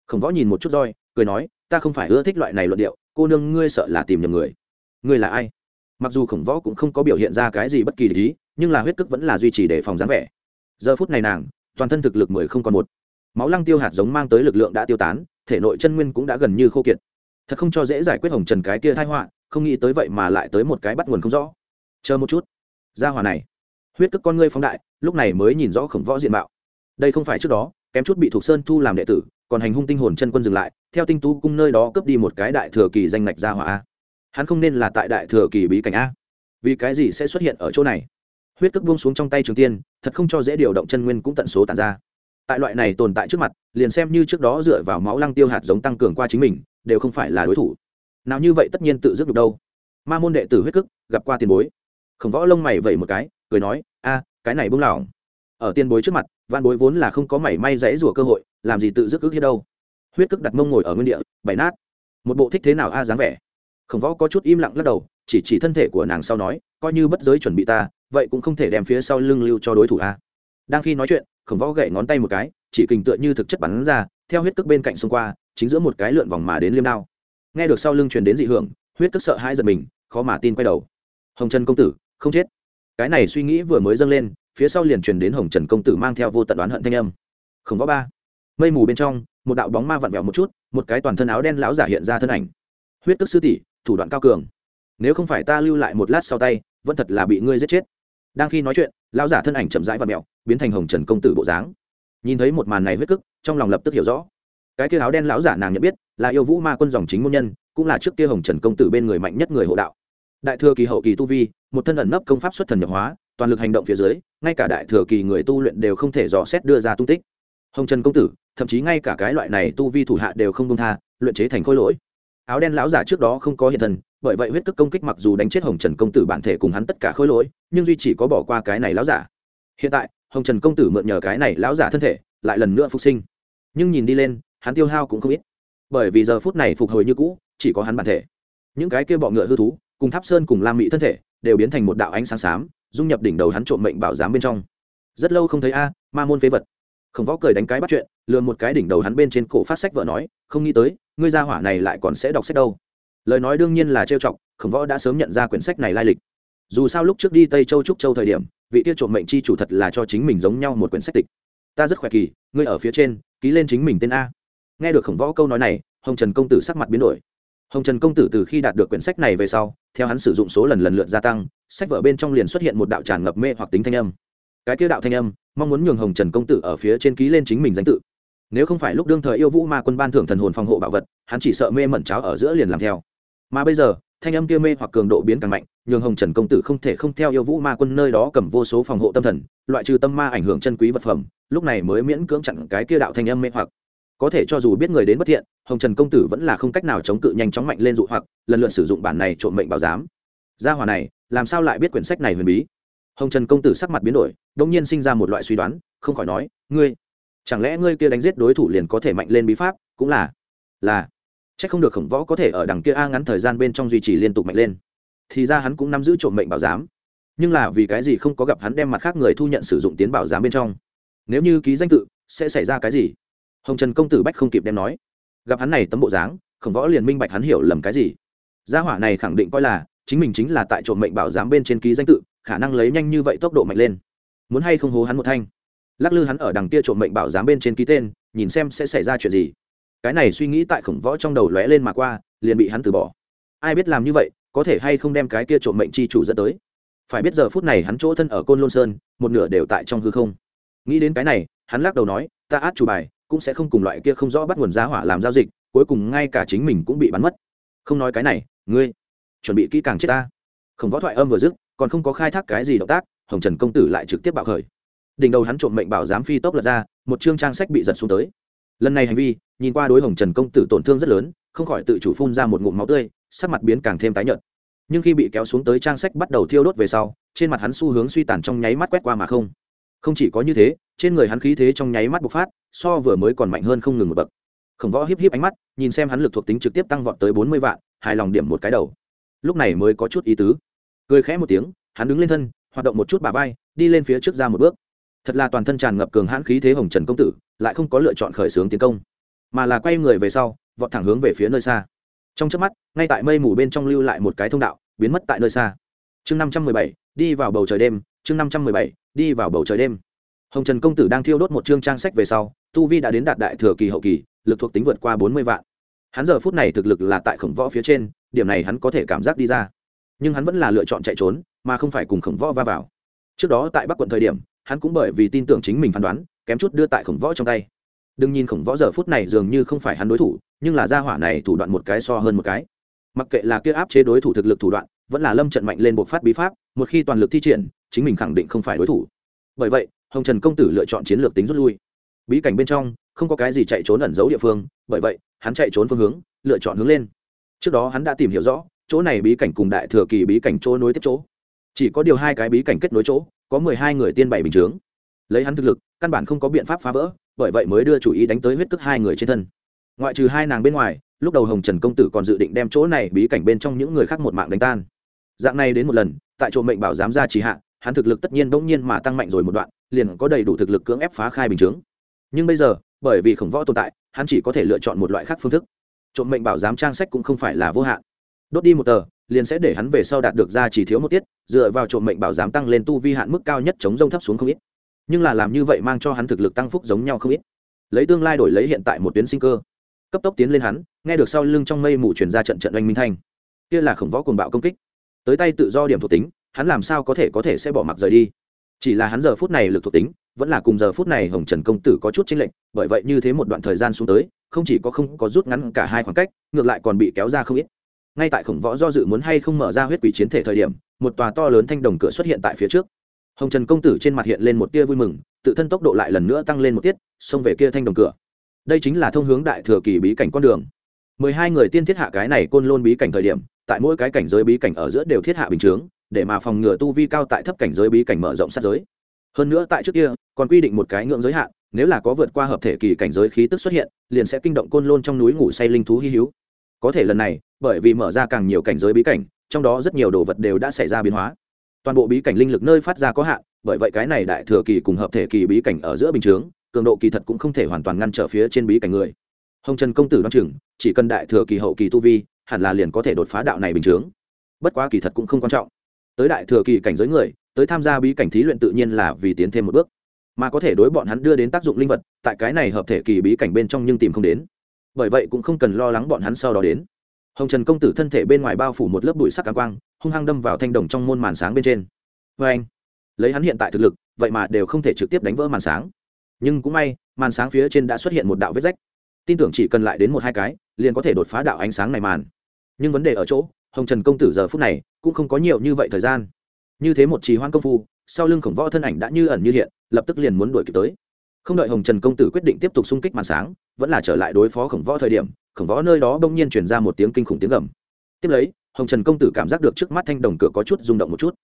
Khổng võ nhìn một chút roi, cười nói, ta không phải ưa thích loại này luận điệu, cô nương ngươi sợ là tìm nhầm người. Ngươi là ai? Mặc dù khổng võ cũng không có biểu hiện ra cái gì bất kỳ lý, nhưng là huyết cức vẫn là duy trì để phòng dáng vẻ. Giờ phút này nàng, toàn thân thực lực mười không còn một. Máu lăng tiêu hạt giống mang tới lực lượng đã tiêu tán, thể nội chân nguyên cũng đã gần như khô kiệt. Thật không cho dễ giải quyết hồng trần cái kia thai họa, không nghĩ tới vậy mà lại tới một cái bắt nguồn không rõ. Chờ một chút. Ra hòa này. Huyết cức con ngươi phóng đại, lúc này mới nhìn rõ khổng võ diện mạo. Đây không phải trước đó, kém chút bị thuộc sơn thu làm đệ tử, còn hành hung tinh hồn chân quân dừng lại, theo tinh tú cung nơi đó cướp đi một cái đại thừa kỳ danh ngạch ra hỏa hắn không nên là tại đại thừa kỳ bí cảnh a. Vì cái gì sẽ xuất hiện ở chỗ này? Huyết cước buông xuống trong tay trường tiên, thật không cho dễ điều động chân nguyên cũng tận số tàn ra. Tại loại này tồn tại trước mặt, liền xem như trước đó dựa vào máu lăng tiêu hạt giống tăng cường qua chính mình, đều không phải là đối thủ. Nào như vậy tất nhiên tự dứt được đâu. Ma môn đệ tử huyết cức gặp qua tiền bối. Khổng võ lông mày vẩy một cái, cười nói, a, cái này bung lỏng. Ở tiền bối trước mặt văn bối vốn là không có mảy may dãy rủa cơ hội, làm gì tự dứt ức hết đâu. Huyết cức đặt mông ngồi ở nguyên địa, bày nát. Một bộ thích thế nào a, dáng vẻ khổng võ có chút im lặng lắc đầu, chỉ chỉ thân thể của nàng sau nói, coi như bất giới chuẩn bị ta, vậy cũng không thể đem phía sau lưng lưu cho đối thủ a. Đang khi nói chuyện, khổng võ gậy ngón tay một cái, chỉ kình tựa như thực chất bắn ra, theo huyết tức bên cạnh xông qua, chính giữa một cái lượn vòng mà đến liêm đao. Nghe được sau lưng truyền đến dị hưởng, huyết tức sợ hãi giật mình, khó mà tin quay đầu. Hồng trần công tử, không chết. Cái này suy nghĩ vừa mới dâng lên, phía sau liền truyền đến hồng trần công tử mang theo vô tận đoán hận thanh âm. Khổng võ ba, mây mù bên trong, một đạo bóng ma vặn vẹo một chút, một cái toàn thân áo đen lão giả hiện ra thân ảnh. Huyết tức sư tỷ thủ đoạn cao cường. Nếu không phải ta lưu lại một lát sau tay, vẫn thật là bị ngươi giết chết. Đang khi nói chuyện, lão giả thân ảnh chậm rãi và mẹo, biến thành hồng trần công tử bộ dáng. Nhìn thấy một màn này huyết cức, trong lòng lập tức hiểu rõ. Cái kia áo đen lão giả nàng nhận biết, là yêu vũ ma quân dòng chính môn nhân, cũng là trước kia hồng trần công tử bên người mạnh nhất người hộ đạo. Đại thừa kỳ hậu kỳ tu vi, một thân ẩn nấp công pháp xuất thần nhập hóa, toàn lực hành động phía dưới, ngay cả đại thừa kỳ người tu luyện đều không thể dò xét đưa ra tung tích. Hồng trần công tử, thậm chí ngay cả cái loại này tu vi thủ hạ đều không công tha, luyện chế thành khôi lỗi áo đen lão giả trước đó không có hiện thân, bởi vậy huyết tức công kích mặc dù đánh chết hồng trần công tử bản thể cùng hắn tất cả khôi lỗi, nhưng duy chỉ có bỏ qua cái này lão giả. Hiện tại, hồng trần công tử mượn nhờ cái này lão giả thân thể, lại lần nữa phục sinh. Nhưng nhìn đi lên, hắn tiêu hao cũng không ít. Bởi vì giờ phút này phục hồi như cũ, chỉ có hắn bản thể. Những cái kia bọ ngựa hư thú, cùng tháp sơn cùng lam mỹ thân thể, đều biến thành một đạo ánh sáng xám, dung nhập đỉnh đầu hắn trộm mệnh bảo giám bên trong. Rất lâu không thấy a, ma môn phế vật. Khổng võ cười đánh cái bắt chuyện lườn một cái đỉnh đầu hắn bên trên cổ phát sách vợ nói, không nghĩ tới ngươi gia hỏa này lại còn sẽ đọc sách đâu? Lời nói đương nhiên là trêu chọc, khổng võ đã sớm nhận ra quyển sách này lai lịch. Dù sao lúc trước đi tây châu trúc châu thời điểm, vị tiêu trộm mệnh chi chủ thật là cho chính mình giống nhau một quyển sách tịch. Ta rất khỏe kỳ, ngươi ở phía trên, ký lên chính mình tên a. Nghe được khổng võ câu nói này, hồng trần công tử sắc mặt biến đổi. Hồng trần công tử từ khi đạt được quyển sách này về sau, theo hắn sử dụng số lần lần lượt gia tăng, sách vở bên trong liền xuất hiện một đạo tràn ngập mê hoặc tính thanh âm. Cái kia đạo thanh âm, mong muốn nhường hồng trần công tử ở phía trên ký lên chính mình danh tự nếu không phải lúc đương thời yêu vũ ma quân ban thưởng thần hồn phòng hộ bảo vật, hắn chỉ sợ mê mẩn cháo ở giữa liền làm theo. Mà bây giờ, thanh âm kia mê hoặc cường độ biến càng mạnh, nhường hồng trần công tử không thể không theo yêu vũ ma quân nơi đó cầm vô số phòng hộ tâm thần, loại trừ tâm ma ảnh hưởng chân quý vật phẩm, lúc này mới miễn cưỡng chặn cái kia đạo thanh âm mê hoặc. Có thể cho dù biết người đến bất thiện, hồng trần công tử vẫn là không cách nào chống cự nhanh chóng mạnh lên dụ hoặc, lần lượt sử dụng bản này trộm mệnh bảo giám. Gia hòa này, làm sao lại biết quyển sách này huyền bí? Hồng trần công tử sắc mặt biến đổi đông nhiên sinh ra một loại suy đoán, không khỏi nói, ngươi chẳng lẽ ngươi kia đánh giết đối thủ liền có thể mạnh lên bí pháp, cũng là là c h ắ c không được khổng võ có thể ở đằng kia a ngắn thời gian bên trong duy trì liên tục mạnh lên. Thì ra hắn cũng nắm giữ trộm mệnh bảo giám. Nhưng là vì cái gì không có gặp hắn đem mặt khác người thu nhận sử dụng tiến bảo giám bên trong? Nếu như ký danh tự, sẽ xảy ra cái gì? Hồng trần công tử bách không kịp đem nói. Gặp hắn này tấm bộ dáng, khổng võ liền minh bạch hắn hiểu lầm cái gì. Gia hỏa này khẳng định coi là, chính mình chính là tại trộm mệnh bảo giám bên trên ký danh tự, khả năng lấy nhanh như vậy tốc độ mạnh lên. Muốn hay không hố hắn một thanh? Lắc lư hắn ở đằng kia trộm mệnh bảo giám bên trên ký tên, nhìn xem sẽ xảy ra chuyện gì. Cái này suy nghĩ tại khổng võ trong đầu lóe lên mà qua, liền bị hắn từ bỏ. Ai biết làm như vậy, có thể hay không đem cái kia trộm mệnh chi chủ dẫn tới? Phải biết giờ phút này hắn chỗ thân ở côn lôn sơn, một nửa đều tại trong hư không. Nghĩ đến cái này, hắn lắc đầu nói, ta át chủ bài, cũng sẽ không cùng loại kia không rõ bắt nguồn giá hỏa làm giao dịch, cuối cùng ngay cả chính mình cũng bị bắn mất. Không nói cái này, ngươi chuẩn bị kỹ càng chết ta. Khổng võ thoại âm vừa dứt, còn không có khai thác cái gì động tác, hồng trần công tử lại trực tiếp bạo khởi đỉnh đầu hắn trộm mệnh bảo giám phi tốc lật ra, một chương trang sách bị giật xuống tới. Lần này hành vi, nhìn qua đối hồng trần công tử tổn thương rất lớn, không khỏi tự chủ phun ra một ngụm máu tươi, sắc mặt biến càng thêm tái nhợt. Nhưng khi bị kéo xuống tới trang sách bắt đầu thiêu đốt về sau, trên mặt hắn xu hướng suy tàn trong nháy mắt quét qua mà không. Không chỉ có như thế, trên người hắn khí thế trong nháy mắt bộc phát, so vừa mới còn mạnh hơn không ngừng một bậc. Khổng võ híp híp ánh mắt, nhìn xem hắn lực thuộc tính trực tiếp tăng vọt tới bốn mươi vạn, hài lòng điểm một cái đầu. Lúc này mới có chút ý tứ. Cười khẽ một tiếng, hắn đứng lên thân, hoạt động một chút bà vai, đi lên phía trước ra một bước thật là toàn thân tràn ngập cường hãn khí thế hồng trần công tử, lại không có lựa chọn khởi xướng tiến công, mà là quay người về sau, vọt thẳng hướng về phía nơi xa. Trong trước mắt, ngay tại mây mù bên trong lưu lại một cái thông đạo, biến mất tại nơi xa. Chương năm trăm mười bảy, đi vào bầu trời đêm, chương năm trăm mười bảy, đi vào bầu trời đêm. Hồng trần công tử đang thiêu đốt một chương trang sách về sau, tu vi đã đến đạt đại thừa kỳ hậu kỳ, lực thuộc tính vượt qua bốn mươi vạn. Hắn giờ phút này thực lực là tại khổng võ phía trên, điểm này hắn có thể cảm giác đi ra. Nhưng hắn vẫn là lựa chọn chạy trốn, mà không phải cùng khổng võ va vào. Trước đó tại bắc quận thời điểm hắn cũng bởi vì tin tưởng chính mình phán đoán, kém chút đưa tại khổng võ trong tay. Đừng nhìn khổng võ giờ phút này dường như không phải hắn đối thủ, nhưng là gia hỏa này thủ đoạn một cái so hơn một cái. Mặc kệ là kia áp chế đối thủ thực lực thủ đoạn, vẫn là lâm trận mạnh lên bộ phát bí pháp, một khi toàn lực thi triển, chính mình khẳng định không phải đối thủ. Bởi vậy, hồng trần công tử lựa chọn chiến lược tính rút lui. Bí cảnh bên trong, không có cái gì chạy trốn ẩn giấu địa phương, bởi vậy, hắn chạy trốn phương hướng, lựa chọn hướng lên. Trước đó hắn đã tìm hiểu rõ, chỗ này bí cảnh cùng đại thừa kỳ bí cảnh chỗ nối tiếp chỗ chỉ có điều hai cái bí cảnh kết nối chỗ, có mười hai người tiên bảy bình chướng. Lấy hắn thực lực, căn bản không có biện pháp phá vỡ, bởi vậy mới đưa chủ ý đánh tới huyết tức hai người trên thân. Ngoại trừ hai nàng bên ngoài, lúc đầu hồng trần công tử còn dự định đem chỗ này bí cảnh bên trong những người khác một mạng đánh tan. Dạng này đến một lần, tại chỗ mệnh bảo giám ra trì hạ, hắn thực lực tất nhiên bỗng nhiên mà tăng mạnh rồi một đoạn, liền có đầy đủ thực lực cưỡng ép phá khai bình chướng. Nhưng bây giờ, bởi vì khổng võ tồn tại, hắn chỉ có thể lựa chọn một loại khác phương thức. Trộm mệnh bảo giám trang sách cũng không phải là vô hạn. Đốt đi một tờ, liền sẽ để hắn về sau đạt được ra chỉ thiếu một tiết dựa vào trộm mệnh bảo giám tăng lên tu vi hạn mức cao nhất chống rông thấp xuống không ít. Nhưng là làm như vậy mang cho hắn thực lực tăng phúc giống nhau không ít. Lấy tương lai đổi lấy hiện tại một tuyến sinh cơ. Cấp tốc tiến lên hắn, nghe được sau lưng trong mây mù chuyển ra trận trận oanh minh thanh. Kia là khổng võ cuồng bạo công kích. Tới tay tự do điểm thuộc tính, hắn làm sao có thể có thể sẽ bỏ mặc rời đi? Chỉ là hắn giờ phút này lực thuộc tính, vẫn là cùng giờ phút này hồng trần công tử có chút chênh lệch, bởi vậy như thế một đoạn thời gian xuống tới, không chỉ có không có rút ngắn cả hai khoảng cách, ngược lại còn bị kéo ra không ít ngay tại khổng võ do dự muốn hay không mở ra huyết quỷ chiến thể thời điểm, một tòa to lớn thanh đồng cửa xuất hiện tại phía trước. Hồng trần công tử trên mặt hiện lên một tia vui mừng, tự thân tốc độ lại lần nữa tăng lên một tiết, xông về kia thanh đồng cửa. Đây chính là thông hướng đại thừa kỳ bí cảnh con đường. Mười hai người tiên thiết hạ cái này côn lôn bí cảnh thời điểm, tại mỗi cái cảnh giới bí cảnh ở giữa đều thiết hạ bình chướng, để mà phòng ngừa tu vi cao tại thấp cảnh giới bí cảnh mở rộng sát giới. Hơn nữa tại trước kia, còn quy định một cái ngưỡng giới hạn, nếu là có vượt qua hợp thể kỳ cảnh giới khí tức xuất hiện, liền sẽ kinh động côn lôn trong núi ngủ say linh thú hy hữu. Có thể lần này bởi vì mở ra càng nhiều cảnh giới bí cảnh, trong đó rất nhiều đồ vật đều đã xảy ra biến hóa. Toàn bộ bí cảnh linh lực nơi phát ra có hạn, bởi vậy cái này đại thừa kỳ cùng hợp thể kỳ bí cảnh ở giữa bình chướng, cường độ kỳ thật cũng không thể hoàn toàn ngăn trở phía trên bí cảnh người. Hồng trần công tử đoan chừng, chỉ cần đại thừa kỳ hậu kỳ tu vi, hẳn là liền có thể đột phá đạo này bình chướng. Bất quá kỳ thật cũng không quan trọng. Tới đại thừa kỳ cảnh giới người, tới tham gia bí cảnh thí luyện tự nhiên là vì tiến thêm một bước. Mà có thể đối bọn hắn đưa đến tác dụng linh vật, tại cái này hợp thể kỳ bí cảnh bên trong nhưng tìm không đến. Bởi vậy cũng không cần lo lắng bọn hắn sau đó đến hồng trần công tử thân thể bên ngoài bao phủ một lớp bụi sắc cá quang, hung hăng đâm vào thanh đồng trong môn màn sáng bên trên. Vê anh, lấy hắn hiện tại thực lực, vậy mà đều không thể trực tiếp đánh vỡ màn sáng. Nhưng cũng may, màn sáng phía trên đã xuất hiện một đạo vết rách. Tin tưởng chỉ cần lại đến một hai cái, liền có thể đột phá đạo ánh sáng này màn. Nhưng vấn đề ở chỗ, hồng trần công tử giờ phút này, cũng không có nhiều như vậy thời gian. Như thế một trì hoan công phu, sau lưng khổng võ thân ảnh đã như ẩn như hiện, lập tức liền muốn đuổi kịp tới. Không đợi hồng trần công tử quyết định tiếp tục xung kích màn sáng, vẫn là trở lại đối phó khổng võ thời điểm khổng võ nơi đó bỗng nhiên chuyển ra một tiếng kinh khủng tiếng gầm. Tiếp lấy, hồng trần công tử cảm giác được trước mắt thanh đồng cửa có chút rung động một chút.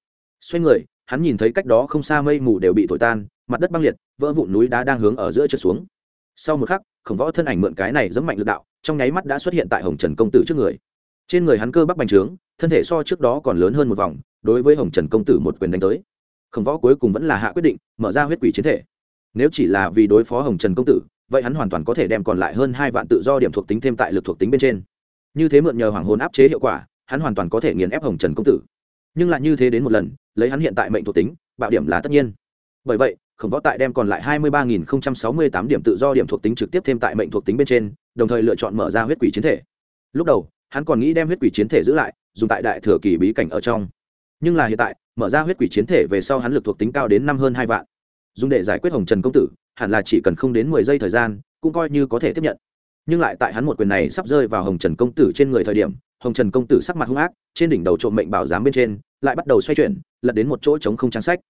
Xoay người, hắn nhìn thấy cách đó không xa mây mù đều bị thổi tan, mặt đất băng liệt, vỡ vụn núi đá đang hướng ở giữa trượt xuống. Sau một khắc, khổng võ thân ảnh mượn cái này giấm mạnh lực đạo, trong nháy mắt đã xuất hiện tại hồng trần công tử trước người. Trên người hắn cơ bắp bành trướng, thân thể so trước đó còn lớn hơn một vòng, đối với hồng trần công tử một quyền đánh tới. Khổng võ cuối cùng vẫn là hạ quyết định, mở ra huyết quỷ chiến thể. Nếu chỉ là vì đối phó hồng trần công tử vậy hắn hoàn toàn có thể đem còn lại hơn hai vạn tự do điểm thuộc tính thêm tại lực thuộc tính bên trên. Như thế mượn nhờ hoàng hồn áp chế hiệu quả, hắn hoàn toàn có thể nghiền ép hồng trần công tử. Nhưng lại như thế đến một lần, lấy hắn hiện tại mệnh thuộc tính, bạo điểm là tất nhiên. Bởi vậy, khổng võ tại đem còn lại hai mươi ba nghìn sáu mươi tám điểm tự do điểm thuộc tính trực tiếp thêm tại mệnh thuộc tính bên trên, đồng thời lựa chọn mở ra huyết quỷ chiến thể. Lúc đầu, hắn còn nghĩ đem huyết quỷ chiến thể giữ lại, dùng tại đại thừa kỳ bí cảnh ở trong. Nhưng là hiện tại, mở ra huyết quỷ chiến thể về sau hắn lực thuộc tính cao đến năm hơn hai vạn. Dùng để giải quyết hồng trần công tử hẳn là chỉ cần không đến mười giây thời gian, cũng coi như có thể tiếp nhận. Nhưng lại tại hắn một quyền này sắp rơi vào hồng trần công tử trên người thời điểm, hồng trần công tử sắc mặt hung ác, trên đỉnh đầu trộm mệnh bảo giám bên trên, lại bắt đầu xoay chuyển, lật đến một chỗ trống không trang sách.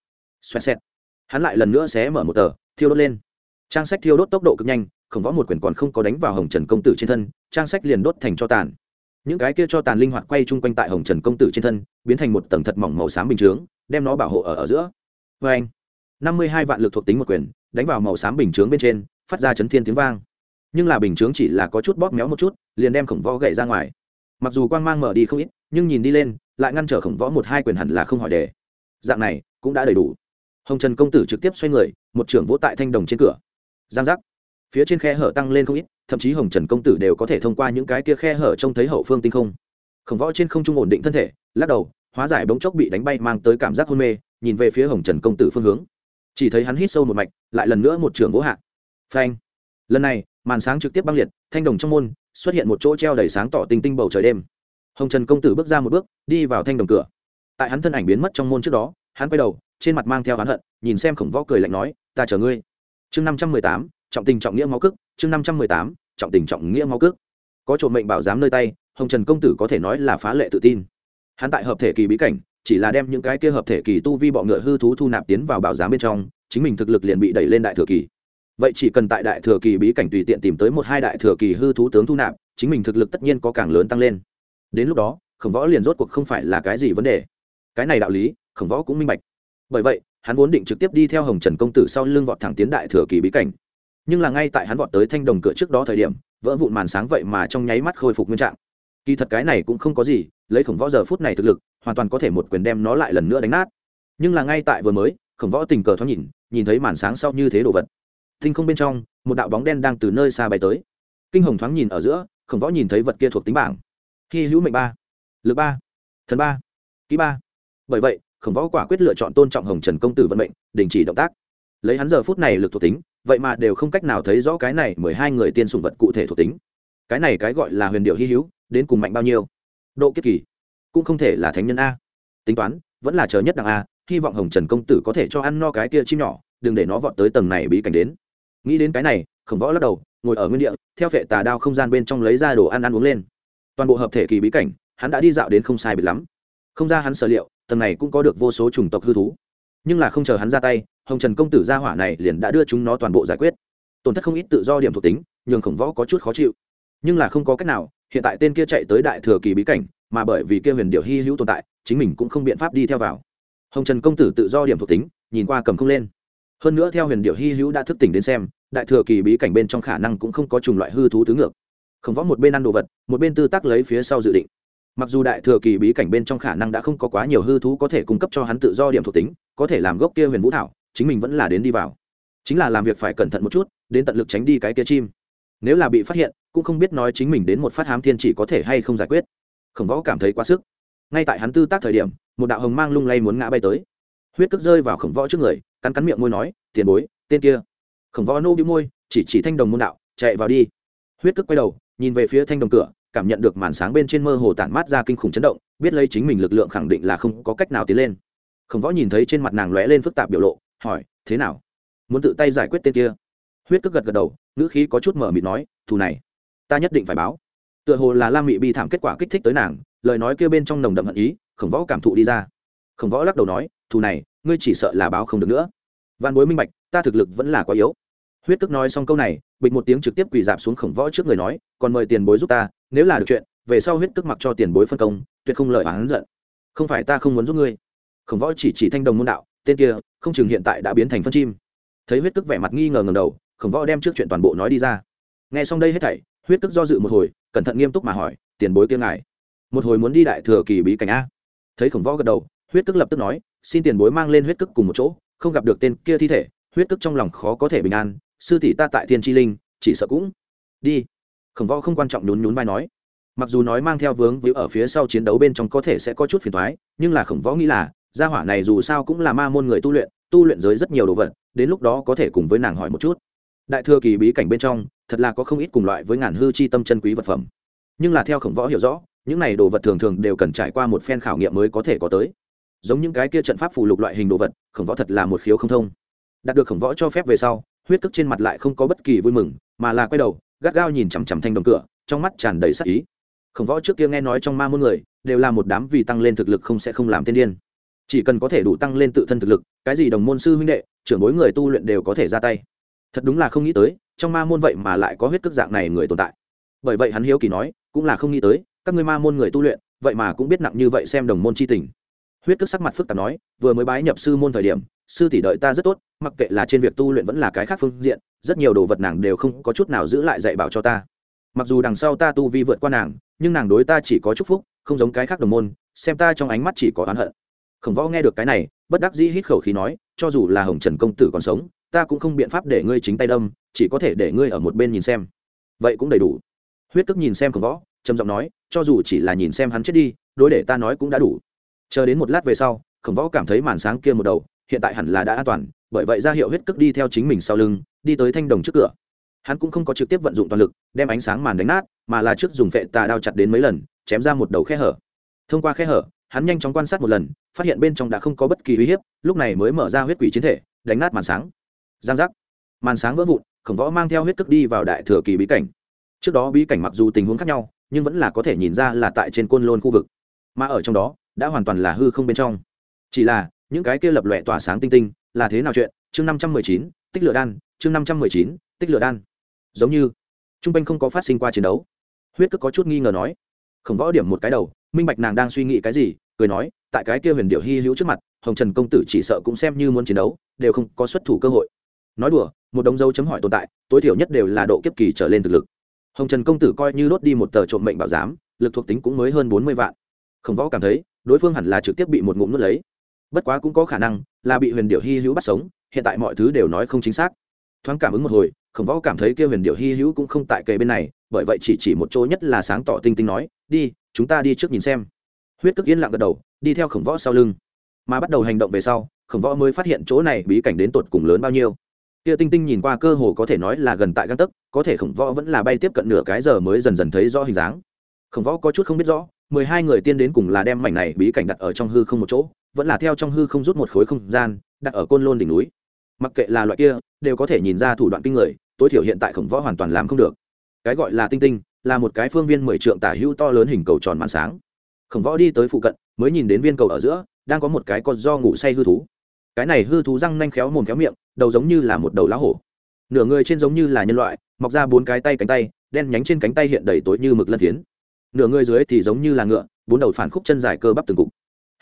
Xoẹt xẹt. Hắn lại lần nữa xé mở một tờ, thiêu đốt lên. Trang sách thiêu đốt tốc độ cực nhanh, khổng võ một quyền còn không có đánh vào hồng trần công tử trên thân, trang sách liền đốt thành cho tàn. Những cái kia cho tàn linh hoạt quay chung quanh tại hồng trần công tử trên thân, biến thành một tầng thật mỏng màu xám bình chướng, đem nó bảo hộ ở ở giữa. Vê anh năm mươi hai vạn lực thuộc tính một quyền, đánh vào màu xám bình chướng bên trên, phát ra chấn thiên tiếng vang. Nhưng là bình chướng chỉ là có chút bóp méo một chút, liền đem khổng võ gậy ra ngoài. Mặc dù quang mang mở đi không ít, nhưng nhìn đi lên, lại ngăn trở khổng võ một hai quyền hẳn là không hỏi đề. Dạng này, cũng đã đầy đủ. Hồng trần công tử trực tiếp xoay người, một trưởng vỗ tại thanh đồng trên cửa. Giang giác. Phía trên khe hở tăng lên không ít, thậm chí hồng trần công tử đều có thể thông qua những cái kia khe hở trông thấy hậu phương tinh không. Khổng võ trên không trung ổn định thân thể, lắc đầu, hóa giải bỗng chốc bị đánh bay mang tới cảm giác hôn mê, nhìn về phía hồng trần công tử phương hướng chỉ thấy hắn hít sâu một mạch, lại lần nữa một trường vỗ hạ. Phanh. Lần này, màn sáng trực tiếp băng liệt, thanh đồng trong môn, xuất hiện một chỗ treo đầy sáng tỏ tinh tinh bầu trời đêm. Hồng trần công tử bước ra một bước, đi vào thanh đồng cửa. Tại hắn thân ảnh biến mất trong môn trước đó, hắn quay đầu, trên mặt mang theo hắn hận, nhìn xem khổng võ cười lạnh nói, ta chờ ngươi. Chương năm trăm mười tám, trọng tình trọng nghĩa máu cức, chương năm trăm mười tám, trọng tình trọng nghĩa máu cức. Có trộm mệnh bảo giám nơi tay, hồng trần công tử có thể nói là phá lệ tự tin. Hắn tại hợp thể kỳ bí cảnh chỉ là đem những cái kia hợp thể kỳ tu vi bọ ngựa hư thú thu nạp tiến vào bảo giám bên trong, chính mình thực lực liền bị đẩy lên đại thừa kỳ. Vậy chỉ cần tại đại thừa kỳ bí cảnh tùy tiện tìm tới một hai đại thừa kỳ hư thú tướng thu nạp, chính mình thực lực tất nhiên có càng lớn tăng lên. Đến lúc đó, khổng võ liền rốt cuộc không phải là cái gì vấn đề. Cái này đạo lý, khổng võ cũng minh bạch. Bởi vậy, hắn vốn định trực tiếp đi theo hồng trần công tử sau lưng vọt thẳng tiến đại thừa kỳ bí cảnh. Nhưng là ngay tại hắn vọt tới thanh đồng cửa trước đó thời điểm, vỡ vụn màn sáng vậy mà trong nháy mắt khôi phục nguyên trạng. Kỳ thật cái này cũng không có gì, lấy khổng võ giờ phút này thực lực hoàn toàn có thể một quyền đem nó lại lần nữa đánh nát. Nhưng là ngay tại vừa mới, khổng võ tình cờ thoáng nhìn nhìn thấy màn sáng sau như thế đồ vật. Tinh không bên trong, một đạo bóng đen đang từ nơi xa bay tới. Kinh hồng thoáng nhìn ở giữa, khổng võ nhìn thấy vật kia thuộc tính bảng. Hy hữu mệnh ba, lực ba, thần ba ký ba. Bởi vậy, khổng võ quả quyết lựa chọn tôn trọng hồng trần công tử vận mệnh, đình chỉ động tác. Lấy hắn giờ phút này lực thuộc tính, vậy mà đều không cách nào thấy rõ cái này mười hai người tiên sùng vật cụ thể thuộc tính. Cái này cái gọi là huyền điệu hy hữu, đến cùng mạnh bao nhiêu? Độ kiết kỳ cũng không thể là thánh nhân a. Tính toán, vẫn là chờ nhất đẳng a, hy vọng hồng trần công tử có thể cho ăn no cái kia chim nhỏ, đừng để nó vọt tới tầng này bí cảnh đến. Nghĩ đến cái này, khổng võ lắc đầu, ngồi ở nguyên địa, theo phệ tà đao không gian bên trong lấy ra đồ ăn ăn uống lên. Toàn bộ hợp thể kỳ bí cảnh, hắn đã đi dạo đến không sai biệt lắm. Không ra hắn sở liệu, tầng này cũng có được vô số chủng tộc hư thú. Nhưng là không chờ hắn ra tay, hồng trần công tử gia hỏa này liền đã đưa chúng nó toàn bộ giải quyết. Tổn thất không ít tự do điểm thuộc tính, nhường khổng võ có chút khó chịu. Nhưng là không có cách nào, hiện tại tên kia chạy tới đại thừa kỳ bí cảnh mà bởi vì kia huyền điệu hy hữu tồn tại, chính mình cũng không biện pháp đi theo vào. Hồng trần công tử tự do điểm thuộc tính, nhìn qua cầm không lên. Hơn nữa theo huyền điệu hy hữu đã thức tỉnh đến xem, đại thừa kỳ bí cảnh bên trong khả năng cũng không có chủng loại hư thú thứ ngược. Không võ một bên ăn đồ vật, một bên tư tác lấy phía sau dự định. Mặc dù đại thừa kỳ bí cảnh bên trong khả năng đã không có quá nhiều hư thú có thể cung cấp cho hắn tự do điểm thuộc tính, có thể làm gốc kia huyền vũ thảo, chính mình vẫn là đến đi vào. Chính là làm việc phải cẩn thận một chút, đến tận lực tránh đi cái kia chim. Nếu là bị phát hiện, cũng không biết nói chính mình đến một phát hám thiên chỉ có thể hay không giải quyết khổng võ cảm thấy quá sức. Ngay tại hắn tư tác thời điểm, một đạo hồng mang lung lay muốn ngã bay tới. Huyết cước rơi vào khổng võ trước người, cắn cắn miệng môi nói, tiền bối, tên kia. Khổng võ nô bị môi, chỉ chỉ thanh đồng môn đạo, chạy vào đi. Huyết cước quay đầu, nhìn về phía thanh đồng cửa, cảm nhận được màn sáng bên trên mơ hồ tản mát ra kinh khủng chấn động, biết lấy chính mình lực lượng khẳng định là không có cách nào tiến lên. Khổng võ nhìn thấy trên mặt nàng lóe lên phức tạp biểu lộ, hỏi, thế nào? Muốn tự tay giải quyết tên kia? Huyết cước gật gật đầu, ngữ khí có chút mở mịt nói, thù này, ta nhất định phải báo tựa hồ là lam mị bi thảm kết quả kích thích tới nàng, lời nói kia bên trong nồng đậm hận ý, khổng võ cảm thụ đi ra. Khổng võ lắc đầu nói, thù này, ngươi chỉ sợ là báo không được nữa. Văn bối minh bạch, ta thực lực vẫn là quá yếu. Huyết tức nói xong câu này, bịch một tiếng trực tiếp quỳ dạp xuống khổng võ trước người nói, còn mời tiền bối giúp ta, nếu là được chuyện, về sau huyết tức mặc cho tiền bối phân công, tuyệt không lợi oán giận. Không phải ta không muốn giúp ngươi. Khổng võ chỉ chỉ thanh đồng môn đạo, tên kia, không chừng hiện tại đã biến thành phân chim. Thấy huyết tức vẻ mặt nghi ngờ ngầm đầu, khổng võ đem trước chuyện toàn bộ nói đi ra. Nghe xong đây hết thảy, huyết tức do dự một hồi cẩn thận nghiêm túc mà hỏi, tiền bối kia ngài, một hồi muốn đi đại thừa kỳ bí cảnh a? Thấy khổng võ gật đầu, huyết tức lập tức nói, xin tiền bối mang lên huyết tức cùng một chỗ, không gặp được tên kia thi thể, huyết tức trong lòng khó có thể bình an, sư tỷ ta tại thiên tri linh, chỉ sợ cũng đi. Khổng võ không quan trọng nhún nhún vai nói. Mặc dù nói mang theo vướng víu ở phía sau chiến đấu bên trong có thể sẽ có chút phiền thoái nhưng là khổng võ nghĩ là, gia hỏa này dù sao cũng là ma môn người tu luyện tu luyện giới rất nhiều đồ vật, đến lúc đó có thể cùng với nàng hỏi một chút. Đại thừa kỳ bí cảnh bên trong thật là có không ít cùng loại với ngàn hư chi tâm chân quý vật phẩm. Nhưng là theo khổng võ hiểu rõ, những này đồ vật thường thường đều cần trải qua một phen khảo nghiệm mới có thể có tới. Giống những cái kia trận pháp phù lục loại hình đồ vật, khổng võ thật là một khiếu không thông. Đạt được khổng võ cho phép về sau, huyết tức trên mặt lại không có bất kỳ vui mừng, mà là quay đầu, gắt gao nhìn chằm chằm thanh đồng cửa, trong mắt tràn đầy sắc ý. Khổng võ trước kia nghe nói trong ma môn người, đều là một đám vì tăng lên thực lực không sẽ không làm tiên điên. Chỉ cần có thể đủ tăng lên tự thân thực lực, cái gì đồng môn sư huynh đệ, trưởng bối người tu luyện đều có thể ra tay. Thật đúng là không nghĩ tới trong ma môn vậy mà lại có huyết cước dạng này người tồn tại. Bởi vậy hắn hiếu kỳ nói, cũng là không nghĩ tới, các ngươi ma môn người tu luyện, vậy mà cũng biết nặng như vậy xem đồng môn c h i tình. Huyết cước sắc mặt phức tạp nói, vừa mới bái nhập sư môn thời điểm, sư tỷ đợi ta rất tốt, mặc kệ là trên việc tu luyện vẫn là cái khác phương diện, rất nhiều đồ vật nàng đều không có chút nào giữ lại dạy bảo cho ta. Mặc dù đằng sau ta tu vi vượt qua nàng, nhưng nàng đối ta chỉ có chúc phúc, không giống cái khác đồng môn, xem ta trong ánh mắt chỉ có oán hận. Khổng võ nghe được cái này, bất đắc dĩ hít khẩu khí nói, cho dù là hồng trần công tử còn sống ta cũng không biện pháp để ngươi chính tay đâm, chỉ có thể để ngươi ở một bên nhìn xem. Vậy cũng đầy đủ. Huyết tức nhìn xem khổng võ, trầm giọng nói, cho dù chỉ là nhìn xem hắn chết đi, đối để ta nói cũng đã đủ. Chờ đến một lát về sau, khổng võ cảm thấy màn sáng kia một đầu, hiện tại hẳn là đã an toàn, bởi vậy ra hiệu huyết tức đi theo chính mình sau lưng, đi tới thanh đồng trước cửa. Hắn cũng không có trực tiếp vận dụng toàn lực, đem ánh sáng màn đánh nát, mà là trước dùng vệ tà đao chặt đến mấy lần, chém ra một đầu khe hở. Thông qua khe hở, hắn nhanh chóng quan sát một lần, phát hiện bên trong đã không có bất kỳ uy hiếp, lúc này mới mở ra huyết quỷ chiến thể, đánh nát màn sáng giang giác. Màn sáng vỡ vụn, khổng võ mang theo huyết tức đi vào đại thừa kỳ bí cảnh. Trước đó bí cảnh mặc dù tình huống khác nhau, nhưng vẫn là có thể nhìn ra là tại trên côn lôn khu vực. Mà ở trong đó, đã hoàn toàn là hư không bên trong. Chỉ là, những cái kia lập lòe tỏa sáng tinh tinh, là thế nào chuyện? Chương năm trăm mười chín, tích lửa đan, chương năm trăm mười chín, tích lửa đan. Giống như t r u n g quanh không có phát sinh qua chiến đấu. Huyết cất có chút nghi ngờ nói. Khổng võ điểm một cái đầu, minh bạch nàng đang suy nghĩ cái gì, cười nói, tại cái kia huyền điệu hy hữu trước mặt, hồng trần công tử chỉ sợ cũng xem như muốn chiến đấu, đều không có xuất thủ cơ hội nói đùa, một đống dấu chấm hỏi tồn tại, tối thiểu nhất đều là độ kiếp kỳ trở lên thực lực. Hồng trần công tử coi như đốt đi một tờ trộm mệnh bảo giám, lực thuộc tính cũng mới hơn bốn mươi vạn. Khổng võ cảm thấy, đối phương hẳn là trực tiếp bị một ngụm nuốt lấy. Bất quá cũng có khả năng là bị huyền điệu hy hữu bắt sống, hiện tại mọi thứ đều nói không chính xác. Thoáng cảm ứng một hồi, khổng võ cảm thấy kia huyền điệu hy hữu cũng không tại kề bên này, bởi vậy chỉ chỉ một chỗ nhất là sáng tỏ tinh tinh nói, đi, chúng ta đi trước nhìn xem. Huyết tức yên lặng gật đầu, đi theo khổng võ sau lưng. Mà bắt đầu hành động về sau, khổng võ mới phát hiện chỗ này bí cảnh đến tột cùng lớn bao nhiêu kia tinh tinh nhìn qua cơ hồ có thể nói là gần tại găng tấc, có thể khổng võ vẫn là bay tiếp cận nửa cái giờ mới dần dần thấy rõ hình dáng. Khổng võ có chút không biết rõ, mười hai người tiên đến cùng là đem mảnh này bí cảnh đặt ở trong hư không một chỗ, vẫn là theo trong hư không rút một khối không gian, đặt ở côn lôn đỉnh núi. Mặc kệ là loại kia, đều có thể nhìn ra thủ đoạn kinh người, tối thiểu hiện tại khổng võ hoàn toàn làm không được. Cái gọi là tinh tinh, là một cái phương viên mười trượng tả hữu to lớn hình cầu tròn màn sáng. Khổng võ đi tới phụ cận, mới nhìn đến viên cầu ở giữa, đang có một cái con do ngủ say hư thú. Cái này hư thú răng nanh khéo mồm khéo miệng đầu giống như là một đầu lá hổ. Nửa người trên giống như là nhân loại, mọc ra bốn cái tay cánh tay, đen nhánh trên cánh tay hiện đầy tối như mực lân phiến. Nửa người dưới thì giống như là ngựa, bốn đầu phản khúc chân dài cơ bắp từng cục.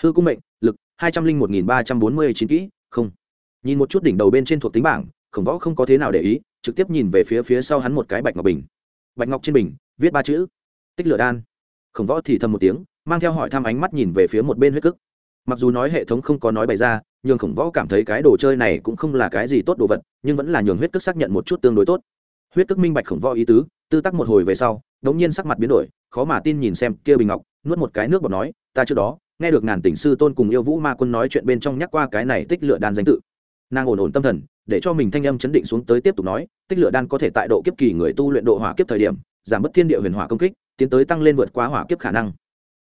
Hư cung mệnh, lực, hai trăm linh một nghìn ba trăm bốn mươi chín kỹ, không. Nhìn một chút đỉnh đầu bên trên thuộc tính bảng, khổng võ không có thế nào để ý, trực tiếp nhìn về phía phía sau hắn một cái bạch ngọc bình. Bạch ngọc trên bình, viết ba chữ. Tích lửa đan. Khổng võ thì thầm một tiếng, mang theo hỏi thăm ánh mắt nhìn về phía một bên huyết cức. Mặc dù nói hệ thống không có nói bày ra nhưng khổng võ cảm thấy cái đồ chơi này cũng không là cái gì tốt đồ vật, nhưng vẫn là nhường huyết tức xác nhận một chút tương đối tốt. Huyết tức minh bạch khổng võ ý tứ, tư tắc một hồi về sau, đống nhiên sắc mặt biến đổi, khó mà tin nhìn xem kia bình ngọc, nuốt một cái nước bọt nói, ta trước đó, nghe được ngàn tỉnh sư tôn cùng yêu vũ ma quân nói chuyện bên trong nhắc qua cái này tích lựa đan danh tự. Nàng ổn ổn tâm thần, để cho mình thanh âm chấn định xuống tới tiếp tục nói, tích lựa đan có thể tại độ kiếp kỳ người tu luyện độ hỏa kiếp thời điểm, giảm bớt thiên địa huyền hỏa công kích, tiến tới tăng lên vượt quá hỏa kiếp khả năng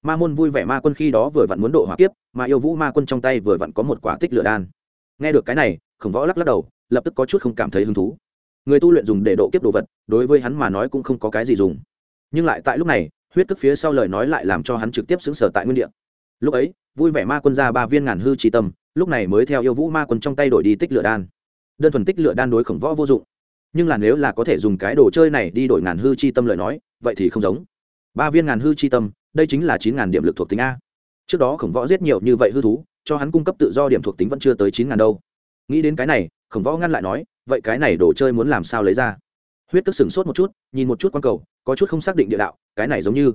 ma môn vui vẻ ma quân khi đó vừa vặn muốn độ hỏa kiếp, mà yêu vũ ma quân trong tay vừa vặn có một quả tích lửa đan. Nghe được cái này, khổng võ lắc lắc đầu, lập tức có chút không cảm thấy hứng thú. Người tu luyện dùng để độ kiếp đồ vật, đối với hắn mà nói cũng không có cái gì dùng. Nhưng lại tại lúc này, huyết tức phía sau lời nói lại làm cho hắn trực tiếp xứng sở tại nguyên địa. Lúc ấy, vui vẻ ma quân ra ba viên ngàn hư trí tâm, lúc này mới theo yêu vũ ma quân trong tay đổi đi tích lửa đan. Đơn thuần tích lửa đan đối khổng võ vô dụng. Nhưng là nếu là có thể dùng cái đồ chơi này đi đổi ngàn hư chi tâm lời nói, vậy thì không giống. Ba viên ngàn hư chi tâm đây chính là chín ngàn điểm lực thuộc tính a. Trước đó khổng võ giết nhiều như vậy hư thú, cho hắn cung cấp tự do điểm thuộc tính vẫn chưa tới chín ngàn đâu. Nghĩ đến cái này, khổng võ ngăn lại nói, vậy cái này đồ chơi muốn làm sao lấy ra? Huyết tức sửng sốt một chút, nhìn một chút quan cầu, có chút không xác định địa đạo, cái này giống như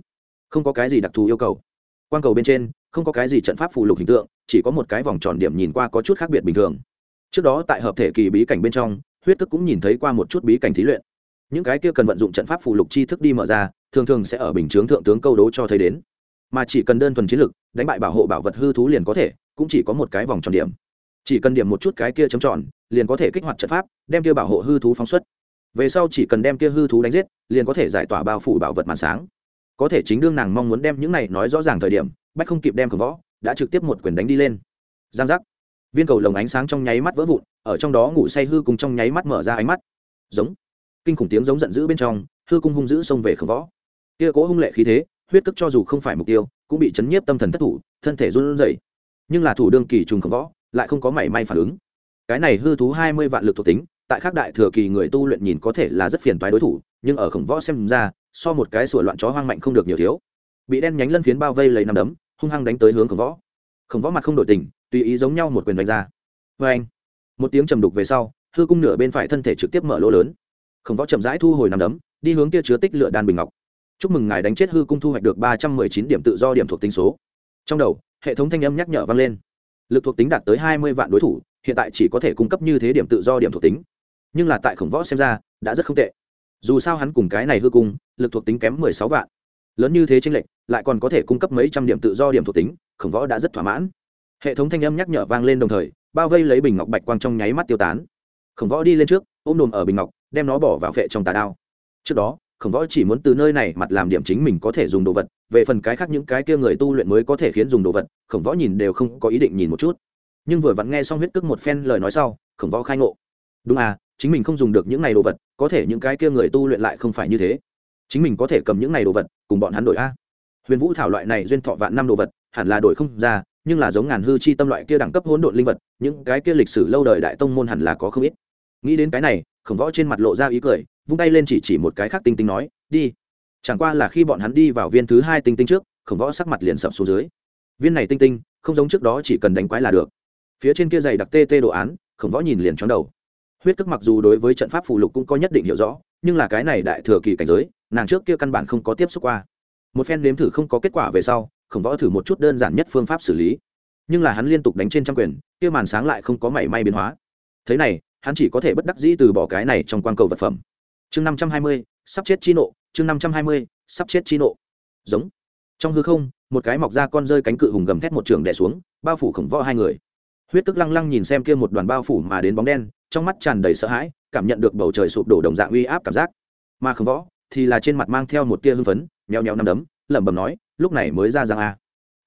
không có cái gì đặc thù yêu cầu. Quan cầu bên trên, không có cái gì trận pháp phù lục hình tượng, chỉ có một cái vòng tròn điểm nhìn qua có chút khác biệt bình thường. Trước đó tại hợp thể kỳ bí cảnh bên trong, huyết tức cũng nhìn thấy qua một chút bí cảnh thí luyện những cái kia cần vận dụng trận pháp phù lục chi thức đi mở ra, thường thường sẽ ở bình chướng thượng tướng câu đố cho thấy đến. Mà chỉ cần đơn thuần chiến lực, đánh bại bảo hộ bảo vật hư thú liền có thể, cũng chỉ có một cái vòng tròn điểm. Chỉ cần điểm một chút cái kia chấm tròn, liền có thể kích hoạt trận pháp, đem kia bảo hộ hư thú phóng xuất. Về sau chỉ cần đem kia hư thú đánh giết, liền có thể giải tỏa bao phủ bảo vật màn sáng. Có thể chính đương nàng mong muốn đem những này nói rõ ràng thời điểm, bách không kịp đem cờ võ, đã trực tiếp một quyền đánh đi lên. Giang giác. Viên cầu lồng ánh sáng trong nháy mắt vỡ vụn, ở trong đó ngủ say hư cùng trong nháy mắt mở ra ánh mắt. Giống kinh khủng tiếng giống giận dữ bên trong, hư cung hung dữ xông về khổng võ. Kia cố hung lệ khí thế, huyết tức cho dù không phải mục tiêu, cũng bị chấn nhiếp tâm thần thất thủ, thân thể run rẩy. Nhưng là thủ đương kỳ trùng khổng võ, lại không có mảy may phản ứng. Cái này hư thú hai mươi vạn lực thuộc tính, tại khác đại thừa kỳ người tu luyện nhìn có thể là rất phiền toái đối thủ, nhưng ở khổng võ xem ra, so một cái sủa loạn chó hoang mạnh không được nhiều thiếu. Bị đen nhánh lân phiến bao vây lấy nằm đấm, hung hăng đánh tới hướng khổng võ. Khổng võ mặt không đổi tình, tùy ý giống nhau một quyền đánh ra. Vê anh một tiếng trầm đục về sau, hư cung nửa bên phải thân thể trực tiếp mở lỗ lớn khổng võ chậm rãi thu hồi nằm đấm, đi hướng kia chứa tích lựa đan bình ngọc. Chúc mừng ngài đánh chết hư cung thu hoạch được ba trăm mười chín điểm tự do điểm thuộc tính số. Trong đầu, hệ thống thanh âm nhắc nhở vang lên. Lực thuộc tính đạt tới hai mươi vạn đối thủ, hiện tại chỉ có thể cung cấp như thế điểm tự do điểm thuộc tính. Nhưng là tại khổng võ xem ra, đã rất không tệ. Dù sao hắn cùng cái này hư cung, lực thuộc tính kém mười sáu vạn. Lớn như thế tranh lệch, lại còn có thể cung cấp mấy trăm điểm tự do điểm thuộc tính, khổng võ đã rất thỏa mãn. Hệ thống thanh âm nhắc nhở vang lên đồng thời, bao vây lấy bình ngọc bạch quang trong nháy mắt tiêu tán. Khổng võ đi lên trước, ôm đồm ở bình ngọc đem nó bỏ vào vệ trong tà đao. Trước đó, khổng võ chỉ muốn từ nơi này mặt làm điểm chính mình có thể dùng đồ vật, về phần cái khác những cái kia người tu luyện mới có thể khiến dùng đồ vật, khổng võ nhìn đều không có ý định nhìn một chút. Nhưng vừa vặn nghe xong huyết cước một phen lời nói sau, khổng võ khai ngộ. Đúng à chính mình không dùng được những này đồ vật, có thể những cái kia người tu luyện lại không phải như thế. Chính mình có thể cầm những này đồ vật, cùng bọn hắn đổi a. Huyền vũ thảo loại này duyên thọ vạn năm đồ vật, hẳn là đổi không ra, nhưng là giống ngàn hư chi tâm loại kia đẳng cấp hỗn độn linh vật, những cái kia lịch sử lâu đời đại tông môn hẳn là có không ít. Nghĩ đến cái này khổng võ trên mặt lộ ra ý cười, vung tay lên chỉ chỉ một cái khác tinh tinh nói, đi. Chẳng qua là khi bọn hắn đi vào viên thứ hai tinh tinh trước, khổng võ sắc mặt liền sập xuống dưới. Viên này tinh tinh, không giống trước đó chỉ cần đánh quái là được. Phía trên kia dày đặc tê tê đồ án, khổng võ nhìn liền chóng đầu. Huyết tức mặc dù đối với trận pháp phụ lục cũng có nhất định hiểu rõ, nhưng là cái này đại thừa kỳ cảnh giới, nàng trước kia căn bản không có tiếp xúc qua. Một phen nếm thử không có kết quả về sau, khổng võ thử một chút đơn giản nhất phương pháp xử lý. Nhưng là hắn liên tục đánh trên trăm quyền, kia màn sáng lại không có mảy may biến hóa. Thế này hắn chỉ có thể bất đắc dĩ từ bỏ cái này trong quan cầu vật phẩm. Chương năm trăm hai mươi, sắp chết chi nộ, chương năm trăm hai mươi, sắp chết chi nộ. Giống. Trong hư không, một cái mọc ra con rơi cánh cự hùng gầm thét một trường đẻ xuống, bao phủ khổng võ hai người. Huyết tức lăng lăng nhìn xem kia một đoàn bao phủ mà đến bóng đen, trong mắt tràn đầy sợ hãi, cảm nhận được bầu trời sụp đổ đồng dạng uy áp cảm giác. Mà khổng võ thì là trên mặt mang theo một tia hưng phấn, nheo nheo nằm đấm, lẩm bẩm nói, lúc này mới ra giang a.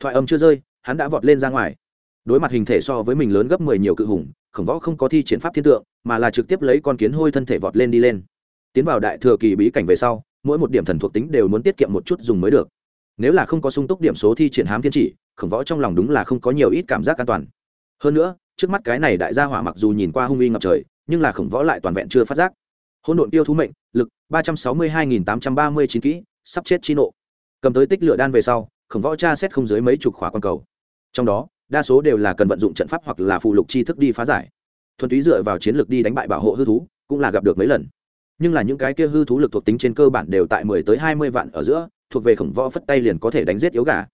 Thoại âm chưa rơi, hắn đã vọt lên ra ngoài. Đối mặt hình thể so với mình lớn gấp mười nhiều cự hùng khổng võ không có thi triển pháp thiên tượng, mà là trực tiếp lấy con kiến hôi thân thể vọt lên đi lên. Tiến vào đại thừa kỳ bí cảnh về sau, mỗi một điểm thần thuộc tính đều muốn tiết kiệm một chút dùng mới được. Nếu là không có sung túc điểm số thi triển hám thiên chỉ, khổng võ trong lòng đúng là không có nhiều ít cảm giác an toàn. Hơn nữa, trước mắt cái này đại gia hỏa mặc dù nhìn qua hung uy ngập trời, nhưng là khổng võ lại toàn vẹn chưa phát giác. Hôn độn tiêu thú mệnh, lực, ba trăm sáu mươi hai nghìn tám trăm ba mươi chín kỹ, sắp chết chi nộ. Cầm tới tích lựa đan về sau, khổng võ tra xét không dưới mấy chục khóa quan cầu. Trong đó đa số đều là cần vận dụng trận pháp hoặc là phụ lục chi thức đi phá giải. Thuần túy dựa vào chiến lược đi đánh bại bảo hộ hư thú, cũng là gặp được mấy lần. Nhưng là những cái kia hư thú lực thuộc tính trên cơ bản đều tại mười tới hai mươi vạn ở giữa, thuộc về khổng võ phất tay liền có thể đánh giết yếu gà.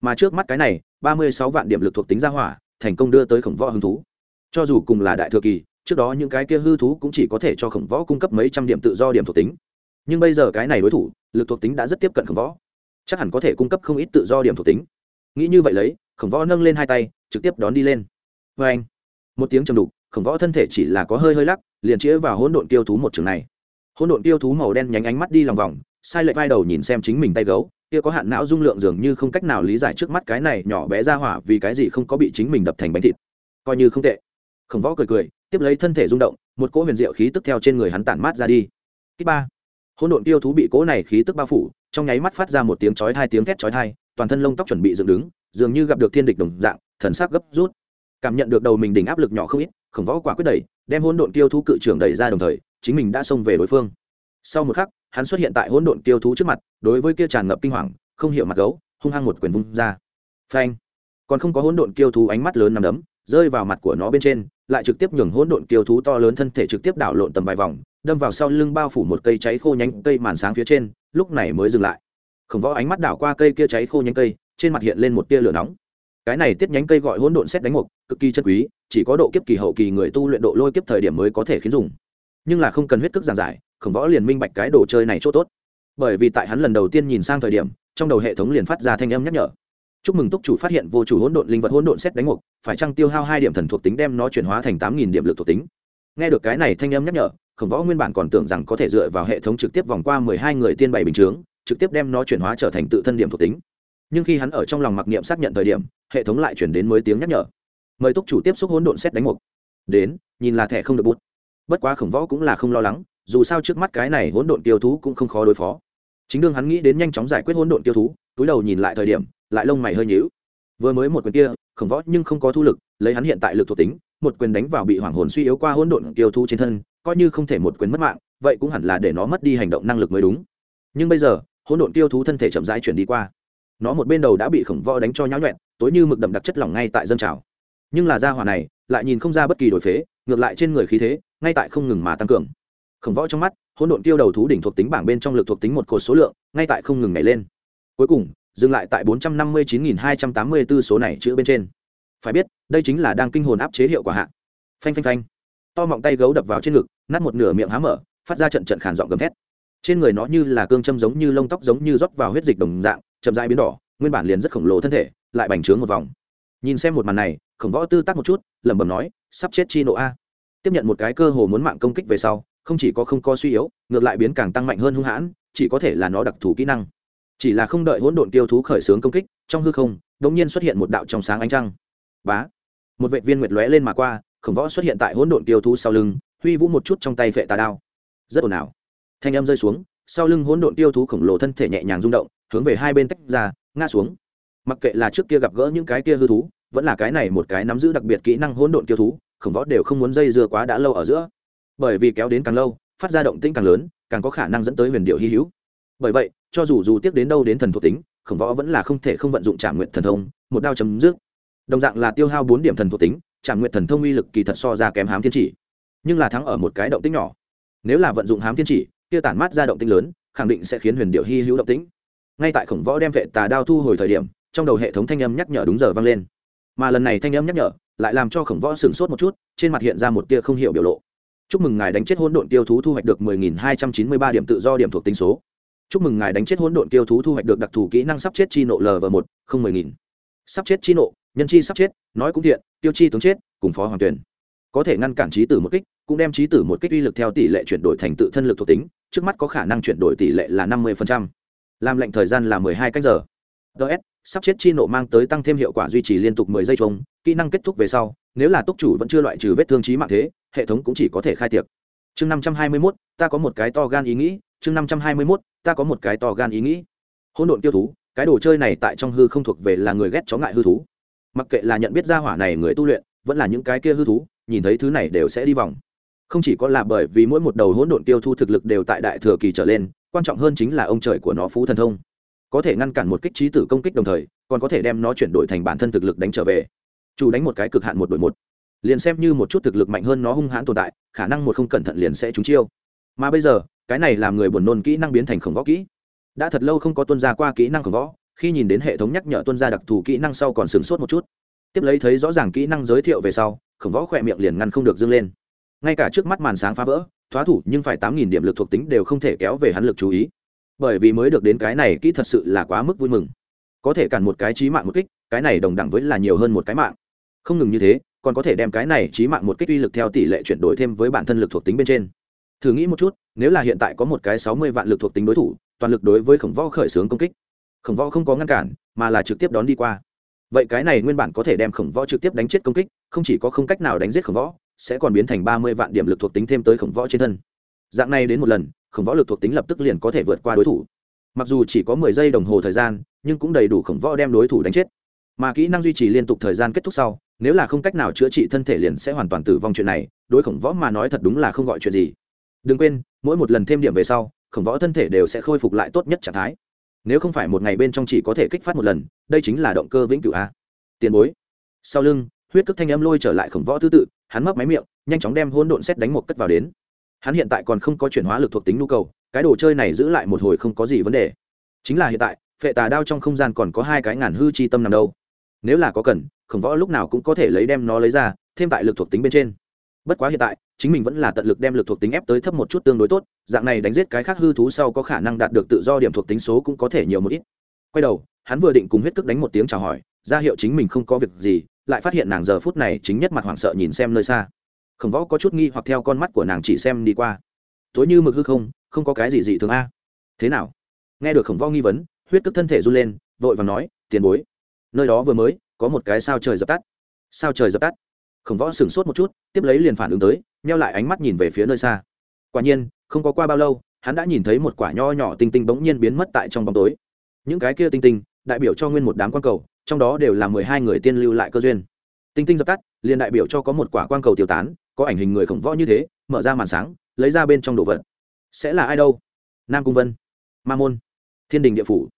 Mà trước mắt cái này, ba mươi sáu vạn điểm lực thuộc tính ra hỏa, thành công đưa tới khổng võ hứng thú. Cho dù cùng là đại thừa kỳ, trước đó những cái kia hư thú cũng chỉ có thể cho khổng võ cung cấp mấy trăm điểm tự do điểm thuộc tính. Nhưng bây giờ cái này đối thủ, lực thuộc tính đã rất tiếp cận khổng võ. Chắc hẳn có thể cung cấp không ít tự do điểm thuộc tính. Nghĩ như vậy lấy khổng võ nâng lên hai tay, trực tiếp đón đi lên. Vê anh, một tiếng trầm đục, khổng võ thân thể chỉ là có hơi hơi lắc, liền chĩa vào hỗn độn tiêu thú một trường này. Hỗn độn tiêu thú màu đen nhánh ánh mắt đi lòng vòng, sai lệch vai đầu nhìn xem chính mình tay gấu, kia có hạn não dung lượng dường như không cách nào lý giải trước mắt cái này nhỏ bé ra hỏa vì cái gì không có bị chính mình đập thành bánh thịt. Coi như không tệ. Khổng võ cười cười, tiếp lấy thân thể rung động, một cỗ huyền diệu khí tức theo trên người hắn tản mát ra đi. Kích ba. Hỗn độn tiêu thú bị cỗ này khí tức bao phủ, trong nháy mắt phát ra một tiếng chói hai tiếng thét chói hai toàn thân lông tóc chuẩn bị dựng đứng dường như gặp được thiên địch đồng dạng, thần sắc gấp rút. Cảm nhận được đầu mình đỉnh áp lực nhỏ không ít, khổng võ quả quyết đẩy, đem hỗn độn tiêu thú cự trưởng đẩy ra đồng thời, chính mình đã xông về đối phương. Sau một khắc, hắn xuất hiện tại hỗn độn tiêu thú trước mặt, đối với kia tràn ngập kinh hoàng, không hiểu mặt gấu, hung hăng một quyền vung ra. Phanh! Còn không có hỗn độn tiêu thú ánh mắt lớn nằm đấm, rơi vào mặt của nó bên trên, lại trực tiếp nhường hỗn độn tiêu thú to lớn thân thể trực tiếp đảo lộn tầm vài vòng, đâm vào sau lưng bao phủ một cây cháy khô nhánh cây màn sáng phía trên, lúc này mới dừng lại. Khổng võ ánh mắt đảo qua cây kia cháy khô nhánh cây trên mặt hiện lên một tia lửa nóng. Cái này tiết nhánh cây gọi hỗn độn xét đánh mục, cực kỳ chân quý, chỉ có độ kiếp kỳ hậu kỳ người tu luyện độ lôi kiếp thời điểm mới có thể khiến dùng. Nhưng là không cần huyết cức giảng giải, khổng võ liền minh bạch cái đồ chơi này chỗ tốt. Bởi vì tại hắn lần đầu tiên nhìn sang thời điểm, trong đầu hệ thống liền phát ra thanh âm nhắc nhở. Chúc mừng túc chủ phát hiện vô chủ hỗn độn linh vật hỗn độn xét đánh mục, phải chăng tiêu hao hai điểm thần thuộc tính đem nó chuyển hóa thành tám nghìn điểm lực thuộc tính? Nghe được cái này thanh âm nhắc nhở, khổng võ nguyên bản còn tưởng rằng có thể dựa vào hệ thống trực tiếp vòng qua mười hai người tiên bảy bình chướng, trực tiếp đem nó chuyển hóa trở thành tự thân điểm thuộc tính nhưng khi hắn ở trong lòng mặc niệm xác nhận thời điểm, hệ thống lại chuyển đến mới tiếng nhắc nhở. Mời túc chủ tiếp xúc hỗn độn xét đánh mục. Đến, nhìn là thẻ không được bút. Bất quá khổng võ cũng là không lo lắng, dù sao trước mắt cái này hỗn độn tiêu thú cũng không khó đối phó. Chính đương hắn nghĩ đến nhanh chóng giải quyết hỗn độn tiêu thú, túi đầu nhìn lại thời điểm, lại lông mày hơi nhíu. Vừa mới một quyền kia, khổng võ nhưng không có thu lực, lấy hắn hiện tại lực thuộc tính, một quyền đánh vào bị hoàng hồn suy yếu qua hỗn độn tiêu thú trên thân, coi như không thể một quyền mất mạng, vậy cũng hẳn là để nó mất đi hành động năng lực mới đúng. Nhưng bây giờ, hỗn độn tiêu thú thân thể chậm rãi chuyển đi qua nó một bên đầu đã bị khổng võ đánh cho nhão nhuẹn tối như mực đậm đặc chất lỏng ngay tại dân trào. Nhưng là gia hỏa này lại nhìn không ra bất kỳ đổi phế, ngược lại trên người khí thế, ngay tại không ngừng mà tăng cường. Khổng võ trong mắt, hỗn độn tiêu đầu thú đỉnh thuộc tính bảng bên trong lực thuộc tính một cột số lượng, ngay tại không ngừng nhảy lên. Cuối cùng, dừng lại tại bốn trăm năm mươi chín nghìn hai trăm tám mươi b ố số này chữ bên trên. Phải biết, đây chính là đang kinh hồn áp chế hiệu quả hạ. Phanh phanh phanh. To mọng tay gấu đập vào trên ngực, nát một nửa miệng há mở, phát ra trận trận khản giọng gầm thét. Trên người nó như là cương châm giống như lông tóc giống như rót vào huyết dịch đồng dạng chậm dãi biến đỏ, nguyên bản liền rất khổng lồ thân thể, lại bành trướng một vòng. Nhìn xem một màn này, khổng võ tư tác một chút, lẩm bẩm nói, sắp chết chi nộ a. Tiếp nhận một cái cơ hồ muốn mạng công kích về sau, không chỉ có không có suy yếu, ngược lại biến càng tăng mạnh hơn hung hãn, chỉ có thể là nó đặc thù kỹ năng. Chỉ là không đợi hỗn độn tiêu thú khởi xướng công kích, trong hư không, đột nhiên xuất hiện một đạo trong sáng ánh trăng. Bá! Một vệ viên nguyệt lóe lên mà qua, khổng võ xuất hiện tại hỗn độn tiêu thú sau lưng, huy vũ một chút trong tay vệ tà đao. Rất ồn ào. Thanh âm rơi xuống, sau lưng hỗn độn tiêu thú khổng lồ thân thể nhẹ nhàng rung động hướng về hai bên tách ra, ngã xuống. Mặc kệ là trước kia gặp gỡ những cái kia hư thú, vẫn là cái này một cái nắm giữ đặc biệt kỹ năng hỗn độn tiêu thú, khổng võ đều không muốn dây dưa quá đã lâu ở giữa. Bởi vì kéo đến càng lâu, phát ra động tĩnh càng lớn, càng có khả năng dẫn tới huyền điệu hy hữu. Bởi vậy, cho dù dù tiếp đến đâu đến thần thuộc tính, khổng võ vẫn là không thể không vận dụng trả nguyện thần thông, một đao chấm dứt. Đồng dạng là tiêu hao bốn điểm thần thuộc tính trả nguyện thần thông uy lực kỳ thật so ra kém hám thiên chỉ. Nhưng là thắng ở một cái động tĩnh nhỏ. Nếu là vận dụng hám thiên chỉ, kia tản mát ra động tĩnh lớn, khẳng định sẽ khiến huyền điệu hy hữu động tĩnh ngay tại khổng võ đem vệ tà đao thu hồi thời điểm, trong đầu hệ thống thanh âm nhắc nhở đúng giờ vang lên. Mà lần này thanh âm nhắc nhở lại làm cho khổng võ sửng sốt một chút, trên mặt hiện ra một tia không hiểu biểu lộ. Chúc mừng ngài đánh chết hỗn độn tiêu thú thu hoạch được 10.293 điểm tự do điểm thuộc tính số. Chúc mừng ngài đánh chết hỗn độn tiêu thú thu hoạch được đặc thù kỹ năng sắp chết chi nộ lv một, không mười nghìn. Sắp chết chi nộ, nhân chi sắp chết, nói cũng thiện, tiêu chi tướng chết, cùng phó hoàng tuyển. Có thể ngăn cản trí tử một kích, cũng đem trí tử một kích uy lực theo tỷ lệ chuyển đổi thành tự thân lực thuộc tính, trước mắt có khả năng chuyển đổi tỷ lệ là năm mươi phần trăm làm lệnh thời gian là mười hai cách giờ. Ts sắp chết chi nộ mang tới tăng thêm hiệu quả duy trì liên tục mười giây trống. kỹ năng kết thúc về sau, nếu là túc chủ vẫn chưa loại trừ vết thương trí mạng thế, hệ thống cũng chỉ có thể khai tiệc. Chương năm trăm hai mươi mốt, ta có một cái to gan ý nghĩ. Chương năm trăm hai mươi mốt, ta có một cái to gan ý nghĩ. Hỗn độn tiêu thú, cái đồ chơi này tại trong hư không thuộc về là người ghét chó ngại hư thú. Mặc kệ là nhận biết ra hỏa này người tu luyện, vẫn là những cái kia hư thú, nhìn thấy thứ này đều sẽ đi vòng. Không chỉ có là bởi vì mỗi một đầu hỗn độn tiêu thu thực lực đều tại đại thừa kỳ trở lên quan trọng hơn chính là ông trời của nó phú thần thông. Có thể ngăn cản một kích trí tử công kích đồng thời, còn có thể đem nó chuyển đổi thành bản thân thực lực đánh trở về. Chủ đánh một cái cực hạn một đội một. Liền xem như một chút thực lực mạnh hơn nó hung hãn tồn tại, khả năng một không cẩn thận liền sẽ trúng chiêu. Mà bây giờ, cái này làm người buồn nôn kỹ năng biến thành khổng võ kỹ. Đã thật lâu không có tuân ra qua kỹ năng khổng võ, khi nhìn đến hệ thống nhắc nhở tuân ra đặc thù kỹ năng sau còn sửng sốt một chút. Tiếp lấy thấy rõ ràng kỹ năng giới thiệu về sau, khổng võ khỏe miệng liền ngăn không được dâng lên. Ngay cả trước mắt màn sáng phá vỡ thoá thủ nhưng phải tám nghìn điểm lực thuộc tính đều không thể kéo về hắn lực chú ý. Bởi vì mới được đến cái này kỹ thật sự là quá mức vui mừng. Có thể cản một cái trí mạng một kích, cái này đồng đẳng với là nhiều hơn một cái mạng. Không ngừng như thế, còn có thể đem cái này trí mạng một kích uy lực theo tỷ lệ chuyển đổi thêm với bản thân lực thuộc tính bên trên. Thử nghĩ một chút, nếu là hiện tại có một cái sáu mươi vạn lực thuộc tính đối thủ, toàn lực đối với khổng võ khởi xướng công kích. Khổng võ không có ngăn cản, mà là trực tiếp đón đi qua. Vậy cái này nguyên bản có thể đem khổng võ trực tiếp đánh chết công kích, không chỉ có không cách nào đánh giết khổng võ sẽ còn biến thành ba mươi vạn điểm lực thuộc tính thêm tới khổng võ trên thân. Dạng này đến một lần, khổng võ lực thuộc tính lập tức liền có thể vượt qua đối thủ. Mặc dù chỉ có mười giây đồng hồ thời gian, nhưng cũng đầy đủ khổng võ đem đối thủ đánh chết. Mà kỹ năng duy trì liên tục thời gian kết thúc sau, nếu là không cách nào chữa trị thân thể liền sẽ hoàn toàn tử vong chuyện này, đối khổng võ mà nói thật đúng là không gọi chuyện gì. Đừng quên, mỗi một lần thêm điểm về sau, khổng võ thân thể đều sẽ khôi phục lại tốt nhất trạng thái. Nếu không phải một ngày bên trong chỉ có thể kích phát một lần, đây chính là động cơ vĩnh cửu a. Tiền bối. Sau lưng, huyết cước thanh âm lôi trở lại khổng võ thứ tự hắn mấp máy miệng, nhanh chóng đem hỗn độn xét đánh một cất vào đến. Hắn hiện tại còn không có chuyển hóa lực thuộc tính nhu cầu, cái đồ chơi này giữ lại một hồi không có gì vấn đề. Chính là hiện tại, phệ tà đao trong không gian còn có hai cái ngàn hư chi tâm nằm đâu. Nếu là có cần, khổng võ lúc nào cũng có thể lấy đem nó lấy ra, thêm tại lực thuộc tính bên trên. Bất quá hiện tại, chính mình vẫn là tận lực đem lực thuộc tính ép tới thấp một chút tương đối tốt, dạng này đánh giết cái khác hư thú sau có khả năng đạt được tự do điểm thuộc tính số cũng có thể nhiều một ít. Quay đầu, hắn vừa định cùng huyết cước đánh một tiếng chào hỏi, ra hiệu chính mình không có việc gì lại phát hiện nàng giờ phút này chính nhất mặt hoảng sợ nhìn xem nơi xa. Khổng võ có chút nghi hoặc theo con mắt của nàng chỉ xem đi qua. Tối như mực hư không không có cái gì dị thường a. Thế nào? Nghe được khổng võ nghi vấn, huyết tức thân thể run lên, vội và nói, tiền bối, nơi đó vừa mới có một cái sao trời dập tắt. Sao trời dập tắt? Khổng võ sửng sốt một chút, tiếp lấy liền phản ứng tới neo lại ánh mắt nhìn về phía nơi xa. Quả nhiên, không có qua bao lâu, hắn đã nhìn thấy một quả nho nhỏ tinh tinh bỗng nhiên biến mất tại trong bóng tối. Những cái kia tinh tinh, đại biểu cho nguyên một đám quan cầu trong đó đều là mười hai người tiên lưu lại cơ duyên. Tinh tinh dập tắt, liền đại biểu cho có một quả quan cầu tiêu tán, có ảnh hình người khổng võ như thế, mở ra màn sáng, lấy ra bên trong đồ vật. Sẽ là ai đâu? Nam cung vân, ma môn, thiên đình địa phủ.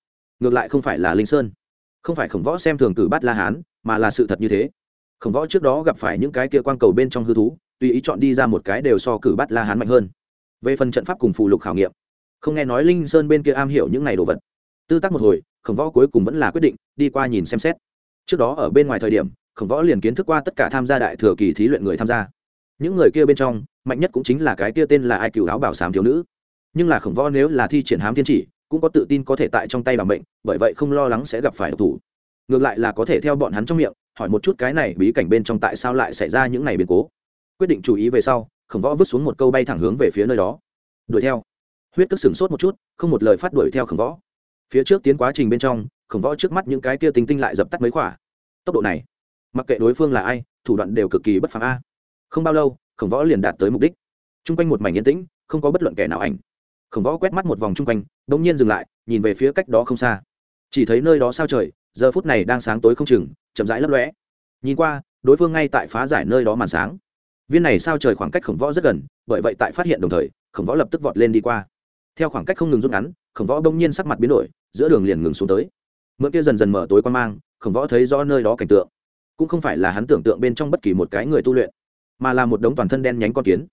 Ngược lại không phải là linh sơn. Không phải khổng võ xem thường cử bắt la hán, mà là sự thật như thế. Khổng võ trước đó gặp phải những cái kia quan cầu bên trong hư thú, tùy ý chọn đi ra một cái đều so cử bắt la hán mạnh hơn. Về phần trận pháp cùng phù lục khảo nghiệm, không nghe nói linh sơn bên kia am hiểu những ngày đồ vật. Tư tác một hồi khổng võ cuối cùng vẫn là quyết định đi qua nhìn xem xét. Trước đó ở bên ngoài thời điểm, khổng võ liền kiến thức qua tất cả tham gia đại thừa kỳ thí luyện người tham gia. Những người kia bên trong, mạnh nhất cũng chính là cái kia tên là ai cựu áo bảo sám thiếu nữ. Nhưng là khổng võ nếu là thi triển hám thiên chỉ, cũng có tự tin có thể tại trong tay bằng bệnh bởi vậy không lo lắng sẽ gặp phải độc thủ. Ngược lại là có thể theo bọn hắn trong miệng, hỏi một chút cái này bí cảnh bên trong tại sao lại xảy ra những này biến cố. Quyết định chú ý về sau, khổng võ vứt xuống một câu bay thẳng hướng về phía nơi đó. Đuổi theo. Huyết tức sửng sốt một chút, không một lời phát đuổi theo khổng võ phía trước tiến quá trình bên trong, khổng võ trước mắt những cái kia tinh tinh lại dập tắt mấy khỏa. Tốc độ này, mặc kệ đối phương là ai, thủ đoạn đều cực kỳ bất phàm a. Không bao lâu, khổng võ liền đạt tới mục đích. T r u n g quanh một mảnh yên tĩnh, không có bất luận kẻ nào ảnh. Khổng võ quét mắt một vòng chung quanh đ ỗ n g nhiên dừng lại, nhìn về phía cách đó không xa. Chỉ thấy nơi đó sao trời, giờ phút này đang sáng tối không chừng, chậm rãi lấp lõe nhìn qua, đối phương ngay tại phá giải nơi đó màn sáng. Viên này sao trời khoảng cách khổng võ rất gần, bởi vậy tại phát hiện đồng thời, khổng võ lập tức vọt lên đi qua theo khoảng cách không ngừng rút ngắn, khổng võ bỗng nhiên sắc mặt biến đổi, giữa đường liền ngừng xuống tới. Mượn kia dần dần mở tối quan mang, khổng võ thấy rõ nơi đó cảnh tượng. Cũng không phải là hắn tưởng tượng bên trong bất kỳ một cái người tu luyện, mà là một đống toàn thân đen nhánh con kiến.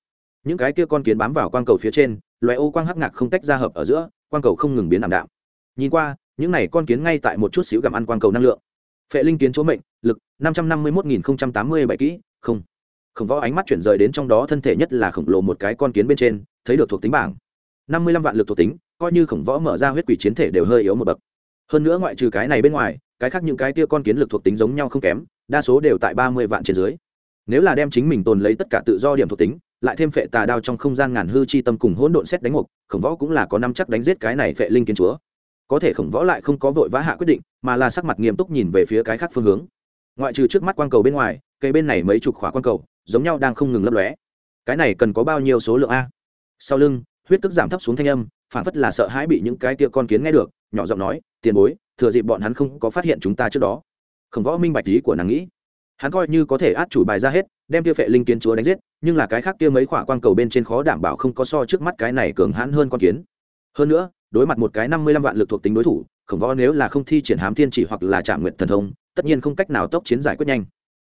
Những cái kia con kiến bám vào quang cầu phía trên loé ô quang hắc ngạc không tách ra hợp ở giữa, quang cầu không ngừng biến ảm đạm. Nhìn qua, những này con kiến ngay tại một chút xíu gặm ăn quang cầu năng lượng. Phệ linh kiến chỗ mệnh, lực, năm trăm năm mươi một nghìn tám mươi bảy kỹ, không. Khổng võ ánh mắt chuyển rời đến trong đó thân thể nhất là khổng lồ một cái con kiến bên trên, thấy được thuộc tính bảng năm mươi lăm vạn lực thuộc tính, coi như khổng võ mở ra huyết quỷ chiến thể đều hơi yếu một bậc. Hơn nữa ngoại trừ cái này bên ngoài, cái khác những cái tia con kiến lực thuộc tính giống nhau không kém, đa số đều tại ba mươi vạn trên dưới. Nếu là đem chính mình tồn lấy tất cả tự do điểm thuộc tính, lại thêm phệ tà đao trong không gian ngàn hư chi tâm cùng hỗn độn xét đánh mục khổng võ cũng là có năm chắc đánh giết cái này phệ linh kiến chúa. Có thể khổng võ lại không có vội vã hạ quyết định, mà là sắc mặt nghiêm túc nhìn về phía cái khác phương hướng. Ngoại trừ trước mắt quang cầu bên ngoài, cây bên này mấy chục khỏa quang cầu, giống nhau đang không ngừng lấp lóe. Cái này cần có bao nhiêu số lượng a? Sau lưng huyết tức giảm thấp xuống thanh âm, phản phất là sợ hãi bị những cái tia con kiến nghe được, nhỏ giọng nói, tiền bối, thừa dịp bọn hắn không có phát hiện chúng ta trước đó. Khổng võ minh bạch lý của nàng nghĩ. Hắn coi như có thể át chủ bài ra hết, đem tiêu phệ linh kiến chúa đánh giết, nhưng là cái khác kia mấy khỏa quang cầu bên trên khó đảm bảo không có so trước mắt cái này cường hãn hơn con kiến. Hơn nữa, đối mặt một cái năm mươi lăm vạn lực thuộc tính đối thủ, khổng võ nếu là không thi triển hám thiên chỉ hoặc là trả nguyện thần thông, tất nhiên không cách nào tốc chiến giải quyết nhanh.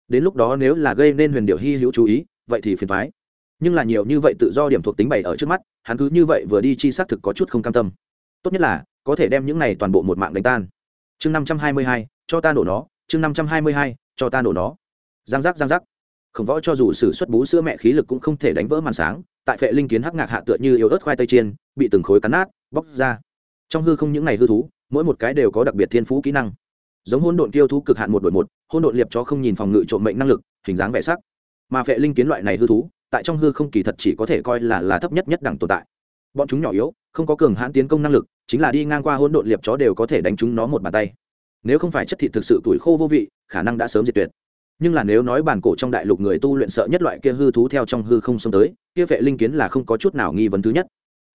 Đến lúc đó nếu là gây nên huyền điệu hy hữu chú ý, vậy thì phiền thoái nhưng là nhiều như vậy tự do điểm thuộc tính bày ở trước mắt, hắn cứ như vậy vừa đi chi xác thực có chút không cam tâm. Tốt nhất là, có thể đem những này toàn bộ một mạng đánh tan. Chương năm trăm hai mươi hai, cho ta nổ nó, chương năm trăm hai mươi hai, cho ta nổ nó. Giang giác giang giác. Khổng võ cho dù sử xuất bú sữa mẹ khí lực cũng không thể đánh vỡ màn sáng, tại phệ linh kiến hắc ngạc hạ tựa như yếu ớt khoai tây chiên, bị từng khối cắn nát, bóc ra. Trong hư không những này hư thú, mỗi một cái đều có đặc biệt thiên phú kỹ năng. Giống hôn độn kiêu thú cực hạn một đội một hôn độn liệp cho không nhìn phòng ngự trộm mệnh năng lực, hình dáng vẻ sắc. Mà phệ linh kiến loại này hư thú tại trong hư không kỳ thật chỉ có thể coi là là thấp nhất nhất đẳng tồn tại. Bọn chúng nhỏ yếu, không có cường hãn tiến công năng lực, chính là đi ngang qua hỗn độn liệp chó đều có thể đánh chúng nó một bàn tay. Nếu không phải chất thịt thực sự tuổi khô vô vị, khả năng đã sớm diệt tuyệt. Nhưng là nếu nói bản cổ trong đại lục người tu luyện sợ nhất loại kia hư thú theo trong hư không xông tới, kia vệ linh kiến là không có chút nào nghi vấn thứ nhất.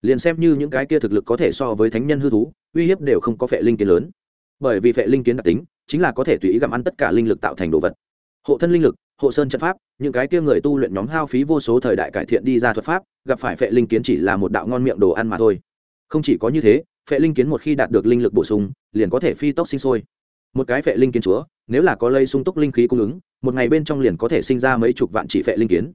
Liền xem như những cái kia thực lực có thể so với thánh nhân hư thú, uy hiếp đều không có vệ linh kiến lớn. Bởi vì vệ linh kiến đặc tính, chính là có thể tùy ý gặm ăn tất cả linh lực tạo thành đồ vật hộ thân linh lực, hộ sơn trận pháp, những cái kia người tu luyện nhóm hao phí vô số thời đại cải thiện đi ra thuật pháp, gặp phải phệ linh kiến chỉ là một đạo ngon miệng đồ ăn mà thôi. Không chỉ có như thế, phệ linh kiến một khi đạt được linh lực bổ sung, liền có thể phi tốc sinh sôi. Một cái phệ linh kiến chúa, nếu là có lây sung túc linh khí cung ứng, một ngày bên trong liền có thể sinh ra mấy chục vạn chỉ phệ linh kiến.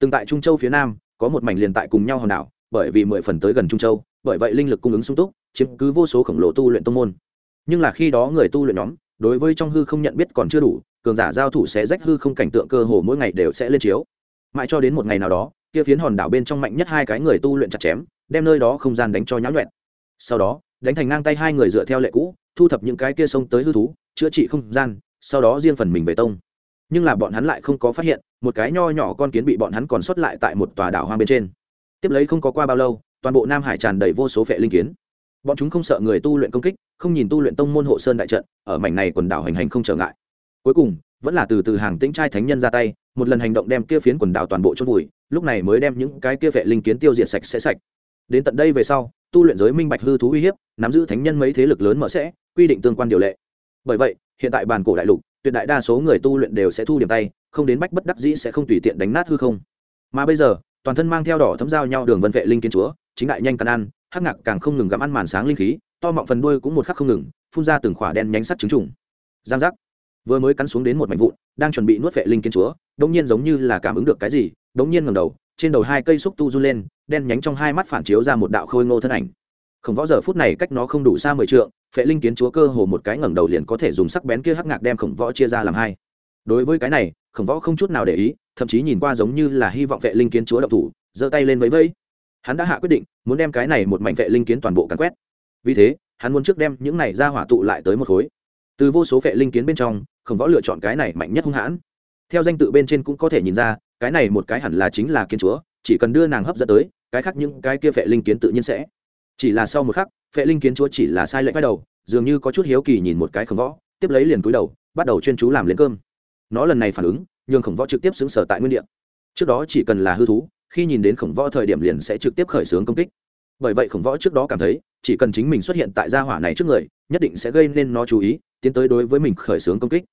Từng tại trung châu phía nam, có một mảnh liền tại cùng nhau hòn đảo, bởi vì mười phần tới gần trung châu, bởi vậy linh lực cung ứng sung túc, chiếm cứ vô số khổng lồ tu luyện tông môn. Nhưng là khi đó người tu luyện nhóm, đối với trong hư không nhận biết còn chưa đủ cường giả giao thủ sẽ rách hư không cảnh tượng cơ hồ mỗi ngày đều sẽ lên chiếu. Mãi cho đến một ngày nào đó, kia phiến hòn đảo bên trong mạnh nhất hai cái người tu luyện chặt chém, đem nơi đó không gian đánh cho nhão nhuẹn sau đó, đánh thành ngang tay hai người dựa theo lệ cũ, thu thập những cái kia sông tới hư thú, chữa trị không gian, sau đó riêng phần mình về tông. Nhưng là bọn hắn lại không có phát hiện, một cái nho nhỏ con kiến bị bọn hắn còn xuất lại tại một tòa đảo hoang bên trên. Tiếp lấy không có qua bao lâu, toàn bộ nam hải tràn đầy vô số vệ linh kiến. Bọn chúng không sợ người tu luyện công kích, không nhìn tu luyện tông môn hộ sơn đại trận, ở mảnh này quần đảo hành hành không trở ngại cuối cùng, vẫn là từ từ hàng tĩnh trai thánh nhân ra tay, một lần hành động đem kia phiến quần đảo toàn bộ chôn vùi, lúc này mới đem những cái kia vệ linh kiến tiêu diệt sạch sẽ sạch. Đến tận đây về sau, tu luyện giới minh bạch hư thú uy hiếp, nắm giữ thánh nhân mấy thế lực lớn mở sẽ, quy định tương quan điều lệ. Bởi vậy, hiện tại bàn cổ đại lục, tuyệt đại đa số người tu luyện đều sẽ thu điểm tay, không đến bách bất đắc dĩ sẽ không tùy tiện đánh nát hư không. Mà bây giờ, toàn thân mang theo đỏ thấm dao nhau đường vân vệ linh kiến chúa, chính đại nhanh cắn ăn, hắc ngạc càng không ngừng gặm ăn màn sáng linh khí, to mọng phần đuôi cũng một khắc không ngừng, phun ra từng khỏa đen nhánh sắt trứng trùng. Giang giác vừa mới cắn xuống đến một mảnh vụn, đang chuẩn bị nuốt vệ linh kiến chúa đống nhiên giống như là cảm ứng được cái gì đống nhiên ngẩng đầu, trên đầu hai cây xúc tu run lên, đen nhánh trong hai mắt phản chiếu ra một đạo khôi ngô thân ảnh. Không võ giờ phút này cách nó không đủ xa mười trượng phệ linh kiến chúa cơ hồ một cái ngẩng đầu liền có thể dùng sắc bén kia hắc ngạc đem khổng võ chia ra làm hai. Đối với cái này, khổng võ không chút nào để ý, thậm chí nhìn qua giống như là hy vọng vệ linh kiến chúa độc thủ, giơ tay lên với vẫy. Hắn đã hạ quyết định, muốn đem cái này một mảnh vệ linh kiến toàn bộ cắn quét. Vì thế, hắn muốn trước đem những này ra hỏa tụ lại tới một khối từ vô số vệ linh kiến bên trong, khổng võ lựa chọn cái này mạnh nhất hung hãn. Theo danh tự bên trên cũng có thể nhìn ra, cái này một cái hẳn là chính là kiến chúa, chỉ cần đưa nàng hấp dẫn tới, cái khác những cái kia vệ linh kiến tự nhiên sẽ. Chỉ là sau một khắc vệ linh kiến chúa chỉ là sai lệch vai đầu, dường như có chút hiếu kỳ nhìn một cái khổng võ, tiếp lấy liền cúi đầu, bắt đầu chuyên chú làm lên cơm. Nó lần này phản ứng, nhường khổng võ trực tiếp xứng sở tại nguyên địa. Trước đó chỉ cần là hư thú, khi nhìn đến khổng võ thời điểm liền sẽ trực tiếp khởi xướng công kích. Bởi vậy khổng võ trước đó cảm thấy, chỉ cần chính mình xuất hiện tại gia hỏa này trước người, nhất định sẽ gây nên nó chú ý tiến tới đối với mình khởi xướng công kích.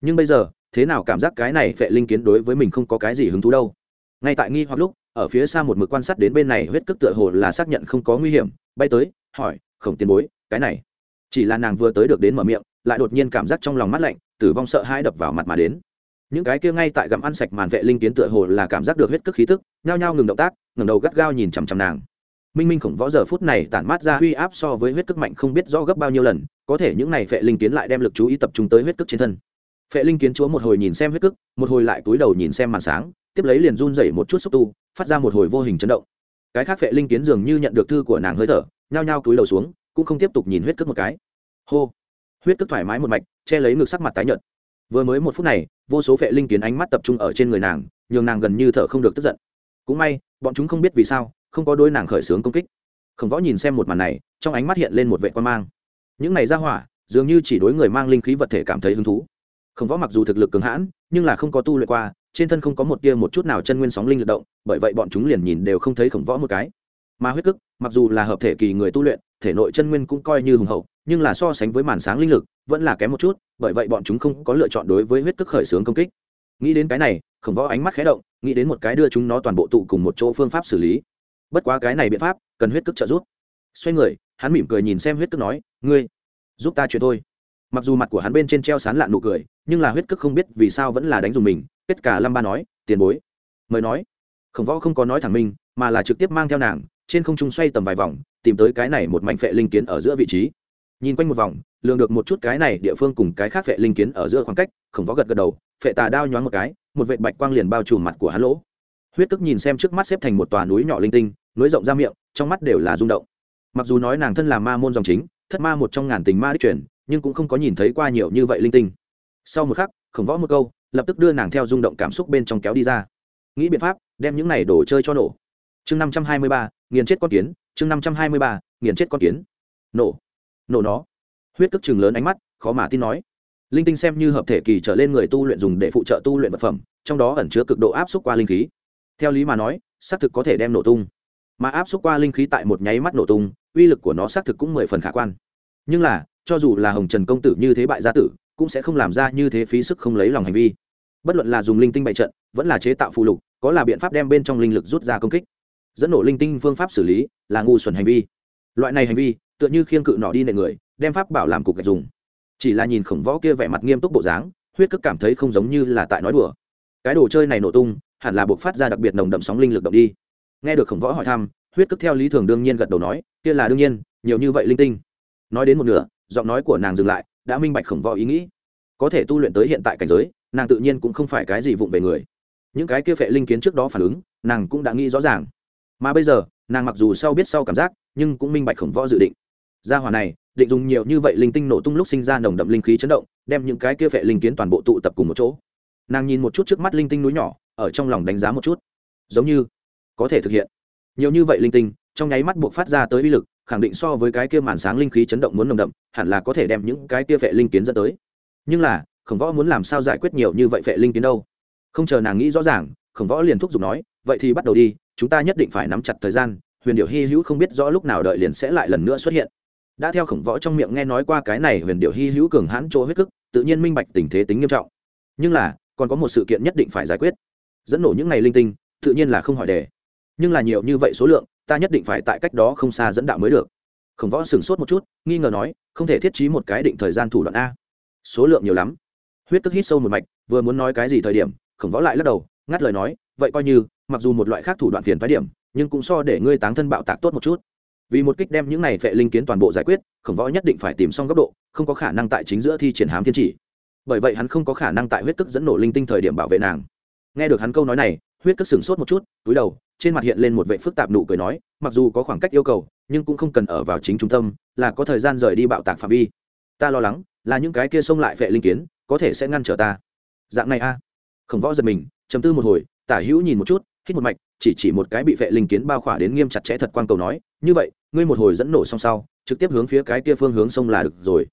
Nhưng bây giờ, thế nào cảm giác cái này vệ linh kiến đối với mình không có cái gì hứng thú đâu. Ngay tại nghi hoặc lúc, ở phía xa một mực quan sát đến bên này huyết cước tựa hồ là xác nhận không có nguy hiểm, bay tới, hỏi, khổng tiền bối, cái này? Chỉ là nàng vừa tới được đến mở miệng, lại đột nhiên cảm giác trong lòng mắt lạnh, tử vong sợ hãi đập vào mặt mà đến. Những cái kia ngay tại gặm ăn sạch màn vệ linh kiến tựa hồ là cảm giác được huyết cước khí tức, nhao nhao ngừng động tác, ngẩng đầu gắt gao nhìn chằm chằm nàng minh minh khổng võ giờ phút này tản mát ra huy áp so với huyết cước mạnh không biết rõ gấp bao nhiêu lần, có thể những này phệ linh kiến lại đem lực chú ý tập trung tới huyết cước trên thân. Phệ linh kiến chúa một hồi nhìn xem huyết cước một hồi lại túi đầu nhìn xem màn sáng, tiếp lấy liền run dậy một chút xúc tu, phát ra một hồi vô hình chấn động. Cái khác phệ linh kiến dường như nhận được thư của nàng hơi thở, nhao nhao túi đầu xuống, cũng không tiếp tục nhìn huyết cước một cái. Hô! Huyết cước thoải mái một mạch, che lấy ngực sắc mặt tái nhợt. Vừa mới một phút này, vô số phệ linh kiến ánh mắt tập trung ở trên người nàng, nhường nàng gần như thở không được tức giận. Cũng may, bọn chúng không biết vì sao không có đôi nàng khởi xướng công kích. Khổng võ nhìn xem một màn này, trong ánh mắt hiện lên một vệ quan mang. Những này ra hỏa, dường như chỉ đối người mang linh khí vật thể cảm thấy hứng thú. Khổng võ mặc dù thực lực cường hãn, nhưng là không có tu luyện qua, trên thân không có một tia một chút nào chân nguyên sóng linh lực động, bởi vậy bọn chúng liền nhìn đều không thấy khổng võ một cái. Mà huyết cức, mặc dù là hợp thể kỳ người tu luyện, thể nội chân nguyên cũng coi như hùng hậu, nhưng là so sánh với màn sáng linh lực, vẫn là kém một chút, bởi vậy bọn chúng không có lựa chọn đối với huyết cức khởi xướng công kích. Nghĩ đến cái này, khổng võ ánh mắt khé động, nghĩ đến một cái đưa chúng nó toàn bộ tụ cùng một chỗ phương pháp xử lý bất quá cái này biện pháp, cần huyết cức trợ giúp. Xoay người, hắn mỉm cười nhìn xem huyết cức nói, ngươi, giúp ta chuyện thôi. Mặc dù mặt của hắn bên trên treo sán lạn nụ cười, nhưng là huyết cức không biết vì sao vẫn là đánh dùng mình, kết cả lâm ba nói, tiền bối. Mời nói. Khổng võ không có nói thẳng minh mà là trực tiếp mang theo nàng, trên không trung xoay tầm vài vòng, tìm tới cái này một mảnh phệ linh kiến ở giữa vị trí. Nhìn quanh một vòng, lường được một chút cái này địa phương cùng cái khác phệ linh kiến ở giữa khoảng cách, khổng võ gật gật đầu, phệ tà đao nhoáng một cái, một vệ bạch quang liền bao trùm mặt của hắn lỗ huyết tức nhìn xem trước mắt xếp thành một tòa núi nhỏ linh tinh, núi rộng ra miệng, trong mắt đều là rung động. Mặc dù nói nàng thân là ma môn dòng chính, thất ma một trong ngàn tình ma đích truyền, nhưng cũng không có nhìn thấy qua nhiều như vậy linh tinh. Sau một khắc, khổng võ một câu, lập tức đưa nàng theo rung động cảm xúc bên trong kéo đi ra. Nghĩ biện pháp, đem những này đồ chơi cho nổ. Chương năm trăm hai mươi ba, nghiền chết con kiến, chương năm trăm hai mươi ba, nghiền chết con kiến. Nổ. Nổ nó. Huyết tức chừng lớn ánh mắt, khó mà tin nói. Linh tinh xem như hợp thể kỳ trở lên người tu luyện dùng để phụ trợ tu luyện vật phẩm, trong đó ẩn chứa cực độ áp suất qua linh khí theo lý mà nói, xác thực có thể đem nổ tung. Mà áp suất qua linh khí tại một nháy mắt nổ tung, uy lực của nó xác thực cũng mười phần khả quan. Nhưng là, cho dù là hồng trần công tử như thế bại gia tử, cũng sẽ không làm ra như thế phí sức không lấy lòng hành vi. Bất luận là dùng linh tinh bày trận, vẫn là chế tạo phụ lục, có là biện pháp đem bên trong linh lực rút ra công kích. Dẫn nổ linh tinh phương pháp xử lý là ngu xuẩn hành vi. Loại này hành vi, tựa như khiêng cự nọ đi nệ người, đem pháp bảo làm cục gạch dùng. Chỉ là nhìn khổng võ kia vẻ mặt nghiêm túc bộ dáng, huyết cức cảm thấy không giống như là tại nói đùa. Cái đồ chơi này nổ tung hẳn là buộc phát ra đặc biệt nồng đậm sóng linh lực động đi. Nghe được khổng võ hỏi thăm, huyết cức theo lý thường đương nhiên gật đầu nói, kia là đương nhiên, nhiều như vậy linh tinh. Nói đến một nửa, giọng nói của nàng dừng lại, đã minh bạch khổng võ ý nghĩ. Có thể tu luyện tới hiện tại cảnh giới, nàng tự nhiên cũng không phải cái gì vụng về người. Những cái kia phệ linh kiến trước đó phản ứng, nàng cũng đã nghĩ rõ ràng. Mà bây giờ, nàng mặc dù sau biết sau cảm giác, nhưng cũng minh bạch khổng võ dự định. Gia hỏa này, định dùng nhiều như vậy linh tinh nổ tung lúc sinh ra nồng đậm linh khí chấn động, đem những cái kia phệ linh kiến toàn bộ tụ tập cùng một chỗ. Nàng nhìn một chút trước mắt linh tinh núi nhỏ ở trong lòng đánh giá một chút. Giống như có thể thực hiện. Nhiều như vậy linh tinh, trong nháy mắt buộc phát ra tới uy lực, khẳng định so với cái kia màn sáng linh khí chấn động muốn nồng đậm, hẳn là có thể đem những cái kia phệ linh kiến dẫn tới. Nhưng là, khổng võ muốn làm sao giải quyết nhiều như vậy phệ linh kiến đâu? Không chờ nàng nghĩ rõ ràng, khổng võ liền thúc giục nói, vậy thì bắt đầu đi, chúng ta nhất định phải nắm chặt thời gian, huyền điệu hy hữu không biết rõ lúc nào đợi liền sẽ lại lần nữa xuất hiện. Đã theo khổng võ trong miệng nghe nói qua cái này, huyền điệu hy hữu cường hãn chỗ huyết cức, tự nhiên minh bạch tình thế tính nghiêm trọng. Nhưng là, còn có một sự kiện nhất định phải giải quyết dẫn nổ những ngày linh tinh, tự nhiên là không hỏi đề. Nhưng là nhiều như vậy số lượng, ta nhất định phải tại cách đó không xa dẫn đạo mới được. Khổng võ sửng sốt một chút, nghi ngờ nói, không thể thiết trí một cái định thời gian thủ đoạn a. Số lượng nhiều lắm. Huyết tức hít sâu một mạch, vừa muốn nói cái gì thời điểm, khổng võ lại lắc đầu, ngắt lời nói, vậy coi như, mặc dù một loại khác thủ đoạn phiền phái điểm, nhưng cũng so để ngươi táng thân bạo tạc tốt một chút. Vì một kích đem những này phệ linh kiến toàn bộ giải quyết, khổng võ nhất định phải tìm xong góc độ, không có khả năng tại chính giữa thi triển hám thiên chỉ. Bởi vậy hắn không có khả năng tại huyết tức dẫn nổ linh tinh thời điểm bảo vệ nàng nghe được hắn câu nói này, huyết cất sửng sốt một chút, túi đầu, trên mặt hiện lên một vệ phức tạp nụ cười nói, mặc dù có khoảng cách yêu cầu, nhưng cũng không cần ở vào chính trung tâm, là có thời gian rời đi bạo tạc phạm vi. Ta lo lắng, là những cái kia xông lại vệ linh kiến, có thể sẽ ngăn trở ta. Dạng này a. Khổng võ giật mình chấm tư một hồi, tả hữu nhìn một chút, hít một mạch, chỉ chỉ một cái bị vệ linh kiến bao khỏa đến nghiêm chặt chẽ thật quan cầu nói, như vậy, ngươi một hồi dẫn nổ xong sau, trực tiếp hướng phía cái kia phương hướng sông là được rồi.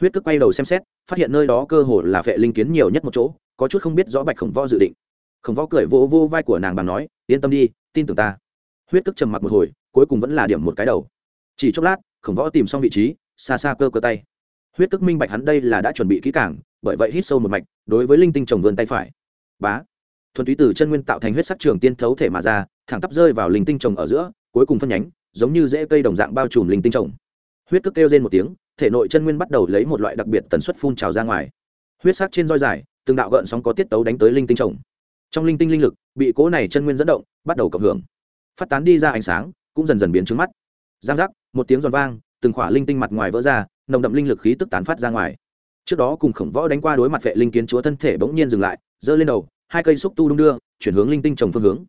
Huyết cước quay đầu xem xét, phát hiện nơi đó cơ hồ là vệ linh kiến nhiều nhất một chỗ, có chút không biết rõ bạch khổng võ dự định khổng võ cười vô vô vai của nàng bằng nói, yên tâm đi, tin tưởng ta. Huyết tức trầm mặc một hồi, cuối cùng vẫn là điểm một cái đầu. Chỉ chốc lát, khổng võ tìm xong vị trí, xa xa cơ cơ tay. Huyết tức minh bạch hắn đây là đã chuẩn bị kỹ càng, bởi vậy hít sâu một mạch, đối với linh tinh trồng vươn tay phải. Bá. Thuần túy từ chân nguyên tạo thành huyết sắc trường tiên thấu thể mà ra, thẳng tắp rơi vào linh tinh trồng ở giữa, cuối cùng phân nhánh, giống như rễ cây đồng dạng bao trùm linh tinh trồng. Huyết cước kêu lên một tiếng, thể nội chân nguyên bắt đầu lấy một loại đặc biệt tần suất phun trào ra ngoài. Huyết sắc trên roi dài, từng đạo gợn sóng có tiết tấu đánh tới linh tinh trồng trong linh tinh linh lực, bị cố này chân nguyên dẫn động, bắt đầu cộng hưởng. Phát tán đi ra ánh sáng, cũng dần dần biến trứng mắt. Giang giác, một tiếng giòn vang, từng khỏa linh tinh mặt ngoài vỡ ra, nồng đậm linh lực khí tức tán phát ra ngoài. Trước đó cùng khổng võ đánh qua đối mặt vệ linh kiến chúa thân thể bỗng nhiên dừng lại, giơ lên đầu, hai cây xúc tu đung đưa, chuyển hướng linh tinh trồng phương hướng.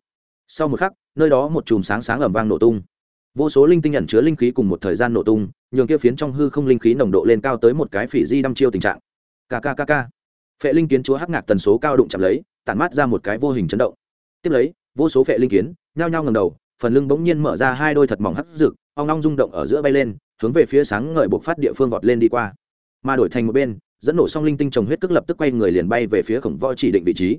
Sau một khắc, nơi đó một chùm sáng sáng ẩm vang nổ tung. Vô số linh tinh nhận chứa linh khí cùng một thời gian nổ tung, nhường kia phiến trong hư không linh khí nồng độ lên cao tới một cái phỉ di đăm chiêu tình trạng. Kkkk phệ linh kiến chúa hắc ngạc tần số cao đụng chạm lấy tản mát ra một cái vô hình chấn động. Tiếp lấy, vô số phệ linh kiến nhao nhao ngầm đầu, phần lưng bỗng nhiên mở ra hai đôi thật mỏng hắt rực ong ong rung động ở giữa bay lên, hướng về phía sáng ngời buộc phát địa phương vọt lên đi qua. Mà đổi thành một bên, dẫn nổ xong linh tinh trồng huyết cước lập tức quay người liền bay về phía khổng võ chỉ định vị trí.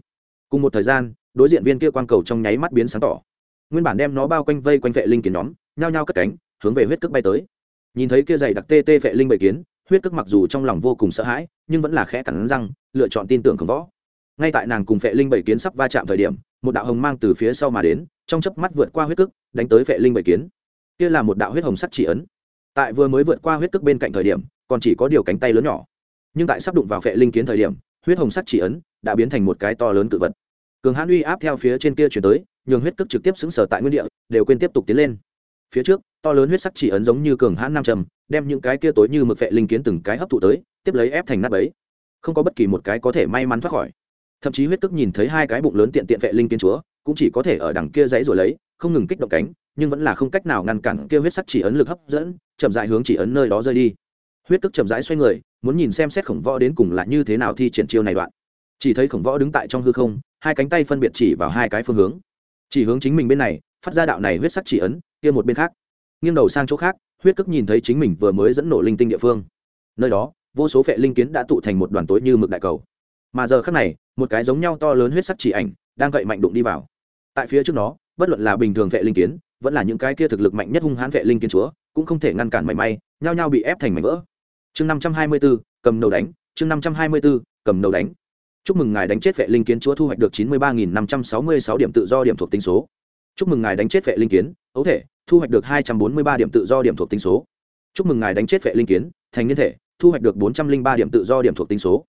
Cùng một thời gian, đối diện viên kia quang cầu trong nháy mắt biến sáng tỏ. Nguyên bản đem nó bao quanh vây quanh vệ linh kiến nhóm, nhao nhao cất cánh, hướng về huyết cước bay tới. Nhìn thấy kia dày đặc tê tê vệ linh bầy kiến, huyết cước mặc dù trong lòng vô cùng sợ hãi, nhưng vẫn là khẽ cắn răng, lựa chọn tin tưởng khổng võ ngay tại nàng cùng phệ linh bảy kiến sắp va chạm thời điểm, một đạo hồng mang từ phía sau mà đến, trong chớp mắt vượt qua huyết cức, đánh tới phệ linh bảy kiến. Kia là một đạo huyết hồng sắt chỉ ấn. Tại vừa mới vượt qua huyết cức bên cạnh thời điểm, còn chỉ có điều cánh tay lớn nhỏ. Nhưng tại sắp đụng vào phệ linh kiến thời điểm, huyết hồng sắt chỉ ấn đã biến thành một cái to lớn cự vật. Cường hãn uy áp theo phía trên kia chuyển tới, nhường huyết cức trực tiếp xứng sở tại nguyên địa, đều quên tiếp tục tiến lên. Phía trước, to lớn huyết sắc chỉ ấn giống như cường hãn nam trầm, đem những cái kia tối như mực phệ linh kiến từng cái hấp thụ tới, tiếp lấy ép thành nắp ấy không có bất kỳ một cái có thể may mắn thoát khỏi thậm chí huyết cức nhìn thấy hai cái bụng lớn tiện tiện vệ linh kiến chúa, cũng chỉ có thể ở đằng kia dãy rồi lấy, không ngừng kích động cánh, nhưng vẫn là không cách nào ngăn cản kia huyết sắc chỉ ấn lực hấp dẫn, chậm rãi hướng chỉ ấn nơi đó rơi đi. Huyết cức chậm rãi xoay người, muốn nhìn xem xét khổng võ đến cùng là như thế nào thi triển chiêu này đoạn. Chỉ thấy khổng võ đứng tại trong hư không, hai cánh tay phân biệt chỉ vào hai cái phương hướng. Chỉ hướng chính mình bên này, phát ra đạo này huyết sắc chỉ ấn, kia một bên khác. Nghiêng đầu sang chỗ khác, huyết cức nhìn thấy chính mình vừa mới dẫn nổ linh tinh địa phương. Nơi đó, vô số phệ linh kiến đã tụ thành một đoàn tối như mực đại cầu mà giờ khác này, một cái giống nhau to lớn huyết sắc chỉ ảnh đang gậy mạnh đụng đi vào. Tại phía trước nó, bất luận là bình thường vệ linh kiến, vẫn là những cái kia thực lực mạnh nhất hung hãn vệ linh kiến chúa, cũng không thể ngăn cản mảy may, nhao nhao bị ép thành mảnh vỡ. Chương năm trăm hai mươi b ố cầm đầu đánh, chương năm trăm hai mươi b ố cầm đầu đánh. Chúc mừng ngài đánh chết vệ linh kiến chúa thu hoạch được chín mươi ba nghìn năm trăm sáu mươi sáu điểm tự do điểm thuộc tính số. Chúc mừng ngài đánh chết vệ linh kiến, ấu thể, thu hoạch được hai trăm bốn mươi ba điểm tự do điểm thuộc tính số. Chúc mừng ngài đánh chết vệ linh kiến, thành niên thể, thu hoạch được bốn trăm linh ba điểm tự do điểm thuộc tính số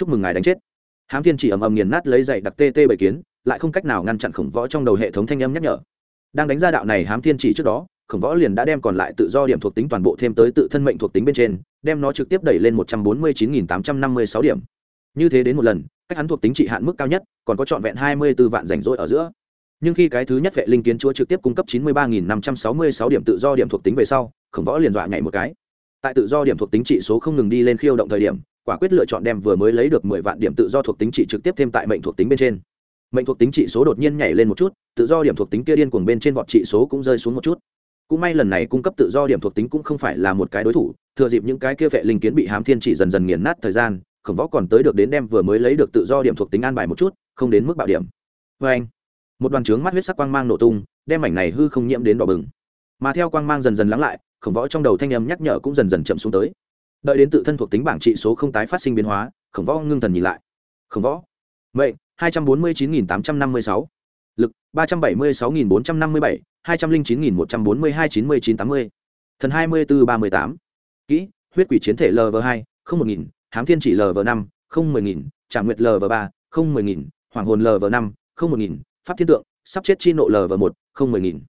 chúc mừng ngài đánh chết. Hám thiên chỉ ầm ầm nghiền nát lấy dậy đặc tê tê bảy kiến, lại không cách nào ngăn chặn khổng võ trong đầu hệ thống thanh âm nhắc nhở. Đang đánh ra đạo này hám thiên chỉ trước đó, khổng võ liền đã đem còn lại tự do điểm thuộc tính toàn bộ thêm tới tự thân mệnh thuộc tính bên trên, đem nó trực tiếp đẩy lên một trăm bốn mươi chín nghìn tám trăm năm mươi sáu điểm. Như thế đến một lần, cách hắn thuộc tính trị hạn mức cao nhất, còn có trọn vẹn hai mươi b ố vạn rảnh rỗi ở giữa. Nhưng khi cái thứ nhất vệ linh kiến chúa trực tiếp cung cấp chín mươi ba nghìn năm trăm sáu mươi sáu điểm tự do điểm thuộc tính về sau, khổng võ liền dọa nhảy một cái. Tại tự do điểm thuộc tính trị số không ngừng đi lên khiêu động thời điểm quả quyết lựa chọn đem vừa mới lấy được mười vạn điểm tự do thuộc tính trị trực tiếp thêm tại mệnh thuộc tính bên trên. Mệnh thuộc tính trị số đột nhiên nhảy lên một chút, tự do điểm thuộc tính kia điên cuồng bên trên vọt trị số cũng rơi xuống một chút. Cũng may lần này cung cấp tự do điểm thuộc tính cũng không phải là một cái đối thủ, thừa dịp những cái kia vệ linh kiến bị hám thiên chỉ dần dần nghiền nát thời gian, khổng võ còn tới được đến đem vừa mới lấy được tự do điểm thuộc tính an bài một chút, không đến mức bạo điểm. Vê anh, một đoàn trướng mắt huyết sắc quang mang nổ tung, đem mảnh này hư không nhiễm đến đỏ bừng. Mà theo quang mang dần dần lắng lại, khổng võ trong đầu thanh âm nhắc nhở cũng dần dần chậm xuống tới đợi đến tự thân thuộc tính bảng trị số không tái phát sinh biến hóa, khổng võ ngưng thần nhìn lại. Khổng võ, mệnh, hai trăm bốn mươi chín nghìn tám trăm năm mươi sáu. Lực, ba trăm bảy mươi sáu nghìn bốn trăm năm mươi bảy, hai trăm linh chín nghìn một trăm bốn mươi hai chín mươi chín tám mươi. Thần hai mươi bốn ba mươi tám. Kỹ, huyết quỷ chiến thể lv hai, không một nghìn, hám thiên chỉ lv năm, không mười nghìn trả nguyệt lv ba, không mười nghìn, hoàng hồn lv năm, không một nghìn, pháp thiên tượng, sắp chết chi nộ lv một, không mười nghìn.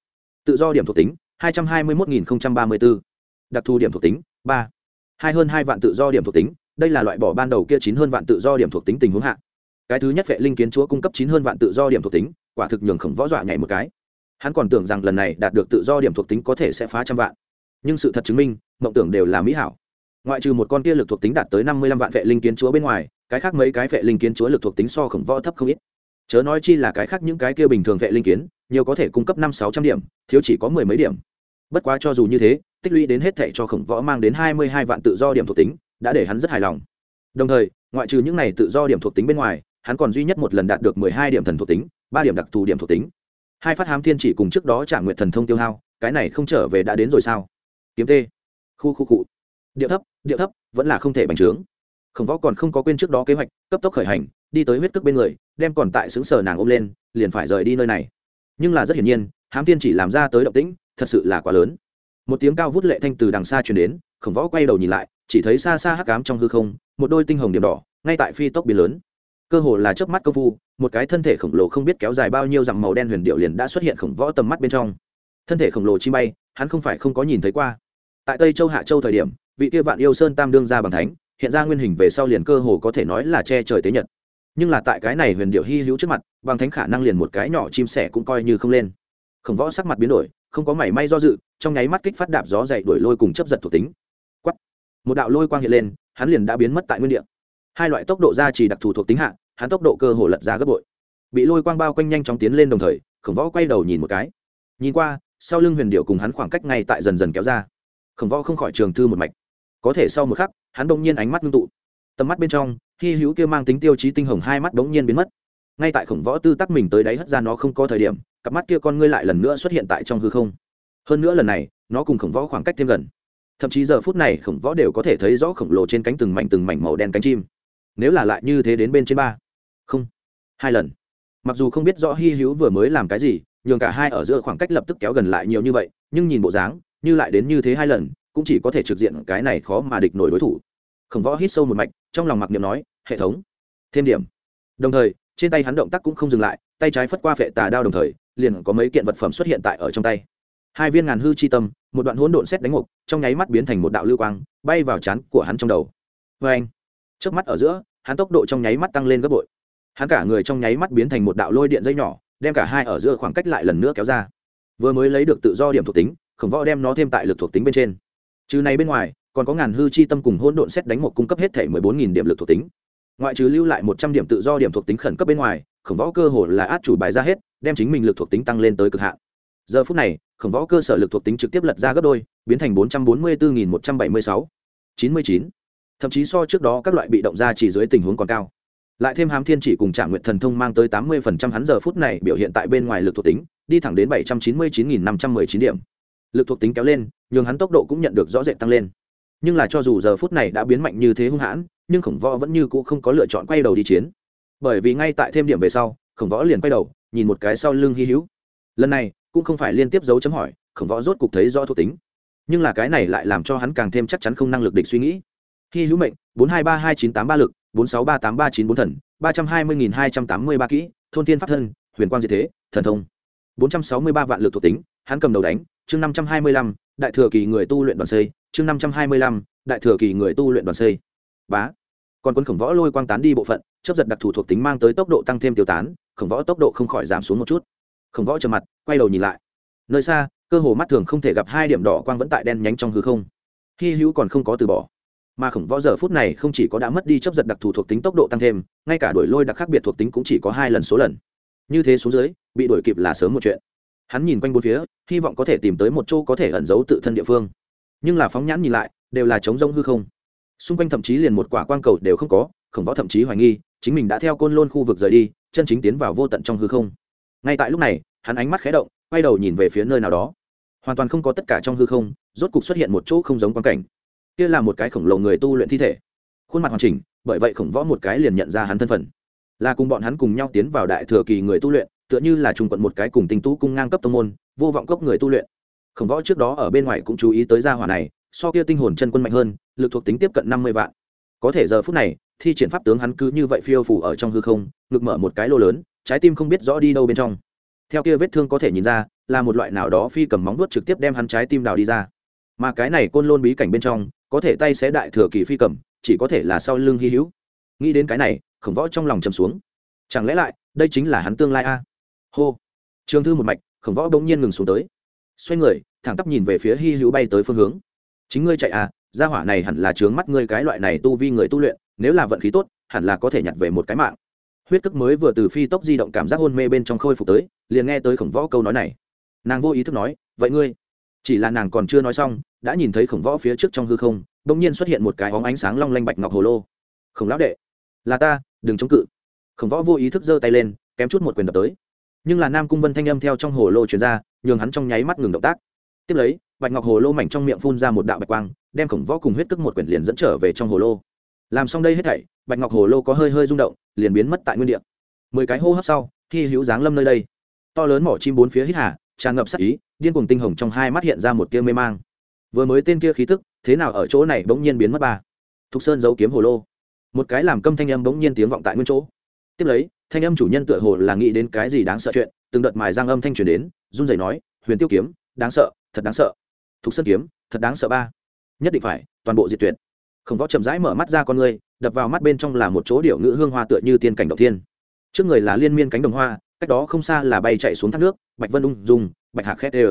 Tự do điểm thuộc tính, hai trăm hai mươi một nghìn ba mươi bốn đặc thù điểm thuộc tính, ba hai hơn hai vạn tự do điểm thuộc tính, đây là loại bỏ ban đầu kia chín hơn vạn tự do điểm thuộc tính tình huống hạ. Cái thứ nhất vệ linh kiến chúa cung cấp chín hơn vạn tự do điểm thuộc tính, quả thực nhường khổng võ dọa nhảy một cái. Hắn còn tưởng rằng lần này đạt được tự do điểm thuộc tính có thể sẽ phá trăm vạn. Nhưng sự thật chứng minh, mộng tưởng đều là mỹ hảo. Ngoại trừ một con kia lực thuộc tính đạt tới năm mươi lăm vạn vệ linh kiến chúa bên ngoài, cái khác mấy cái vệ linh kiến chúa lực thuộc tính so khổng võ thấp không ít. Chớ nói chi là cái khác những cái kia bình thường vệ linh kiến, nhiều có thể cung cấp năm sáu trăm điểm, thiếu chỉ có mười mấy điểm. Bất quá cho dù như thế tích lũy đến hết thệ cho khổng võ mang đến hai mươi hai vạn tự do điểm thuộc tính, đã để hắn rất hài lòng. Đồng thời, ngoại trừ những này tự do điểm thuộc tính bên ngoài, hắn còn duy nhất một lần đạt được mười hai điểm thần thuộc tính, ba điểm đặc thù điểm thuộc tính. Hai phát hám thiên chỉ cùng trước đó trả nguyện thần thông tiêu hao, cái này không trở về đã đến rồi sao? Kiếm t khu khu cụ điệu thấp điệu thấp, vẫn là không thể bành trướng. Khổng võ còn không có quên trước đó kế hoạch, cấp tốc khởi hành, đi tới huyết tức bên người, đem còn tại xứng sở nàng ôm lên, liền phải rời đi nơi này. Nhưng là rất hiển nhiên, hám thiên chỉ làm ra tới động tĩnh, thật sự là quá lớn một tiếng cao vút lệ thanh từ đằng xa truyền đến, khổng võ quay đầu nhìn lại, chỉ thấy xa xa hắc cám trong hư không, một đôi tinh hồng điểm đỏ, ngay tại phi tốc biến lớn. Cơ hồ là chớp mắt công phu, một cái thân thể khổng lồ không biết kéo dài bao nhiêu dặm màu đen huyền điệu liền đã xuất hiện khổng võ tầm mắt bên trong. Thân thể khổng lồ chi bay, hắn không phải không có nhìn thấy qua. Tại tây châu hạ châu thời điểm, vị kia vạn yêu sơn tam đương ra bằng thánh, hiện ra nguyên hình về sau liền cơ hồ có thể nói là che trời tế nhật. Nhưng là tại cái này huyền điệu hy hữu trước mặt, bằng thánh khả năng liền một cái nhỏ chim sẻ cũng coi như không lên. Khổng võ sắc mặt biến đổi không có mảy may do dự, trong nháy mắt kích phát đạp gió dậy đuổi lôi cùng chấp giật thuộc tính. Quắt một đạo lôi quang hiện lên, hắn liền đã biến mất tại nguyên địa. Hai loại tốc độ ra chỉ đặc thù thuộc tính hạ, hắn tốc độ cơ hồ lật ra gấp bội. Bị lôi quang bao quanh nhanh chóng tiến lên đồng thời, khổng võ quay đầu nhìn một cái. Nhìn qua, sau lưng huyền điệu cùng hắn khoảng cách ngay tại dần dần kéo ra. Khổng võ không khỏi trường thư một mạch. Có thể sau một khắc, hắn bỗng nhiên ánh mắt ngưng tụ. Tầm mắt bên trong, hy hữu kia mang tính tiêu chí tinh hồng hai mắt bỗng nhiên biến mất. Ngay tại khổng võ tư tắc mình tới đáy hất ra nó không có thời điểm cặp mắt kia con ngươi lại lần nữa xuất hiện tại trong hư không. Hơn nữa lần này, nó cùng khổng võ khoảng cách thêm gần. Thậm chí giờ phút này, khổng võ đều có thể thấy rõ khổng lồ trên cánh từng mảnh từng mảnh màu đen cánh chim. Nếu là lại như thế đến bên trên ba. Không. Hai lần. Mặc dù không biết rõ hy hữu vừa mới làm cái gì, nhường cả hai ở giữa khoảng cách lập tức kéo gần lại nhiều như vậy, nhưng nhìn bộ dáng, như lại đến như thế hai lần, cũng chỉ có thể trực diện cái này khó mà địch nổi đối thủ. Khổng võ hít sâu một mạch, trong lòng mặc niệm nói, hệ thống, thêm điểm. Đồng thời, trên tay hắn động tác cũng không dừng lại, tay trái phất qua phệ tà đao đồng thời liền có mấy kiện vật phẩm xuất hiện tại ở trong tay. Hai viên ngàn hư chi tâm, một đoạn hỗn độn xét đánh mục trong nháy mắt biến thành một đạo lưu quang, bay vào chán của hắn trong đầu. Vê anh trước mắt ở giữa, hắn tốc độ trong nháy mắt tăng lên gấp bội. Hắn cả người trong nháy mắt biến thành một đạo lôi điện dây nhỏ, đem cả hai ở giữa khoảng cách lại lần nữa kéo ra. Vừa mới lấy được tự do điểm thuộc tính, khổng võ đem nó thêm tại lực thuộc tính bên trên. Trừ này bên ngoài, còn có ngàn hư chi tâm cùng hỗn độn xét đánh một cung cấp hết thể mười bốn nghìn điểm lực thuộc tính. Ngoại trừ lưu lại một trăm điểm tự do điểm thuộc tính khẩn cấp bên ngoài, khổng võ cơ hồ là át chủ bài ra hết đem chính mình lực thuộc tính tăng lên tới cực hạn. Giờ phút này, khổng võ cơ sở lực thuộc tính trực tiếp lật ra gấp đôi, biến thành bốn trăm bốn mươi bốn một trăm bảy mươi sáu. chín mươi chín. Thậm chí so trước đó các loại bị động ra chỉ dưới tình huống còn cao. Lại thêm hám thiên chỉ cùng trả nguyện thần thông mang tới tám mươi hắn giờ phút này biểu hiện tại bên ngoài lực thuộc tính, đi thẳng đến bảy trăm chín mươi chín năm trăm m ư ơ i chín điểm. Lực thuộc tính kéo lên, nhường hắn tốc độ cũng nhận được rõ rệt tăng lên. Nhưng là cho dù giờ phút này đã biến mạnh như thế hung hãn, nhưng khổng võ vẫn như cũ không có lựa chọn quay đầu đi chiến. Bởi vì ngay tại thêm điểm về sau, khổng võ liền quay đầu nhìn một cái sau lưng hy hữu. Lần này, cũng không phải liên tiếp dấu chấm hỏi, khổng võ rốt cục thấy rõ thuộc tính. Nhưng là cái này lại làm cho hắn càng thêm chắc chắn không năng lực địch suy nghĩ. Hy hữu mệnh, bốn hai ba hai chín tám ba lực, bốn sáu ba tám ba chín bốn thần, ba trăm hai mươi nghìn hai trăm tám mươi ba kỹ, thôn thiên pháp thân, huyền quang diệt thế, thần thông. Bốn trăm sáu mươi ba vạn lực thuộc tính, hắn cầm đầu đánh, chương năm trăm hai mươi lăm, đại thừa kỳ người tu luyện đoàn xây, chương năm trăm hai mươi lăm, đại thừa kỳ người tu luyện đoàn xây. Bá. Còn quân khổng võ lôi quang tán đi bộ phận chấp giật đặc thù thuộc tính mang tới tốc độ tăng thêm tiêu tán khổng võ tốc độ không khỏi giảm xuống một chút. Khổng võ trầm mặt, quay đầu nhìn lại. Nơi xa, cơ hồ mắt thường không thể gặp hai điểm đỏ quang vẫn tại đen nhánh trong hư không. Hy hữu còn không có từ bỏ. Mà khổng võ giờ phút này không chỉ có đã mất đi chấp giật đặc thù thuộc tính tốc độ tăng thêm, ngay cả đổi lôi đặc khác biệt thuộc tính cũng chỉ có hai lần số lần. Như thế xuống dưới, bị đổi kịp là sớm một chuyện. Hắn nhìn quanh bốn phía, hy vọng có thể tìm tới một chỗ có thể ẩn giấu tự thân địa phương. Nhưng là phóng nhãn nhìn lại, đều là trống rông hư không. Xung quanh thậm chí liền một quả quang cầu đều không có, khổng võ thậm chí hoài nghi, chính mình đã theo côn lôn khu vực rời đi chân chính tiến vào vô tận trong hư không. Ngay tại lúc này, hắn ánh mắt khé động, quay đầu nhìn về phía nơi nào đó. Hoàn toàn không có tất cả trong hư không, rốt cục xuất hiện một chỗ không giống quan cảnh. Kia là một cái khổng lồ người tu luyện thi thể. Khuôn mặt hoàn chỉnh, bởi vậy khổng võ một cái liền nhận ra hắn thân phận. Là cùng bọn hắn cùng nhau tiến vào đại thừa kỳ người tu luyện, tựa như là trùng quận một cái cùng tinh tú cung ngang cấp tông môn, vô vọng cốc người tu luyện. Khổng võ trước đó ở bên ngoài cũng chú ý tới gia hỏa này, so kia tinh hồn chân quân mạnh hơn, lực thuộc tính tiếp cận năm mươi vạn. Có thể giờ phút này thi triển pháp tướng hắn cứ như vậy phiêu phủ ở trong hư không, ngực mở một cái lô lớn, trái tim không biết rõ đi đâu bên trong. Theo kia vết thương có thể nhìn ra, là một loại nào đó phi cầm móng vuốt trực tiếp đem hắn trái tim đào đi ra. Mà cái này côn lôn bí cảnh bên trong, có thể tay sẽ đại thừa kỳ phi cầm, chỉ có thể là sau lưng hy hữu. Nghĩ đến cái này, khổng võ trong lòng chầm xuống. Chẳng lẽ lại, đây chính là hắn tương lai a? Hô. Trường thư một mạch, khổng võ bỗng nhiên ngừng xuống tới. Xoay người, thẳng tắp nhìn về phía hy hữu bay tới phương hướng. Chính ngươi chạy à gia hỏa này hẳn là trướng mắt ngươi cái loại này tu vi người tu luyện nếu là vận khí tốt, hẳn là có thể nhặt về một cái mạng. Huyết cức mới vừa từ phi tốc di động cảm giác hôn mê bên trong khôi phục tới, liền nghe tới khổng võ câu nói này. Nàng vô ý thức nói, vậy ngươi? Chỉ là nàng còn chưa nói xong, đã nhìn thấy khổng võ phía trước trong hư không bỗng nhiên xuất hiện một cái hóng ánh sáng long lanh bạch ngọc hồ lô. Khổng lão đệ, là ta, đừng chống cự. Khổng võ vô ý thức giơ tay lên, kém chút một quyền đập tới. Nhưng là nam cung vân thanh âm theo trong hồ lô chuyển ra, nhường hắn trong nháy mắt ngừng động tác. Tiếp lấy, bạch ngọc hồ lô mảnh trong miệng phun ra một đạo bạch quang, đem khổng võ cùng huyết tức một quyển liền dẫn trở về trong hồ lô làm xong đây hết thảy, bạch ngọc hồ lô có hơi hơi rung động, liền biến mất tại nguyên đ ị a mười cái hô hấp sau khi hữu dáng lâm nơi đây. To lớn mỏ chim bốn phía hít hà, tràn ngập sắc ý, điên cùng tinh hồng trong hai mắt hiện ra một tia mê mang. Vừa mới tên kia khí tức, thế nào ở chỗ này bỗng nhiên biến mất ba. Thục sơn giấu kiếm hồ lô. Một cái làm câm thanh âm bỗng nhiên tiếng vọng tại nguyên chỗ. Tiếp lấy, thanh âm chủ nhân tựa hồ là nghĩ đến cái gì đáng sợ chuyện, từng đợt mài giang âm thanh truyền đến, run rẩy nói, huyền tiêu kiếm, đáng sợ, thật đáng sợ. Thục sơn kiếm, thật đáng sợ ba. Nhất định phải, toàn bộ diệt tuyệt khổng võ chậm rãi mở mắt ra con người đập vào mắt bên trong là một chỗ điệu ngữ hương hoa tựa như tiên cảnh đầu tiên trước người là liên miên cánh đồng hoa, cách đó không xa là bay chạy xuống thác nước, bạch vân ung dùng bạch hạc khét đê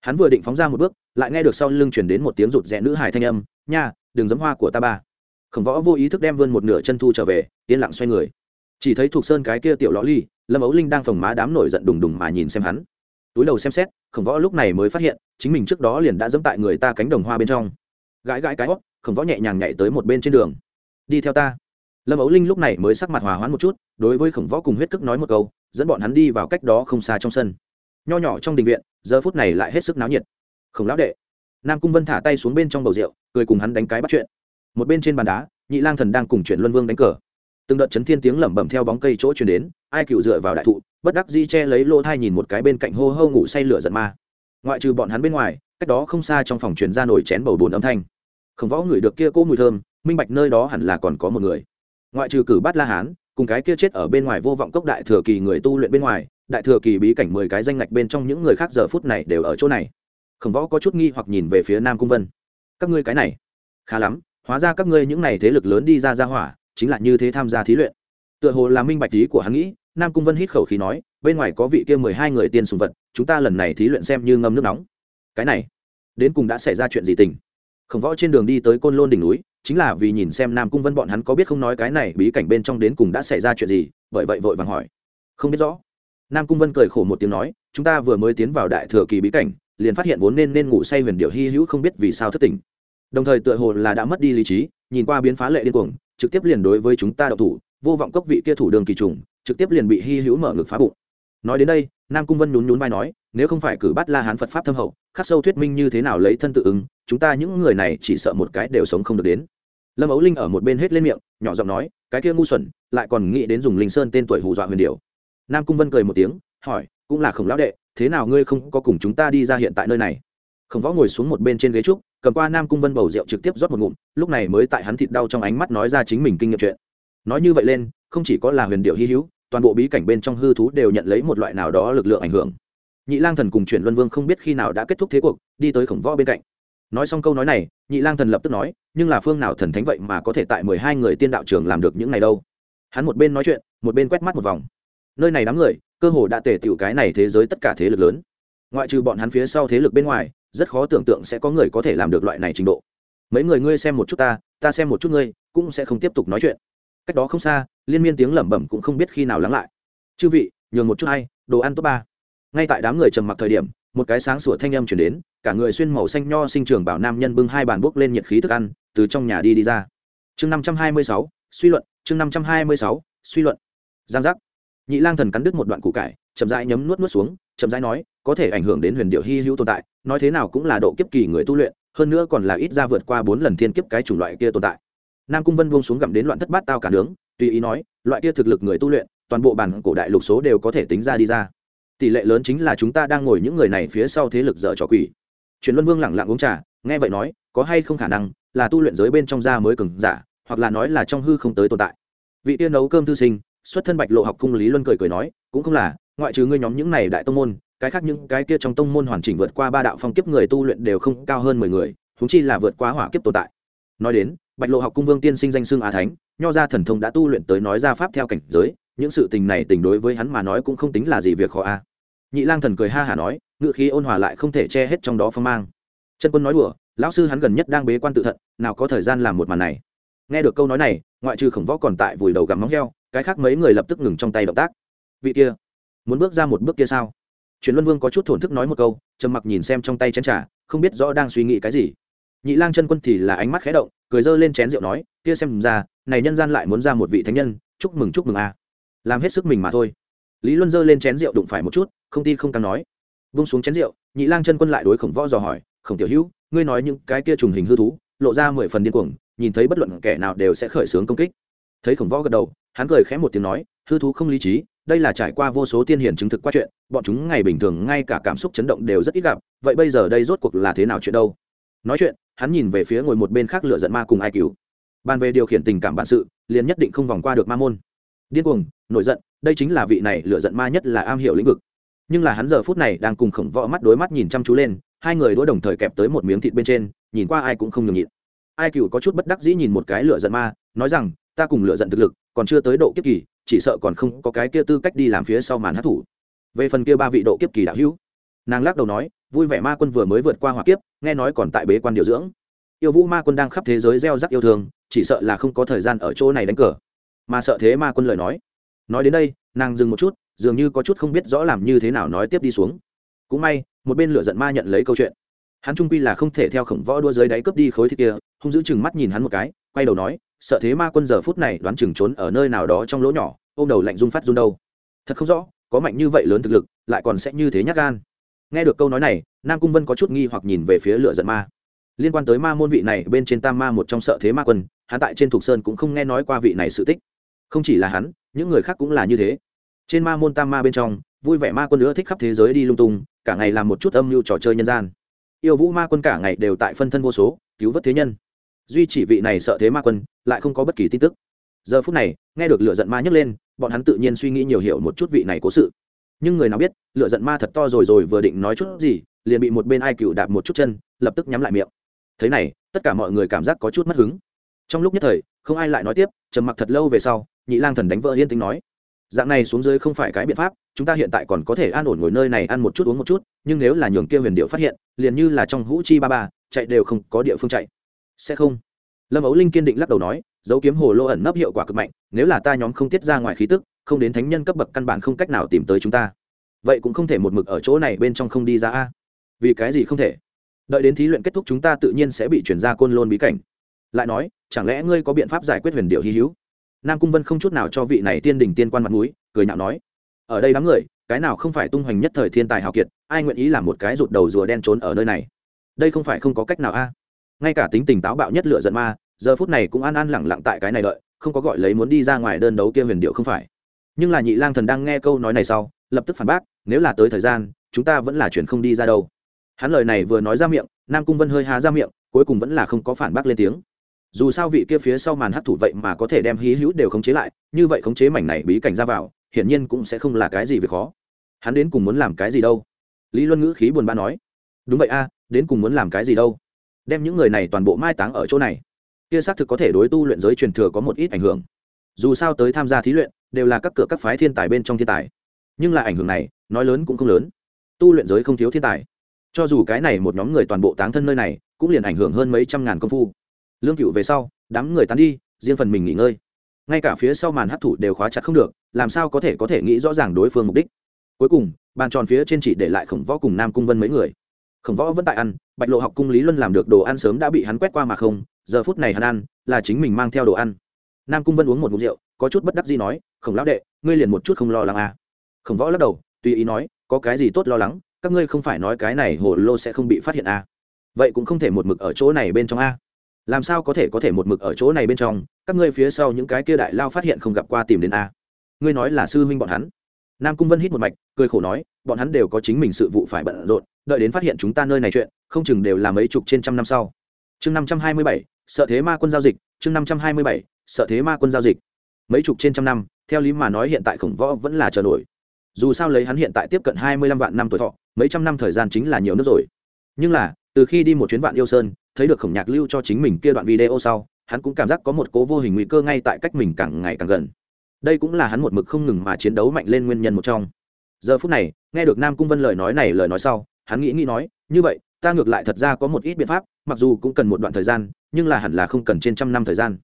hắn vừa định phóng ra một bước, lại nghe được sau lưng chuyển đến một tiếng rụt rẽ nữ hài thanh âm, nha, đừng giấm hoa của ta ba. Khổng võ vô ý thức đem vươn một nửa chân thu trở về, yên lặng xoay người. Chỉ thấy thuộc sơn cái kia tiểu lõ ly, lâm ấu linh đang phồng má đám nổi giận đùng đùng mà nhìn xem hắn. Túi đầu xem xét, khổng võ lúc này mới phát hiện, chính mình trước đó liền đã dẫm tại người ta cánh đồng hoa bên trong gãi gãi cái hót, khổng võ nhẹ nhàng nhảy tới một bên trên đường. Đi theo ta. Lâm ấu linh lúc này mới sắc mặt hòa hoãn một chút, đối với khổng võ cùng huyết cức nói một câu, dẫn bọn hắn đi vào cách đó không xa trong sân. Nho nhỏ trong đình viện, giờ phút này lại hết sức náo nhiệt. Khổng lão đệ. Nam cung vân thả tay xuống bên trong bầu rượu, cười cùng hắn đánh cái bắt chuyện. Một bên trên bàn đá, nhị lang thần đang cùng chuyển luân vương đánh cờ. Từng đợt chấn thiên tiếng lẩm bẩm theo bóng cây chỗ truyền đến, ai cựu dựa vào đại thụ, bất đắc di che lấy lỗ thai nhìn một cái bên cạnh hô hô ngủ say lửa giận ma. Ngoại trừ bọn hắn bên ngoài cách đó không xa trong phòng truyền ra nổi chén bầu bồn âm thanh. Khổng võ ngửi được kia cỗ mùi thơm, minh bạch nơi đó hẳn là còn có một người. Ngoại trừ cử bát la hán, cùng cái kia chết ở bên ngoài vô vọng cốc đại thừa kỳ người tu luyện bên ngoài, đại thừa kỳ bí cảnh mười cái danh ngạch bên trong những người khác giờ phút này đều ở chỗ này. Khổng võ có chút nghi hoặc nhìn về phía nam cung vân. Các ngươi cái này, khá lắm, hóa ra các ngươi những này thế lực lớn đi ra ra hỏa, chính là như thế tham gia thí luyện. Tựa hồ là minh bạch lý của hắn nghĩ, nam cung vân hít khẩu khí nói, bên ngoài có vị kia mười hai người tiên sùng vật, chúng ta lần này thí luyện xem như ngâm nước nóng cái này. Đến cùng đã xảy ra chuyện gì tình? Khổng võ trên đường đi tới côn lôn đỉnh núi, chính là vì nhìn xem nam cung vân bọn hắn có biết không nói cái này bí cảnh bên trong đến cùng đã xảy ra chuyện gì, bởi vậy vội vàng hỏi. Không biết rõ. Nam cung vân cười khổ một tiếng nói, chúng ta vừa mới tiến vào đại thừa kỳ bí cảnh, liền phát hiện vốn nên nên ngủ say huyền điệu hy hữu không biết vì sao thất tình. Đồng thời tựa hồ là đã mất đi lý trí, nhìn qua biến phá lệ điên cuồng, trực tiếp liền đối với chúng ta đậu thủ, vô vọng cốc vị kia thủ đường kỳ trùng, trực tiếp liền bị hy hữu mở ngực phá bụng. Nói đến đây, nam cung vân nhún nhún vai nói nếu không phải cử bắt la hán phật pháp thâm hậu khắc sâu thuyết minh như thế nào lấy thân tự ứng chúng ta những người này chỉ sợ một cái đều sống không được đến lâm ấu linh ở một bên hết lên miệng nhỏ giọng nói cái kia ngu xuẩn lại còn nghĩ đến dùng linh sơn tên tuổi hù dọa huyền điều nam cung vân cười một tiếng hỏi cũng là khổng lão đệ thế nào ngươi không có cùng chúng ta đi ra hiện tại nơi này khổng võ ngồi xuống một bên trên ghế trúc cầm qua nam cung vân bầu rượu trực tiếp rót một ngụm lúc này mới tại hắn thịt đau trong ánh mắt nói ra chính mình kinh nghiệm chuyện nói như vậy lên không chỉ có là huyền điệu hy hữu toàn bộ bí cảnh bên trong hư thú đều nhận lấy một loại nào đó lực lượng ảnh hưởng nhị lang thần cùng chuyển luân vương không biết khi nào đã kết thúc thế cuộc, đi tới khổng võ bên cạnh. Nói xong câu nói này, nhị lang thần lập tức nói, nhưng là phương nào thần thánh vậy mà có thể tại mười hai người tiên đạo trường làm được những này đâu? Hắn một bên nói chuyện, một bên quét mắt một vòng. Nơi này đám người, cơ hồ đã tề tiểu cái này thế giới tất cả thế lực lớn. Ngoại trừ bọn hắn phía sau thế lực bên ngoài, rất khó tưởng tượng sẽ có người có thể làm được loại này trình độ. Mấy người ngươi xem một chút ta ta xem một chút ngươi, cũng sẽ không tiếp tục nói chuyện. Cách đó không xa, liên miên tiếng lẩm bẩm cũng không biết khi nào lắng lại. Chư vị, nhường một chút hay đồ ăn top ba ngay tại đám người trầm mặc thời điểm, một cái sáng sủa thanh âm chuyển đến, cả người xuyên màu xanh nho sinh trường bảo nam nhân bưng hai bàn bốc lên nhiệt khí thức ăn, từ trong nhà đi đi ra. Chương năm trăm hai mươi sáu, suy luận, chương năm trăm hai mươi sáu, suy luận. Giang giác. Nhị lang thần cắn đứt một đoạn củ cải, chậm rãi nhấm nuốt nuốt xuống, chậm rãi nói, có thể ảnh hưởng đến huyền điệu hy hữu tồn tại, nói thế nào cũng là độ kiếp kỳ người tu luyện, hơn nữa còn là ít ra vượt qua bốn lần thiên kiếp cái chủng loại kia tồn tại. Nam cung vân buông xuống gặm đến loạn thất bát tao cả nướng, tùy ý nói, loại kia thực lực người tu luyện, toàn bộ bản cổ đại lục số đều có thể tính ra đi ra tỷ lệ lớn chính là chúng ta đang ngồi những người này phía sau thế lực dở trò quỷ. Truyền luân vương lẳng lặng uống trà, nghe vậy nói, có hay không khả năng là tu luyện giới bên trong da mới cường giả, hoặc là nói là trong hư không tới tồn tại. Vị tiên nấu cơm thư sinh, xuất thân bạch lộ học cung lý luân cười cười nói, cũng không là, ngoại trừ ngươi nhóm những này đại tông môn, cái khác những cái kia trong tông môn hoàn chỉnh vượt qua ba đạo phong kiếp người tu luyện đều không cao hơn mười người thúng chi là vượt qua hỏa kiếp tồn tại. Nói đến, bạch lộ học cung vương tiên sinh danh xưng á thánh, nho ra thần thông đã tu luyện tới nói ra pháp theo cảnh giới, những sự tình này tình đối với hắn mà nói cũng không tính là gì việc khó a nhị lang thần cười ha hả nói ngự khí ôn hòa lại không thể che hết trong đó phong mang. Chân quân nói đùa, lão sư hắn gần nhất đang bế quan tự thận, nào có thời gian làm một màn này. Nghe được câu nói này, ngoại trừ khổng võ còn tại vùi đầu gặm móng heo, cái khác mấy người lập tức ngừng trong tay động tác. Vị kia, muốn bước ra một bước kia sao? Truyền luân vương có chút thổn thức nói một câu, trầm mặc nhìn xem trong tay chén trà, không biết rõ đang suy nghĩ cái gì. Nhị lang chân quân thì là ánh mắt khẽ động, cười dơ lên chén rượu nói, kia xem ra, này nhân gian lại muốn ra một vị thánh nhân, chúc mừng chúc mừng a. Làm hết sức mình mà thôi lý luân giơ lên chén rượu đụng phải một chút, không tin không càng nói. Vung xuống chén rượu, nhị lang chân quân lại đối khổng võ dò hỏi, khổng tiểu hữu, ngươi nói những cái kia trùng hình hư thú, lộ ra mười phần điên cuồng, nhìn thấy bất luận kẻ nào đều sẽ khởi xướng công kích. Thấy khổng võ gật đầu, hắn cười khẽ một tiếng nói, hư thú không lý trí, đây là trải qua vô số tiên hiển chứng thực qua chuyện, bọn chúng ngày bình thường ngay cả cảm xúc chấn động đều rất ít gặp, vậy bây giờ đây rốt cuộc là thế nào chuyện đâu? Nói chuyện, hắn nhìn về phía ngồi một bên khác lựa giận ma cùng ai cứu bàn về điều khiển tình cảm bản sự, liền nhất định không vòng qua được ma môn. Điên cuồng, nổi giận đây chính là vị này lựa giận ma nhất là am hiểu lĩnh vực. Nhưng là hắn giờ phút này đang cùng khổng võ mắt đối mắt nhìn chăm chú lên, hai người đũa đồng thời kẹp tới một miếng thịt bên trên, nhìn qua ai cũng không nhường nhịn. Ai cựu có chút bất đắc dĩ nhìn một cái lựa giận ma, nói rằng, ta cùng lựa giận thực lực còn chưa tới độ kiếp kỳ, chỉ sợ còn không có cái kia tư cách đi làm phía sau màn hát thủ về phần kia ba vị độ kiếp kỳ đạo hữu, nàng lắc đầu nói, vui vẻ ma quân vừa mới vượt qua hỏa kiếp, nghe nói còn tại bế quan điều dưỡng. Yêu vũ ma quân đang khắp thế giới gieo rắc yêu thương, chỉ sợ là không có thời gian ở chỗ này đánh cờ. Mà sợ thế ma quân lời nói nói đến đây, nàng dừng một chút, dường như có chút không biết rõ làm như thế nào nói tiếp đi xuống. Cũng may, một bên lửa giận ma nhận lấy câu chuyện. Hắn trung quy là không thể theo khổng võ đua dưới đáy cướp đi khối thịt kia không giữ chừng mắt nhìn hắn một cái, quay đầu nói, sợ thế ma quân giờ phút này đoán chừng trốn ở nơi nào đó trong lỗ nhỏ, ôm đầu lạnh run phát run đâu. Thật không rõ, có mạnh như vậy lớn thực lực, lại còn sẽ như thế nhát gan. Nghe được câu nói này, nam cung vân có chút nghi hoặc nhìn về phía lửa giận ma. Liên quan tới ma môn vị này, bên trên tam ma một trong sợ thế ma quân, hắn tại trên thục sơn cũng không nghe nói qua vị này sự tích. Không chỉ là hắn những người khác cũng là như thế. Trên ma môn tam ma bên trong, vui vẻ ma quân nữa thích khắp thế giới đi lung tung, cả ngày làm một chút âm mưu trò chơi nhân gian. Yêu vũ ma quân cả ngày đều tại phân thân vô số, cứu vớt thế nhân. Duy chỉ vị này sợ thế ma quân, lại không có bất kỳ tin tức. Giờ phút này, nghe được lửa giận ma nhấc lên, bọn hắn tự nhiên suy nghĩ nhiều hiểu một chút vị này cố sự. Nhưng người nào biết, lửa giận ma thật to rồi rồi vừa định nói chút gì, liền bị một bên ai cựu đạp một chút chân, lập tức nhắm lại miệng. Thế này, tất cả mọi người cảm giác có chút mất hứng. Trong lúc nhất thời, không ai lại nói tiếp, trầm mặc thật lâu về sau nhị lang thần đánh vỡ yên tính nói, dạng này xuống dưới không phải cái biện pháp, chúng ta hiện tại còn có thể an ổn ngồi nơi này ăn một chút uống một chút, nhưng nếu là nhường kia huyền điệu phát hiện, liền như là trong hũ chi ba ba, chạy đều không có địa phương chạy. Sẽ không. Lâm ấu linh kiên định lắc đầu nói, dấu kiếm hồ lô ẩn nấp hiệu quả cực mạnh, nếu là ta nhóm không tiết ra ngoài khí tức, không đến thánh nhân cấp bậc căn bản không cách nào tìm tới chúng ta. Vậy cũng không thể một mực ở chỗ này bên trong không đi ra a. Vì cái gì không thể? Đợi đến thí luyện kết thúc chúng ta tự nhiên sẽ bị chuyển ra côn lôn bí cảnh. Lại nói, chẳng lẽ ngươi có biện pháp giải quyết huyền điệu hy hữu? Nam cung vân không chút nào cho vị này tiên đình tiên quan mặt mũi, cười nhạo nói, ở đây đám người, cái nào không phải tung hoành nhất thời thiên tài hào kiệt, ai nguyện ý làm một cái rụt đầu rùa đen trốn ở nơi này? Đây không phải không có cách nào a. Ngay cả tính tình táo bạo nhất lựa giận ma, giờ phút này cũng an an lẳng lặng tại cái này đợi, không có gọi lấy muốn đi ra ngoài đơn đấu kia huyền điệu không phải. Nhưng là nhị lang thần đang nghe câu nói này sau, lập tức phản bác, nếu là tới thời gian, chúng ta vẫn là chuyện không đi ra đâu. Hắn lời này vừa nói ra miệng, nam cung vân hơi há ra miệng, cuối cùng vẫn là không có phản bác lên tiếng dù sao vị kia phía sau màn hấp thủ vậy mà có thể đem hí hữu đều khống chế lại, như vậy khống chế mảnh này bí cảnh ra vào, hiển nhiên cũng sẽ không là cái gì việc khó. Hắn đến cùng muốn làm cái gì đâu? Lý luân ngữ khí buồn bã nói. Đúng vậy a, đến cùng muốn làm cái gì đâu? Đem những người này toàn bộ mai táng ở chỗ này. Kia xác thực có thể đối tu luyện giới truyền thừa có một ít ảnh hưởng. Dù sao tới tham gia thí luyện, đều là các cửa các phái thiên tài bên trong thiên tài. Nhưng là ảnh hưởng này, nói lớn cũng không lớn. Tu luyện giới không thiếu thiên tài. Cho dù cái này một nhóm người toàn bộ táng thân nơi này, cũng liền ảnh hưởng hơn mấy trăm ngàn công phu lương cựu về sau, đám người tán đi, riêng phần mình nghỉ ngơi. Ngay cả phía sau màn hấp thụ đều khóa chặt không được, làm sao có thể có thể nghĩ rõ ràng đối phương mục đích. Cuối cùng, bàn tròn phía trên chỉ để lại khổng võ cùng nam cung vân mấy người. Khổng võ vẫn tại ăn, bạch lộ học cung lý luân làm được đồ ăn sớm đã bị hắn quét qua mà không, giờ phút này hắn ăn, là chính mình mang theo đồ ăn. Nam cung vân uống một mục rượu, có chút bất đắc gì nói, khổng lão đệ, ngươi liền một chút không lo lắng à. khổng võ lắc đầu, tùy ý nói, có cái gì tốt lo lắng, các ngươi không phải nói cái này hồ lô sẽ không bị phát hiện à. vậy cũng không thể một mực ở chỗ này bên trong a làm sao có thể có thể một mực ở chỗ này bên trong? Các ngươi phía sau những cái kia đại lao phát hiện không gặp qua tìm đến a. Ngươi nói là sư huynh bọn hắn. Nam cung vân hít một mạch, cười khổ nói, bọn hắn đều có chính mình sự vụ phải bận rộn, đợi đến phát hiện chúng ta nơi này chuyện, không chừng đều là mấy chục trên trăm năm sau. Chương năm trăm hai mươi bảy, sợ thế ma quân giao dịch, chương năm trăm hai mươi bảy, sợ thế ma quân giao dịch. Mấy chục trên trăm năm, theo lý mà nói hiện tại khổng võ vẫn là chờ nổi. Dù sao lấy hắn hiện tại tiếp cận hai mươi lăm vạn năm tuổi thọ, mấy trăm năm thời gian chính là nhiều nước rồi. Nhưng là, từ khi đi một chuyến vạn yêu sơn thấy được khổng nhạc lưu cho chính mình kia đoạn video sau, hắn cũng cảm giác có một cố vô hình nguy cơ ngay tại cách mình càng ngày càng gần. Đây cũng là hắn một mực không ngừng mà chiến đấu mạnh lên nguyên nhân một trong. Giờ phút này, nghe được nam cung vân lời nói này lời nói sau, hắn nghĩ nghĩ nói, như vậy, ta ngược lại thật ra có một ít biện pháp, mặc dù cũng cần một đoạn thời gian, nhưng là hẳn là không cần trên trăm năm thời gian.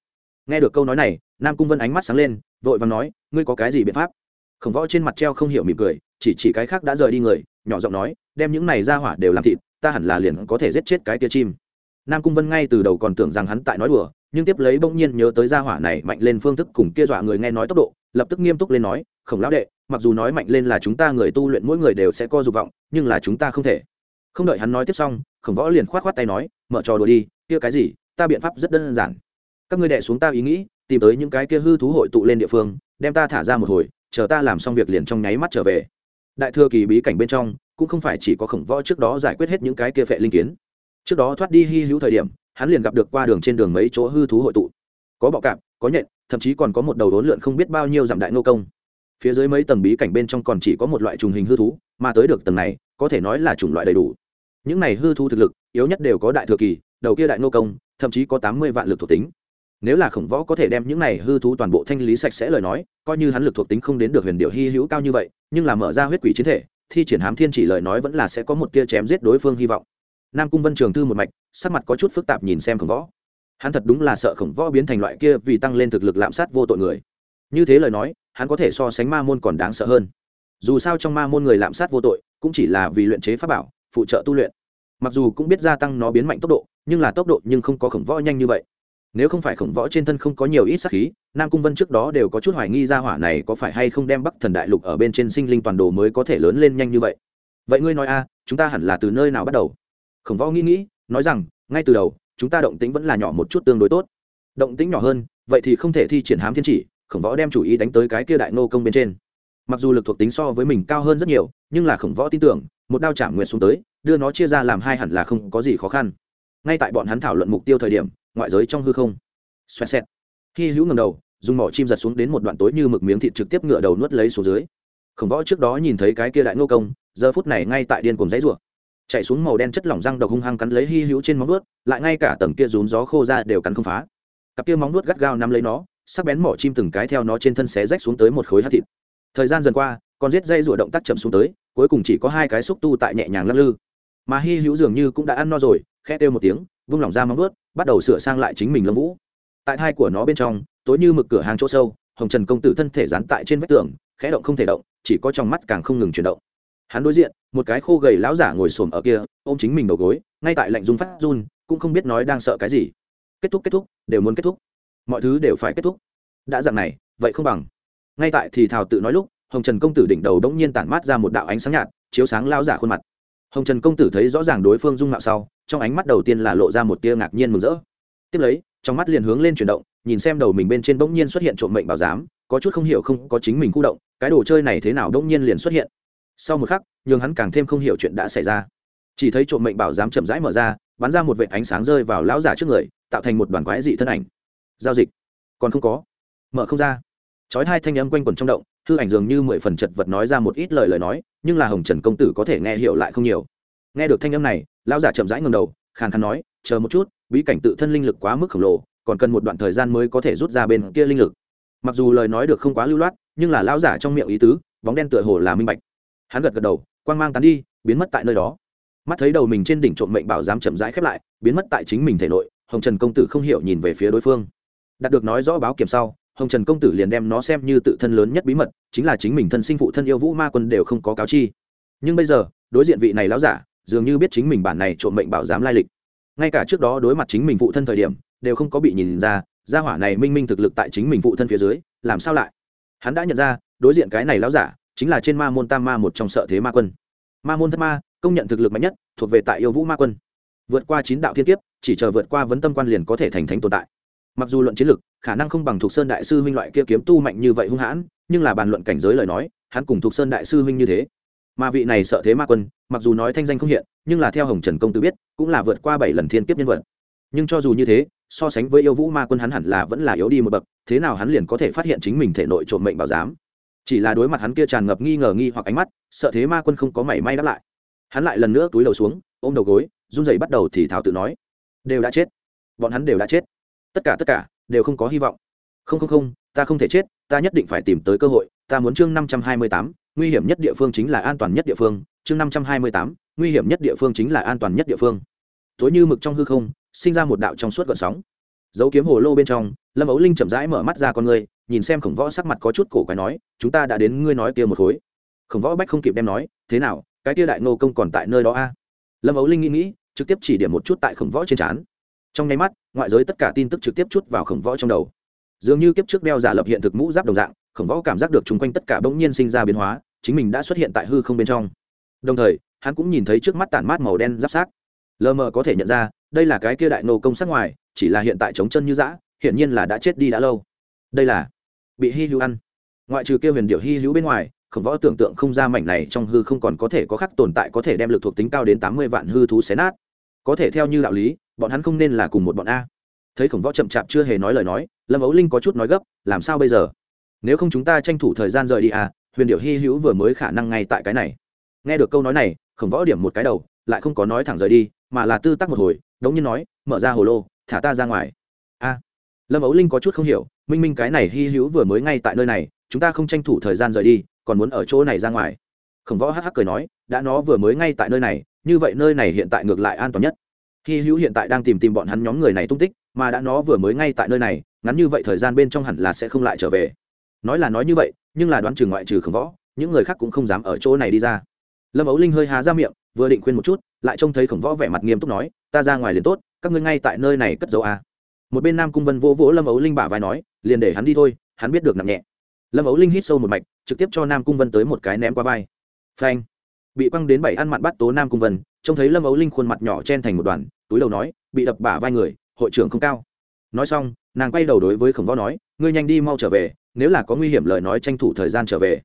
Nghe được câu nói này, nam cung vân ánh mắt sáng lên, vội và nói, ngươi có cái gì biện pháp? Khổng võ trên mặt treo không hiểu mỉm cười, chỉ chỉ cái khác đã rời đi người, nhỏ giọng nói, đem những này ra hỏa đều làm thịt, ta hẳn là liền có thể giết chết cái tia chim nam cung vân ngay từ đầu còn tưởng rằng hắn tại nói đùa, nhưng tiếp lấy bỗng nhiên nhớ tới gia hỏa này mạnh lên phương thức cùng kia dọa người nghe nói tốc độ, lập tức nghiêm túc lên nói, khổng lão đệ, mặc dù nói mạnh lên là chúng ta người tu luyện mỗi người đều sẽ co dục vọng, nhưng là chúng ta không thể. Không đợi hắn nói tiếp xong, khổng võ liền khoát khoát tay nói, mở trò đùa đi, kia cái gì, ta biện pháp rất đơn giản. Các ngươi đệ xuống ta ý nghĩ, tìm tới những cái kia hư thú hội tụ lên địa phương, đem ta thả ra một hồi, chờ ta làm xong việc liền trong nháy mắt trở về. Đại thừa kỳ bí cảnh bên trong, cũng không phải chỉ có khổng võ trước đó giải quyết hết những cái kia phệ linh kiến trước đó thoát đi hy hữu thời điểm, hắn liền gặp được qua đường trên đường mấy chỗ hư thú hội tụ. Có bọ cạp, có nhện, thậm chí còn có một đầu đốn lượn không biết bao nhiêu dặm đại nô công. Phía dưới mấy tầng bí cảnh bên trong còn chỉ có một loại trùng hình hư thú, mà tới được tầng này, có thể nói là chủng loại đầy đủ. Những này hư thú thực lực, yếu nhất đều có đại thừa kỳ, đầu kia đại nô công, thậm chí có tám mươi vạn lực thuộc tính. Nếu là khổng võ có thể đem những này hư thú toàn bộ thanh lý sạch sẽ lời nói, coi như hắn lực thuộc tính không đến được huyền điệu hy hữu cao như vậy, nhưng là mở ra huyết quỷ chiến thể, thi triển hám thiên chỉ lời nói vẫn là sẽ có một tia chém giết đối phương hy vọng nam cung vân trường thư một mạch, sắc mặt có chút phức tạp nhìn xem khổng võ. Hắn thật đúng là sợ khổng võ biến thành loại kia vì tăng lên thực lực lạm sát vô tội người. Như thế lời nói, hắn có thể so sánh ma môn còn đáng sợ hơn. Dù sao trong ma môn người lạm sát vô tội, cũng chỉ là vì luyện chế pháp bảo, phụ trợ tu luyện. Mặc dù cũng biết gia tăng nó biến mạnh tốc độ, nhưng là tốc độ nhưng không có khổng võ nhanh như vậy. Nếu không phải khổng võ trên thân không có nhiều ít sắc khí, nam cung vân trước đó đều có chút hoài nghi ra hỏa này có phải hay không đem bắc thần đại lục ở bên trên sinh linh toàn đồ mới có thể lớn lên nhanh như vậy. Vậy ngươi nói a, chúng ta hẳn là từ nơi nào bắt đầu? Khổng võ nghĩ nghĩ, nói rằng, ngay từ đầu, chúng ta động tính vẫn là nhỏ một chút tương đối tốt. Động tính nhỏ hơn, vậy thì không thể thi triển hám thiên chỉ, khổng võ đem chủ ý đánh tới cái kia đại nô công bên trên. Mặc dù lực thuộc tính so với mình cao hơn rất nhiều, nhưng là khổng võ tin tưởng, một đao chạm nguyện xuống tới, đưa nó chia ra làm hai hẳn là không có gì khó khăn. Ngay tại bọn hắn thảo luận mục tiêu thời điểm, ngoại giới trong hư không, xoẹt xẹt. Khi hữu ngầm đầu, dùng mỏ chim giật xuống đến một đoạn tối như mực miếng thịt trực tiếp ngựa đầu nuốt lấy xuống dưới. Khổng võ trước đó nhìn thấy cái kia đại ngô công, giờ phút này ngay tại điên cùng dãy rủa chạy xuống màu đen chất lỏng răng độc hung hăng cắn lấy hy hữu trên móng vuốt, lại ngay cả tầng kia rún gió khô ra đều cắn không phá. Cặp kia móng vuốt gắt gao nắm lấy nó sắc bén mỏ chim từng cái theo nó trên thân xé rách xuống tới một khối hát thịt. Thời gian dần qua con giết dây rủa động tác chậm xuống tới cuối cùng chỉ có hai cái xúc tu tại nhẹ nhàng lắc lư. Mà hy hữu dường như cũng đã ăn no rồi khẽ kêu một tiếng vung lỏng ra móng vuốt, bắt đầu sửa sang lại chính mình lâm vũ. Tại thai của nó bên trong tối như mực cửa hàng chỗ sâu hồng trần công tử thân thể dán tại trên vách tường khẽ động không thể động chỉ có trong mắt càng không ngừng chuyển động hắn đối diện, một cái khô gầy lão giả ngồi xổm ở kia, ôm chính mình đầu gối, ngay tại lạnh dung phát run, cũng không biết nói đang sợ cái gì. Kết thúc kết thúc, đều muốn kết thúc. Mọi thứ đều phải kết thúc. Đã dạng này, vậy không bằng. Ngay tại thì thào tự nói lúc, hồng trần công tử đỉnh đầu đống nhiên tản mát ra một đạo ánh sáng nhạt, chiếu sáng lao giả khuôn mặt. Hồng trần công tử thấy rõ ràng đối phương dung mạo sau, trong ánh mắt đầu tiên là lộ ra một tia ngạc nhiên mừng rỡ. Tiếp lấy, trong mắt liền hướng lên chuyển động, nhìn xem đầu mình bên trên bỗng nhiên xuất hiện trộm mệnh bảo giám, có chút không hiểu không có chính mình khu động, cái đồ chơi này thế nào bỗng nhiên liền xuất hiện sau một khắc, nhường hắn càng thêm không hiểu chuyện đã xảy ra. Chỉ thấy trộm mệnh bảo giám chậm rãi mở ra, bắn ra một vệ ánh sáng rơi vào lão giả trước người, tạo thành một đoàn quái dị thân ảnh. Giao dịch. Còn không có. Mở không ra. Chói hai thanh âm quanh quẩn trong động, hư ảnh dường như mười phần chật vật nói ra một ít lời lời nói, nhưng là hồng trần công tử có thể nghe hiểu lại không nhiều. Nghe được thanh âm này, lão giả chậm rãi ngầm đầu, khàn khàn nói, chờ một chút, bí cảnh tự thân linh lực quá mức khổng lồ, còn cần một đoạn thời gian mới có thể rút ra bên kia linh lực. Mặc dù lời nói được không quá lưu loát, nhưng là lão giả trong miệng ý tứ, bóng đen tựa hồ là minh bạch hắn gật gật đầu, quang mang tán đi, biến mất tại nơi đó. Mắt thấy đầu mình trên đỉnh trộm mệnh bảo giám chậm rãi khép lại, biến mất tại chính mình thể nội, hồng trần công tử không hiểu nhìn về phía đối phương. Đạt được nói rõ báo kiểm sau, hồng trần công tử liền đem nó xem như tự thân lớn nhất bí mật, chính là chính mình thân sinh phụ thân yêu vũ ma quân đều không có cáo chi. Nhưng bây giờ, đối diện vị này lão giả, dường như biết chính mình bản này trộm mệnh bảo giám lai lịch. Ngay cả trước đó đối mặt chính mình phụ thân thời điểm, đều không có bị nhìn ra, gia hỏa này minh minh thực lực tại chính mình phụ thân phía dưới, làm sao lại? Hắn đã nhận ra, đối diện cái này lão giả chính là trên ma môn tam ma một trong sợ thế ma quân. Ma môn thất ma, công nhận thực lực mạnh nhất, thuộc về tại yêu vũ ma quân. Vượt qua chín đạo thiên kiếp, chỉ chờ vượt qua vấn tâm quan liền có thể thành thánh tồn tại. Mặc dù luận chiến lực, khả năng không bằng thuộc sơn đại sư huynh loại kia kiếm tu mạnh như vậy hung hãn, nhưng là bàn luận cảnh giới lời nói, hắn cùng thuộc sơn đại sư huynh như thế. Mà vị này sợ thế ma quân, mặc dù nói thanh danh không hiện, nhưng là theo hồng trần công tử biết, cũng là vượt qua bảy lần thiên kiếp nhân vật. Nhưng cho dù như thế, so sánh với yêu vũ ma quân hắn hẳn là vẫn là yếu đi một bậc, thế nào hắn liền có thể phát hiện chính mình thể nội trộm mệnh bảo giám chỉ là đối mặt hắn kia tràn ngập nghi ngờ nghi hoặc ánh mắt, sợ thế ma quân không có mảy may đáp lại. Hắn lại lần nữa túi đầu xuống, ôm đầu gối, run rẩy bắt đầu thì thảo tự nói, đều đã chết. Bọn hắn đều đã chết. Tất cả tất cả, đều không có hy vọng. Không không không, ta không thể chết, ta nhất định phải tìm tới cơ hội. Ta muốn chương năm trăm hai mươi tám, nguy hiểm nhất địa phương chính là an toàn nhất địa phương. Chương năm trăm hai mươi tám, nguy hiểm nhất địa phương chính là an toàn nhất địa phương. Tối như mực trong hư không, sinh ra một đạo trong suốt gợn sóng. Dấu kiếm hồ lô bên trong, lâm ấu linh chậm rãi mở mắt ra con người nhìn xem khổng võ sắc mặt có chút cổ quái nói, chúng ta đã đến ngươi nói kia một khối. Khổng võ bách không kịp đem nói, thế nào, cái kia đại nô công còn tại nơi đó a? Lâm ấu linh nghĩ nghĩ, trực tiếp chỉ điểm một chút tại khổng võ trên trán. Trong nháy mắt, ngoại giới tất cả tin tức trực tiếp chút vào khổng võ trong đầu. Dường như kiếp trước đeo giả lập hiện thực mũ giáp đồng dạng, khổng võ cảm giác được chung quanh tất cả bỗng nhiên sinh ra biến hóa, chính mình đã xuất hiện tại hư không bên trong. Đồng thời, hắn cũng nhìn thấy trước mắt tản mát màu đen giáp sát lờ mờ có thể nhận ra, đây là cái kia đại nô công sắc ngoài, chỉ là hiện tại chống chân như dã, hiển nhiên là đã chết đi đã lâu. Đây là bị hy hữu ăn. Ngoại trừ kêu huyền điệu hy hữu bên ngoài, khổng võ tưởng tượng không ra mảnh này trong hư không còn có thể có khắc tồn tại có thể đem lực thuộc tính cao đến tám mươi vạn hư thú xé nát. Có thể theo như đạo lý, bọn hắn không nên là cùng một bọn a. Thấy khổng võ chậm chạp chưa hề nói lời nói, lâm ấu linh có chút nói gấp, làm sao bây giờ? Nếu không chúng ta tranh thủ thời gian rời đi à huyền điệu hy hữu vừa mới khả năng ngay tại cái này. Nghe được câu nói này, khổng võ điểm một cái đầu, lại không có nói thẳng rời đi, mà là tư tắc một hồi, đống như nói, mở ra hồ lô, thả ta ra ngoài. A. Lâm ấu linh có chút không hiểu minh minh cái này hy hữu vừa mới ngay tại nơi này, chúng ta không tranh thủ thời gian rời đi, còn muốn ở chỗ này ra ngoài. Khổng võ hắc hắc cười nói, đã nó vừa mới ngay tại nơi này, như vậy nơi này hiện tại ngược lại an toàn nhất. Hy hữu hiện tại đang tìm tìm bọn hắn nhóm người này tung tích, mà đã nó vừa mới ngay tại nơi này, ngắn như vậy thời gian bên trong hẳn là sẽ không lại trở về. Nói là nói như vậy, nhưng là đoán trừ ngoại trừ khổng võ, những người khác cũng không dám ở chỗ này đi ra. Lâm ấu linh hơi há ra miệng, vừa định khuyên một chút, lại trông thấy khổng võ vẻ mặt nghiêm túc nói, ta ra ngoài liền tốt, các ngươi ngay tại nơi này cất dấu à một bên nam cung vân vỗ vỗ lâm ấu linh bả vai nói, liền để hắn đi thôi, hắn biết được nặng nhẹ. Lâm ấu linh hít sâu một mạch, trực tiếp cho nam cung vân tới một cái ném qua vai. Phanh. Bị quăng đến bảy ăn mặn bắt tố nam cung vân, trông thấy lâm ấu linh khuôn mặt nhỏ chen thành một đoàn, túi đầu nói, bị đập bả vai người, hội trưởng không cao. Nói xong, nàng quay đầu đối với khổng võ nói, ngươi nhanh đi mau trở về, nếu là có nguy hiểm lời nói tranh thủ thời gian trở về.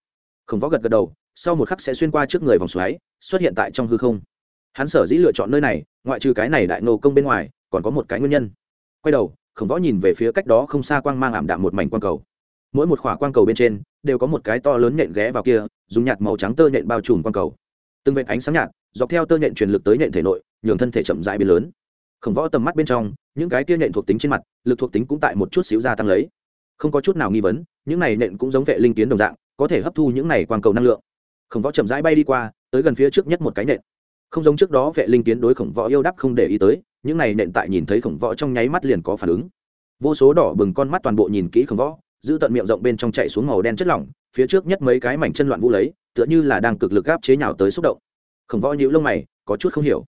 Khổng võ gật gật đầu, sau một khắc sẽ xuyên qua trước người vòng xoáy, xuất hiện tại trong hư không. Hắn sở dĩ lựa chọn nơi này, ngoại trừ cái này đại nô công bên ngoài, còn có một cái nguyên nhân quay đầu, khổng võ nhìn về phía cách đó không xa quang mang ảm đạm một mảnh quang cầu. Mỗi một khỏa quang cầu bên trên, đều có một cái to lớn nhện ghé vào kia, dùng nhạt màu trắng tơ nhện bao trùm quang cầu. Từng vệt ánh sáng nhạt, dọc theo tơ nhện truyền lực tới nhện thể nội, nhường thân thể chậm dại biến lớn. Khổng võ tầm mắt bên trong, những cái tia nhện thuộc tính trên mặt, lực thuộc tính cũng tại một chút xíu gia tăng lấy. Không có chút nào nghi vấn, những này nhện cũng giống vệ linh kiến đồng dạng, có thể hấp thu những này quang cầu năng lượng. Khổng võ chậm rãi bay đi qua, tới gần phía trước nhất một cái nhện. Không giống trước đó vệ linh kiến đối khổng võ yêu đắp không để ý tới những này nện tại nhìn thấy khổng võ trong nháy mắt liền có phản ứng. Vô số đỏ bừng con mắt toàn bộ nhìn kỹ khổng võ, giữ tận miệng rộng bên trong chạy xuống màu đen chất lỏng, phía trước nhất mấy cái mảnh chân loạn vũ lấy, tựa như là đang cực lực gáp chế nhào tới xúc động. Khổng võ nhíu lông mày, có chút không hiểu.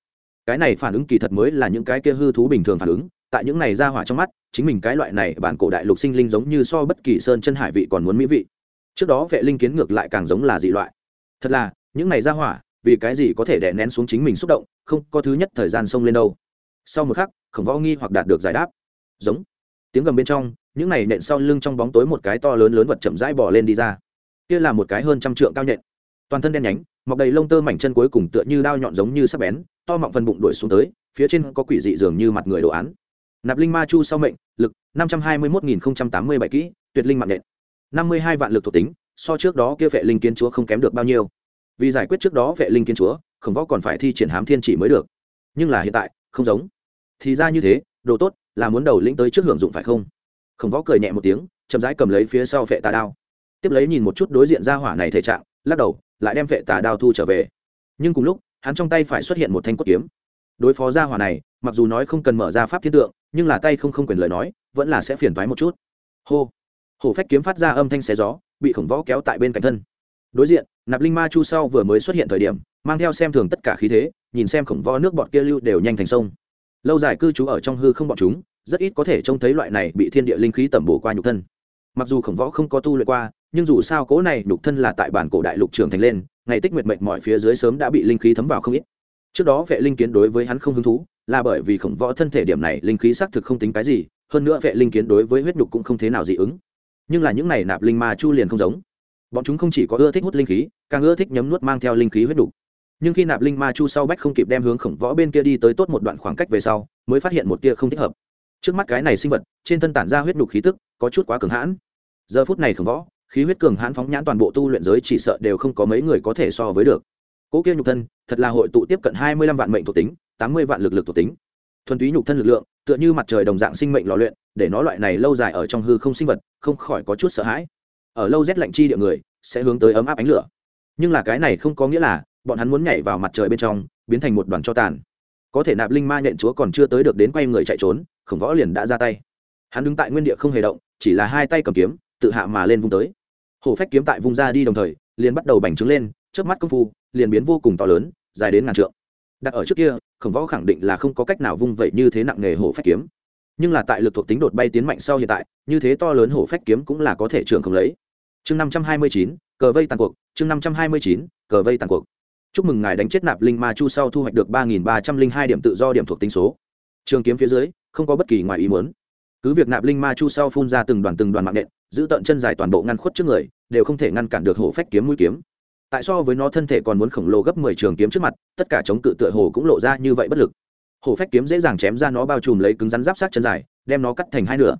Cái này phản ứng kỳ thật mới là những cái kia hư thú bình thường phản ứng, tại những này ra hỏa trong mắt, chính mình cái loại này bản cổ đại lục sinh linh giống như so bất kỳ sơn chân hải vị còn muốn mỹ vị. Trước đó vệ linh kiến ngược lại càng giống là dị loại. Thật là, những này ra hỏa, vì cái gì có thể đè nén xuống chính mình xúc động, không, có thứ nhất thời gian xông lên đâu sau một khắc khổng võ nghi hoặc đạt được giải đáp. Giống. Tiếng gầm bên trong những này nện sau lưng trong bóng tối một cái to lớn lớn vật chậm rãi bỏ lên đi ra. Kia là một cái hơn trăm trượng cao nện, toàn thân đen nhánh mọc đầy lông tơ mảnh chân cuối cùng tựa như đao nhọn giống như sắp bén to mọng phần bụng đuổi xuống tới phía trên có quỷ dị dường như mặt người đồ án. Nạp linh ma chu sau mệnh lực năm trăm hai mươi một nghìn tám mươi bảy kỹ tuyệt linh mạng nện. năm mươi hai vạn lực thuộc tính so trước đó kia vệ linh kiến chúa không kém được bao nhiêu. Vì giải quyết trước đó vệ linh kiến chúa khổng võ còn phải thi triển hám thiên chỉ mới được. Nhưng là hiện tại không giống thì ra như thế, đồ tốt, là muốn đầu lĩnh tới trước hưởng dụng phải không? Khổng võ cười nhẹ một tiếng, chậm rãi cầm lấy phía sau vệ tà đao. Tiếp lấy nhìn một chút đối diện ra hỏa này thể trạng, lắc đầu, lại đem vệ tà đao thu trở về. Nhưng cùng lúc, hắn trong tay phải xuất hiện một thanh cốt kiếm. Đối phó ra hỏa này, mặc dù nói không cần mở ra pháp thiên tượng, nhưng là tay không không quyền lời nói, vẫn là sẽ phiền thoái một chút. Hô! Hổ phách kiếm phát ra âm thanh xé gió, bị khổng võ kéo tại bên cạnh thân. Đối diện, nạp linh ma chu sau vừa mới xuất hiện thời điểm, mang theo xem thường tất cả khí thế, nhìn xem khổng võ nước bọt kia lưu đều nhanh thành sông lâu dài cư trú ở trong hư không bọn chúng, rất ít có thể trông thấy loại này bị thiên địa linh khí tẩm bổ qua nhục thân. Mặc dù khổng võ không có tu luyện qua, nhưng dù sao cố này nhục thân là tại bản cổ đại lục trưởng thành lên, ngày tích nguyệt mệnh mọi phía dưới sớm đã bị linh khí thấm vào không ít. Trước đó vệ linh kiến đối với hắn không hứng thú, là bởi vì khổng võ thân thể điểm này linh khí xác thực không tính cái gì, hơn nữa vệ linh kiến đối với huyết nhục cũng không thế nào dị ứng. Nhưng là những này nạp linh ma chu liền không giống. Bọn chúng không chỉ có ưa thích hút linh khí, càng ưa thích nhấm nuốt mang theo linh khí huyết nhục nhưng khi nạp linh ma chu sau bách không kịp đem hướng khổng võ bên kia đi tới tốt một đoạn khoảng cách về sau, mới phát hiện một tia không thích hợp. Trước mắt cái này sinh vật, trên thân tản ra huyết đục khí tức, có chút quá cường hãn. Giờ phút này khổng võ, khí huyết cường hãn phóng nhãn toàn bộ tu luyện giới chỉ sợ đều không có mấy người có thể so với được. Cỗ kia nhục thân, thật là hội tụ tiếp cận hai mươi lăm vạn mệnh thuộc tính, tám mươi vạn lực lực thuộc tính. Thuần túy nhục thân lực lượng, tựa như mặt trời đồng dạng sinh mệnh lò luyện, để nó loại này lâu dài ở trong hư không sinh vật, không khỏi có chút sợ hãi. Ở lâu rét lạnh chi địa người, sẽ hướng tới ấm áp ánh lửa. Nhưng là cái này không có nghĩa là bọn hắn muốn nhảy vào mặt trời bên trong, biến thành một đoàn cho tàn. Có thể nạp linh ma nhện chúa còn chưa tới được đến quay người chạy trốn, khổng võ liền đã ra tay. Hắn đứng tại nguyên địa không hề động, chỉ là hai tay cầm kiếm, tự hạ mà lên vung tới. Hổ phách kiếm tại vung ra đi đồng thời, liền bắt đầu bành trướng lên trước mắt công phu, liền biến vô cùng to lớn, dài đến ngàn trượng. Đặt ở trước kia, khổng võ khẳng định là không có cách nào vung vậy như thế nặng nghề hổ phách kiếm. Nhưng là tại lực thuộc tính đột bay tiến mạnh sau hiện tại, như thế to lớn hổ phách kiếm cũng là có thể trường không lấy. Chương năm trăm hai mươi chín, cờ vây tàn cuộc, chương năm trăm hai mươi chín, cờ vây tàn cuộc chúc mừng ngài đánh chết nạp linh ma chu sau thu hoạch được ba nghìn ba trăm linh hai điểm tự do điểm thuộc tính số. Trường kiếm phía dưới, không có bất kỳ ngoài ý muốn. Cứ việc nạp linh ma chu sau phun ra từng đoàn từng đoàn mạng nện, giữ tận chân dài toàn bộ ngăn khuất trước người, đều không thể ngăn cản được hổ phách kiếm mũi kiếm. Tại so với nó thân thể còn muốn khổng lồ gấp mười trường kiếm trước mặt, tất cả chống cự tựa hồ cũng lộ ra như vậy bất lực. Hổ phách kiếm dễ dàng chém ra nó bao trùm lấy cứng rắn giáp sát chân dài, đem nó cắt thành hai nửa.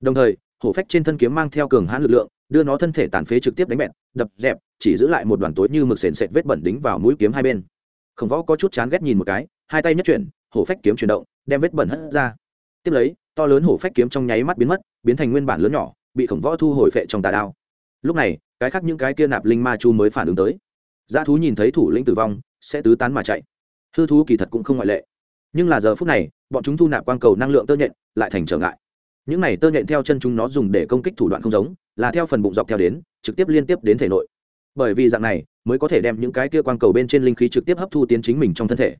Đồng thời, hổ phách trên thân kiếm mang theo cường hãn lực lượng đưa nó thân thể tàn phế trực tiếp đánh bẹt, đập, dẹp, chỉ giữ lại một đoàn tối như mực sền sệt vết bẩn đính vào mũi kiếm hai bên. Khổng võ có chút chán ghét nhìn một cái, hai tay nhất chuyển, hổ phách kiếm chuyển động, đem vết bẩn hất ra. Tiếp lấy, to lớn hổ phách kiếm trong nháy mắt biến mất, biến thành nguyên bản lớn nhỏ, bị khổng võ thu hồi phệ trong tà đao. Lúc này, cái khác những cái kia nạp linh ma chu mới phản ứng tới. Dã thú nhìn thấy thủ lĩnh tử vong, sẽ tứ tán mà chạy. Hư thú kỳ thật cũng không ngoại lệ. Nhưng là giờ phút này, bọn chúng thu nạp quang cầu năng lượng tơ nhện, lại thành trở ngại những này tơ nhện theo chân chúng nó dùng để công kích thủ đoạn không giống, là theo phần bụng dọc theo đến, trực tiếp liên tiếp đến thể nội. Bởi vì dạng này, mới có thể đem những cái kia quang cầu bên trên linh khí trực tiếp hấp thu tiến chính mình trong thân thể.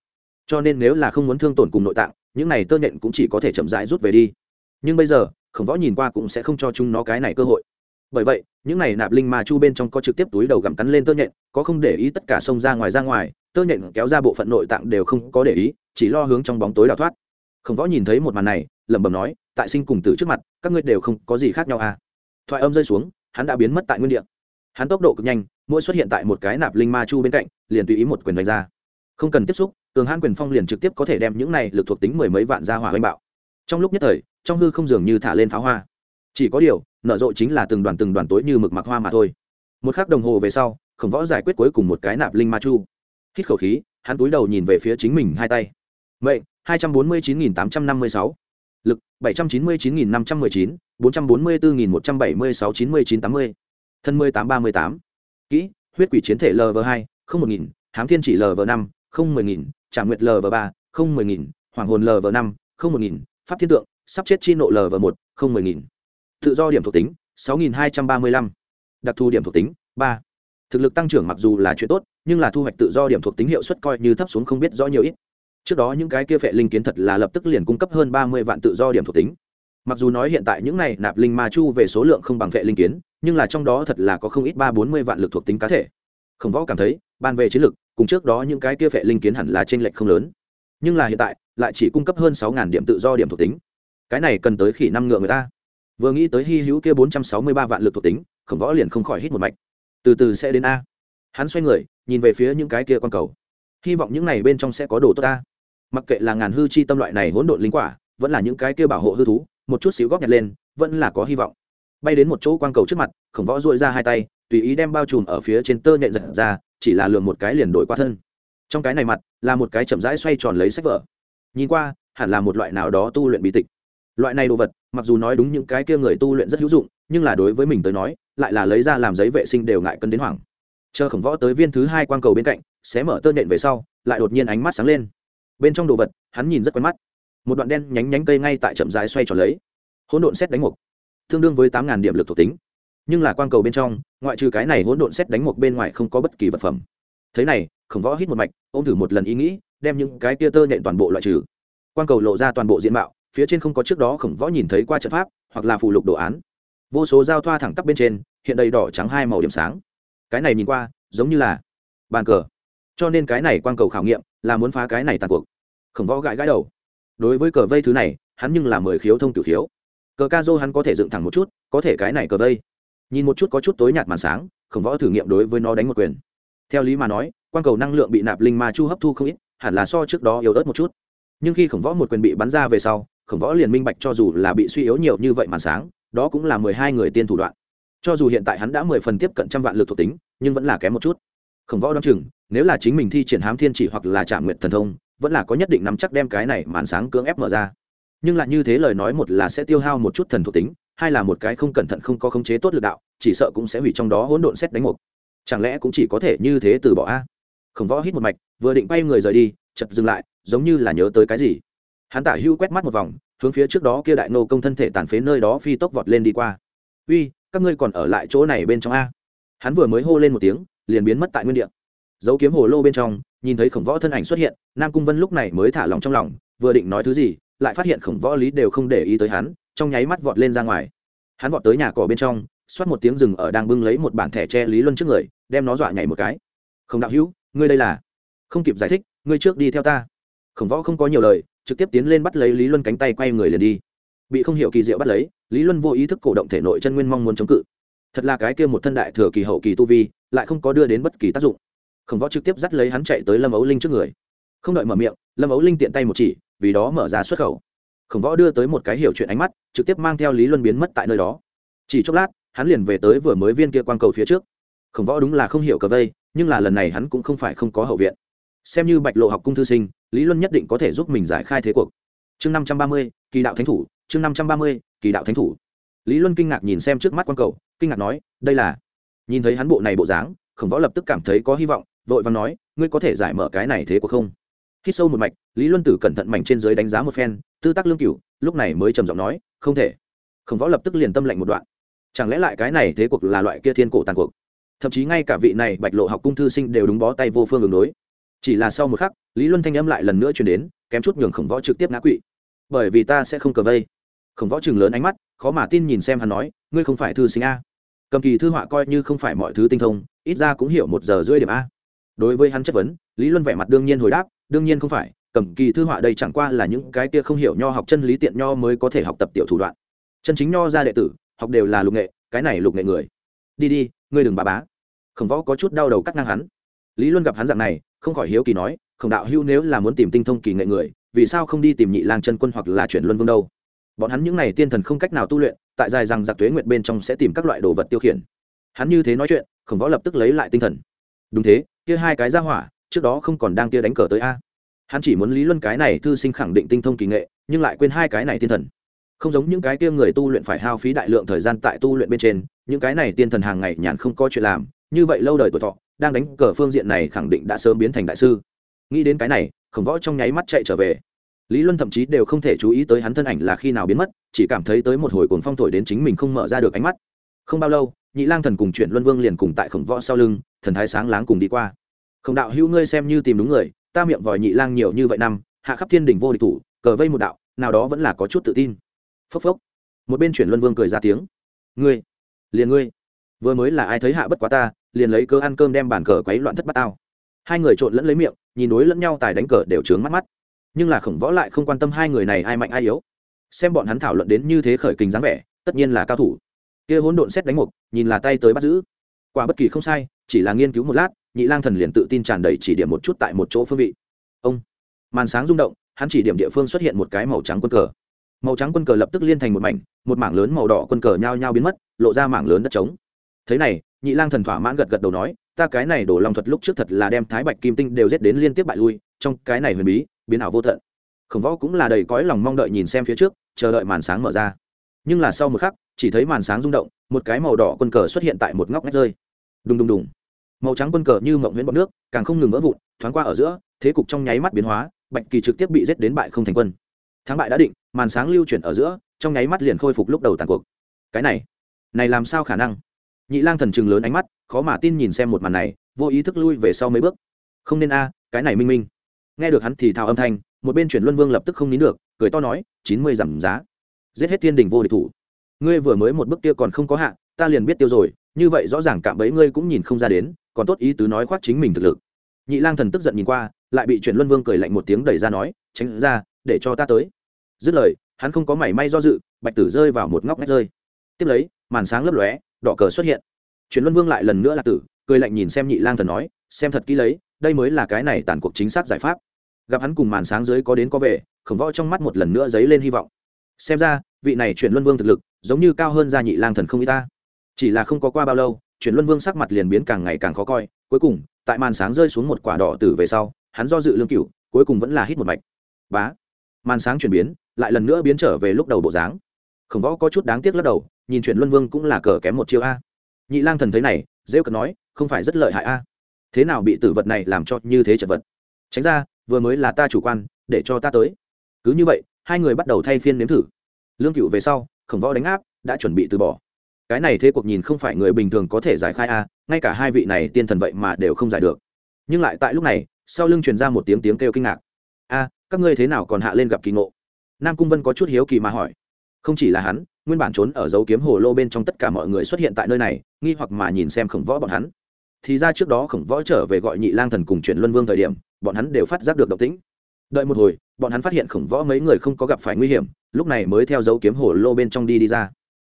Cho nên nếu là không muốn thương tổn cùng nội tạng, những này tơ nhện cũng chỉ có thể chậm rãi rút về đi. Nhưng bây giờ, khổng võ nhìn qua cũng sẽ không cho chúng nó cái này cơ hội. Bởi vậy, những này nạp linh mà chu bên trong có trực tiếp túi đầu gặm cắn lên tơ nhện, có không để ý tất cả sông ra ngoài ra ngoài, tơ nhện kéo ra bộ phận nội tạng đều không có để ý, chỉ lo hướng trong bóng tối đào thoát. Khổng võ nhìn thấy một màn này, lẩm bẩm nói tại sinh cùng tử trước mặt, các ngươi đều không có gì khác nhau à. Thoại âm rơi xuống, hắn đã biến mất tại nguyên địa. Hắn tốc độ cực nhanh, mỗi xuất hiện tại một cái nạp linh ma chu bên cạnh, liền tùy ý một quyền đánh ra. Không cần tiếp xúc cường hãn quyền phong liền trực tiếp có thể đem những này lực thuộc tính mười mấy vạn ra hỏa oanh bạo. Trong lúc nhất thời, trong hư không dường như thả lên pháo hoa. Chỉ có điều, nở rộ chính là từng đoàn từng đoàn tối như mực mặc hoa mà thôi. Một khắc đồng hồ về sau, khổng võ giải quyết cuối cùng một cái nạp linh ma chu. Hít khẩu khí, hắn túi đầu nhìn về phía chính mình hai tay. Mệnh, hai trăm bốn mươi chín nghìn tám trăm năm mươi sáu lực, bảy trăm chín mươi chín nghìn năm trăm mười chín, bốn trăm bốn mươi bốn nghìn một trăm bảy mươi sáu chín mươi chín tám mươi. Thân mười tám ba mươi tám. Kỹ, huyết quỷ chiến thể lv hai, không một nghìn, hám thiên chỉ lv năm, không mười nghìn trả nguyệt lv ba, không mười nghìn, hoàng hồn lv năm, không một nghìn, pháp thiên tượng, sắp chết chi nộ lv một, không mười nghìn. Tự do điểm thuộc tính, sáu nghìn hai trăm ba mươi lăm. Đặc thù điểm thuộc tính, ba. Thực lực tăng trưởng mặc dù là chuyện tốt, nhưng là thu hoạch tự do điểm thuộc tính hiệu suất coi như thấp xuống không biết rõ nhiều ít trước đó những cái kia phệ linh kiến thật là lập tức liền cung cấp hơn ba mươi vạn tự do điểm thuộc tính. Mặc dù nói hiện tại những này nạp linh ma chu về số lượng không bằng phệ linh kiến, nhưng là trong đó thật là có không ít ba bốn mươi vạn lực thuộc tính cá thể. Khổng võ cảm thấy, ban về chiến lực, cùng trước đó những cái kia phệ linh kiến hẳn là t r ê n lệch không lớn. Nhưng là hiện tại, lại chỉ cung cấp hơn sáu điểm tự do điểm thuộc tính. Cái này cần tới khỉ năm ngựa người ta. Vừa nghĩ tới hy hữu kia bốn trăm sáu mươi ba vạn lực thuộc tính, khổng võ liền không khỏi hít một mạch. Từ từ sẽ đến a. Hắn xoay người, nhìn về phía những cái kia q cầu. Hy vọng những này bên trong sẽ có đồ tốt ta mặc kệ là ngàn hư chi tâm loại này hỗn độn linh quả, vẫn là những cái kia bảo hộ hư thú, một chút xíu góp nhặt lên, vẫn là có hy vọng. Bay đến một chỗ quang cầu trước mặt, khổng võ dội ra hai tay, tùy ý đem bao trùm ở phía trên tơ nhện giật ra, chỉ là lường một cái liền đổi qua thân. Trong cái này mặt, là một cái chậm rãi xoay tròn lấy sách vở. Nhìn qua, hẳn là một loại nào đó tu luyện bí tịch. Loại này đồ vật, mặc dù nói đúng những cái kia người tu luyện rất hữu dụng, nhưng là đối với mình tới nói, lại là lấy ra làm giấy vệ sinh đều ngại cân đến hoảng. Chờ khổng võ tới viên thứ hai quang cầu bên cạnh, xé mở tơ nhện về sau, lại đột nhiên ánh mắt sáng lên bên trong đồ vật, hắn nhìn rất quen mắt. Một đoạn đen nhánh nhánh cây ngay tại chậm rãi xoay tròn lấy. Hỗn độn xét đánh mục. Tương đương với tám điểm lực thuộc tính. Nhưng là quang cầu bên trong, ngoại trừ cái này hỗn độn xét đánh mục bên ngoài không có bất kỳ vật phẩm. Thế này, khổng võ hít một mạch, ôm thử một lần ý nghĩ, đem những cái kia tơ nhện toàn bộ loại trừ. Quang cầu lộ ra toàn bộ diện mạo, phía trên không có trước đó khổng võ nhìn thấy qua trận pháp, hoặc là phụ lục đồ án. Vô số giao thoa thẳng tắp bên trên, hiện đầy đỏ trắng hai màu điểm sáng. Cái này nhìn qua, giống như là bàn cờ. Cho nên cái này quang cầu khảo nghiệm là muốn phá cái này tàn cuộc. Khổng võ gãi gãi đầu. Đối với cờ vây thứ này, hắn nhưng là mười khiếu thông tiểu khiếu. Cờ ca dô hắn có thể dựng thẳng một chút, có thể cái này cờ vây. Nhìn một chút có chút tối nhạt màn sáng, khổng võ thử nghiệm đối với nó đánh một quyền. Theo lý mà nói quan cầu năng lượng bị nạp linh ma chu hấp thu không ít, hẳn là so trước đó yếu ớt một chút. Nhưng khi khổng võ một quyền bị bắn ra về sau, khổng võ liền minh bạch cho dù là bị suy yếu nhiều như vậy màn sáng, đó cũng là mười hai người tiên thủ đoạn. Cho dù hiện tại hắn đã mười phần tiếp cận trăm vạn lực thuộc tính, nhưng vẫn là kém một chút khổng võ đ o á n chừng, nếu là chính mình thi triển hám thiên chỉ hoặc là trả nguyện thần thông, vẫn là có nhất định nắm chắc đem cái này màn sáng cưỡng ép mở ra. Nhưng lại như thế lời nói một là sẽ tiêu hao một chút thần thuộc tính, hai là một cái không cẩn thận không có khống chế tốt lực đạo, chỉ sợ cũng sẽ hủy trong đó hỗn độn xét đánh một chẳng lẽ cũng chỉ có thể như thế từ bỏ a? Khổng võ hít một mạch, vừa định bay người rời đi chật dừng lại, giống như là nhớ tới cái gì. Hắn tả hưu quét mắt một vòng, hướng phía trước đó kia đại nô công thân thể tàn phế nơi đó phi tốc vọt lên đi qua. Uy, các ngươi còn ở lại chỗ này bên trong a? Hắn vừa mới hô lên một tiếng liền biến mất tại nguyên địa. Dấu kiếm hồ lô bên trong, nhìn thấy khổng võ thân ảnh xuất hiện, nam cung vân lúc này mới thả lòng trong lòng, vừa định nói thứ gì, lại phát hiện khổng võ lý đều không để ý tới hắn, trong nháy mắt vọt lên ra ngoài. Hắn vọt tới nhà cỏ bên trong, xoát một tiếng rừng ở đang bưng lấy một bản thẻ tre lý luân trước người, đem nó dọa nhảy một cái. Không đạo hữu, ngươi đây là? Không kịp giải thích, ngươi trước đi theo ta. Khổng võ không có nhiều lời, trực tiếp tiến lên bắt lấy lý luân cánh tay quay người liền đi. Bị không hiểu kỳ diệu bắt lấy, lý luân vô ý thức cổ động thể nội chân nguyên mong muốn chống cự. Thật là cái kia một thân đại thừa kỳ hậu kỳ tu vi lại không có đưa đến bất kỳ tác dụng. Khổng võ trực tiếp dắt lấy hắn chạy tới lâm ấu linh trước người. Không đợi mở miệng, lâm ấu linh tiện tay một chỉ, vì đó mở ra xuất khẩu. Khổng võ đưa tới một cái hiểu chuyện ánh mắt, trực tiếp mang theo lý luân biến mất tại nơi đó. Chỉ chốc lát, hắn liền về tới vừa mới viên kia quang cầu phía trước. Khổng võ đúng là không hiểu cờ vây, nhưng là lần này hắn cũng không phải không có hậu viện. Xem như bạch lộ học cung thư sinh, lý luân nhất định có thể giúp mình giải khai thế cuộc. Chương năm trăm ba mươi, kỳ đạo thánh thủ, chương năm trăm ba mươi, kỳ đạo thánh thủ. Lý luân kinh ngạc nhìn xem trước mắt quan cầu, kinh ngạc nói, đây là nhìn thấy hắn bộ này bộ dáng, khổng võ lập tức cảm thấy có hy vọng, vội và nói, ngươi có thể giải mở cái này thế cuộc không? Khi sâu một mạch, lý luân tử cẩn thận mảnh trên dưới đánh giá một phen, tư tác lương cửu, lúc này mới trầm giọng nói, không thể. Khổng võ lập tức liền tâm lệnh một đoạn. Chẳng lẽ lại cái này thế cuộc là loại kia thiên cổ tàn cuộc? Thậm chí ngay cả vị này bạch lộ học cung thư sinh đều đúng bó tay vô phương đường đối. Chỉ là sau một khắc, lý luân thanh âm lại lần nữa chuyển đến, kém chút nhường khổng võ trực tiếp ngã quỵ. Bởi vì ta sẽ không cờ vây. Khổng võ chừng lớn ánh mắt, khó mà tin nhìn xem hắn nói, ngươi không phải thư sinh a? Cầm kỳ thư họa coi như không phải mọi thứ tinh thông, ít ra cũng hiểu một giờ rưỡi điểm a. Đối với hắn chất vấn, lý luân vẻ mặt đương nhiên hồi đáp, đương nhiên không phải, cầm kỳ thư họa đây chẳng qua là những cái kia không hiểu nho học chân lý tiện nho mới có thể học tập tiểu thủ đoạn. Chân chính nho ra đệ tử, học đều là lục nghệ, cái này lục nghệ người. Đi đi, ngươi đừng bà bá. Khổng võ có chút đau đầu cắt ngang hắn. Lý luân gặp hắn dạng này, không khỏi hiếu kỳ nói, khổng đạo hưu nếu là muốn tìm tinh thông kỳ nghệ người, vì sao không đi tìm nhị lang chân quân hoặc là chuyển luân vương đâu? Bọn hắn những n à y tiên thần không cách nào tu luyện, tại dài rằng giặc tuế nguyện bên trong sẽ tìm các loại đồ vật tiêu khiển. Hắn như thế nói chuyện, khổng võ lập tức lấy lại tinh thần. Đúng thế, kia hai cái ra hỏa, trước đó không còn đang kia đánh cờ tới a. Hắn chỉ muốn lý luân cái này thư sinh khẳng định tinh thông kỳ nghệ, nhưng lại quên hai cái này tiên thần. Không giống những cái kia người tu luyện phải hao phí đại lượng thời gian tại tu luyện bên trên, những cái này tiên thần hàng ngày nhàn không có chuyện làm, như vậy lâu đời tuổi thọ, đang đánh cờ phương diện này khẳng định đã sớm biến thành đại sư. Nghĩ đến cái này, khổng võ trong nháy mắt chạy trở về lý luân thậm chí đều không thể chú ý tới hắn thân ảnh là khi nào biến mất, chỉ cảm thấy tới một hồi cuồng phong thổi đến chính mình không mở ra được ánh mắt. Không bao lâu, nhị lang thần cùng chuyện luân vương liền cùng tại khổng võ sau lưng, thần thái sáng láng cùng đi qua. Khổng đạo hữu ngươi xem như tìm đúng người, ta miệng vòi nhị lang nhiều như vậy năm, hạ khắp thiên đỉnh vô địch thủ, cờ vây một đạo, nào đó vẫn là có chút tự tin. Phốc phốc. Một bên chuyển luân vương cười ra tiếng. Ngươi, liền ngươi. Vừa mới là ai thấy hạ bất quá ta, liền lấy cơ ăn cơm đem bàn cờ quấy loạn thất bát tao. Hai người trộn lẫn lấy miệng, nhìn đối lẫn nhau tài đánh cờ đều trướng mắt mắt nhưng là khổng võ lại không quan tâm hai người này ai mạnh ai yếu. Xem bọn hắn thảo luận đến như thế khởi kình dáng vẻ, tất nhiên là cao thủ. Kia hỗn độn xét đánh mục, nhìn là tay tới bắt giữ. Quả bất kỳ không sai, chỉ là nghiên cứu một lát, nhị lang thần liền tự tin tràn đầy chỉ điểm một chút tại một chỗ phương vị. Ông, màn sáng rung động, hắn chỉ điểm địa phương xuất hiện một cái màu trắng quân cờ. Màu trắng quân cờ lập tức liên thành một mảnh, một mảng lớn màu đỏ quân cờ nhao nhao biến mất, lộ ra mảng lớn đất trống. Thế này, nhị lang thần thỏa mãn gật gật đầu nói, ta cái này đổ lòng thuật lúc trước thật là đem thái bạch kim tinh đều giết đến liên tiếp bại lui, trong cái này huyền bí biến ảo vô tận. Khổng võ cũng là đầy cõi lòng mong đợi nhìn xem phía trước, chờ đợi màn sáng mở ra. Nhưng là sau một khắc, chỉ thấy màn sáng rung động, một cái màu đỏ quân cờ xuất hiện tại một ngóc ngách rơi. Đùng đùng đùng. Màu trắng quân cờ như mộng nguyễn bọc nước, càng không ngừng vỡ vụn, thoáng qua ở giữa, thế cục trong nháy mắt biến hóa, bạch kỳ trực tiếp bị giết đến bại không thành quân. Thắng bại đã định, màn sáng lưu chuyển ở giữa, trong nháy mắt liền khôi phục lúc đầu tàn cuộc. Cái này này làm sao khả năng? Nhị lang thần chừng lớn ánh mắt, khó mà tin nhìn xem một màn này, vô ý thức lui về sau mấy bước. Không nên a, cái này minh minh nghe được hắn thì thào âm thanh, một bên chuyển luân vương lập tức không nín được, cười to nói, chín mươi giảm giá. Giết hết thiên đình vô địch thủ. Ngươi vừa mới một bước kia còn không có hạ, ta liền biết tiêu rồi, như vậy rõ ràng cạm bẫy ngươi cũng nhìn không ra đến, còn tốt ý tứ nói khoác chính mình thực lực. Nhị lang thần tức giận nhìn qua, lại bị chuyển luân vương cười lạnh một tiếng đẩy ra nói, tránh ra, để cho ta tới. Dứt lời, hắn không có mảy may do dự, bạch tử rơi vào một ngóc ngách rơi. Tiếp lấy, màn sáng lấp lóe, đỏ cờ xuất hiện. Chuyển luân vương lại lần nữa là tử, cười lạnh nhìn xem nhị lang thần nói, xem thật kỹ lấy, đây mới là cái này tàn cuộc chính xác giải pháp gặp hắn cùng màn sáng dưới có đến có về, khổng võ trong mắt một lần nữa dấy lên hy vọng. Xem ra, vị này chuyển luân vương thực lực, giống như cao hơn gia nhị lang thần không y ta. Chỉ là không có qua bao lâu, chuyển luân vương sắc mặt liền biến càng ngày càng khó coi, cuối cùng, tại màn sáng rơi xuống một quả đỏ tử về sau, hắn do dự lương cựu cuối cùng vẫn là hít một mạch. Bá! Màn sáng chuyển biến, lại lần nữa biến trở về lúc đầu bộ dáng. Khổng võ có chút đáng tiếc lắc đầu, nhìn chuyển luân vương cũng là cờ kém một chiêu a. Nhị lang thần thấy này, rêu cần nói, không phải rất lợi hại a. Thế nào bị tử vật này làm cho như thế chật vật? Tránh ra vừa mới là ta chủ quan, để cho ta tới. Cứ như vậy, hai người bắt đầu thay phiên nếm thử. Lương cựu về sau, khổng võ đánh áp, đã chuẩn bị từ bỏ. Cái này thế cuộc nhìn không phải người bình thường có thể giải khai a, ngay cả hai vị này tiên thần vậy mà đều không giải được. Nhưng lại tại lúc này, sau lưng truyền ra một tiếng tiếng kêu kinh ngạc. A, các ngươi thế nào còn hạ lên gặp kỳ ngộ? Nam cung vân có chút hiếu kỳ mà hỏi. Không chỉ là hắn, nguyên bản trốn ở dấu kiếm hồ lô bên trong tất cả mọi người xuất hiện tại nơi này, nghi hoặc mà nhìn xem khổng võ bọn hắn. Thì ra trước đó khổng võ trở về gọi nhị lang thần cùng chuyển luân vương thời điểm bọn hắn đều phát giác được động tĩnh. Đợi một hồi, bọn hắn phát hiện khổng võ mấy người không có gặp phải nguy hiểm, lúc này mới theo dấu kiếm hồ lô bên trong đi đi ra.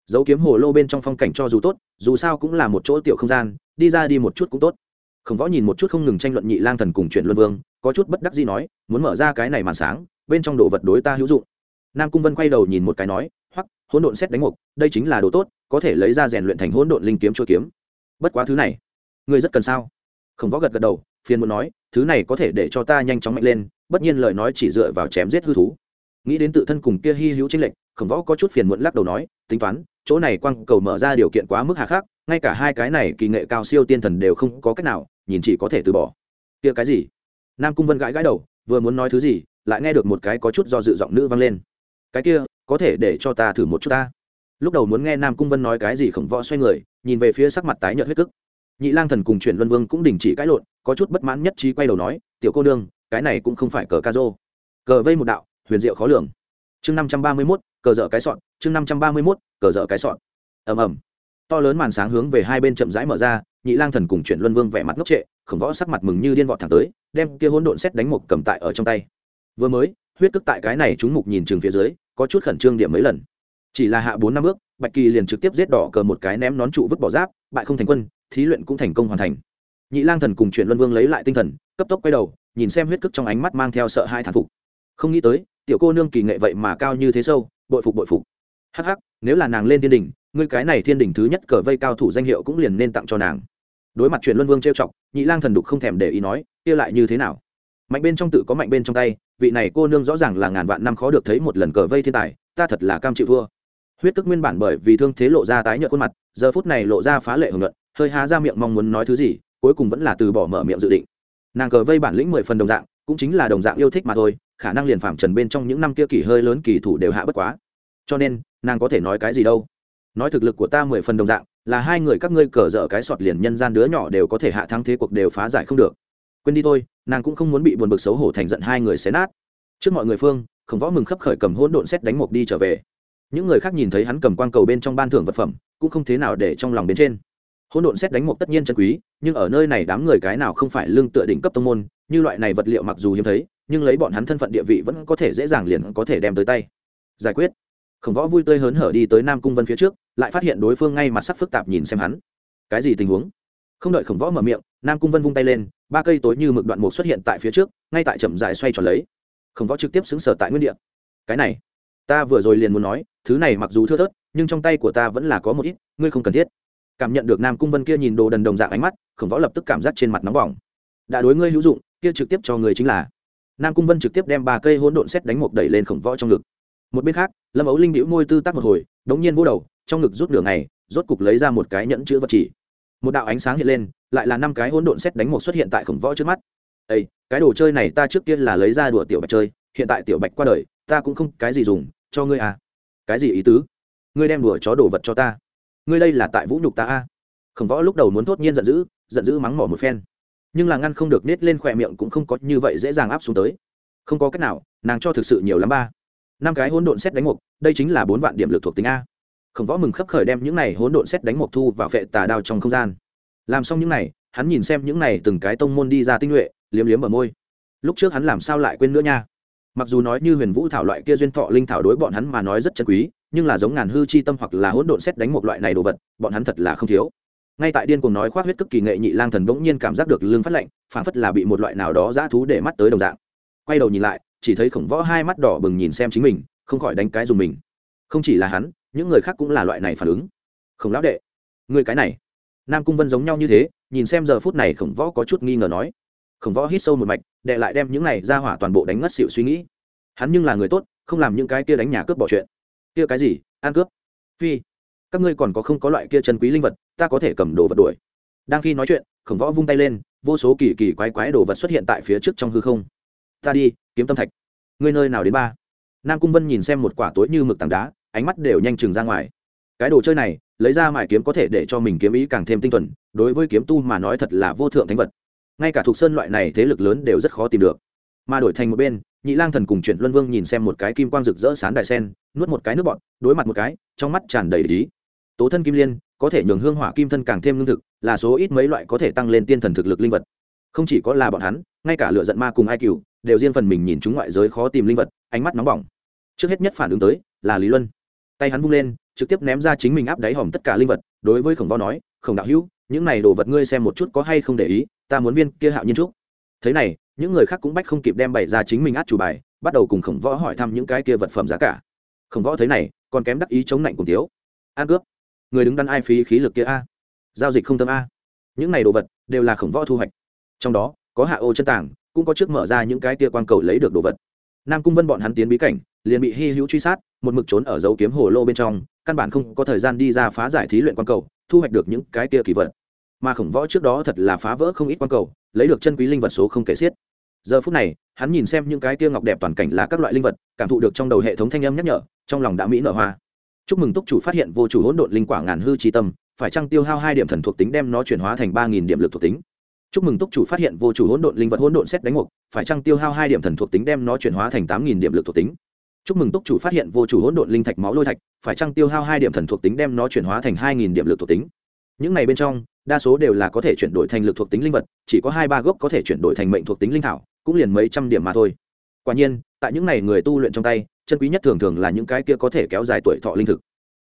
Dấu kiếm hồ lô bên trong phong cảnh cho dù tốt, dù sao cũng là một chỗ tiểu không gian, đi ra đi một chút cũng tốt. Khổng võ nhìn một chút không ngừng tranh luận nhị lang thần cùng chuyện luân vương, có chút bất đắc gì nói, muốn mở ra cái này màn sáng, bên trong đồ vật đối ta hữu dụng. Nam cung vân quay đầu nhìn một cái nói hoặc hỗn độn xét đánh mục, đây chính là đồ tốt, có thể lấy ra rèn luyện thành hỗn độn linh kiếm chúa kiếm. Bất quá thứ này, ngươi rất cần sao? Khổng võ gật gật đầu phiền muốn nói, thứ này có thể để cho ta nhanh chóng mạnh lên, bất nhiên lời nói chỉ dựa vào chém giết hư thú. Nghĩ đến tự thân cùng kia hy hữu chính lệnh khổng võ có chút phiền muộn lắc đầu nói, tính toán, chỗ này quang cầu mở ra điều kiện quá mức hà khắc, ngay cả hai cái này kỳ nghệ cao siêu tiên thần đều không có cách nào, nhìn chỉ có thể từ bỏ. Kia cái gì? Nam cung vân gãi gãi đầu, vừa muốn nói thứ gì, lại nghe được một cái có chút do dự giọng nữ vang lên. Cái kia, có thể để cho ta thử một chút ta. Lúc đầu muốn nghe nam cung vân nói cái gì khổng võ xoay người, nhìn về phía sắc mặt tái nhợt huyết cức nhị lang thần cùng chuyển luân vương cũng đình chỉ cãi lộn, có chút bất mãn nhất trí quay đầu nói, tiểu cô nương, cái này cũng không phải cờ ca rô. Cờ vây một đạo, huyền diệu khó lường. Chương năm trăm ba mươi mốt, cờ dở cái sọn chương năm trăm ba mươi mốt, cờ dở cái sọn ầm ầm. To lớn màn sáng hướng về hai bên chậm rãi mở ra, nhị lang thần cùng chuyển luân vương vẻ mặt ngốc trệ, khổng võ sắc mặt mừng như điên vọt thẳng tới, đem kia hỗn độn xét đánh một cầm tại ở trong tay. Vừa mới, huyết tức tại cái này chúng mục nhìn chừng phía dưới, có chút khẩn trương điểm mấy lần. Chỉ là hạ bốn năm bước bạch kỳ liền trực tiếp giết đỏ cờ một cái ném nón trụ vứt bỏ giáp, bại không thành quân thí luyện cũng thành công hoàn thành. Nhị lang thần cùng chuyện luân vương lấy lại tinh thần, cấp tốc quay đầu, nhìn xem huyết cức trong ánh mắt mang theo sợ hai thản phục. Không nghĩ tới, tiểu cô nương kỳ nghệ vậy mà cao như thế sâu, bội phục bội phục. Hắc hắc, nếu là nàng lên thiên đình ngươi cái này thiên đình thứ nhất cờ vây cao thủ danh hiệu cũng liền nên tặng cho nàng. Đối mặt chuyện luân vương trêu chọc, nhị lang thần đục không thèm để ý nói, kia lại như thế nào? Mạnh bên trong tự có mạnh bên trong tay, vị này cô nương rõ ràng là ngàn vạn năm khó được thấy một lần cờ vây thiên tài, ta thật là cam chịu thua. Huyết tức nguyên bản bởi vì thương thế lộ ra tái nhợt khuôn mặt, giờ phút này lộ ra phá lệ hưởng luận hơi há ra miệng mong muốn nói thứ gì, cuối cùng vẫn là từ bỏ mở miệng dự định. Nàng cờ vây bản lĩnh mười phần đồng dạng, cũng chính là đồng dạng yêu thích mà thôi, khả năng liền phạm trần bên trong những năm kia kỳ hơi lớn kỳ thủ đều hạ bất quá. Cho nên, nàng có thể nói cái gì đâu. Nói thực lực của ta mười phần đồng dạng, là hai người các ngươi cờ dở cái sọt liền nhân gian đứa nhỏ đều có thể hạ thắng thế cuộc đều phá giải không được. Quên đi thôi, nàng cũng không muốn bị buồn bực xấu hổ thành giận hai người xé nát. Trước mọi người phương, khổng võ mừng khấp khởi cầm hỗn độn xét đánh một đi trở về. Những người khác nhìn thấy hắn cầm quang cầu bên trong ban thưởng vật phẩm, cũng không thế nào để trong lòng bên trên hỗn độn xét đánh một tất nhiên chân quý, nhưng ở nơi này đám người cái nào không phải lương tựa đỉnh cấp tông môn, như loại này vật liệu mặc dù hiếm thấy, nhưng lấy bọn hắn thân phận địa vị vẫn có thể dễ dàng liền có thể đem tới tay. Giải quyết. Khổng võ vui tươi hớn hở đi tới nam cung vân phía trước, lại phát hiện đối phương ngay mặt sắc phức tạp nhìn xem hắn. Cái gì tình huống? Không đợi khổng võ mở miệng, nam cung vân vung tay lên, ba cây tối như mực đoạn mục xuất hiện tại phía trước, ngay tại chậm dài xoay tròn lấy. Khổng võ trực tiếp xứng sở tại nguyên địa. Cái này, ta vừa rồi liền muốn nói, thứ này mặc dù thưa thớt, nhưng trong tay của ta vẫn là có một ít, ngươi không cần thiết cảm nhận được nam cung vân kia nhìn đồ đần đồng dạng ánh mắt, khổng võ lập tức cảm giác trên mặt nóng bỏng. Đã đối ngươi hữu dụng, kia trực tiếp cho người chính là. Nam cung vân trực tiếp đem ba cây hỗn độn xét đánh một đẩy lên khổng võ trong ngực. Một bên khác, lâm ấu linh đĩu môi tư tác một hồi, đống nhiên vô đầu, trong ngực rút đường này rốt cục lấy ra một cái nhẫn chữ vật chỉ. Một đạo ánh sáng hiện lên, lại là năm cái hỗn độn xét đánh một xuất hiện tại khổng võ trước mắt. Ây cái đồ chơi này ta trước kia là lấy ra đùa tiểu bạch chơi, hiện tại tiểu bạch qua đời, ta cũng không cái gì dùng, cho ngươi à. Cái gì ý tứ? Ngươi đem đùa chó đồ vật cho ta ngươi đây là tại vũ nhục ta a. khổng võ lúc đầu muốn thốt nhiên giận dữ giận dữ mắng mỏ một phen. Nhưng là ngăn không được, nết lên khỏe miệng cũng không có như vậy dễ dàng áp xuống tới. Không có cách nào, nàng cho thực sự nhiều lắm ba. Năm cái hỗn độn xét đánh mục, đây chính là bốn vạn điểm lực thuộc tính a. Khổng võ mừng khấp khởi đem những này hỗn độn xét đánh mục thu vào vệ tà đao trong không gian. Làm xong những này, hắn nhìn xem những này từng cái tông môn đi ra tinh nhuệ, liếm liếm ở môi. Lúc trước hắn làm sao lại quên nữa nha? Mặc dù nói như huyền vũ thảo loại kia duyên thọ linh thảo đối bọn hắn mà nói rất chân quý nhưng là giống ngàn hư chi tâm hoặc là hỗn độn xét đánh một loại này đồ vật, bọn hắn thật là không thiếu. Ngay tại điên cuồng nói khoác huyết cực kỳ nghệ nhị lang thần bỗng nhiên cảm giác được lương phát lạnh phản phất là bị một loại nào đó dã thú để mắt tới đồng dạng. Quay đầu nhìn lại, chỉ thấy khổng võ hai mắt đỏ bừng nhìn xem chính mình, không khỏi đánh cái dùng mình. Không chỉ là hắn, những người khác cũng là loại này phản ứng. Khổng lão đệ người cái này, nam cung vân giống nhau như thế, nhìn xem giờ phút này khổng võ có chút nghi ngờ nói. Khổng võ hít sâu một mạch, đệ lại đem những này ra hỏa toàn bộ đánh ngất xịu suy nghĩ. Hắn nhưng là người tốt, không làm những cái kia đánh nhà cướp bỏ chuyện kia cái gì? Ăn cướp. Phi, các ngươi còn có không có loại kia chân quý linh vật, ta có thể cầm đồ vật đuổi. Đang khi nói chuyện, khổng võ vung tay lên, vô số kỳ kỳ quái quái đồ vật xuất hiện tại phía trước trong hư không. Ta đi, kiếm tâm thạch. Ngươi nơi nào đến ba? Nam cung vân nhìn xem một quả tối như mực tảng đá, ánh mắt đều nhanh chừng ra ngoài. Cái đồ chơi này, lấy ra mải kiếm có thể để cho mình kiếm ý càng thêm tinh thuần, đối với kiếm tu mà nói thật là vô thượng thánh vật. Ngay cả thuộc sơn loại này thế lực lớn đều rất khó tìm được. Mà đổi thành một bên nhị lang thần cùng chuyển luân vương nhìn xem một cái kim quang rực rỡ sán đại sen, nuốt một cái nước bọt, đối mặt một cái, trong mắt tràn đầy lý tố thân kim liên, có thể nhường hương hỏa kim thân càng thêm lương thực, là số ít mấy loại có thể tăng lên tiên thần thực lực linh vật. Không chỉ có là bọn hắn, ngay cả lựa giận ma cùng ai cựu đều riêng phần mình nhìn chúng ngoại giới khó tìm linh vật, ánh mắt nóng bỏng. Trước hết nhất phản ứng tới, là lý luân. Tay hắn vung lên, trực tiếp ném ra chính mình áp đáy hòm tất cả linh vật, đối với khổng võ nói, khổng đạo hữu, những này đồ vật ngươi xem một chút có hay không để ý, ta muốn viên kia hạo nhiên trúc. Thế này những người khác cũng bách không kịp đem bày ra chính mình át chủ bài, bắt đầu cùng khổng võ hỏi thăm những cái kia vật phẩm giá cả. Khổng võ thấy này, còn kém đắc ý chống lạnh cùng tiếu an cướp. Người đứng đắn ai phí khí lực kia a? Giao dịch không tâm a. Những này đồ vật, đều là khổng võ thu hoạch. Trong đó, có hạ ô chân tảng, cũng có trước mở ra những cái kia quan cầu lấy được đồ vật. Nam cung vân bọn hắn tiến bí cảnh, liền bị hy hữu truy sát, một mực trốn ở dấu kiếm hồ lô bên trong, căn bản không có thời gian đi ra phá giải thí luyện quan cầu, thu hoạch được những cái kia kỳ vật mà khổng võ trước đó thật là phá vỡ không ít quan cầu, lấy được chân quý linh vật số không kể xiết. Giờ phút này, hắn nhìn xem những cái tiêu ngọc đẹp toàn cảnh là các loại linh vật, cảm thụ được trong đầu hệ thống thanh âm nhắc nhở, trong lòng đã mỹ nở hoa. Chúc mừng túc chủ phát hiện vô chủ hỗn độn linh quả ngàn hư trí tâm, phải trăng tiêu hao hai điểm thần thuộc tính đem nó chuyển hóa thành ba nghìn điểm lực thuộc tính? Chúc mừng túc chủ phát hiện vô chủ hỗn độn linh vật hỗn độn xét đánh mục phải trăng tiêu hao hai điểm thần thuộc tính đem nó chuyển hóa thành tám nghìn điểm lực thuộc tính? Chúc mừng túc chủ phát hiện vô chủ hỗn độn linh thạch máu lôi thạch, phải trăng tiêu hao hai điểm thần thuộc tính đem nó chuyển hóa thành hai nghìn điểm lực thuộc tính? Những này bên trong, đa số đều là có thể chuyển đổi thành lực thuộc tính linh vật, chỉ có hai ba gốc có thể chuyển đổi thành mệnh thuộc tính linh thảo, cũng liền mấy trăm điểm mà thôi. Quả nhiên, tại những này người tu luyện trong tay, chân quý nhất thường thường là những cái kia có thể kéo dài tuổi thọ linh thực.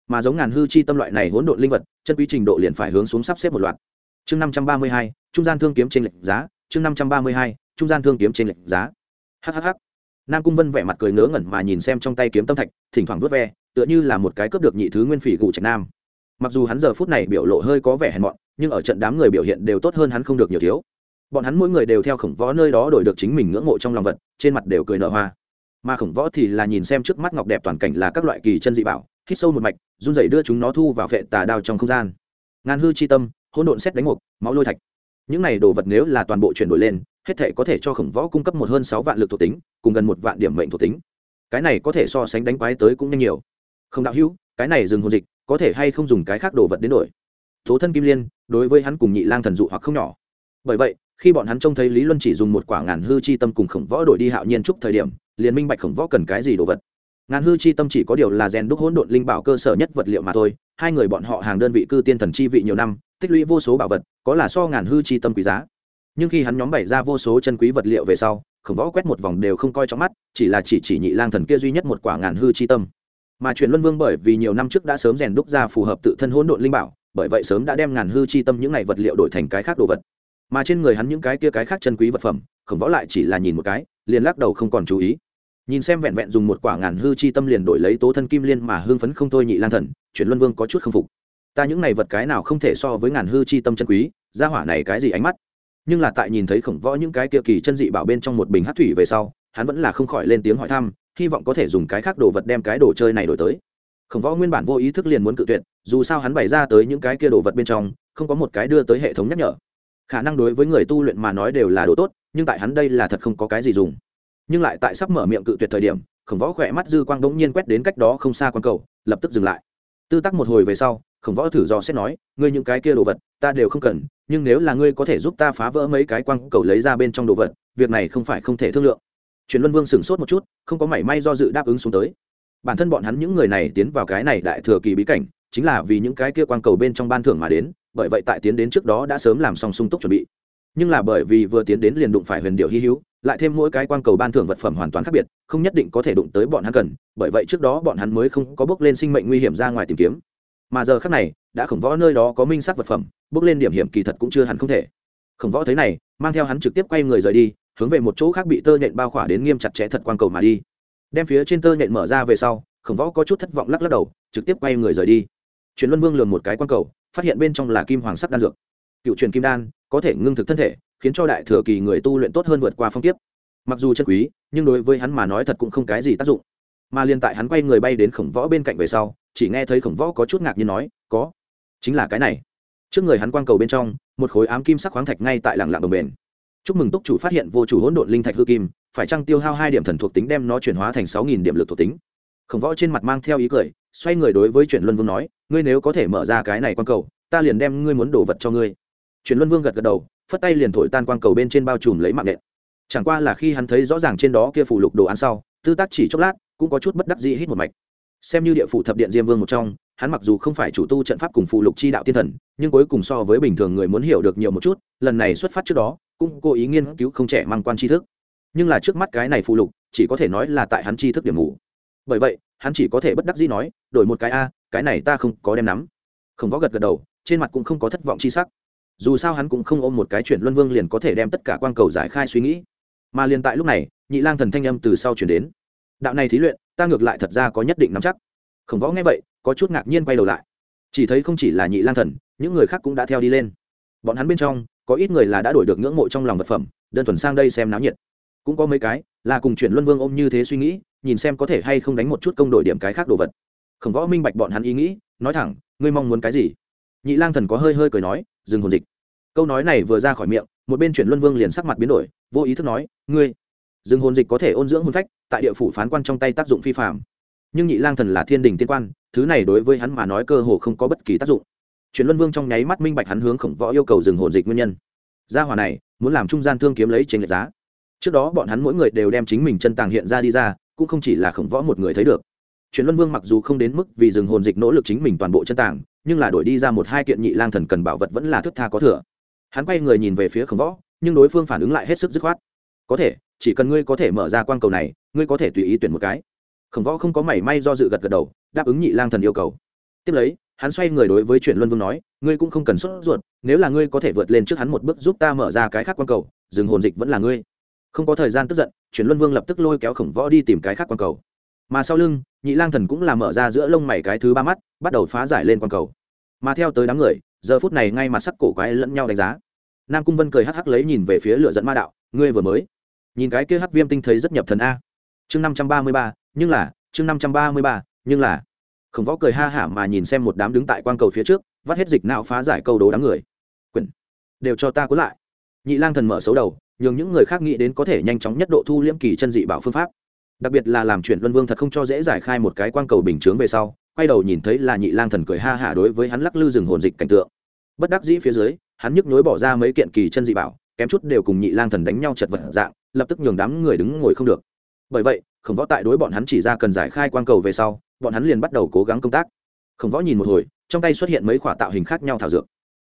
Mà giống ngàn hư chi tâm loại này hỗn độn linh vật, chân quý trình độ liền phải hướng xuống sắp xếp một loạt. Chương năm trăm ba mươi hai, trung gian thương kiếm trên lệnh giá, chương năm trăm ba mươi hai, trung gian thương kiếm trên lệnh giá. Hhh nam cung vân vẻ mặt cười ngớ ngẩn mà nhìn xem trong tay kiếm tâm thạch, thỉnh thoảng vớt ve, tựa như là một cái cướp được nhị thứ nguyên phỉ gù trạch nam mặc dù hắn giờ phút này biểu lộ hơi có vẻ hèn mọn, nhưng ở trận đám người biểu hiện đều tốt hơn hắn không được nhiều thiếu. Bọn hắn mỗi người đều theo khổng võ nơi đó đổi được chính mình ngưỡng mộ trong lòng vật, trên mặt đều cười nở hoa. Mà khổng võ thì là nhìn xem trước mắt ngọc đẹp toàn cảnh là các loại kỳ chân dị bảo, hít sâu một mạch, run rẩy đưa chúng nó thu vào vệ tà đao trong không gian. Ngàn hư chi tâm, hỗn độn xét đánh mục máu lôi thạch. Những này đồ vật nếu là toàn bộ chuyển đổi lên, hết thể có thể cho khổng võ cung cấp một hơn sáu vạn lực thuộc tính, cùng gần một vạn điểm mệnh thuộc tính. Cái này có thể so sánh đánh quái tới cũng nhanh nhiều. Không đạo hữu, cái này dừng hồn dịch có thể hay không dùng cái khác đồ vật đến đổi. Tố thân kim liên, đối với hắn cùng nhị lang thần dụ hoặc không nhỏ. Bởi vậy, khi bọn hắn trông thấy lý luân chỉ dùng một quả ngàn hư chi tâm cùng khổng võ đổi đi hạo nhiên trúc thời điểm, liền minh bạch khổng võ cần cái gì đồ vật. Ngàn hư chi tâm chỉ có điều là rèn đúc hỗn độn linh bảo cơ sở nhất vật liệu mà thôi, hai người bọn họ hàng đơn vị cư tiên thần chi vị nhiều năm, tích lũy vô số bảo vật, có là so ngàn hư chi tâm quý giá. Nhưng khi hắn nhóm bày ra vô số chân quý vật liệu về sau, khổng võ quét một vòng đều không coi trong mắt, chỉ là chỉ chỉ nhị lang thần kia duy nhất một quả ngàn hư chi tâm mà truyền luân vương bởi vì nhiều năm trước đã sớm rèn đúc ra phù hợp tự thân hỗn độn linh bảo, bởi vậy sớm đã đem ngàn hư chi tâm những này vật liệu đổi thành cái khác đồ vật. Mà trên người hắn những cái kia cái khác chân quý vật phẩm, khổng võ lại chỉ là nhìn một cái, liền lắc đầu không còn chú ý. Nhìn xem vẹn vẹn dùng một quả ngàn hư chi tâm liền đổi lấy tố thân kim liên mà hương phấn không thôi nhị lang thần chuyển luân vương có chút không phục. Ta những này vật cái nào không thể so với ngàn hư chi tâm chân quý ra hỏa này cái gì ánh mắt? Nhưng là tại nhìn thấy khổng võ những cái kia kỳ chân dị bảo bên trong một bình hát thủy về sau, hắn vẫn là không khỏi lên tiếng hỏi thăm hy vọng có thể dùng cái khác đồ vật đem cái đồ chơi này đổi tới. Khổng võ nguyên bản vô ý thức liền muốn cự tuyệt, dù sao hắn bày ra tới những cái kia đồ vật bên trong, không có một cái đưa tới hệ thống nhắc nhở. Khả năng đối với người tu luyện mà nói đều là đồ tốt, nhưng tại hắn đây là thật không có cái gì dùng. Nhưng lại tại sắp mở miệng cự tuyệt thời điểm, khổng võ khỏe mắt dư quang bỗng nhiên quét đến cách đó không xa quan cầu, lập tức dừng lại. Tư tắc một hồi về sau, khổng võ thử dò xét nói, ngươi những cái kia đồ vật, ta đều không cần, nhưng nếu là ngươi có thể giúp ta phá vỡ mấy cái quang cầu lấy ra bên trong đồ vật, việc này không phải không thể thương lượng truyền luân vương sửng sốt một chút, không có mảy may do dự đáp ứng xuống tới. Bản thân bọn hắn những người này tiến vào cái này đại thừa kỳ bí cảnh, chính là vì những cái kia quang cầu bên trong ban thưởng mà đến, bởi vậy tại tiến đến trước đó đã sớm làm xong sung túc chuẩn bị. Nhưng là bởi vì vừa tiến đến liền đụng phải huyền điệu hy hữu, lại thêm mỗi cái quang cầu ban thưởng vật phẩm hoàn toàn khác biệt, không nhất định có thể đụng tới bọn hắn cần, bởi vậy trước đó bọn hắn mới không có bước lên sinh mệnh nguy hiểm ra ngoài tìm kiếm. Mà giờ khác này, đã khổng võ nơi đó có minh sắc vật phẩm, bước lên điểm hiểm kỳ thật cũng chưa hẳn không thể. Khổng võ thấy này, mang theo hắn trực tiếp quay người rời đi hướng về một chỗ khác bị tơ nhện bao khỏa đến nghiêm chặt chẽ thật quang cầu mà đi. Đem phía trên tơ nhện mở ra về sau, khổng võ có chút thất vọng lắc lắc đầu, trực tiếp quay người rời đi. Truyền luân vương lường một cái quang cầu, phát hiện bên trong là kim hoàng sắc đan dược. Cựu truyền kim đan, có thể ngưng thực thân thể, khiến cho đại thừa kỳ người tu luyện tốt hơn vượt qua phong tiếp mặc dù chân quý, nhưng đối với hắn mà nói thật cũng không cái gì tác dụng. Mà liên tại hắn quay người bay đến khổng võ bên cạnh về sau, chỉ nghe thấy khổng võ có chút ngạc nhiên nói, có, chính là cái này. Trước người hắn quang cầu bên trong, một khối ám kim sắc khoáng thạch ngay tại làng lạng đồng bền chúc mừng túc chủ phát hiện vô chủ hỗn độn linh thạch hư kim, phải chăng tiêu hao hai điểm thần thuộc tính đem nó chuyển hóa thành sáu nghìn điểm lực thuộc tính? Khổng võ trên mặt mang theo ý cười, xoay người đối với chuyển luân vương nói, ngươi nếu có thể mở ra cái này quang cầu, ta liền đem ngươi muốn đồ vật cho ngươi. Chuyển luân vương gật gật đầu, phất tay liền thổi tan quang cầu bên trên bao trùm lấy mạng nện. Chẳng qua là khi hắn thấy rõ ràng trên đó kia phủ lục đồ án sau, tư tác chỉ chốc lát, cũng có chút bất đắc dĩ hít một mạch. Xem như địa phủ thập điện diêm vương một trong hắn mặc dù không phải chủ tu trận pháp cùng phụ lục chi đạo tiên thần, nhưng cuối cùng so với bình thường người muốn hiểu được nhiều một chút, lần này xuất phát trước đó, cũng cố ý nghiên cứu không trẻ mang quan tri thức. Nhưng là trước mắt cái này phụ lục, chỉ có thể nói là tại hắn tri thức điểm mù. Bởi vậy, hắn chỉ có thể bất đắc dĩ nói, đổi một cái a, cái này ta không có đem nắm. Không võ gật gật đầu, trên mặt cũng không có thất vọng chi sắc. Dù sao hắn cũng không ôm một cái chuyện luân vương liền có thể đem tất cả quan cầu giải khai suy nghĩ. Mà liền tại lúc này, nhị lang thần thanh âm từ sau chuyển đến. Đạo này thí luyện, ta ngược lại thật ra có nhất định nắm chắc. Khổng võ nghe vậy có chút ngạc nhiên quay đầu lại. Chỉ thấy không chỉ là nhị lang thần, những người khác cũng đã theo đi lên. Bọn hắn bên trong, có ít người là đã đổi được ngưỡng mộ trong lòng vật phẩm, đơn thuần sang đây xem náo nhiệt. Cũng có mấy cái là cùng chuyển luân vương ôm như thế suy nghĩ, nhìn xem có thể hay không đánh một chút công đổi điểm cái khác đồ vật. Khổng võ minh bạch bọn hắn ý nghĩ, nói thẳng, ngươi mong muốn cái gì? Nhị lang thần có hơi hơi cười nói, dừng hồn dịch. Câu nói này vừa ra khỏi miệng, một bên chuyển luân vương liền sắc mặt biến đổi, vô ý thức nói, ngươi, dừng hồn dịch có thể ôn dưỡng hồn phách, tại địa phủ phán quan trong tay tác dụng phi phạm nhưng nhị lang thần là thiên đình tiên quan, thứ này đối với hắn mà nói cơ hồ không có bất kỳ tác dụng. Chuyển luân vương trong nháy mắt minh bạch hắn hướng khổng võ yêu cầu dừng hồn dịch nguyên nhân. Gia hòa này, muốn làm trung gian thương kiếm lấy trên lệch giá. Trước đó bọn hắn mỗi người đều đem chính mình chân tàng hiện ra đi ra, cũng không chỉ là khổng võ một người thấy được. Chuyển luân vương mặc dù không đến mức vì dừng hồn dịch nỗ lực chính mình toàn bộ chân tàng, nhưng là đổi đi ra một hai kiện nhị lang thần cần bảo vật vẫn là thức tha có thừa. Hắn quay người nhìn về phía khổng võ, nhưng đối phương phản ứng lại hết sức dứt khoát. Có thể, chỉ cần ngươi có thể mở ra quan cầu này, ngươi có thể tùy ý tuyển một cái khổng võ không có mảy may do dự gật gật đầu, đáp ứng nhị lang thần yêu cầu. Tiếp lấy, hắn xoay người đối với chuyển luân vương nói, ngươi cũng không cần sốt ruột, nếu là ngươi có thể vượt lên trước hắn một bước giúp ta mở ra cái khác quan cầu dừng hồn dịch vẫn là ngươi. Không có thời gian tức giận, chuyển luân vương lập tức lôi kéo khổng võ đi tìm cái khác quan cầu. Mà sau lưng, nhị lang thần cũng là mở ra giữa lông mày cái thứ ba mắt, bắt đầu phá giải lên quan cầu. Mà theo tới đám người, giờ phút này ngay mặt sắc cổ quái lẫn nhau đánh giá. Nam cung vân cười hắc hắc lấy nhìn về phía lửa dẫn ma đạo, ngươi vừa mới, nhìn cái kia hắc viêm tinh thấy rất nhập thần a. Chương năm trăm ba mươi ba nhưng là, chương năm trăm ba mươi ba, nhưng là. Khổng võ cười ha hả mà nhìn xem một đám đứng tại quan cầu phía trước, vắt hết dịch não phá giải câu đố đám người. Quyển đều cho ta cuốn lại. Nhị lang thần mở xấu đầu, nhường những người khác nghĩ đến có thể nhanh chóng nhất độ thu liễm kỳ chân dị bảo phương pháp. Đặc biệt là làm chuyển luân vương thật không cho dễ giải khai một cái quan cầu bình chướng về sau, quay đầu nhìn thấy là nhị lang thần cười ha hả đối với hắn lắc lư rừng hồn dịch cảnh tượng. Bất đắc dĩ phía dưới, hắn nhức nhối bỏ ra mấy kiện kỳ chân dị bảo, kém chút đều cùng nhị lang thần đánh nhau chật vật dạng, lập tức nhường đám người đứng ngồi không được. Bởi vậy khổng võ tại đối bọn hắn chỉ ra cần giải khai quan cầu về sau, bọn hắn liền bắt đầu cố gắng công tác. Khổng võ nhìn một hồi, trong tay xuất hiện mấy khoả tạo hình khác nhau thảo dược.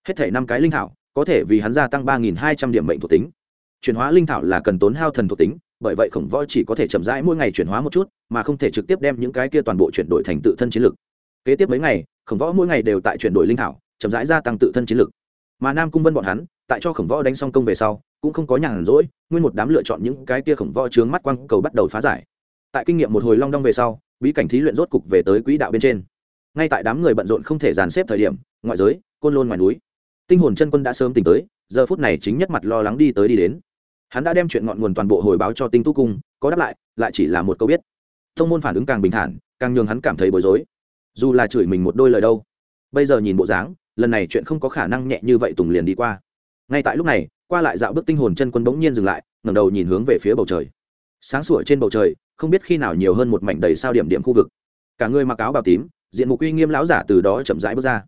Hết thể năm cái linh thảo, có thể vì hắn gia tăng ba nghìn hai trăm điểm mệnh thuộc tính. Chuyển hóa linh thảo là cần tốn hao thần thuộc tính, bởi vậy khổng võ chỉ có thể chậm rãi mỗi ngày chuyển hóa một chút, mà không thể trực tiếp đem những cái kia toàn bộ chuyển đổi thành tự thân chiến lực. Kế tiếp mấy ngày, khổng võ mỗi ngày đều tại chuyển đổi linh thảo, chậm rãi gia tăng tự thân chiến lực. Mà nam cung vân bọn hắn, tại cho khổng võ đánh xong công về sau, cũng không có nhàn rỗi, nguyên một đám lựa chọn những cái kia khổng võ trướng mắt quang cầu bắt đầu phá giải tại kinh nghiệm một hồi long đong về sau, bí cảnh thí luyện rốt cục về tới quỹ đạo bên trên. Ngay tại đám người bận rộn không thể dàn xếp thời điểm, ngoại giới, côn lôn ngoài núi. Tinh hồn chân quân đã sớm tỉnh tới, giờ phút này chính nhất mặt lo lắng đi tới đi đến. Hắn đã đem chuyện ngọn nguồn toàn bộ hồi báo cho tinh tu cung, có đáp lại lại chỉ là một câu biết. Thông môn phản ứng càng bình thản, càng nhường hắn cảm thấy bối rối. Dù là chửi mình một đôi lời đâu, bây giờ nhìn bộ dáng, lần này chuyện không có khả năng nhẹ như vậy tùng liền đi qua. Ngay tại lúc này, qua lại dạo bước tinh hồn chân quân bỗng nhiên dừng lại, ngẩng đầu nhìn hướng về phía bầu trời. Sáng sủa trên bầu trời không biết khi nào nhiều hơn một mảnh đầy sao điểm điểm khu vực. Cả người mặc áo bào tím, diện mục uy nghiêm lão giả từ đó chậm rãi bước ra.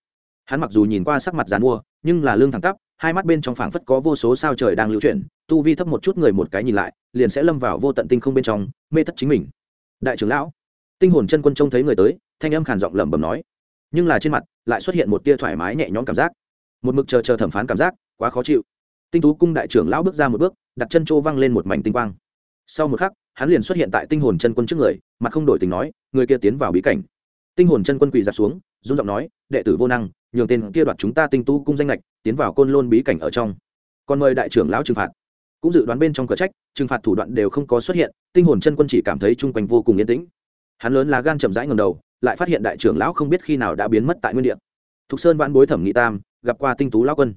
Hắn mặc dù nhìn qua sắc mặt dàn mua, nhưng là lương thẳng tắp, hai mắt bên trong phảng phất có vô số sao trời đang lưu chuyển, tu vi thấp một chút người một cái nhìn lại, liền sẽ lâm vào vô tận tinh không bên trong, mê thất chính mình. Đại trưởng lão, tinh hồn chân quân trông thấy người tới, thanh âm khàn giọng lẩm bẩm nói. Nhưng là trên mặt, lại xuất hiện một tia thoải mái nhẹ nhõm cảm giác. Một mực chờ chờ thẩm phán cảm giác, quá khó chịu. Tinh tú cung đại trưởng lão bước ra một bước, đặt chân trô văng lên một mảnh tinh quang sau một khắc, hắn liền xuất hiện tại tinh hồn chân quân trước người mặt không đổi tình nói, người kia tiến vào bí cảnh. Tinh hồn chân quân quỳ giặt xuống, run giọng nói, đệ tử vô năng, nhường tên kia đoạt chúng ta tinh tu cung danh lệch tiến vào côn lôn bí cảnh ở trong. Còn mời đại trưởng lão trừng phạt. Cũng dự đoán bên trong cửa trách, trừng phạt thủ đoạn đều không có xuất hiện, tinh hồn chân quân chỉ cảm thấy chung quanh vô cùng yên tĩnh. Hắn lớn là gan chậm rãi ngầm đầu, lại phát hiện đại trưởng lão không biết khi nào đã biến mất tại nguyên địa. Thục sơn vãn bối thẩm nghị tam, gặp qua tinh tú lão quân.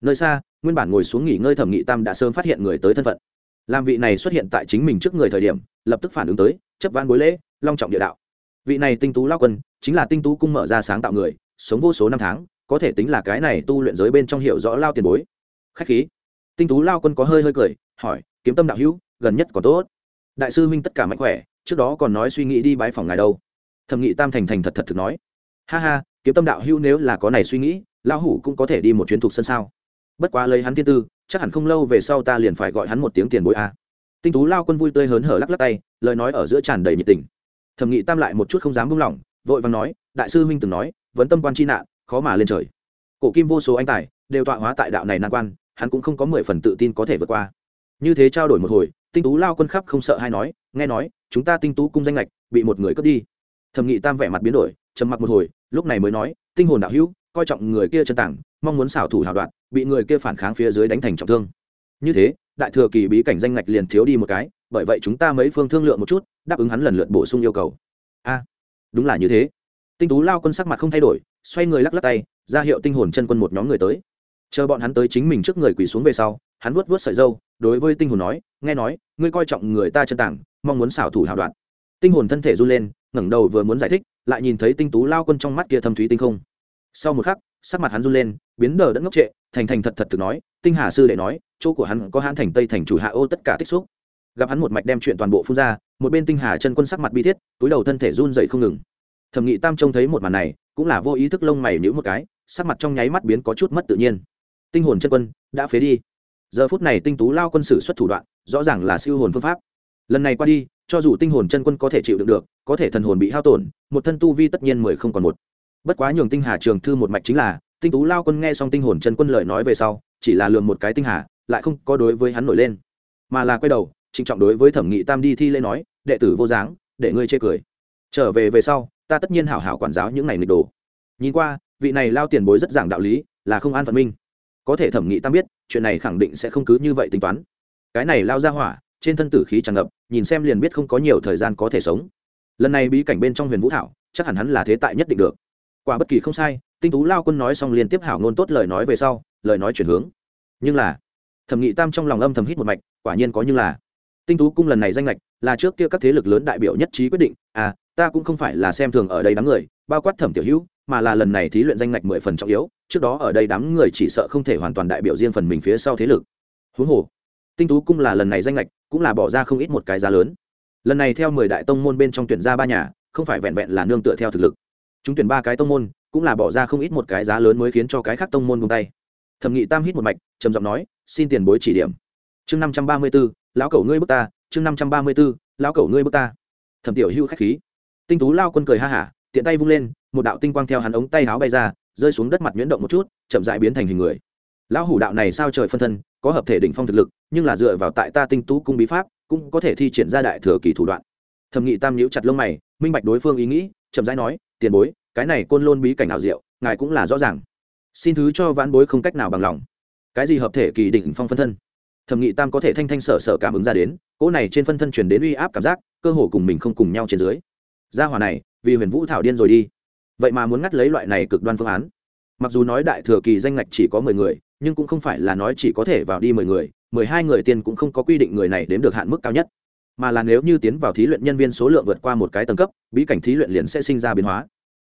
Nơi xa, nguyên bản ngồi xuống nghỉ ngơi thẩm nghị tam đã sớm phát hiện người tới thân phận làm vị này xuất hiện tại chính mình trước người thời điểm, lập tức phản ứng tới, chấp văn bối lễ, long trọng địa đạo. Vị này tinh tú lao quân, chính là tinh tú cung mở ra sáng tạo người, sống vô số năm tháng, có thể tính là cái này tu luyện giới bên trong hiệu rõ lao tiền bối. Khách khí. Tinh tú lao quân có hơi hơi cười, hỏi, kiếm tâm đạo hữu, gần nhất còn tốt? Đại sư huynh tất cả mạnh khỏe, trước đó còn nói suy nghĩ đi bái phòng ngài đâu. Thẩm nghị tam thành thành thật thật thực nói. Ha ha, kiếm tâm đạo hữu nếu là có này suy nghĩ, lão hủ cũng có thể đi một chuyến thuộc sân sao. Bất quá lấy hắn thiên tư chắc hẳn không lâu về sau ta liền phải gọi hắn một tiếng tiền bối a. Tinh tú lao quân vui tươi hớn hở lắc lắc tay, lời nói ở giữa tràn đầy nhiệt tình. Thẩm nghị tam lại một chút không dám buông lỏng, vội vàng nói, đại sư huynh từng nói, vấn tâm quan chi nạn, khó mà lên trời. Cổ kim vô số anh tài, đều tọa hóa tại đạo này nan quan, hắn cũng không có mười phần tự tin có thể vượt qua. Như thế trao đổi một hồi, tinh tú lao quân khắp không sợ hay nói, nghe nói, chúng ta tinh tú cung danh lệch bị một người cướp đi. Thẩm nghị tam vẻ mặt biến đổi, trầm mặc một hồi, lúc này mới nói, tinh hồn đạo hữu, coi trọng người kia chân tảng mong muốn xảo thủ hào đoạn, bị người kia phản kháng phía dưới đánh thành trọng thương. Như thế, đại thừa kỳ bí cảnh danh ngạch liền thiếu đi một cái, bởi vậy chúng ta mấy phương thương lượng một chút, đáp ứng hắn lần lượt bổ sung yêu cầu. A, đúng là như thế. Tinh tú lao quân sắc mặt không thay đổi, xoay người lắc lắc tay, ra hiệu tinh hồn chân quân một nhóm người tới. Chờ bọn hắn tới chính mình trước người quỳ xuống về sau, hắn vuốt vuốt sợi dâu đối với tinh hồn nói, nghe nói, ngươi coi trọng người ta chân tảng, mong muốn xảo thủ hào đoạn. Tinh hồn thân thể run lên, ngẩng đầu vừa muốn giải thích, lại nhìn thấy tinh tú lao quân trong mắt kia thâm thúy tinh không. Sau một khắc sắc mặt hắn run lên, biến đờ đẫn ngốc trệ, thành thành thật thật thực nói, tinh hà sư đệ nói, chỗ của hắn có hãn thành tây thành chủ hạ ô tất cả tích xúc. Gặp hắn một mạch đem chuyện toàn bộ phun ra, một bên tinh hà chân quân sắc mặt bi thiết, túi đầu thân thể run dậy không ngừng. Thẩm nghị tam trông thấy một màn này, cũng là vô ý thức lông mày nhữ một cái, sắc mặt trong nháy mắt biến có chút mất tự nhiên. Tinh hồn chân quân, đã phế đi. Giờ phút này tinh tú lao quân sử xuất thủ đoạn, rõ ràng là siêu hồn phương pháp. Lần này qua đi, cho dù tinh hồn chân quân có thể chịu đựng được, có thể thần hồn bị hao tổn, một thân tu vi tất nhiên mười không còn một bất quá nhường tinh hà trường thư một mạch chính là, tinh tú lao quân nghe xong tinh hồn chân quân lời nói về sau, chỉ là lường một cái tinh hà, lại không có đối với hắn nổi lên, mà là quay đầu, trịnh trọng đối với thẩm nghị tam đi thi lễ nói, đệ tử vô dáng, để ngươi chê cười. Trở về về sau, ta tất nhiên hảo hảo quản giáo những này nghịch đồ. Nhìn qua, vị này lao tiền bối rất giảng đạo lý, là không an phận minh. Có thể thẩm nghị tam biết, chuyện này khẳng định sẽ không cứ như vậy tính toán. Cái này lao ra hỏa, trên thân tử khí tràn ngập, nhìn xem liền biết không có nhiều thời gian có thể sống. Lần này bí cảnh bên trong huyền vũ thảo, chắc hẳn hắn là thế tại nhất định được quả bất kỳ không sai, tinh tú lao quân nói xong liên tiếp hảo ngôn tốt lời nói về sau, lời nói chuyển hướng. Nhưng là, thẩm nghị tam trong lòng âm thầm hít một mạch, quả nhiên có như là. Tinh tú cung lần này danh lệch là trước kia các thế lực lớn đại biểu nhất trí quyết định à ta cũng không phải là xem thường ở đây đám người, bao quát thẩm tiểu hữu, mà là lần này thí luyện danh lệch mười phần trọng yếu, trước đó ở đây đám người chỉ sợ không thể hoàn toàn đại biểu riêng phần mình phía sau thế lực. Huống hồ, tinh tú cung là lần này danh lệch, cũng là bỏ ra không ít một cái giá lớn. Lần này theo mười đại tông môn bên trong tuyển ra ba nhà, không phải vẹn vẹn là nương tựa theo thực lực chúng tuyển ba cái tông môn, cũng là bỏ ra không ít một cái giá lớn mới khiến cho cái khác tông môn buông tay. Thẩm nghị tam hít một mạch, trầm giọng nói, xin tiền bối chỉ điểm. Chương năm trăm ba mươi b ố lão cẩu ngươi bước ta. Chương năm trăm ba mươi b ố lão cẩu ngươi bước ta. Thẩm tiểu hưu khách khí. Tinh tú lao quân cười ha hả, tiện tay vung lên, một đạo tinh quang theo hắn ống tay háo bay ra, rơi xuống đất mặt nhuyễn động một chút, chậm dại biến thành hình người. Lão hủ đạo này sao trời phân thân, có hợp thể đỉnh phong thực lực, nhưng là dựa vào tại ta tinh tú cung bí pháp, cũng có thể thi triển ra đại thừa kỳ thủ đoạn. Thẩm nghị tam nhíu chặt lông mày, minh bạch đối phương ý nghĩ, chậm rãi nói tiền bối, cái này côn lôn bí cảnh ảo diệu, ngài cũng là rõ ràng. Xin thứ cho vãn bối không cách nào bằng lòng. Cái gì hợp thể kỳ đỉnh phong phân thân? Thẩm nghị tam có thể thanh thanh sở sở cảm ứng ra đến, cỗ này trên phân thân truyền đến uy áp cảm giác, cơ hồ cùng mình không cùng nhau trên dưới. Gia hỏa này, vì huyền vũ thảo điên rồi đi. Vậy mà muốn ngắt lấy loại này cực đoan phương án. Mặc dù nói đại thừa kỳ danh ngạch chỉ có mười người, nhưng cũng không phải là nói chỉ có thể vào đi mười người, mười hai người tiên cũng không có quy định người này đến được hạn mức cao nhất mà là nếu như tiến vào thí luyện nhân viên số lượng vượt qua một cái tầng cấp, bí cảnh thí luyện liền sẽ sinh ra biến hóa.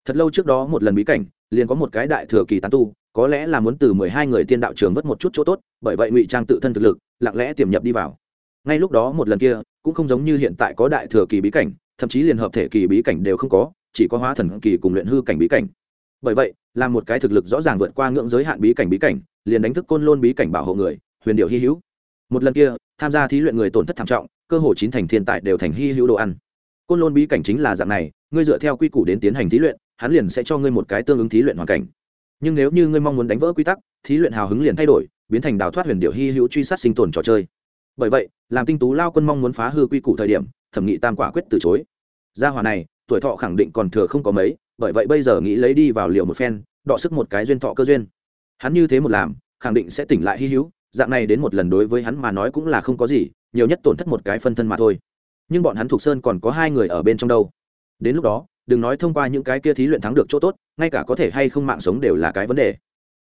Thật lâu trước đó một lần bí cảnh, liền có một cái đại thừa kỳ tán tu, có lẽ là muốn từ mười hai người tiên đạo trường vất một chút chỗ tốt, bởi vậy ngụy trang tự thân thực lực, lặng lẽ tiềm nhập đi vào. Ngay lúc đó một lần kia, cũng không giống như hiện tại có đại thừa kỳ bí cảnh, thậm chí liền hợp thể kỳ bí cảnh đều không có, chỉ có hóa thần kỳ cùng luyện hư cảnh bí cảnh. Bởi vậy là một cái thực lực rõ ràng vượt qua ngưỡng giới hạn bí cảnh bí cảnh, liền đánh thức côn lôn bí cảnh bảo hộ người, huyền điệu hy hữu. Một lần kia, tham gia thí luyện người tổn thất thảm trọng cơ hồ chín thành thiên tài đều thành hy hữu đồ ăn. Côn lôn bí cảnh chính là dạng này, ngươi dựa theo quy củ đến tiến hành thí luyện, hắn liền sẽ cho ngươi một cái tương ứng thí luyện hoàn cảnh. Nhưng nếu như ngươi mong muốn đánh vỡ quy tắc, thí luyện hào hứng liền thay đổi, biến thành đào thoát huyền điệu hy hữu truy sát sinh tồn trò chơi. Bởi vậy, làm tinh tú lao quân mong muốn phá hư quy củ thời điểm, thẩm nghị tam quả quyết từ chối. Gia hòa này, tuổi thọ khẳng định còn thừa không có mấy, bởi vậy bây giờ nghĩ lấy đi vào liều một phen, đọ sức một cái duyên thọ cơ duyên. Hắn như thế một làm, khẳng định sẽ tỉnh lại hy hữu, dạng này đến một lần đối với hắn mà nói cũng là không có gì nhiều nhất tổn thất một cái phân thân mà thôi. Nhưng bọn hắn thuộc sơn còn có hai người ở bên trong đâu. Đến lúc đó, đừng nói thông qua những cái kia thí luyện thắng được chỗ tốt, ngay cả có thể hay không mạng sống đều là cái vấn đề.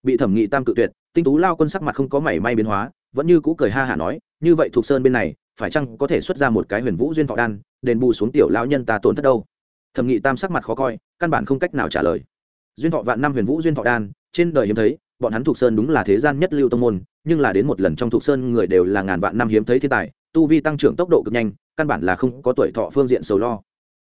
Bị thẩm nghị tam cự tuyệt, tinh tú lao quân sắc mặt không có mảy may biến hóa, vẫn như cũ cười ha hả nói, như vậy thuộc sơn bên này, phải chăng có thể xuất ra một cái huyền vũ duyên thọ đan, đền bù xuống tiểu lão nhân ta tổn thất đâu? Thẩm nghị tam sắc mặt khó coi, căn bản không cách nào trả lời. Duyên thọ vạn năm huyền vũ duyên thọ đan, trên đời hiếm thấy, bọn hắn thuộc sơn đúng là thế gian nhất lưu tông môn, nhưng là đến một lần trong thuộc sơn người đều là ngàn vạn năm hiếm thấy thiên tài tu vi tăng trưởng tốc độ cực nhanh, căn bản là không có tuổi thọ phương diện sầu lo.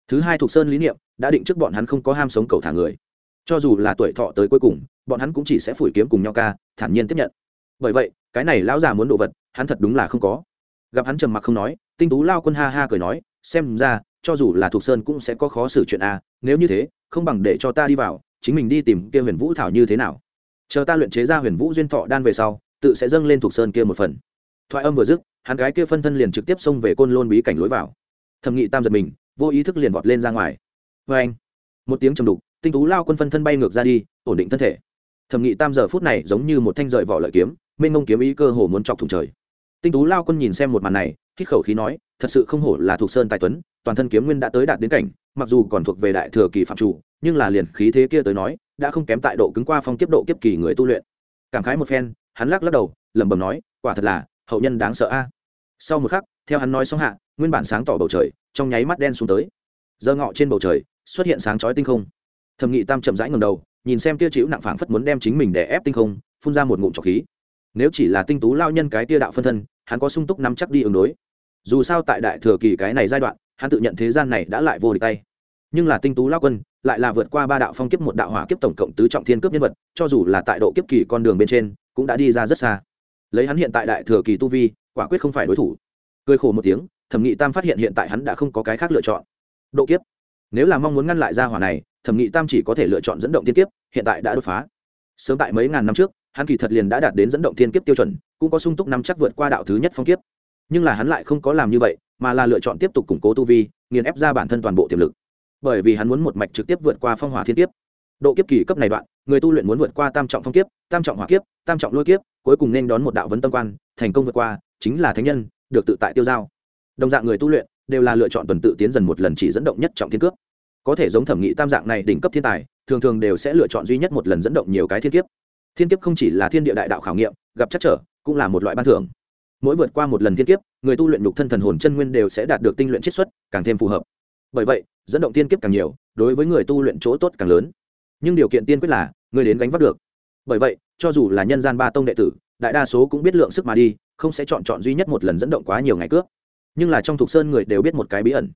Thứ hai thuộc sơn lý niệm, đã định trước bọn hắn không có ham sống cầu thả người. Cho dù là tuổi thọ tới cuối cùng, bọn hắn cũng chỉ sẽ phủi kiếm cùng nhau ca, thản nhiên tiếp nhận. Bởi vậy, cái này lão già muốn đồ vật, hắn thật đúng là không có. Gặp hắn trầm mặc không nói, tinh tú lao quân ha ha cười nói, xem ra, cho dù là thuộc sơn cũng sẽ có khó xử chuyện a, nếu như thế, không bằng để cho ta đi vào, chính mình đi tìm kia huyền vũ thảo như thế nào. Chờ ta luyện chế ra huyền vũ duyên thọ đan về sau, tự sẽ dâng lên thuộc sơn kia một phần. Thoại âm vừa dứt hắn gái kia phân thân liền trực tiếp xông về côn lôn bí cảnh lối vào. Thẩm nghị tam giật mình, vô ý thức liền vọt lên ra ngoài. Vê anh, một tiếng trầm đục, tinh tú lao quân phân thân bay ngược ra đi, ổn định thân thể. Thẩm nghị tam giờ phút này giống như một thanh rời vỏ lợi kiếm, mênh mông kiếm ý cơ hồ muốn chọc thủng trời. Tinh tú lao quân nhìn xem một màn này, hít khẩu khí nói, thật sự không hổ là thuộc sơn tài tuấn, toàn thân kiếm nguyên đã tới đạt đến cảnh, mặc dù còn thuộc về đại thừa kỳ phạm chủ, nhưng là liền khí thế kia tới nói, đã không kém tại độ cứng qua phong kiếp độ kiếp kỳ người tu luyện. Cảm khái một phen, hắn lắc lắc đầu, lẩm bẩm nói, quả thật là, hậu nhân đáng sợ a sau một khắc, theo hắn nói xong hạ, nguyên bản sáng tỏ bầu trời, trong nháy mắt đen xuống tới. Giờ ngọ trên bầu trời, xuất hiện sáng chói tinh không. Thẩm nghị tam chậm rãi ngầm đầu, nhìn xem tia chịu nặng phảng phất muốn đem chính mình để ép tinh không, phun ra một ngụm trọc khí. Nếu chỉ là tinh tú lao nhân cái tia đạo phân thân, hắn có sung túc nắm chắc đi ứng đối. Dù sao tại đại thừa kỳ cái này giai đoạn, hắn tự nhận thế gian này đã lại vô địch tay. Nhưng là tinh tú lao quân, lại là vượt qua ba đạo phong kiếp một đạo hỏa kiếp tổng cộng tứ trọng thiên cướp nhân vật, cho dù là tại độ kiếp kỳ con đường bên trên, cũng đã đi ra rất xa. Lấy hắn hiện tại đại thừa kỳ tu vi quả quyết không phải đối thủ. Cười khổ một tiếng, thẩm nghị tam phát hiện hiện tại hắn đã không có cái khác lựa chọn. Độ kiếp. Nếu là mong muốn ngăn lại gia hỏa này, thẩm nghị tam chỉ có thể lựa chọn dẫn động tiên kiếp, hiện tại đã đột phá. Sớm tại mấy ngàn năm trước, hắn kỳ thật liền đã đạt đến dẫn động tiên kiếp tiêu chuẩn, cũng có sung túc năm chắc vượt qua đạo thứ nhất phong kiếp. Nhưng là hắn lại không có làm như vậy, mà là lựa chọn tiếp tục củng cố tu vi, nghiền ép ra bản thân toàn bộ tiềm lực. Bởi vì hắn muốn một mạch trực tiếp vượt qua phong hỏa thiên kiếp. Độ kiếp kỳ cấp này đoạn, người tu luyện muốn vượt qua tam trọng phong kiếp, tam trọng hỏa kiếp, tam trọng lôi kiếp, cuối cùng nên đón một đạo vấn tâm quan, thành công vượt qua chính là thánh nhân, được tự tại tiêu giao. Đồng dạng người tu luyện đều là lựa chọn tuần tự tiến dần một lần chỉ dẫn động nhất trọng thiên cướp. Có thể giống thẩm nghị tam dạng này đỉnh cấp thiên tài, thường thường đều sẽ lựa chọn duy nhất một lần dẫn động nhiều cái thiên kiếp. Thiên kiếp không chỉ là thiên địa đại đạo khảo nghiệm, gặp chắc trở, cũng là một loại ban thưởng. Mỗi vượt qua một lần thiên kiếp, người tu luyện nhục thân thần hồn chân nguyên đều sẽ đạt được tinh luyện chiết xuất, càng thêm phù hợp. Bởi vậy, dẫn động thiên kiếp càng nhiều, đối với người tu luyện chỗ tốt càng lớn. Nhưng điều kiện tiên quyết là, người đến gánh vác được. Bởi vậy, cho dù là nhân gian ba tông đệ tử, đại đa số cũng biết lượng sức mà đi không sẽ chọn chọn duy nhất một lần dẫn động quá nhiều ngày cướp. Nhưng là trong thục sơn người đều biết một cái bí ẩn.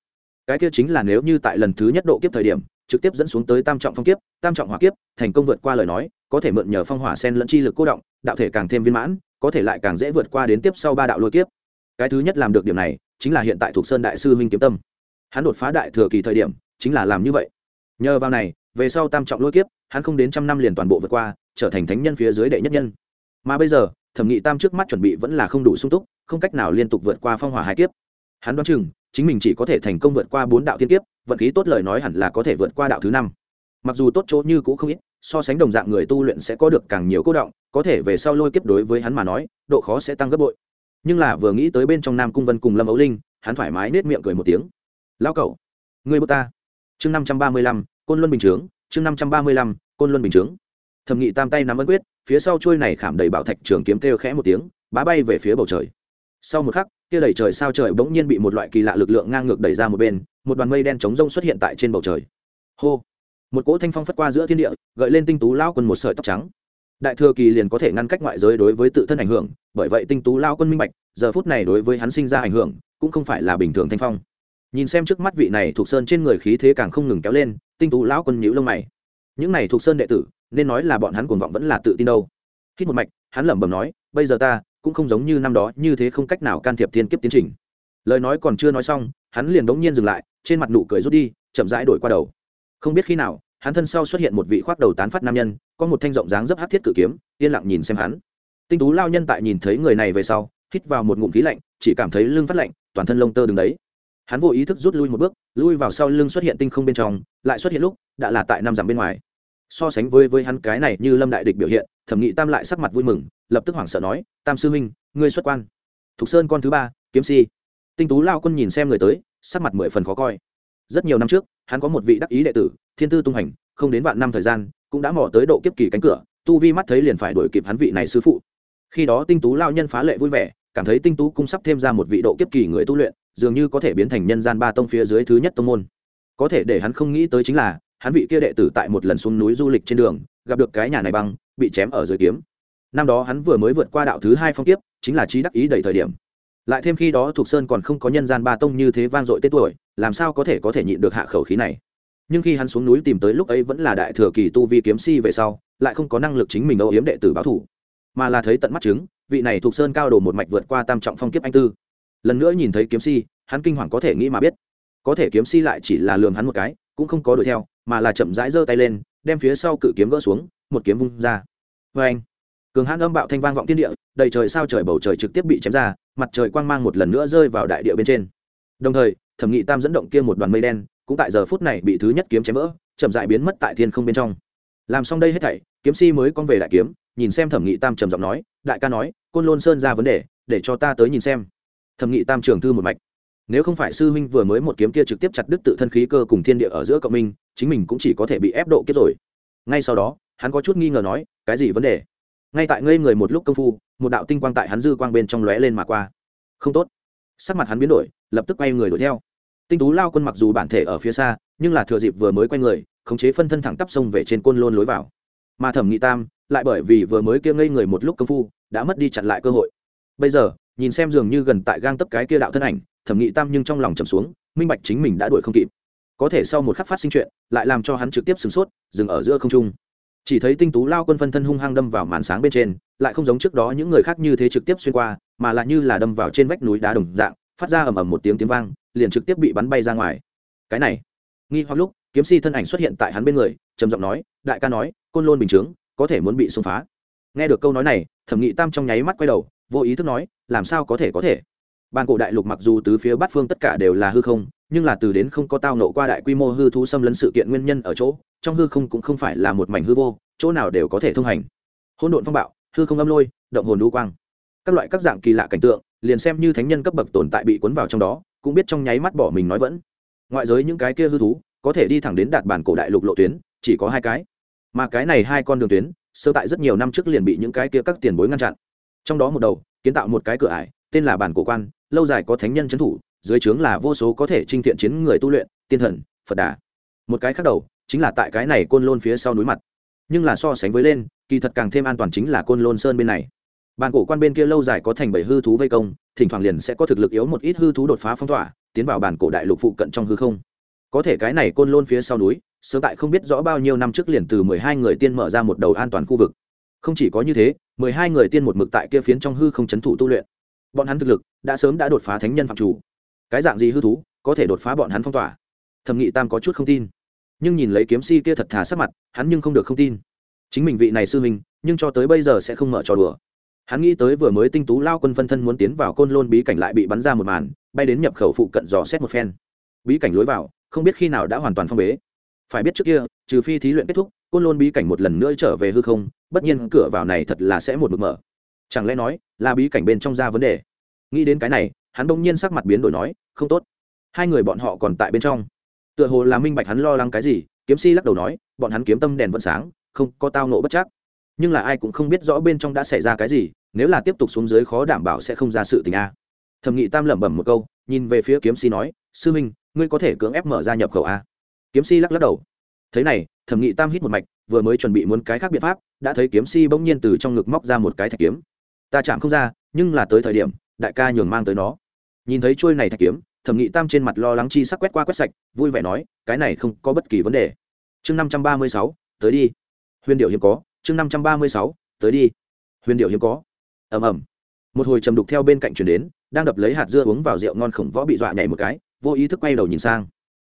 Cái kia chính là nếu như tại lần thứ nhất độ kiếp thời điểm, trực tiếp dẫn xuống tới tam trọng phong kiếp, tam trọng hỏa kiếp, thành công vượt qua lời nói, có thể mượn nhờ phong hỏa sen lẫn chi lực cố động, đạo thể càng thêm viên mãn, có thể lại càng dễ vượt qua đến tiếp sau ba đạo lôi kiếp. Cái thứ nhất làm được điểm này, chính là hiện tại thuộc sơn đại sư huynh kiếm tâm. Hắn đột phá đại thừa kỳ thời điểm, chính là làm như vậy. Nhờ vào này, về sau tam trọng lôi kiếp, hắn không đến trăm năm liền toàn bộ vượt qua, trở thành thánh nhân phía dưới đệ nhất nhân. Mà bây giờ thẩm nghị tam trước mắt chuẩn bị vẫn là không đủ sung túc, không cách nào liên tục vượt qua phong hỏa hai kiếp. Hắn đoán chừng, chính mình chỉ có thể thành công vượt qua bốn đạo thiên kiếp, vận khí tốt lời nói hẳn là có thể vượt qua đạo thứ năm. Mặc dù tốt chỗ như cũng không ít, so sánh đồng dạng người tu luyện sẽ có được càng nhiều cố động, có thể về sau lôi kiếp đối với hắn mà nói, độ khó sẽ tăng gấp bội. Nhưng là vừa nghĩ tới bên trong nam cung vân cùng lâm ấu linh, hắn thoải mái nết miệng cười một tiếng. Lao cậu người bước ta. Chương năm trăm ba mươi lăm, côn luân bình chướng, chương năm trăm ba mươi lăm, côn luân bình chướng. Thẩm nghị tam tay nắm ấn quyết phía sau trôi này khảm đầy bảo thạch trường kiếm kêu khẽ một tiếng, bá bay về phía bầu trời. Sau một khắc, kia đẩy trời sao trời bỗng nhiên bị một loại kỳ lạ lực lượng ngang ngược đẩy ra một bên, một đoàn mây đen chống rông xuất hiện tại trên bầu trời. Hô! Một cỗ thanh phong phất qua giữa thiên địa, gợi lên tinh tú lao quân một sợi tóc trắng. Đại thừa kỳ liền có thể ngăn cách ngoại giới đối với tự thân ảnh hưởng, bởi vậy tinh tú lao quân minh bạch, giờ phút này đối với hắn sinh ra ảnh hưởng, cũng không phải là bình thường thanh phong. Nhìn xem trước mắt vị này thuộc sơn trên người khí thế càng không ngừng kéo lên, tinh tú lão quân nhíu lông mày. Những này thuộc sơn đệ tử nên nói là bọn hắn cuồng vọng vẫn là tự tin đâu. Hít một mạch, hắn lẩm bẩm nói, bây giờ ta cũng không giống như năm đó, như thế không cách nào can thiệp thiên kiếp tiến trình. Lời nói còn chưa nói xong, hắn liền đống nhiên dừng lại, trên mặt nụ cười rút đi, chậm rãi đổi qua đầu. Không biết khi nào, hắn thân sau xuất hiện một vị khoác đầu tán phát nam nhân, có một thanh rộng dáng dấp hát thiết cự kiếm, yên lặng nhìn xem hắn. Tinh tú lao nhân tại nhìn thấy người này về sau, hít vào một ngụm khí lạnh, chỉ cảm thấy lưng phát lạnh, toàn thân lông tơ đứng đấy. Hắn vô ý thức rút lui một bước, lui vào sau lưng xuất hiện tinh không bên trong, lại xuất hiện lúc, đã là tại năm dặm bên ngoài so sánh với với hắn cái này như lâm đại địch biểu hiện, thẩm nghị tam lại sắc mặt vui mừng, lập tức hoảng sợ nói, tam sư huynh, ngươi xuất quan. Thục sơn con thứ ba, kiếm si. Tinh tú lao quân nhìn xem người tới, sắc mặt mười phần khó coi. Rất nhiều năm trước, hắn có một vị đắc ý đệ tử, thiên tư tung hành, không đến vạn năm thời gian, cũng đã mò tới độ kiếp kỳ cánh cửa, tu vi mắt thấy liền phải đổi kịp hắn vị này sư phụ. Khi đó tinh tú lao nhân phá lệ vui vẻ, cảm thấy tinh tú cung sắp thêm ra một vị độ kiếp kỳ người tu luyện, dường như có thể biến thành nhân gian ba tông phía dưới thứ nhất tông môn. Có thể để hắn không nghĩ tới chính là hắn vị kia đệ tử tại một lần xuống núi du lịch trên đường, gặp được cái nhà này băng, bị chém ở dưới kiếm. Năm đó hắn vừa mới vượt qua đạo thứ hai phong kiếp, chính là trí đắc ý đầy thời điểm. Lại thêm khi đó thuộc sơn còn không có nhân gian ba tông như thế vang dội tên tuổi, làm sao có thể có thể nhịn được hạ khẩu khí này? Nhưng khi hắn xuống núi tìm tới lúc ấy vẫn là đại thừa kỳ tu vi kiếm si về sau, lại không có năng lực chính mình âu yếm đệ tử báo thủ, mà là thấy tận mắt chứng, vị này thuộc sơn cao đồ một mạch vượt qua tam trọng phong kiếp anh tư. Lần nữa nhìn thấy kiếm si, hắn kinh hoàng có thể nghĩ mà biết. Có thể kiếm si lại chỉ là lường hắn một cái, cũng không có đuổi theo mà là chậm rãi giơ tay lên, đem phía sau cự kiếm gỡ xuống, một kiếm vung ra. Vê anh, cường hãn âm bạo thanh vang vọng thiên địa, đầy trời sao trời bầu trời trực tiếp bị chém ra, mặt trời quang mang một lần nữa rơi vào đại địa bên trên. Đồng thời, thẩm nghị tam dẫn động kia một đoàn mây đen, cũng tại giờ phút này bị thứ nhất kiếm chém vỡ, chậm dại biến mất tại thiên không bên trong. Làm xong đây hết thảy, kiếm si mới con về đại kiếm, nhìn xem thẩm nghị tam trầm giọng nói, đại ca nói, côn lôn sơn ra vấn đề, để cho ta tới nhìn xem. Thẩm nghị tam trường thư một mạch nếu không phải sư huynh vừa mới một kiếm kia trực tiếp chặt đứt tự thân khí cơ cùng thiên địa ở giữa cộng minh, chính mình cũng chỉ có thể bị ép độ kiếp rồi. Ngay sau đó, hắn có chút nghi ngờ nói, cái gì vấn đề? Ngay tại ngây người một lúc công phu, một đạo tinh quang tại hắn dư quang bên trong lóe lên mà qua. Không tốt. Sắc mặt hắn biến đổi, lập tức quay người đuổi theo. Tinh tú lao quân mặc dù bản thể ở phía xa, nhưng là thừa dịp vừa mới quay người, khống chế phân thân thẳng tắp sông về trên côn lôn lối vào. Mà thẩm nghị tam, lại bởi vì vừa mới kia ngây người một lúc công phu, đã mất đi chặn lại cơ hội. Bây giờ, nhìn xem dường như gần tại gang tấp cái kia đạo thân ảnh thẩm nghị tam nhưng trong lòng trầm xuống, minh bạch chính mình đã đuổi không kịp. Có thể sau một khắc phát sinh chuyện, lại làm cho hắn trực tiếp sửng sốt, dừng ở giữa không trung. Chỉ thấy tinh tú lao quân phân thân hung hăng đâm vào màn sáng bên trên, lại không giống trước đó những người khác như thế trực tiếp xuyên qua, mà lại như là đâm vào trên vách núi đá đồng dạng, phát ra ầm ầm một tiếng tiếng vang, liền trực tiếp bị bắn bay ra ngoài. Cái này, nghi hoặc lúc, kiếm si thân ảnh xuất hiện tại hắn bên người, trầm giọng nói, đại ca nói, côn lôn bình chướng, có thể muốn bị xung phá. Nghe được câu nói này, thẩm nghị tam trong nháy mắt quay đầu, vô ý thức nói, làm sao có thể có thể? Bàn cổ đại lục mặc dù tứ phía bát phương tất cả đều là hư không, nhưng là từ đến không có tao nộ qua đại quy mô hư thú xâm lấn sự kiện nguyên nhân ở chỗ, trong hư không cũng không phải là một mảnh hư vô, chỗ nào đều có thể thông hành. Hỗn độn phong bạo, hư không âm lôi, động hồn đu quang. Các loại các dạng kỳ lạ cảnh tượng, liền xem như thánh nhân cấp bậc tồn tại bị cuốn vào trong đó, cũng biết trong nháy mắt bỏ mình nói vẫn. Ngoại giới những cái kia hư thú, có thể đi thẳng đến đạt bản cổ đại lục lộ tuyến, chỉ có hai cái. Mà cái này hai con đường tuyến, sơ tại rất nhiều năm trước liền bị những cái kia các tiền bối ngăn chặn. Trong đó một đầu, kiến tạo một cái cửa ải, tên là bản cổ quan lâu dài có thánh nhân trấn thủ, dưới trướng là vô số có thể trinh thiện chiến người tu luyện, tiên thần, phật đà. Một cái khác đầu, chính là tại cái này côn lôn phía sau núi mặt. Nhưng là so sánh với lên, kỳ thật càng thêm an toàn chính là côn lôn sơn bên này. Bàn cổ quan bên kia lâu dài có thành bảy hư thú vây công, thỉnh thoảng liền sẽ có thực lực yếu một ít hư thú đột phá phong tỏa, tiến vào bản cổ đại lục phụ cận trong hư không. Có thể cái này côn lôn phía sau núi, sớm tại không biết rõ bao nhiêu năm trước liền từ mười hai người tiên mở ra một đầu an toàn khu vực. Không chỉ có như thế, mười hai người tiên một mực tại kia phiến trong hư không c h ấ n thủ tu luyện bọn hắn thực lực đã sớm đã đột phá thánh nhân phạm chủ. Cái dạng gì hư thú có thể đột phá bọn hắn phong tỏa? Thẩm nghị tam có chút không tin. Nhưng nhìn lấy kiếm si kia thật thà sắc mặt, hắn nhưng không được không tin. Chính mình vị này sư mình nhưng cho tới bây giờ sẽ không mở trò đùa. Hắn nghĩ tới vừa mới tinh tú lao quân phân thân muốn tiến vào côn lôn bí cảnh lại bị bắn ra một màn, bay đến nhập khẩu phụ cận dò xét một phen. Bí cảnh lối vào, không biết khi nào đã hoàn toàn phong bế. Phải biết trước kia, trừ phi thí luyện kết thúc, côn lôn bí cảnh một lần nữa trở về hư không, bất nhiên cửa vào này thật là sẽ một mực mở chẳng lẽ nói, là bí cảnh bên trong ra vấn đề? Nghĩ đến cái này, hắn bỗng nhiên sắc mặt biến đổi nói, không tốt. Hai người bọn họ còn tại bên trong. Tựa hồ là minh bạch hắn lo lắng cái gì, kiếm si lắc đầu nói, bọn hắn kiếm tâm đèn vẫn sáng, không có tao nộ bất chắc. Nhưng là ai cũng không biết rõ bên trong đã xảy ra cái gì, nếu là tiếp tục xuống dưới khó đảm bảo sẽ không ra sự tình a. Thẩm nghị tam lẩm bẩm một câu, nhìn về phía kiếm si nói, sư minh, ngươi có thể cưỡng ép mở ra nhập khẩu a? Kiếm si lắc lắc đầu. Thế này, thẩm nghị tam hít một mạch, vừa mới chuẩn bị muốn cái khác biện pháp, đã thấy kiếm si bỗng nhiên từ trong ngực móc ra một cái thạch kiếm ta chạm không ra, nhưng là tới thời điểm, đại ca nhường mang tới nó. Nhìn thấy chuôi này thạch kiếm, thẩm nghị tam trên mặt lo lắng chi sắc quét qua quét sạch, vui vẻ nói, cái này không có bất kỳ vấn đề. Chương năm trăm ba mươi sáu, tới đi. Huyền điệu hiếm có, chương năm trăm ba mươi sáu, tới đi. Huyền điệu hiếm có. Ầm ầm. Một hồi trầm đục theo bên cạnh chuyển đến, đang đập lấy hạt dưa uống vào rượu ngon khổng võ bị dọa nhảy một cái, vô ý thức quay đầu nhìn sang.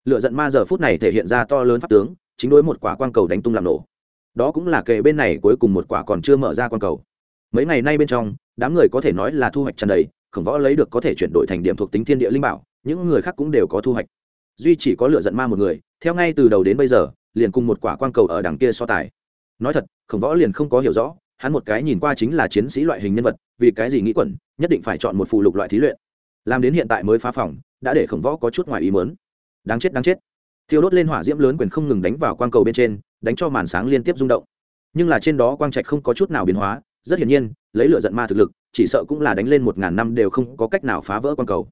Lựa giận ma giờ phút này thể hiện ra to lớn pháp tướng, chính đối một quả quang cầu đánh tung làm nổ. Đó cũng là kề bên này cuối cùng một quả còn chưa mở ra quang cầu mấy ngày nay bên trong, đám người có thể nói là thu hoạch tràn đầy, khổng võ lấy được có thể chuyển đổi thành điểm thuộc tính thiên địa linh bảo, những người khác cũng đều có thu hoạch. Duy chỉ có lựa giận ma một người, theo ngay từ đầu đến bây giờ, liền cùng một quả quang cầu ở đằng kia so tài. Nói thật, khổng võ liền không có hiểu rõ, hắn một cái nhìn qua chính là chiến sĩ loại hình nhân vật, vì cái gì nghĩ quẩn, nhất định phải chọn một phụ lục loại thí luyện. Làm đến hiện tại mới phá phòng, đã để khổng võ có chút ngoài ý mớn đáng chết đáng chết. Thiêu đốt lên hỏa diễm lớn quyền không ngừng đánh vào quang cầu bên trên, đánh cho màn sáng liên tiếp rung động. Nhưng là trên đó quang trạch không có chút nào biến hóa rất hiển nhiên, lấy lửa giận ma thực lực, chỉ sợ cũng là đánh lên một ngàn năm đều không có cách nào phá vỡ quan cầu.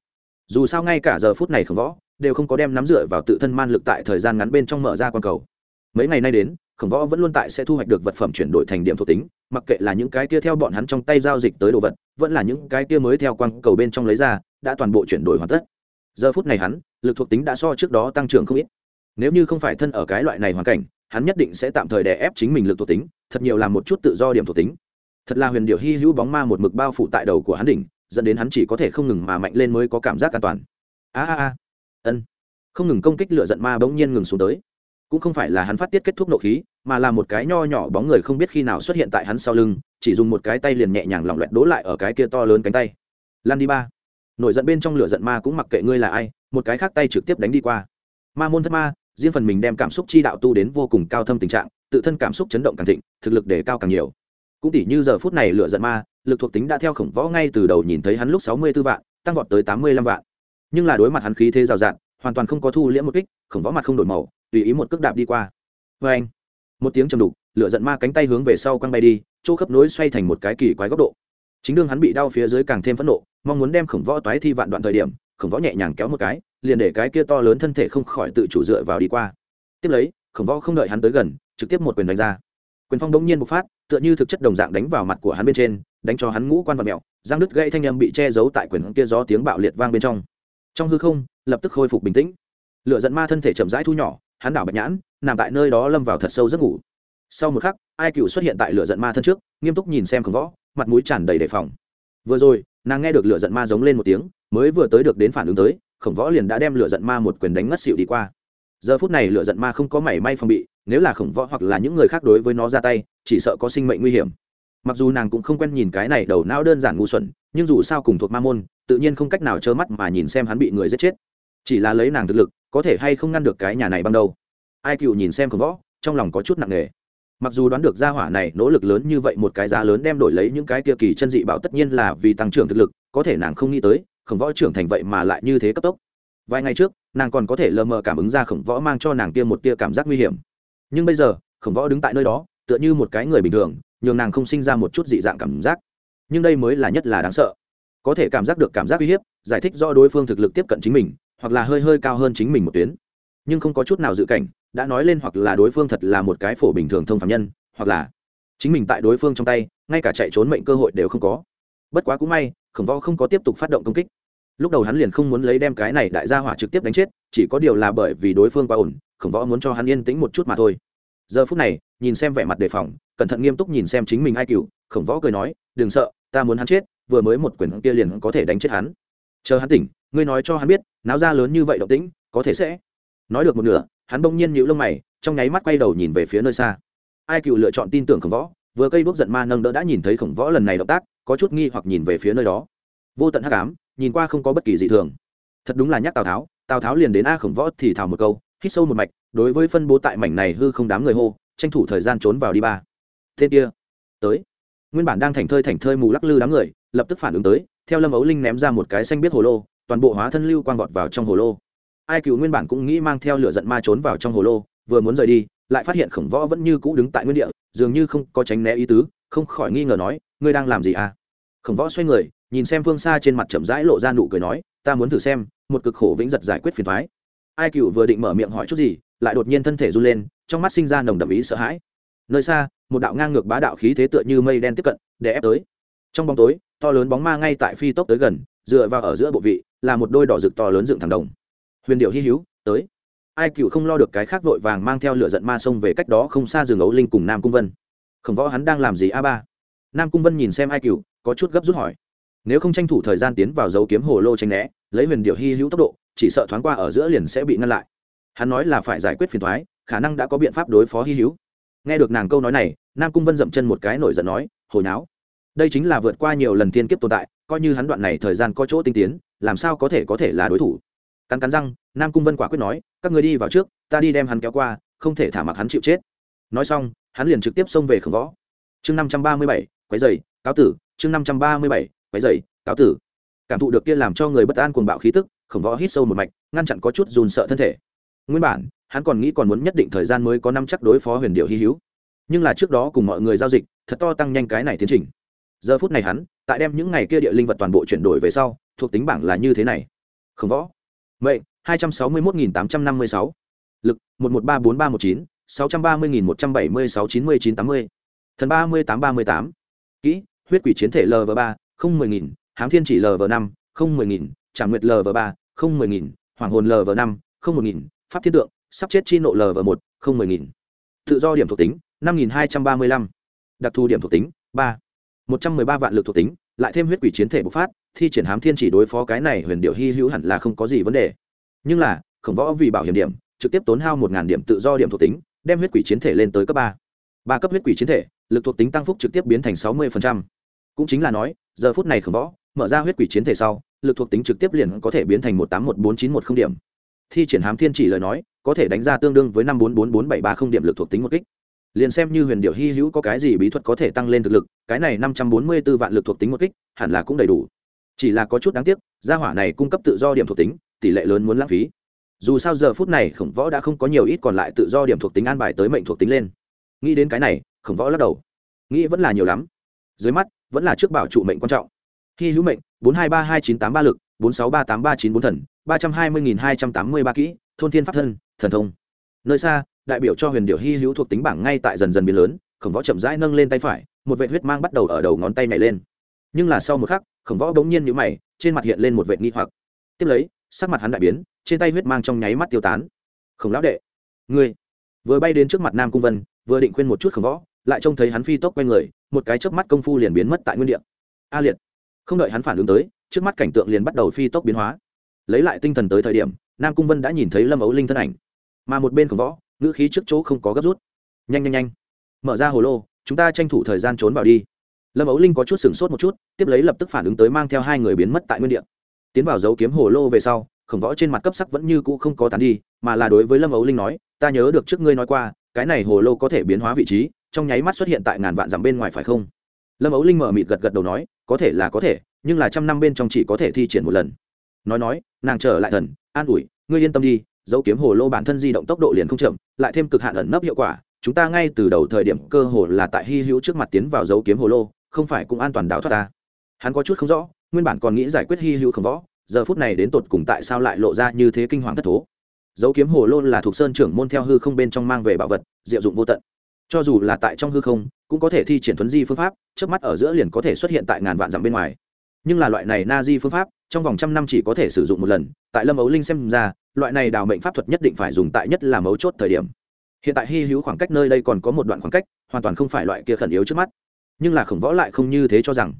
Dù sao ngay cả giờ phút này khổng võ, đều không có đem nắm dựa vào tự thân man lực tại thời gian ngắn bên trong mở ra quan cầu. Mấy ngày nay đến, khổng võ vẫn luôn tại sẽ thu hoạch được vật phẩm chuyển đổi thành điểm thuộc tính, mặc kệ là những cái kia theo bọn hắn trong tay giao dịch tới đồ vật, vẫn là những cái kia mới theo quang cầu bên trong lấy ra, đã toàn bộ chuyển đổi hoàn tất. Giờ phút này hắn, lực thuộc tính đã so trước đó tăng trưởng không ít. Nếu như không phải thân ở cái loại này hoàn cảnh, hắn nhất định sẽ tạm thời đè ép chính mình lực thuộc tính, thật nhiều làm một chút tự do điểm thuộc tính thật là huyền điệu hy hữu bóng ma một mực bao phủ tại đầu của hắn đỉnh, dẫn đến hắn chỉ có thể không ngừng mà mạnh lên mới có cảm giác an toàn. A a a. Ân. Không ngừng công kích lựa giận ma bỗng nhiên ngừng xuống tới. Cũng không phải là hắn phát tiết kết thúc nộ khí, mà là một cái nho nhỏ bóng người không biết khi nào xuất hiện tại hắn sau lưng, chỉ dùng một cái tay liền nhẹ nhàng lỏng loẹt đố lại ở cái kia to lớn cánh tay. Lan đi ba. Nổi giận bên trong lửa giận ma cũng mặc kệ ngươi là ai, một cái khác tay trực tiếp đánh đi qua. Ma môn thất ma, riêng phần mình đem cảm xúc chi đạo tu đến vô cùng cao thâm tình trạng, tự thân cảm xúc chấn động càng thịnh, thực lực để cao càng nhiều cũng tỉ như giờ phút này lựa giận ma, lực thuộc tính đã theo khổng võ ngay từ đầu nhìn thấy hắn lúc sáu mươi b ố vạn, tăng vọt tới tám mươi lăm vạn. Nhưng là đối mặt hắn khí thế rào rạt, hoàn toàn không có thu liễm một kích, khổng võ mặt không đổi màu, tùy ý một cước đạp đi qua. Vê anh một tiếng trầm đục lựa giận ma cánh tay hướng về sau quăng bay đi, chỗ khớp nối xoay thành một cái kỳ quái góc độ. Chính đương hắn bị đau phía dưới càng thêm phẫn nộ, mong muốn đem khổng võ toái thi vạn đoạn thời điểm, khổng võ nhẹ nhàng kéo một cái, liền để cái kia to lớn thân thể không khỏi tự chủ dựa vào đi qua. Tiếp lấy, khổng võ không đợi hắn tới gần, trực tiếp một quyền đánh ra quyền phong đông nhiên bộc phát, tựa như thực chất đồng dạng đánh vào mặt của hắn bên trên, đánh cho hắn ngũ quan vật mẹo giang đứt gãy thanh âm bị che giấu tại quyền kia gió tiếng bạo liệt vang bên trong. Trong hư không, lập tức khôi phục bình tĩnh. Lựa giận ma thân thể chậm rãi thu nhỏ, hắn đảo bạch nhãn, nằm tại nơi đó lâm vào thật sâu giấc ngủ. Sau một khắc, ai cựu xuất hiện tại lửa giận ma thân trước, nghiêm túc nhìn xem khổng võ, mặt mũi tràn đầy đề phòng. Vừa rồi, nàng nghe được lửa giận ma giống lên một tiếng, mới vừa tới được đến phản ứng tới, khổng võ liền đã đem lửa giận ma một quyền đánh ngất xịu đi qua. Giờ phút này lửa giận ma không có mảy may phòng bị nếu là khổng võ hoặc là những người khác đối với nó ra tay, chỉ sợ có sinh mệnh nguy hiểm. Mặc dù nàng cũng không quen nhìn cái này đầu não đơn giản ngu xuẩn, nhưng dù sao cùng thuộc ma môn, tự nhiên không cách nào trơ mắt mà nhìn xem hắn bị người giết chết. Chỉ là lấy nàng thực lực, có thể hay không ngăn được cái nhà này ban đầu ai cựu nhìn xem khổng võ, trong lòng có chút nặng nề. Mặc dù đoán được gia hỏa này nỗ lực lớn như vậy một cái giá lớn đem đổi lấy những cái kia kỳ chân dị bảo tất nhiên là vì tăng trưởng thực lực, có thể nàng không nghĩ tới, khổng võ trưởng thành vậy mà lại như thế cấp tốc. Vài ngày trước, nàng còn có thể lờ mờ cảm ứng ra khổng võ mang cho nàng kia một tia cảm giác nguy hiểm nhưng bây giờ, khổng võ đứng tại nơi đó, tựa như một cái người bình thường, nhường nàng không sinh ra một chút dị dạng cảm giác. Nhưng đây mới là nhất là đáng sợ. Có thể cảm giác được cảm giác uy hiếp, giải thích do đối phương thực lực tiếp cận chính mình, hoặc là hơi hơi cao hơn chính mình một tuyến. Nhưng không có chút nào dự cảnh, đã nói lên hoặc là đối phương thật là một cái phổ bình thường thông phạm nhân, hoặc là chính mình tại đối phương trong tay, ngay cả chạy trốn mệnh cơ hội đều không có. Bất quá cũng may, khổng võ không có tiếp tục phát động công kích lúc đầu hắn liền không muốn lấy đem cái này đại gia hỏa trực tiếp đánh chết, chỉ có điều là bởi vì đối phương quá ổn, khổng võ muốn cho hắn yên tĩnh một chút mà thôi. Giờ phút này, nhìn xem vẻ mặt đề phòng, cẩn thận nghiêm túc nhìn xem chính mình ai cựu, khổng võ cười nói, đừng sợ, ta muốn hắn chết, vừa mới một quyển kia liền có thể đánh chết hắn. Chờ hắn tỉnh, ngươi nói cho hắn biết, náo ra lớn như vậy động tĩnh, có thể sẽ. Nói được một nửa, hắn bỗng nhiên nhíu lông mày, trong nháy mắt quay đầu nhìn về phía nơi xa. Ai cựu lựa chọn tin tưởng khổng võ, vừa cây đuốc giận ma nâng đỡ đã nhìn thấy khổng võ lần này động tác, có chút nghi hoặc nhìn về phía nơi đó. Vô tận hắc ám nhìn qua không có bất kỳ dị thường. Thật đúng là nhắc tào tháo tào tháo liền đến a khổng võ thì thào một câu, hít sâu một mạch, đối với phân bố tại mảnh này hư không đám người hô, tranh thủ thời gian trốn vào đi ba. Tên kia, tới. Nguyên bản đang thành thơi thành thơi mù lắc lư đám người, lập tức phản ứng tới, theo lâm ấu linh ném ra một cái xanh biết hồ lô, toàn bộ hóa thân lưu quang vọt vào trong hồ lô. Ai cựu nguyên bản cũng nghĩ mang theo lửa giận ma trốn vào trong hồ lô, vừa muốn rời đi, lại phát hiện khổng võ vẫn như cũ đứng tại nguyên địa, dường như không có tránh né ý tứ, không khỏi nghi ngờ nói, ngươi đang làm gì à? Khổng võ xoay người nhìn xem phương xa trên mặt chậm rãi lộ ra nụ cười nói, ta muốn thử xem, một cực khổ vĩnh giật giải quyết phiền thoái. Ai cựu vừa định mở miệng hỏi chút gì, lại đột nhiên thân thể run lên, trong mắt sinh ra nồng đậm ý sợ hãi. Nơi xa, một đạo ngang ngược bá đạo khí thế tựa như mây đen tiếp cận, để ép tới. Trong bóng tối, to lớn bóng ma ngay tại phi tốc tới gần, dựa vào ở giữa bộ vị, là một đôi đỏ rực to lớn dựng thẳng đồng. Huyền điệu hy hữu, tới. Ai cựu không lo được cái khác vội vàng mang theo lửa giận ma sông về cách đó không xa rừng ấu linh cùng nam cung vân. Khổng võ hắn đang làm gì a ba? Nam cung vân nhìn xem ai cựu, có chút gấp rút hỏi nếu không tranh thủ thời gian tiến vào dấu kiếm hồ lô tranh né, lấy huyền điệu hy hữu tốc độ, chỉ sợ thoáng qua ở giữa liền sẽ bị ngăn lại. Hắn nói là phải giải quyết phiền thoái khả năng đã có biện pháp đối phó hy hữu. Nghe được nàng câu nói này, nam cung vân dậm chân một cái nổi giận nói hồi náo đây chính là vượt qua nhiều lần thiên kiếp tồn tại, coi như hắn đoạn này thời gian có chỗ tinh tiến, làm sao có thể có thể là đối thủ? Cắn cắn răng, nam cung vân quả quyết nói, các người đi vào trước, ta đi đem hắn kéo qua, không thể thả mặc hắn chịu chết. Nói xong, hắn liền trực tiếp xông về khổng võ. Chương năm trăm ba mươi bảy quái dày cáo tử, chương năm trăm ba mươi bảy quái dày cáo tử. Cảm thụ được kia làm cho người bất an cuồng bạo khí tức, khổng võ hít sâu một mạch, ngăn chặn có chút dùn sợ thân thể. Nguyên bản, hắn còn nghĩ còn muốn nhất định thời gian mới có năm chắc đối phó huyền điệu hy hữu. Nhưng là trước đó cùng mọi người giao dịch, thật to tăng nhanh cái này tiến trình. Giờ phút này hắn, tại đem những ngày kia địa linh vật toàn bộ chuyển đổi về sau, thuộc tính bảng là như thế này. Khổng võ. Mệnh, hai trăm sáu mươi một nghìn tám trăm năm mươi sáu. Lực, một một ba bốn ba một chín, sáu trăm ba mươi nghìn một trăm bảy mươi sáu chín mươi chín tám mươi. Thần ba mươi tám ba mươi tám. Kỹ, huyết quỷ chiến thể lv ba không mười nghìn, hám thiên chỉ lv năm, không mười nghìn trả nguyệt lv ba, không mười nghìn, hoàng hồn lv năm, không một nghìn, pháp thiên tượng, sắp chết chi nộ lv một, không mười nghìn. Tự do điểm thuộc tính, năm nghìn hai trăm ba mươi lăm. Đặc thù điểm thuộc tính, ba. một trăm mười ba vạn lực thuộc tính, lại thêm huyết quỷ chiến thể bộc phát, thi triển hám thiên chỉ đối phó cái này huyền điệu hy hữu hẳn là không có gì vấn đề. Nhưng là, khổng võ vì bảo hiểm điểm, trực tiếp tốn hao một ngàn điểm tự do điểm thuộc tính, đem huyết quỷ chiến thể lên tới cấp ba. Ba cấp huyết quỷ chiến thể, lực thuộc tính tăng phúc trực tiếp biến thành sáu mươi cũng chính là nói giờ phút này khổng võ, mở ra huyết quỷ chiến thể sau, lực thuộc tính trực tiếp liền có thể biến thành một tám một bốn chín một không điểm. Thi triển hám thiên chỉ lời nói, có thể đánh ra tương đương với năm bốn bốn bốn bảy ba không điểm lực thuộc tính một kích. Liền xem như huyền điệu hy hữu có cái gì bí thuật có thể tăng lên thực lực, cái này năm trăm bốn mươi b ố vạn lực thuộc tính một kích, hẳn là cũng đầy đủ. Chỉ là có chút đáng tiếc, gia hỏa này cung cấp tự do điểm thuộc tính, tỷ lệ lớn muốn lãng phí. Dù sao giờ phút này khổng võ đã không có nhiều ít còn lại tự do điểm thuộc tính an bài tới mệnh thuộc tính lên. Nghĩ đến cái này, khổng võ lắc đầu. Nghĩ vẫn là nhiều lắm. Dưới mắt vẫn là trước bảo trụ mệnh quan trọng. Hy hữu mệnh, bốn hai ba hai chín tám ba lực, bốn sáu ba tám ba chín bốn thần, ba trăm hai mươi nghìn hai trăm tám mươi ba kỹ, thôn thiên pháp thân, thần thông. Nơi xa, đại biểu cho huyền điệu hy hữu thuộc tính bảng ngay tại dần dần biến lớn, khổng võ chậm rãi nâng lên tay phải, một vệ huyết mang bắt đầu ở đầu ngón tay này lên. Nhưng là sau một khắc, khổng võ bỗng nhiên nhũ mày, trên mặt hiện lên một vệ nghi hoặc. Tiếp lấy, sắc mặt hắn đại biến, trên tay huyết mang trong nháy mắt tiêu tán. Khổng lão đệ, ngươi vừa bay đến trước mặt nam cung vân, vừa định khuyên một chút khổng võ, lại trông thấy hắn phi tốc q u a y người một cái chớp mắt công phu liền biến mất tại nguyên địa. a liệt, không đợi hắn phản ứng tới, trước mắt cảnh tượng liền bắt đầu phi tốc biến hóa. Lấy lại tinh thần tới thời điểm, nam cung vân đã nhìn thấy lâm ấu linh thân ảnh. Mà một bên khổng võ, ngữ khí trước chỗ không có gấp rút. Nhanh nhanh nhanh. Mở ra hồ lô, chúng ta tranh thủ thời gian trốn vào đi. Lâm ấu linh có chút sửng sốt một chút, tiếp lấy lập tức phản ứng tới mang theo hai người biến mất tại nguyên địa. tiến vào dấu kiếm hồ lô về sau, khổng võ trên mặt cấp sắc vẫn như cũ không có tán đi, mà là đối với lâm ấu linh nói, ta nhớ được trước ngươi nói qua, cái này hồ lô có thể biến hóa vị trí trong nháy mắt xuất hiện tại ngàn vạn dặm bên ngoài phải không? Lâm ấu linh mở mịt gật gật đầu nói, có thể là có thể, nhưng là trăm năm bên trong chỉ có thể thi triển một lần. Nói nói, nàng trở lại thần, an ủi, ngươi yên tâm đi, dấu kiếm hồ lô bản thân di động tốc độ liền không chậm, lại thêm cực hạn ẩn nấp hiệu quả, chúng ta ngay từ đầu thời điểm cơ hồ là tại hy hữu trước mặt tiến vào dấu kiếm hồ lô, không phải cũng an toàn đáo thoát ta. Hắn có chút không rõ, nguyên bản còn nghĩ giải quyết hy hữu không võ, giờ phút này đến tột cùng tại sao lại lộ ra như thế kinh hoàng thất thố. Dấu kiếm hồ lô là thuộc sơn trưởng môn theo hư không bên trong mang về bảo vật, diệu dụng vô tận cho dù là tại trong hư không, cũng có thể thi triển thuấn di phương pháp trước mắt ở giữa liền có thể xuất hiện tại ngàn vạn dặm bên ngoài. Nhưng là loại này na di phương pháp, trong vòng trăm năm chỉ có thể sử dụng một lần, tại lâm ấu linh xem ra, loại này đào mệnh pháp thuật nhất định phải dùng tại nhất là mấu chốt thời điểm. Hiện tại hy hữu khoảng cách nơi đây còn có một đoạn khoảng cách, hoàn toàn không phải loại kia khẩn yếu trước mắt. Nhưng là khổng võ lại không như thế cho rằng.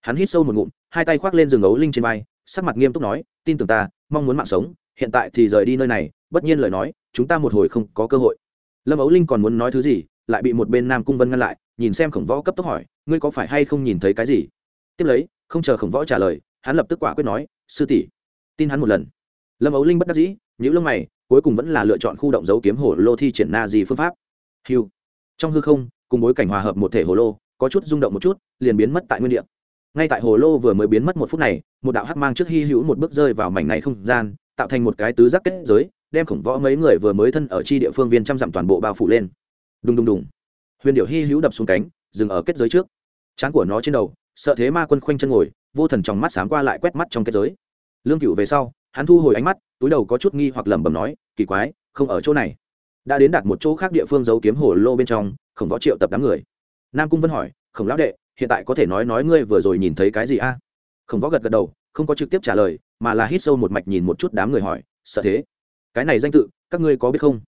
Hắn hít sâu một ngụm, hai tay khoác lên rừng ấu linh trên vai, sắc mặt nghiêm túc nói, tin tưởng ta, mong muốn mạng sống, hiện tại thì rời đi nơi này, bất nhiên lời nói, chúng ta một hồi không có cơ hội. Lâm ấu linh còn muốn nói thứ gì lại bị một bên nam cung vân ngăn lại, nhìn xem khổng võ cấp tốc hỏi, ngươi có phải hay không nhìn thấy cái gì? Tiếp lấy, không chờ khổng võ trả lời, hắn lập tức quả quyết nói, sư tỷ, tin hắn một lần. Lâm ấu linh bất đắc dĩ những lông mày, cuối cùng vẫn là lựa chọn khu động dấu kiếm hồ lô thi triển na gì phương pháp. Hiu trong hư không, cùng bối cảnh hòa hợp một thể hồ lô, có chút rung động một chút, liền biến mất tại nguyên địa. Ngay tại hồ lô vừa mới biến mất một phút này, một đạo hắc mang trước hy hữu một bước rơi vào mảnh này không gian, tạo thành một cái tứ giác kết giới, đem khổng võ mấy người vừa mới thân ở chi địa phương viên trăm dặm toàn bộ bao phủ lên đùng đùng đùng. Huyền điệu hy hữu đập xuống cánh, dừng ở kết giới trước. Trán của nó trên đầu, sợ thế ma quân khoanh chân ngồi, vô thần trong mắt sáng qua lại quét mắt trong kết giới. Lương cựu về sau, hắn thu hồi ánh mắt, túi đầu có chút nghi hoặc lẩm bẩm nói, kỳ quái, không ở chỗ này. Đã đến đặt một chỗ khác địa phương giấu kiếm hồ lô bên trong khổng võ triệu tập đám người. Nam cung vân hỏi, khổng lão đệ, hiện tại có thể nói nói ngươi vừa rồi nhìn thấy cái gì a? Khổng võ gật gật đầu, không có trực tiếp trả lời, mà là hít sâu một mạch nhìn một chút đám người hỏi, sợ thế? Cái này danh tự, các ngươi có biết không?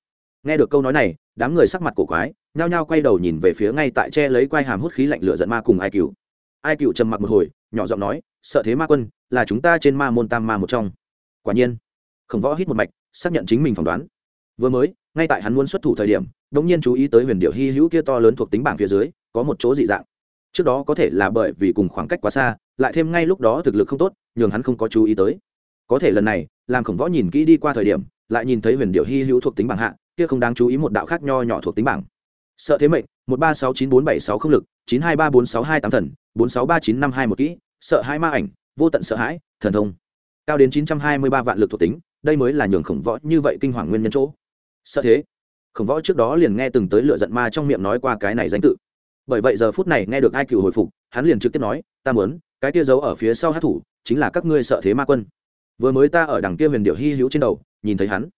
Nghe được câu nói này đám người sắc mặt cổ quái, nhao nhao quay đầu nhìn về phía ngay tại che lấy quai hàm hút khí lạnh lửa giận ma cùng ai cựu ai cựu trầm mặc một hồi, nhỏ giọng nói, sợ thế ma quân, là chúng ta trên ma môn tam ma một trong. Quả nhiên, khổng võ hít một mạch, xác nhận chính mình phỏng đoán. Vừa mới, ngay tại hắn muốn xuất thủ thời điểm đ ỗ n g nhiên chú ý tới huyền điệu hy hữu kia to lớn thuộc tính bảng phía dưới, có một chỗ dị dạng. Trước đó có thể là bởi vì cùng khoảng cách quá xa, lại thêm ngay lúc đó thực lực không tốt, nhường hắn không có chú ý tới. Có thể lần này, làm khổng võ nhìn kỹ đi qua thời điểm, lại nhìn thấy huyền điệu hy hữu thuộc tính bảng hạ kia không đáng chú ý một đạo khác nho nhỏ thuộc tính bảng. Sợ thế mệnh, một ba sáu chín bốn bảy sáu không lực, chín hai ba bốn sáu hai tám thần, bốn sáu ba chín năm hai một kỹ, sợ hai ma ảnh, vô tận sợ hãi, thần thông. Cao đến chín trăm hai mươi ba vạn lực thuộc tính, đây mới là nhường khổng võ như vậy kinh hoàng nguyên nhân chỗ. Sợ thế. Khổng võ trước đó liền nghe từng tới lựa giận ma trong miệng nói qua cái này danh tự. Bởi vậy giờ phút này nghe được ai cựu hồi phục, hắn liền trực tiếp nói, ta muốn, cái kia giấu ở phía sau hát thủ, chính là các ngươi sợ thế ma quân. Vừa mới ta ở đằng kia huyền điệu hy hữu trên đầu, nhìn thấy hắn,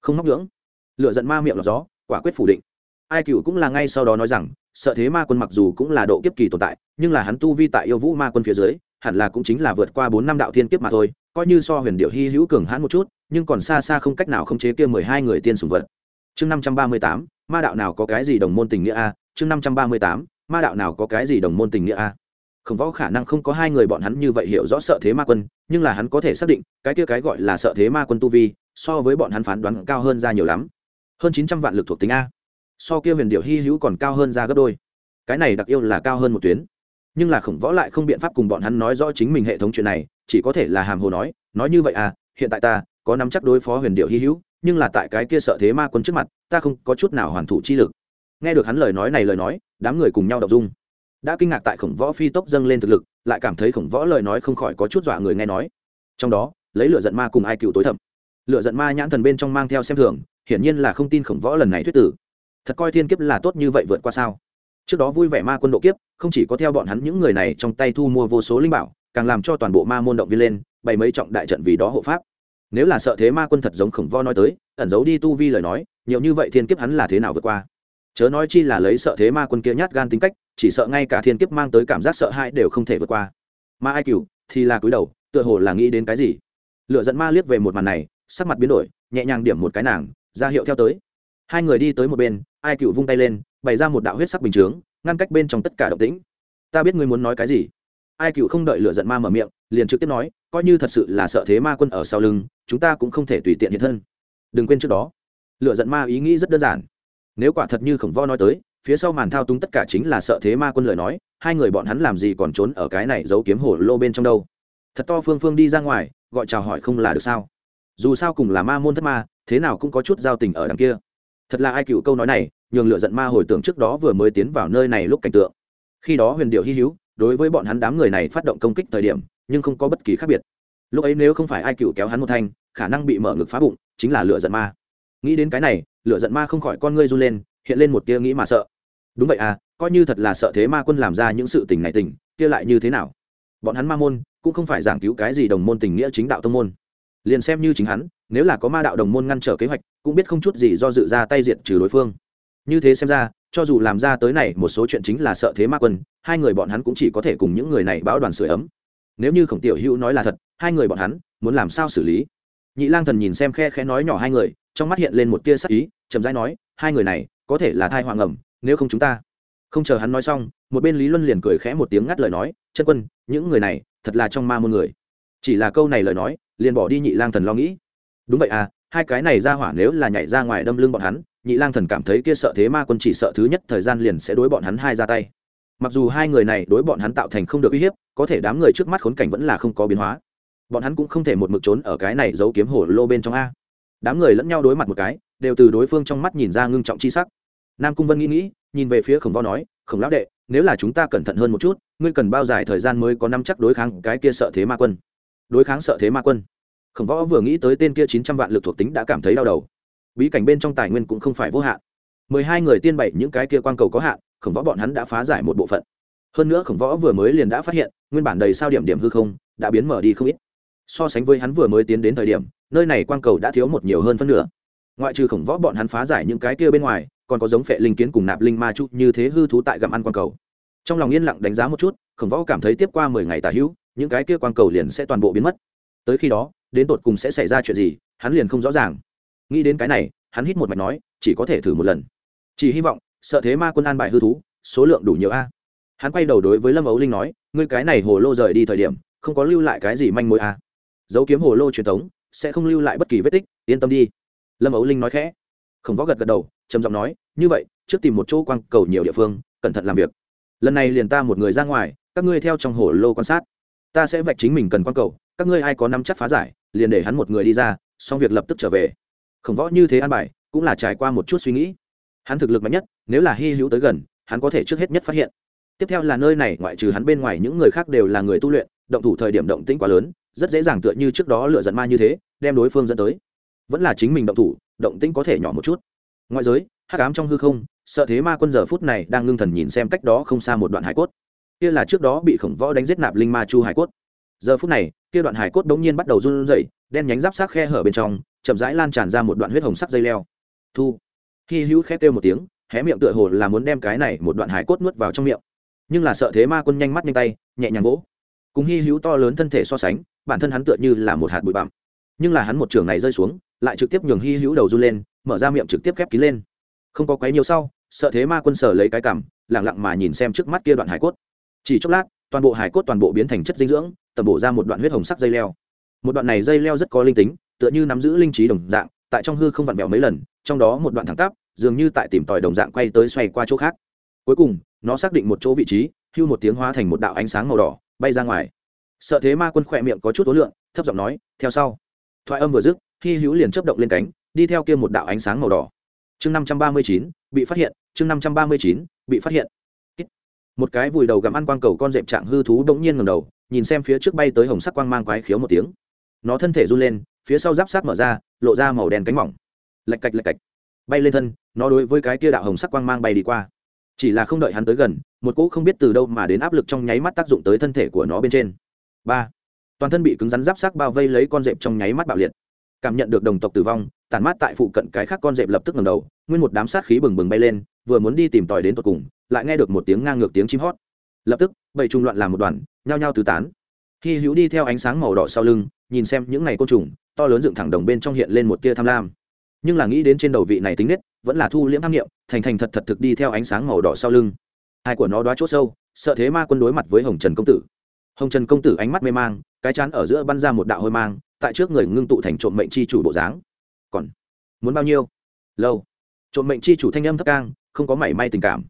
không móc ngưỡng lựa giận ma miệng lọt gió, quả quyết phủ định. Ai cựu cũng là ngay sau đó nói rằng, sợ thế ma quân mặc dù cũng là độ kiếp kỳ tồn tại, nhưng là hắn tu vi tại yêu vũ ma quân phía dưới, hẳn là cũng chính là vượt qua bốn năm đạo thiên kiếp mà thôi, coi như so huyền điệu hy hữu cường hãn một chút, nhưng còn xa xa không cách nào khống chế kia mười hai người tiên sùng vật. Chương năm trăm ba mươi tám, ma đạo nào có cái gì đồng môn tình nghĩa a? Chương năm trăm ba mươi tám, ma đạo nào có cái gì đồng môn tình nghĩa a? Không võ khả năng không có hai người bọn hắn như vậy hiểu rõ sợ thế ma quân, nhưng là hắn có thể xác định, cái kia cái gọi là sợ thế ma quân tu vi, so với bọn hắn phán đoán cao hơn ra nhiều lắm hơn chín trăm vạn lực thuộc tính a. So kia huyền điệu hy hữu còn cao hơn ra gấp đôi. Cái này đặc yêu là cao hơn một tuyến. Nhưng là khổng võ lại không biện pháp cùng bọn hắn nói rõ chính mình hệ thống chuyện này, chỉ có thể là hàm hồ nói nói như vậy à hiện tại ta có nắm chắc đối phó huyền điệu hy hữu, nhưng là tại cái kia sợ thế ma quân trước mặt, ta không có chút nào hoàn thủ chi lực. Nghe được hắn lời nói này lời nói, đám người cùng nhau đọc dung. Đã kinh ngạc tại khổng võ phi tốc dâng lên thực lực, lại cảm thấy khổng võ lời nói không khỏi có chút dọa người nghe nói. Trong đó, lấy lửa giận ma cùng ai cựu tối thẩm lựa giận ma nhãn thần bên trong mang theo xem thường hiển nhiên là không tin khổng võ lần này thuyết tử. Thật coi thiên kiếp là tốt như vậy vượt qua sao? Trước đó vui vẻ ma quân độ kiếp, không chỉ có theo bọn hắn những người này trong tay thu mua vô số linh bảo, càng làm cho toàn bộ ma môn động viên lên, bày mấy trọng đại trận vì đó hộ pháp. Nếu là sợ thế ma quân thật giống khổng võ nói tới, ẩn giấu đi tu vi lời nói, nhiều như vậy thiên kiếp hắn là thế nào vượt qua? Chớ nói chi là lấy sợ thế ma quân kia nhát gan tính cách, chỉ sợ ngay cả thiên kiếp mang tới cảm giác sợ hãi đều không thể vượt qua. Ma ai cửu, thì là cúi đầu, tựa hồ là nghĩ đến cái gì? Lựa dẫn ma liếc về một màn này, sắc mặt biến đổi, nhẹ nhàng điểm một cái nàng ra hiệu theo tới. Hai người đi tới một bên, ai cựu vung tay lên, bày ra một đạo huyết sắc bình chướng, ngăn cách bên trong tất cả động tĩnh. Ta biết ngươi muốn nói cái gì. Ai cựu không đợi lửa giận ma mở miệng, liền trực tiếp nói, coi như thật sự là sợ thế ma quân ở sau lưng, chúng ta cũng không thể tùy tiện hiện thân. Đừng quên trước đó. Lửa giận ma ý nghĩ rất đơn giản. Nếu quả thật như khổng vo nói tới, phía sau màn thao túng tất cả chính là sợ thế ma quân lời nói, hai người bọn hắn làm gì còn trốn ở cái này giấu kiếm hổ lô bên trong đâu? Thật to phương phương đi ra ngoài, gọi chào hỏi không là được sao? Dù sao cùng là ma môn thất ma thế nào cũng có chút giao tình ở đằng kia. Thật là ai cựu câu nói này, nhường lựa giận ma hồi tưởng trước đó vừa mới tiến vào nơi này lúc cảnh tượng. Khi đó huyền điệu hy hữu, đối với bọn hắn đám người này phát động công kích thời điểm, nhưng không có bất kỳ khác biệt. Lúc ấy nếu không phải ai cựu kéo hắn một thanh, khả năng bị mở ngực phá bụng, chính là lựa giận ma. Nghĩ đến cái này lựa giận ma không khỏi con ngươi run lên, hiện lên một tia nghĩ mà sợ. Đúng vậy à coi như thật là sợ thế ma quân làm ra những sự tình này tình, kia lại như thế nào? Bọn hắn ma môn, cũng không phải giảng cứu cái gì đồng môn tình nghĩa chính đạo tông môn liền xem như chính hắn, nếu là có ma đạo đồng môn ngăn trở kế hoạch, cũng biết không chút gì do dự ra tay diệt trừ đối phương. Như thế xem ra, cho dù làm ra tới này, một số chuyện chính là sợ thế ma quân, hai người bọn hắn cũng chỉ có thể cùng những người này báo đoàn sửa ấm. Nếu như khổng tiểu hữu nói là thật, hai người bọn hắn muốn làm sao xử lý? Nhị lang thần nhìn xem khe khẽ nói nhỏ hai người, trong mắt hiện lên một tia sắc ý, chậm rãi nói, hai người này, có thể là thai hoàng ẩm, nếu không chúng ta. Không chờ hắn nói xong, một bên lý luân liền cười khẽ một tiếng ngắt lời nói, chân quân, những người này thật là trong ma môn người chỉ là câu này lời nói, liền bỏ đi nhị lang thần lo nghĩ. Đúng vậy à hai cái này ra hỏa nếu là nhảy ra ngoài đâm lưng bọn hắn, nhị lang thần cảm thấy kia sợ thế ma quân chỉ sợ thứ nhất thời gian liền sẽ đối bọn hắn hai ra tay. Mặc dù hai người này đối bọn hắn tạo thành không được uy hiếp, có thể đám người trước mắt khốn cảnh vẫn là không có biến hóa. Bọn hắn cũng không thể một mực trốn ở cái này giấu kiếm hổ lô bên trong a. Đám người lẫn nhau đối mặt một cái, đều từ đối phương trong mắt nhìn ra ngưng trọng chi sắc. Nam cung vân nghĩ nghĩ, nhìn về phía khổng võ nói, khổng lão đệ, nếu là chúng ta cẩn thận hơn một chút, ngươi cần bao dài thời gian mới có năm chắc đối kháng cái kia sợ thế ma quân? Đối kháng sợ thế ma quân. Khổng võ vừa nghĩ tới tên kia chín trăm vạn lực thuộc tính đã cảm thấy đau đầu. Bí cảnh bên trong tài nguyên cũng không phải vô hạn. Mười hai người tiên bảy những cái kia quan cầu có hạn, khổng võ bọn hắn đã phá giải một bộ phận. Hơn nữa khổng võ vừa mới liền đã phát hiện, nguyên bản đầy sao điểm điểm hư không, đã biến mở đi không ít. So sánh với hắn vừa mới tiến đến thời điểm, nơi này quan cầu đã thiếu một nhiều hơn phân nửa. Ngoại trừ khổng võ bọn hắn phá giải những cái kia bên ngoài, còn có giống phệ linh kiến cùng nạp linh ma chút như thế hư thú tại gặm ăn quan cầu. Trong lòng yên lặng đánh giá một chút, khổng võ cảm thấy tiếp qua mười ngày tả hữu những cái kia quang cầu liền sẽ toàn bộ biến mất. Tới khi đó, đến tột cùng sẽ xảy ra chuyện gì, hắn liền không rõ ràng. Nghĩ đến cái này, hắn hít một mạch nói, chỉ có thể thử một lần. Chỉ hy vọng, sợ thế ma quân an bài hư thú, số lượng đủ nhiều a. Hắn quay đầu đối với lâm ấu linh nói, ngươi cái này hồ lô rời đi thời điểm, không có lưu lại cái gì manh mối a. Dấu kiếm hồ lô truyền thống, sẽ không lưu lại bất kỳ vết tích, yên tâm đi. Lâm ấu linh nói khẽ. Khổng võ gật gật đầu, trầm giọng nói, như vậy, trước tìm một chỗ quang cầu nhiều địa phương, cẩn thận làm việc. Lần này liền ta một người ra ngoài, các ngươi theo trong hồ lô quan sát ta sẽ vạch chính mình cần quan cầu, các ngươi ai có năm chắc phá giải, liền để hắn một người đi ra, xong việc lập tức trở về. Khổng võ như thế an bài, cũng là trải qua một chút suy nghĩ. Hắn thực lực mạnh nhất, nếu là hy hữu tới gần, hắn có thể trước hết nhất phát hiện. Tiếp theo là nơi này, ngoại trừ hắn bên ngoài những người khác đều là người tu luyện, động thủ thời điểm động tĩnh quá lớn, rất dễ dàng tựa như trước đó lựa giận ma như thế, đem đối phương dẫn tới. Vẫn là chính mình động thủ, động tĩnh có thể nhỏ một chút. Ngoại giới, hắc ám trong hư không, sợ thế ma quân giờ phút này đang ngưng thần nhìn xem cách đó không xa một đoạn hải cốt kia là trước đó bị khổng võ đánh giết nạp linh ma chu hải cốt. Giờ phút này, kia đoạn hải cốt đống nhiên bắt đầu run rẩy, đen nhánh giáp sát khe hở bên trong, chậm rãi lan tràn ra một đoạn huyết hồng sắc dây leo. Thu. Hy hữu khét kêu một tiếng, hé miệng tựa hồ là muốn đem cái này một đoạn hải cốt nuốt vào trong miệng. Nhưng là sợ thế ma quân nhanh mắt nhanh tay, nhẹ nhàng gỗ cùng hy hữu to lớn thân thể so sánh, bản thân hắn tựa như là một hạt bụi bặm. Nhưng là hắn một trường này rơi xuống, lại trực tiếp nhường hy hữu đầu run lên, mở ra miệng trực tiếp khép kín lên. Không có quấy nhiều sau, sợ thế ma quân sở lấy cái cảm lẳng lặng mà nhìn xem trước mắt kia đoạn hải cốt chỉ chốc lát, toàn bộ hải cốt toàn bộ biến thành chất dinh dưỡng, tẩm bổ ra một đoạn huyết hồng sắc dây leo. Một đoạn này dây leo rất có linh tính, tựa như nắm giữ linh trí đồng dạng, tại trong hư không vặn vẹo mấy lần, trong đó một đoạn thẳng tắp, dường như tại tìm tòi đồng dạng quay tới xoay qua chỗ khác. Cuối cùng, nó xác định một chỗ vị trí, hưu một tiếng hóa thành một đạo ánh sáng màu đỏ, bay ra ngoài. Sợ thế ma quân khỏe miệng có chút tối lượng thấp giọng nói, theo sau. Thoại âm vừa dứt khi hữu liền chấp động lên cánh, đi theo kia một đạo ánh sáng màu đỏ. Chương năm trăm ba mươi chín, bị phát hiện, chương năm trăm ba mươi chín, bị phát hiện một cái vùi đầu gặm ăn quang cầu con dẹp trạng hư thú bỗng nhiên ngầm đầu, nhìn xem phía trước bay tới hồng sắc quang mang quái khiếu một tiếng. Nó thân thể run lên, phía sau giáp sát mở ra, lộ ra màu đen cánh mỏng. Lạch cạch lạch cạch. Bay lên thân, nó đối với cái kia đạo hồng sắc quang mang bay đi qua. Chỉ là không đợi hắn tới gần, một cỗ không biết từ đâu mà đến áp lực trong nháy mắt tác dụng tới thân thể của nó bên trên. Ba. Toàn thân bị cứng rắn giáp sắc bao vây lấy con dẹp trong nháy mắt bạo liệt. Cảm nhận được đồng tộc tử vong tàn mát tại phụ cận cái khác con dẹp lập tức ngầm đầu nguyên một đám sát khí bừng bừng bay lên, vừa muốn đi tìm tòi đến tột cùng, lại nghe được một tiếng ngang ngược tiếng chim hót. Lập tức bầy trùng loạn làm một đoàn, nhao nhao tứ tán. Khi hữu đi theo ánh sáng màu đỏ sau lưng, nhìn xem những ngày côn trùng, to lớn dựng thẳng đồng bên trong hiện lên một tia tham lam. Nhưng là nghĩ đến trên đầu vị này tính nết, vẫn là thu liễm tham nghiệm thành thành thật thật thực đi theo ánh sáng màu đỏ sau lưng. Hai của nó đoá chốt sâu, sợ thế ma quân đối mặt với hồng trần công tử. Hồng trần công tử ánh mắt mê mang, cái chán ở giữa bắn ra một đạo hôi mang, tại trước người ngưng tụ thành trộm mệnh chi chủ bộ dáng. Còn muốn bao nhiêu? Lâu trộm mệnh chi chủ thanh âm thấp cang, không có mảy may tình cảm.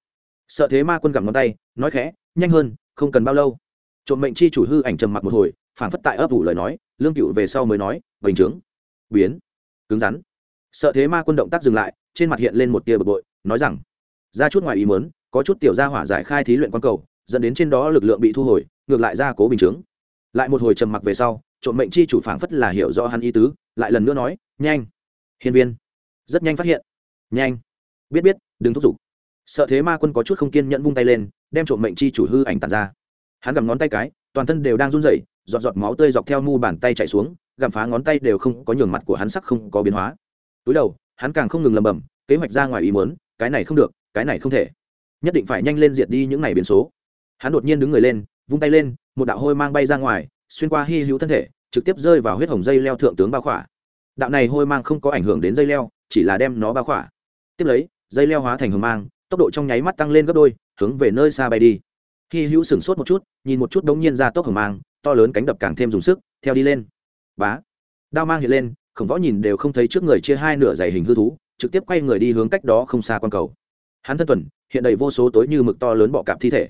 Sợ thế ma quân gặm ngón tay, nói khẽ, nhanh hơn, không cần bao lâu. Trộm mệnh chi chủ hư ảnh trầm mặc một hồi, phản phất tại ấp ủ lời nói, lương cựu về sau mới nói, bình chướng. Biến. Cứng rắn. Sợ thế ma quân động tác dừng lại, trên mặt hiện lên một tia bực bội, nói rằng, ra chút ngoài ý mớn có chút tiểu gia hỏa giải khai thí luyện quan cầu, dẫn đến trên đó lực lượng bị thu hồi, ngược lại ra cố bình chướng. Lại một hồi trầm mặc về sau, trộm mệnh chi chủ phảng phất là hiểu rõ hắn ý tứ, lại lần nữa nói, nhanh. Hiên viên. Rất nhanh phát hiện nhanh. Biết biết, đừng thúc giục. Sợ thế ma quân có chút không kiên nhẫn vung tay lên, đem trộm mệnh chi chủ hư ảnh tàn ra. Hắn gặm ngón tay cái, toàn thân đều đang run rẩy, giọt giọt máu tươi dọc theo mu bàn tay chạy xuống, gặm phá ngón tay đều không có nhường mặt của hắn sắc không có biến hóa. Túi đầu, hắn càng không ngừng lầm bầm kế hoạch ra ngoài ý muốn, cái này không được, cái này không thể. Nhất định phải nhanh lên diệt đi những này biến số. Hắn đột nhiên đứng người lên, vung tay lên, một đạo hôi mang bay ra ngoài, xuyên qua hy hữu thân thể, trực tiếp rơi vào huyết hồng dây leo thượng tướng bao khỏa. Đạo này hôi mang không có ảnh hưởng đến dây leo, chỉ là đem nó bao khỏa tiếp lấy, dây leo hóa thành hồng mang, tốc độ trong nháy mắt tăng lên gấp đôi, hướng về nơi xa bay đi. Khi hữu sửng sốt một chút, nhìn một chút đống nhiên ra tốc hồng mang, to lớn cánh đập càng thêm dùng sức, theo đi lên. Bá! Đao mang hiện lên, khổng võ nhìn đều không thấy trước người chia hai nửa dày hình hư thú, trực tiếp quay người đi hướng cách đó không xa q cầu. Hắn thân tuần, hiện đầy vô số tối như mực to lớn bọ cạp thi thể.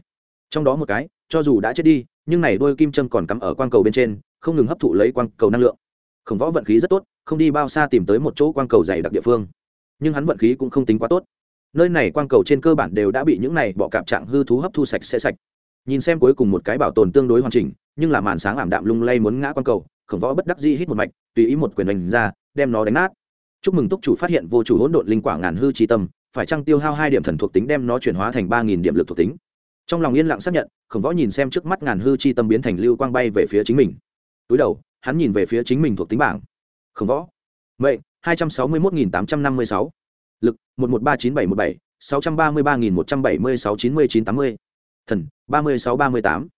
Trong đó một cái, cho dù đã chết đi, nhưng này đôi kim châm còn cắm ở quang cầu bên trên, không ngừng hấp thụ lấy quang cầu năng lượng. Khổng võ vận khí rất tốt, không đi bao xa tìm tới một chỗ quang cầu dày đặc địa phương nhưng hắn vận khí cũng không tính quá tốt. Nơi này quang cầu trên cơ bản đều đã bị những này bọ cạp trạng hư thú hấp thu sạch sẽ sạch. Nhìn xem cuối cùng một cái bảo tồn tương đối hoàn chỉnh, nhưng là màn sáng ảm đạm lung lay muốn ngã quang cầu, khổng võ bất đắc dĩ hít một mạch, tùy ý một quyền đánh ra, đem nó đánh nát. Chúc mừng túc chủ phát hiện vô chủ hỗn độn linh quả ngàn hư trí tâm, phải trăng tiêu hao hai điểm thần thuộc tính đem nó chuyển hóa thành ba nghìn điểm lực thuộc tính? Trong lòng yên lặng xác nhận, khổng võ nhìn xem trước mắt ngàn hư chi tâm biến thành lưu quang bay về phía chính mình. Túi đầu, hắn nhìn về phía chính mình thuộc tính bảng. Khổng võ. Mệnh hai trăm sáu mươi một nghìn tám trăm năm mươi sáu. Lực, một một ba chín bảy một bảy, sáu trăm ba mươi ba nghìn một trăm bảy mươi sáu chín mươi chín tám mươi. Thần, ba mươi sáu ba mươi tám.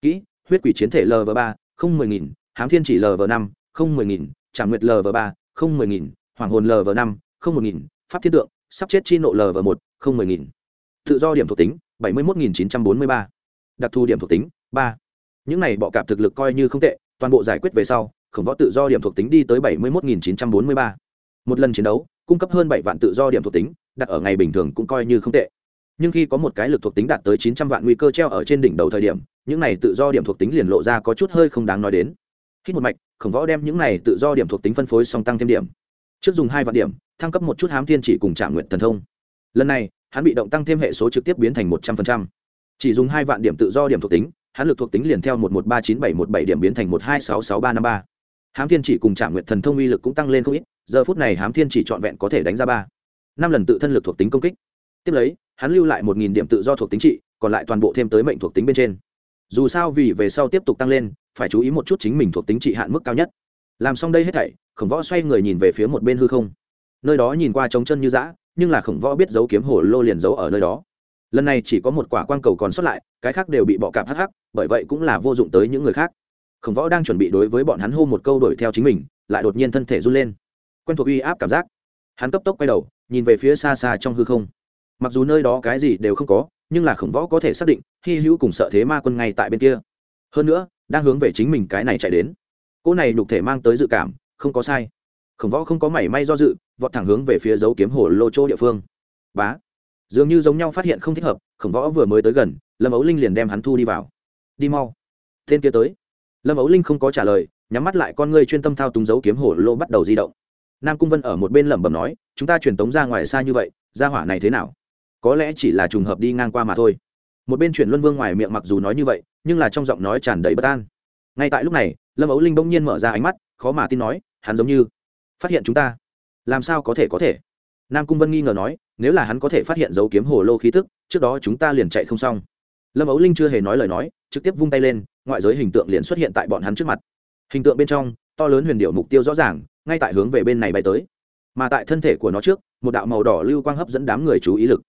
Kỹ, huyết quỷ chiến thể l v ba, không mười nghìn. Hám thiên chỉ l v năm, không mười nghìn. Trả nguyệt l v ba, không mười nghìn. Hoàng hồn l v năm, không một nghìn. Pháp thiên tượng, sắp chết chi nộ v một, không mười nghìn. Tự do điểm thuộc tính, bảy mươi một nghìn chín trăm bốn mươi ba. Đặc thù điểm thuộc tính, ba. Những này bọ cạp thực lực coi như không tệ, toàn bộ giải quyết về sau, khổng võ tự do điểm thuộc tính đi tới bảy mươi một lần chiến đấu, cung cấp hơn bảy vạn tự do điểm thuộc tính, đặt ở ngày bình thường cũng coi như không tệ. Nhưng khi có một cái lực thuộc tính đạt tới chín trăm vạn nguy cơ treo ở trên đỉnh đầu thời điểm, những này tự do điểm thuộc tính liền lộ ra có chút hơi không đáng nói đến. Khi một mạch, khổng võ đem những này tự do điểm thuộc tính phân phối song tăng thêm điểm. Trước dùng hai vạn điểm, thăng cấp một chút hám thiên chỉ cùng trả nguyện thần thông. Lần này, hắn bị động tăng thêm hệ số trực tiếp biến thành một trăm linh chỉ dùng hai vạn điểm tự do điểm thuộc tính, hắn lực thuộc tính liền theo một một ba chín bảy một bảy điểm biến thành một hai sáu sáu ba năm ba. Hám thiên chỉ cùng trả nguyện thần thông uy lực cũng tăng lên không ít giờ phút này hám thiên chỉ trọn vẹn có thể đánh ra ba. Năm lần tự thân lực thuộc tính công kích. Tiếp lấy, hắn lưu lại một nghìn điểm tự do thuộc tính trị, còn lại toàn bộ thêm tới mệnh thuộc tính bên trên. Dù sao vì về sau tiếp tục tăng lên, phải chú ý một chút chính mình thuộc tính trị hạn mức cao nhất. Làm xong đây hết thảy, khổng võ xoay người nhìn về phía một bên hư không. Nơi đó nhìn qua trống chân như dã, nhưng là khổng võ biết dấu kiếm hồ lô liền giấu ở nơi đó. Lần này chỉ có một quả quang cầu còn sót lại, cái khác đều bị bọ cạp hắc hắc, bởi vậy cũng là vô dụng tới những người khác. Khổng võ đang chuẩn bị đối với bọn hắn hô một câu đuổi theo chính mình, lại đột nhiên thân thể run lên quen thuộc uy áp cảm giác. Hắn cấp tốc quay đầu, nhìn về phía xa xa trong hư không. Mặc dù nơi đó cái gì đều không có, nhưng là khổng võ có thể xác định, hy hữu cùng sợ thế ma quân ngay tại bên kia. Hơn nữa, đang hướng về chính mình cái này chạy đến. Cô này nhục thể mang tới dự cảm, không có sai. Khổng võ không có mảy may do dự, vọt thẳng hướng về phía dấu kiếm hồ lô chỗ địa phương. Bá! Dường như giống nhau phát hiện không thích hợp, khổng võ vừa mới tới gần, lâm ấu linh liền đem hắn thu đi vào. Đi mau! Tên kia tới. Lâm ấu linh không có trả lời, nhắm mắt lại con ngươi chuyên tâm thao túng dấu kiếm hổ lô bắt đầu di động nam cung vân ở một bên lẩm bẩm nói, chúng ta truyền tống ra ngoài xa như vậy ra hỏa này thế nào? Có lẽ chỉ là trùng hợp đi ngang qua mà thôi. Một bên chuyển luân vương ngoài miệng mặc dù nói như vậy, nhưng là trong giọng nói tràn đầy bất an. Ngay tại lúc này, lâm ấu linh bỗng nhiên mở ra ánh mắt, khó mà tin nói, hắn giống như phát hiện chúng ta. Làm sao có thể có thể? Nam cung vân nghi ngờ nói, nếu là hắn có thể phát hiện dấu kiếm hồ lô khí tức, trước đó chúng ta liền chạy không xong. Lâm ấu linh chưa hề nói lời nói, trực tiếp vung tay lên, ngoại giới hình tượng liền xuất hiện tại bọn hắn trước mặt. Hình tượng bên trong, to lớn huyền điệu mục tiêu rõ ràng ngay tại hướng về bên này bay tới. Mà tại thân thể của nó trước, một đạo màu đỏ lưu quang hấp dẫn đám người chú ý lực.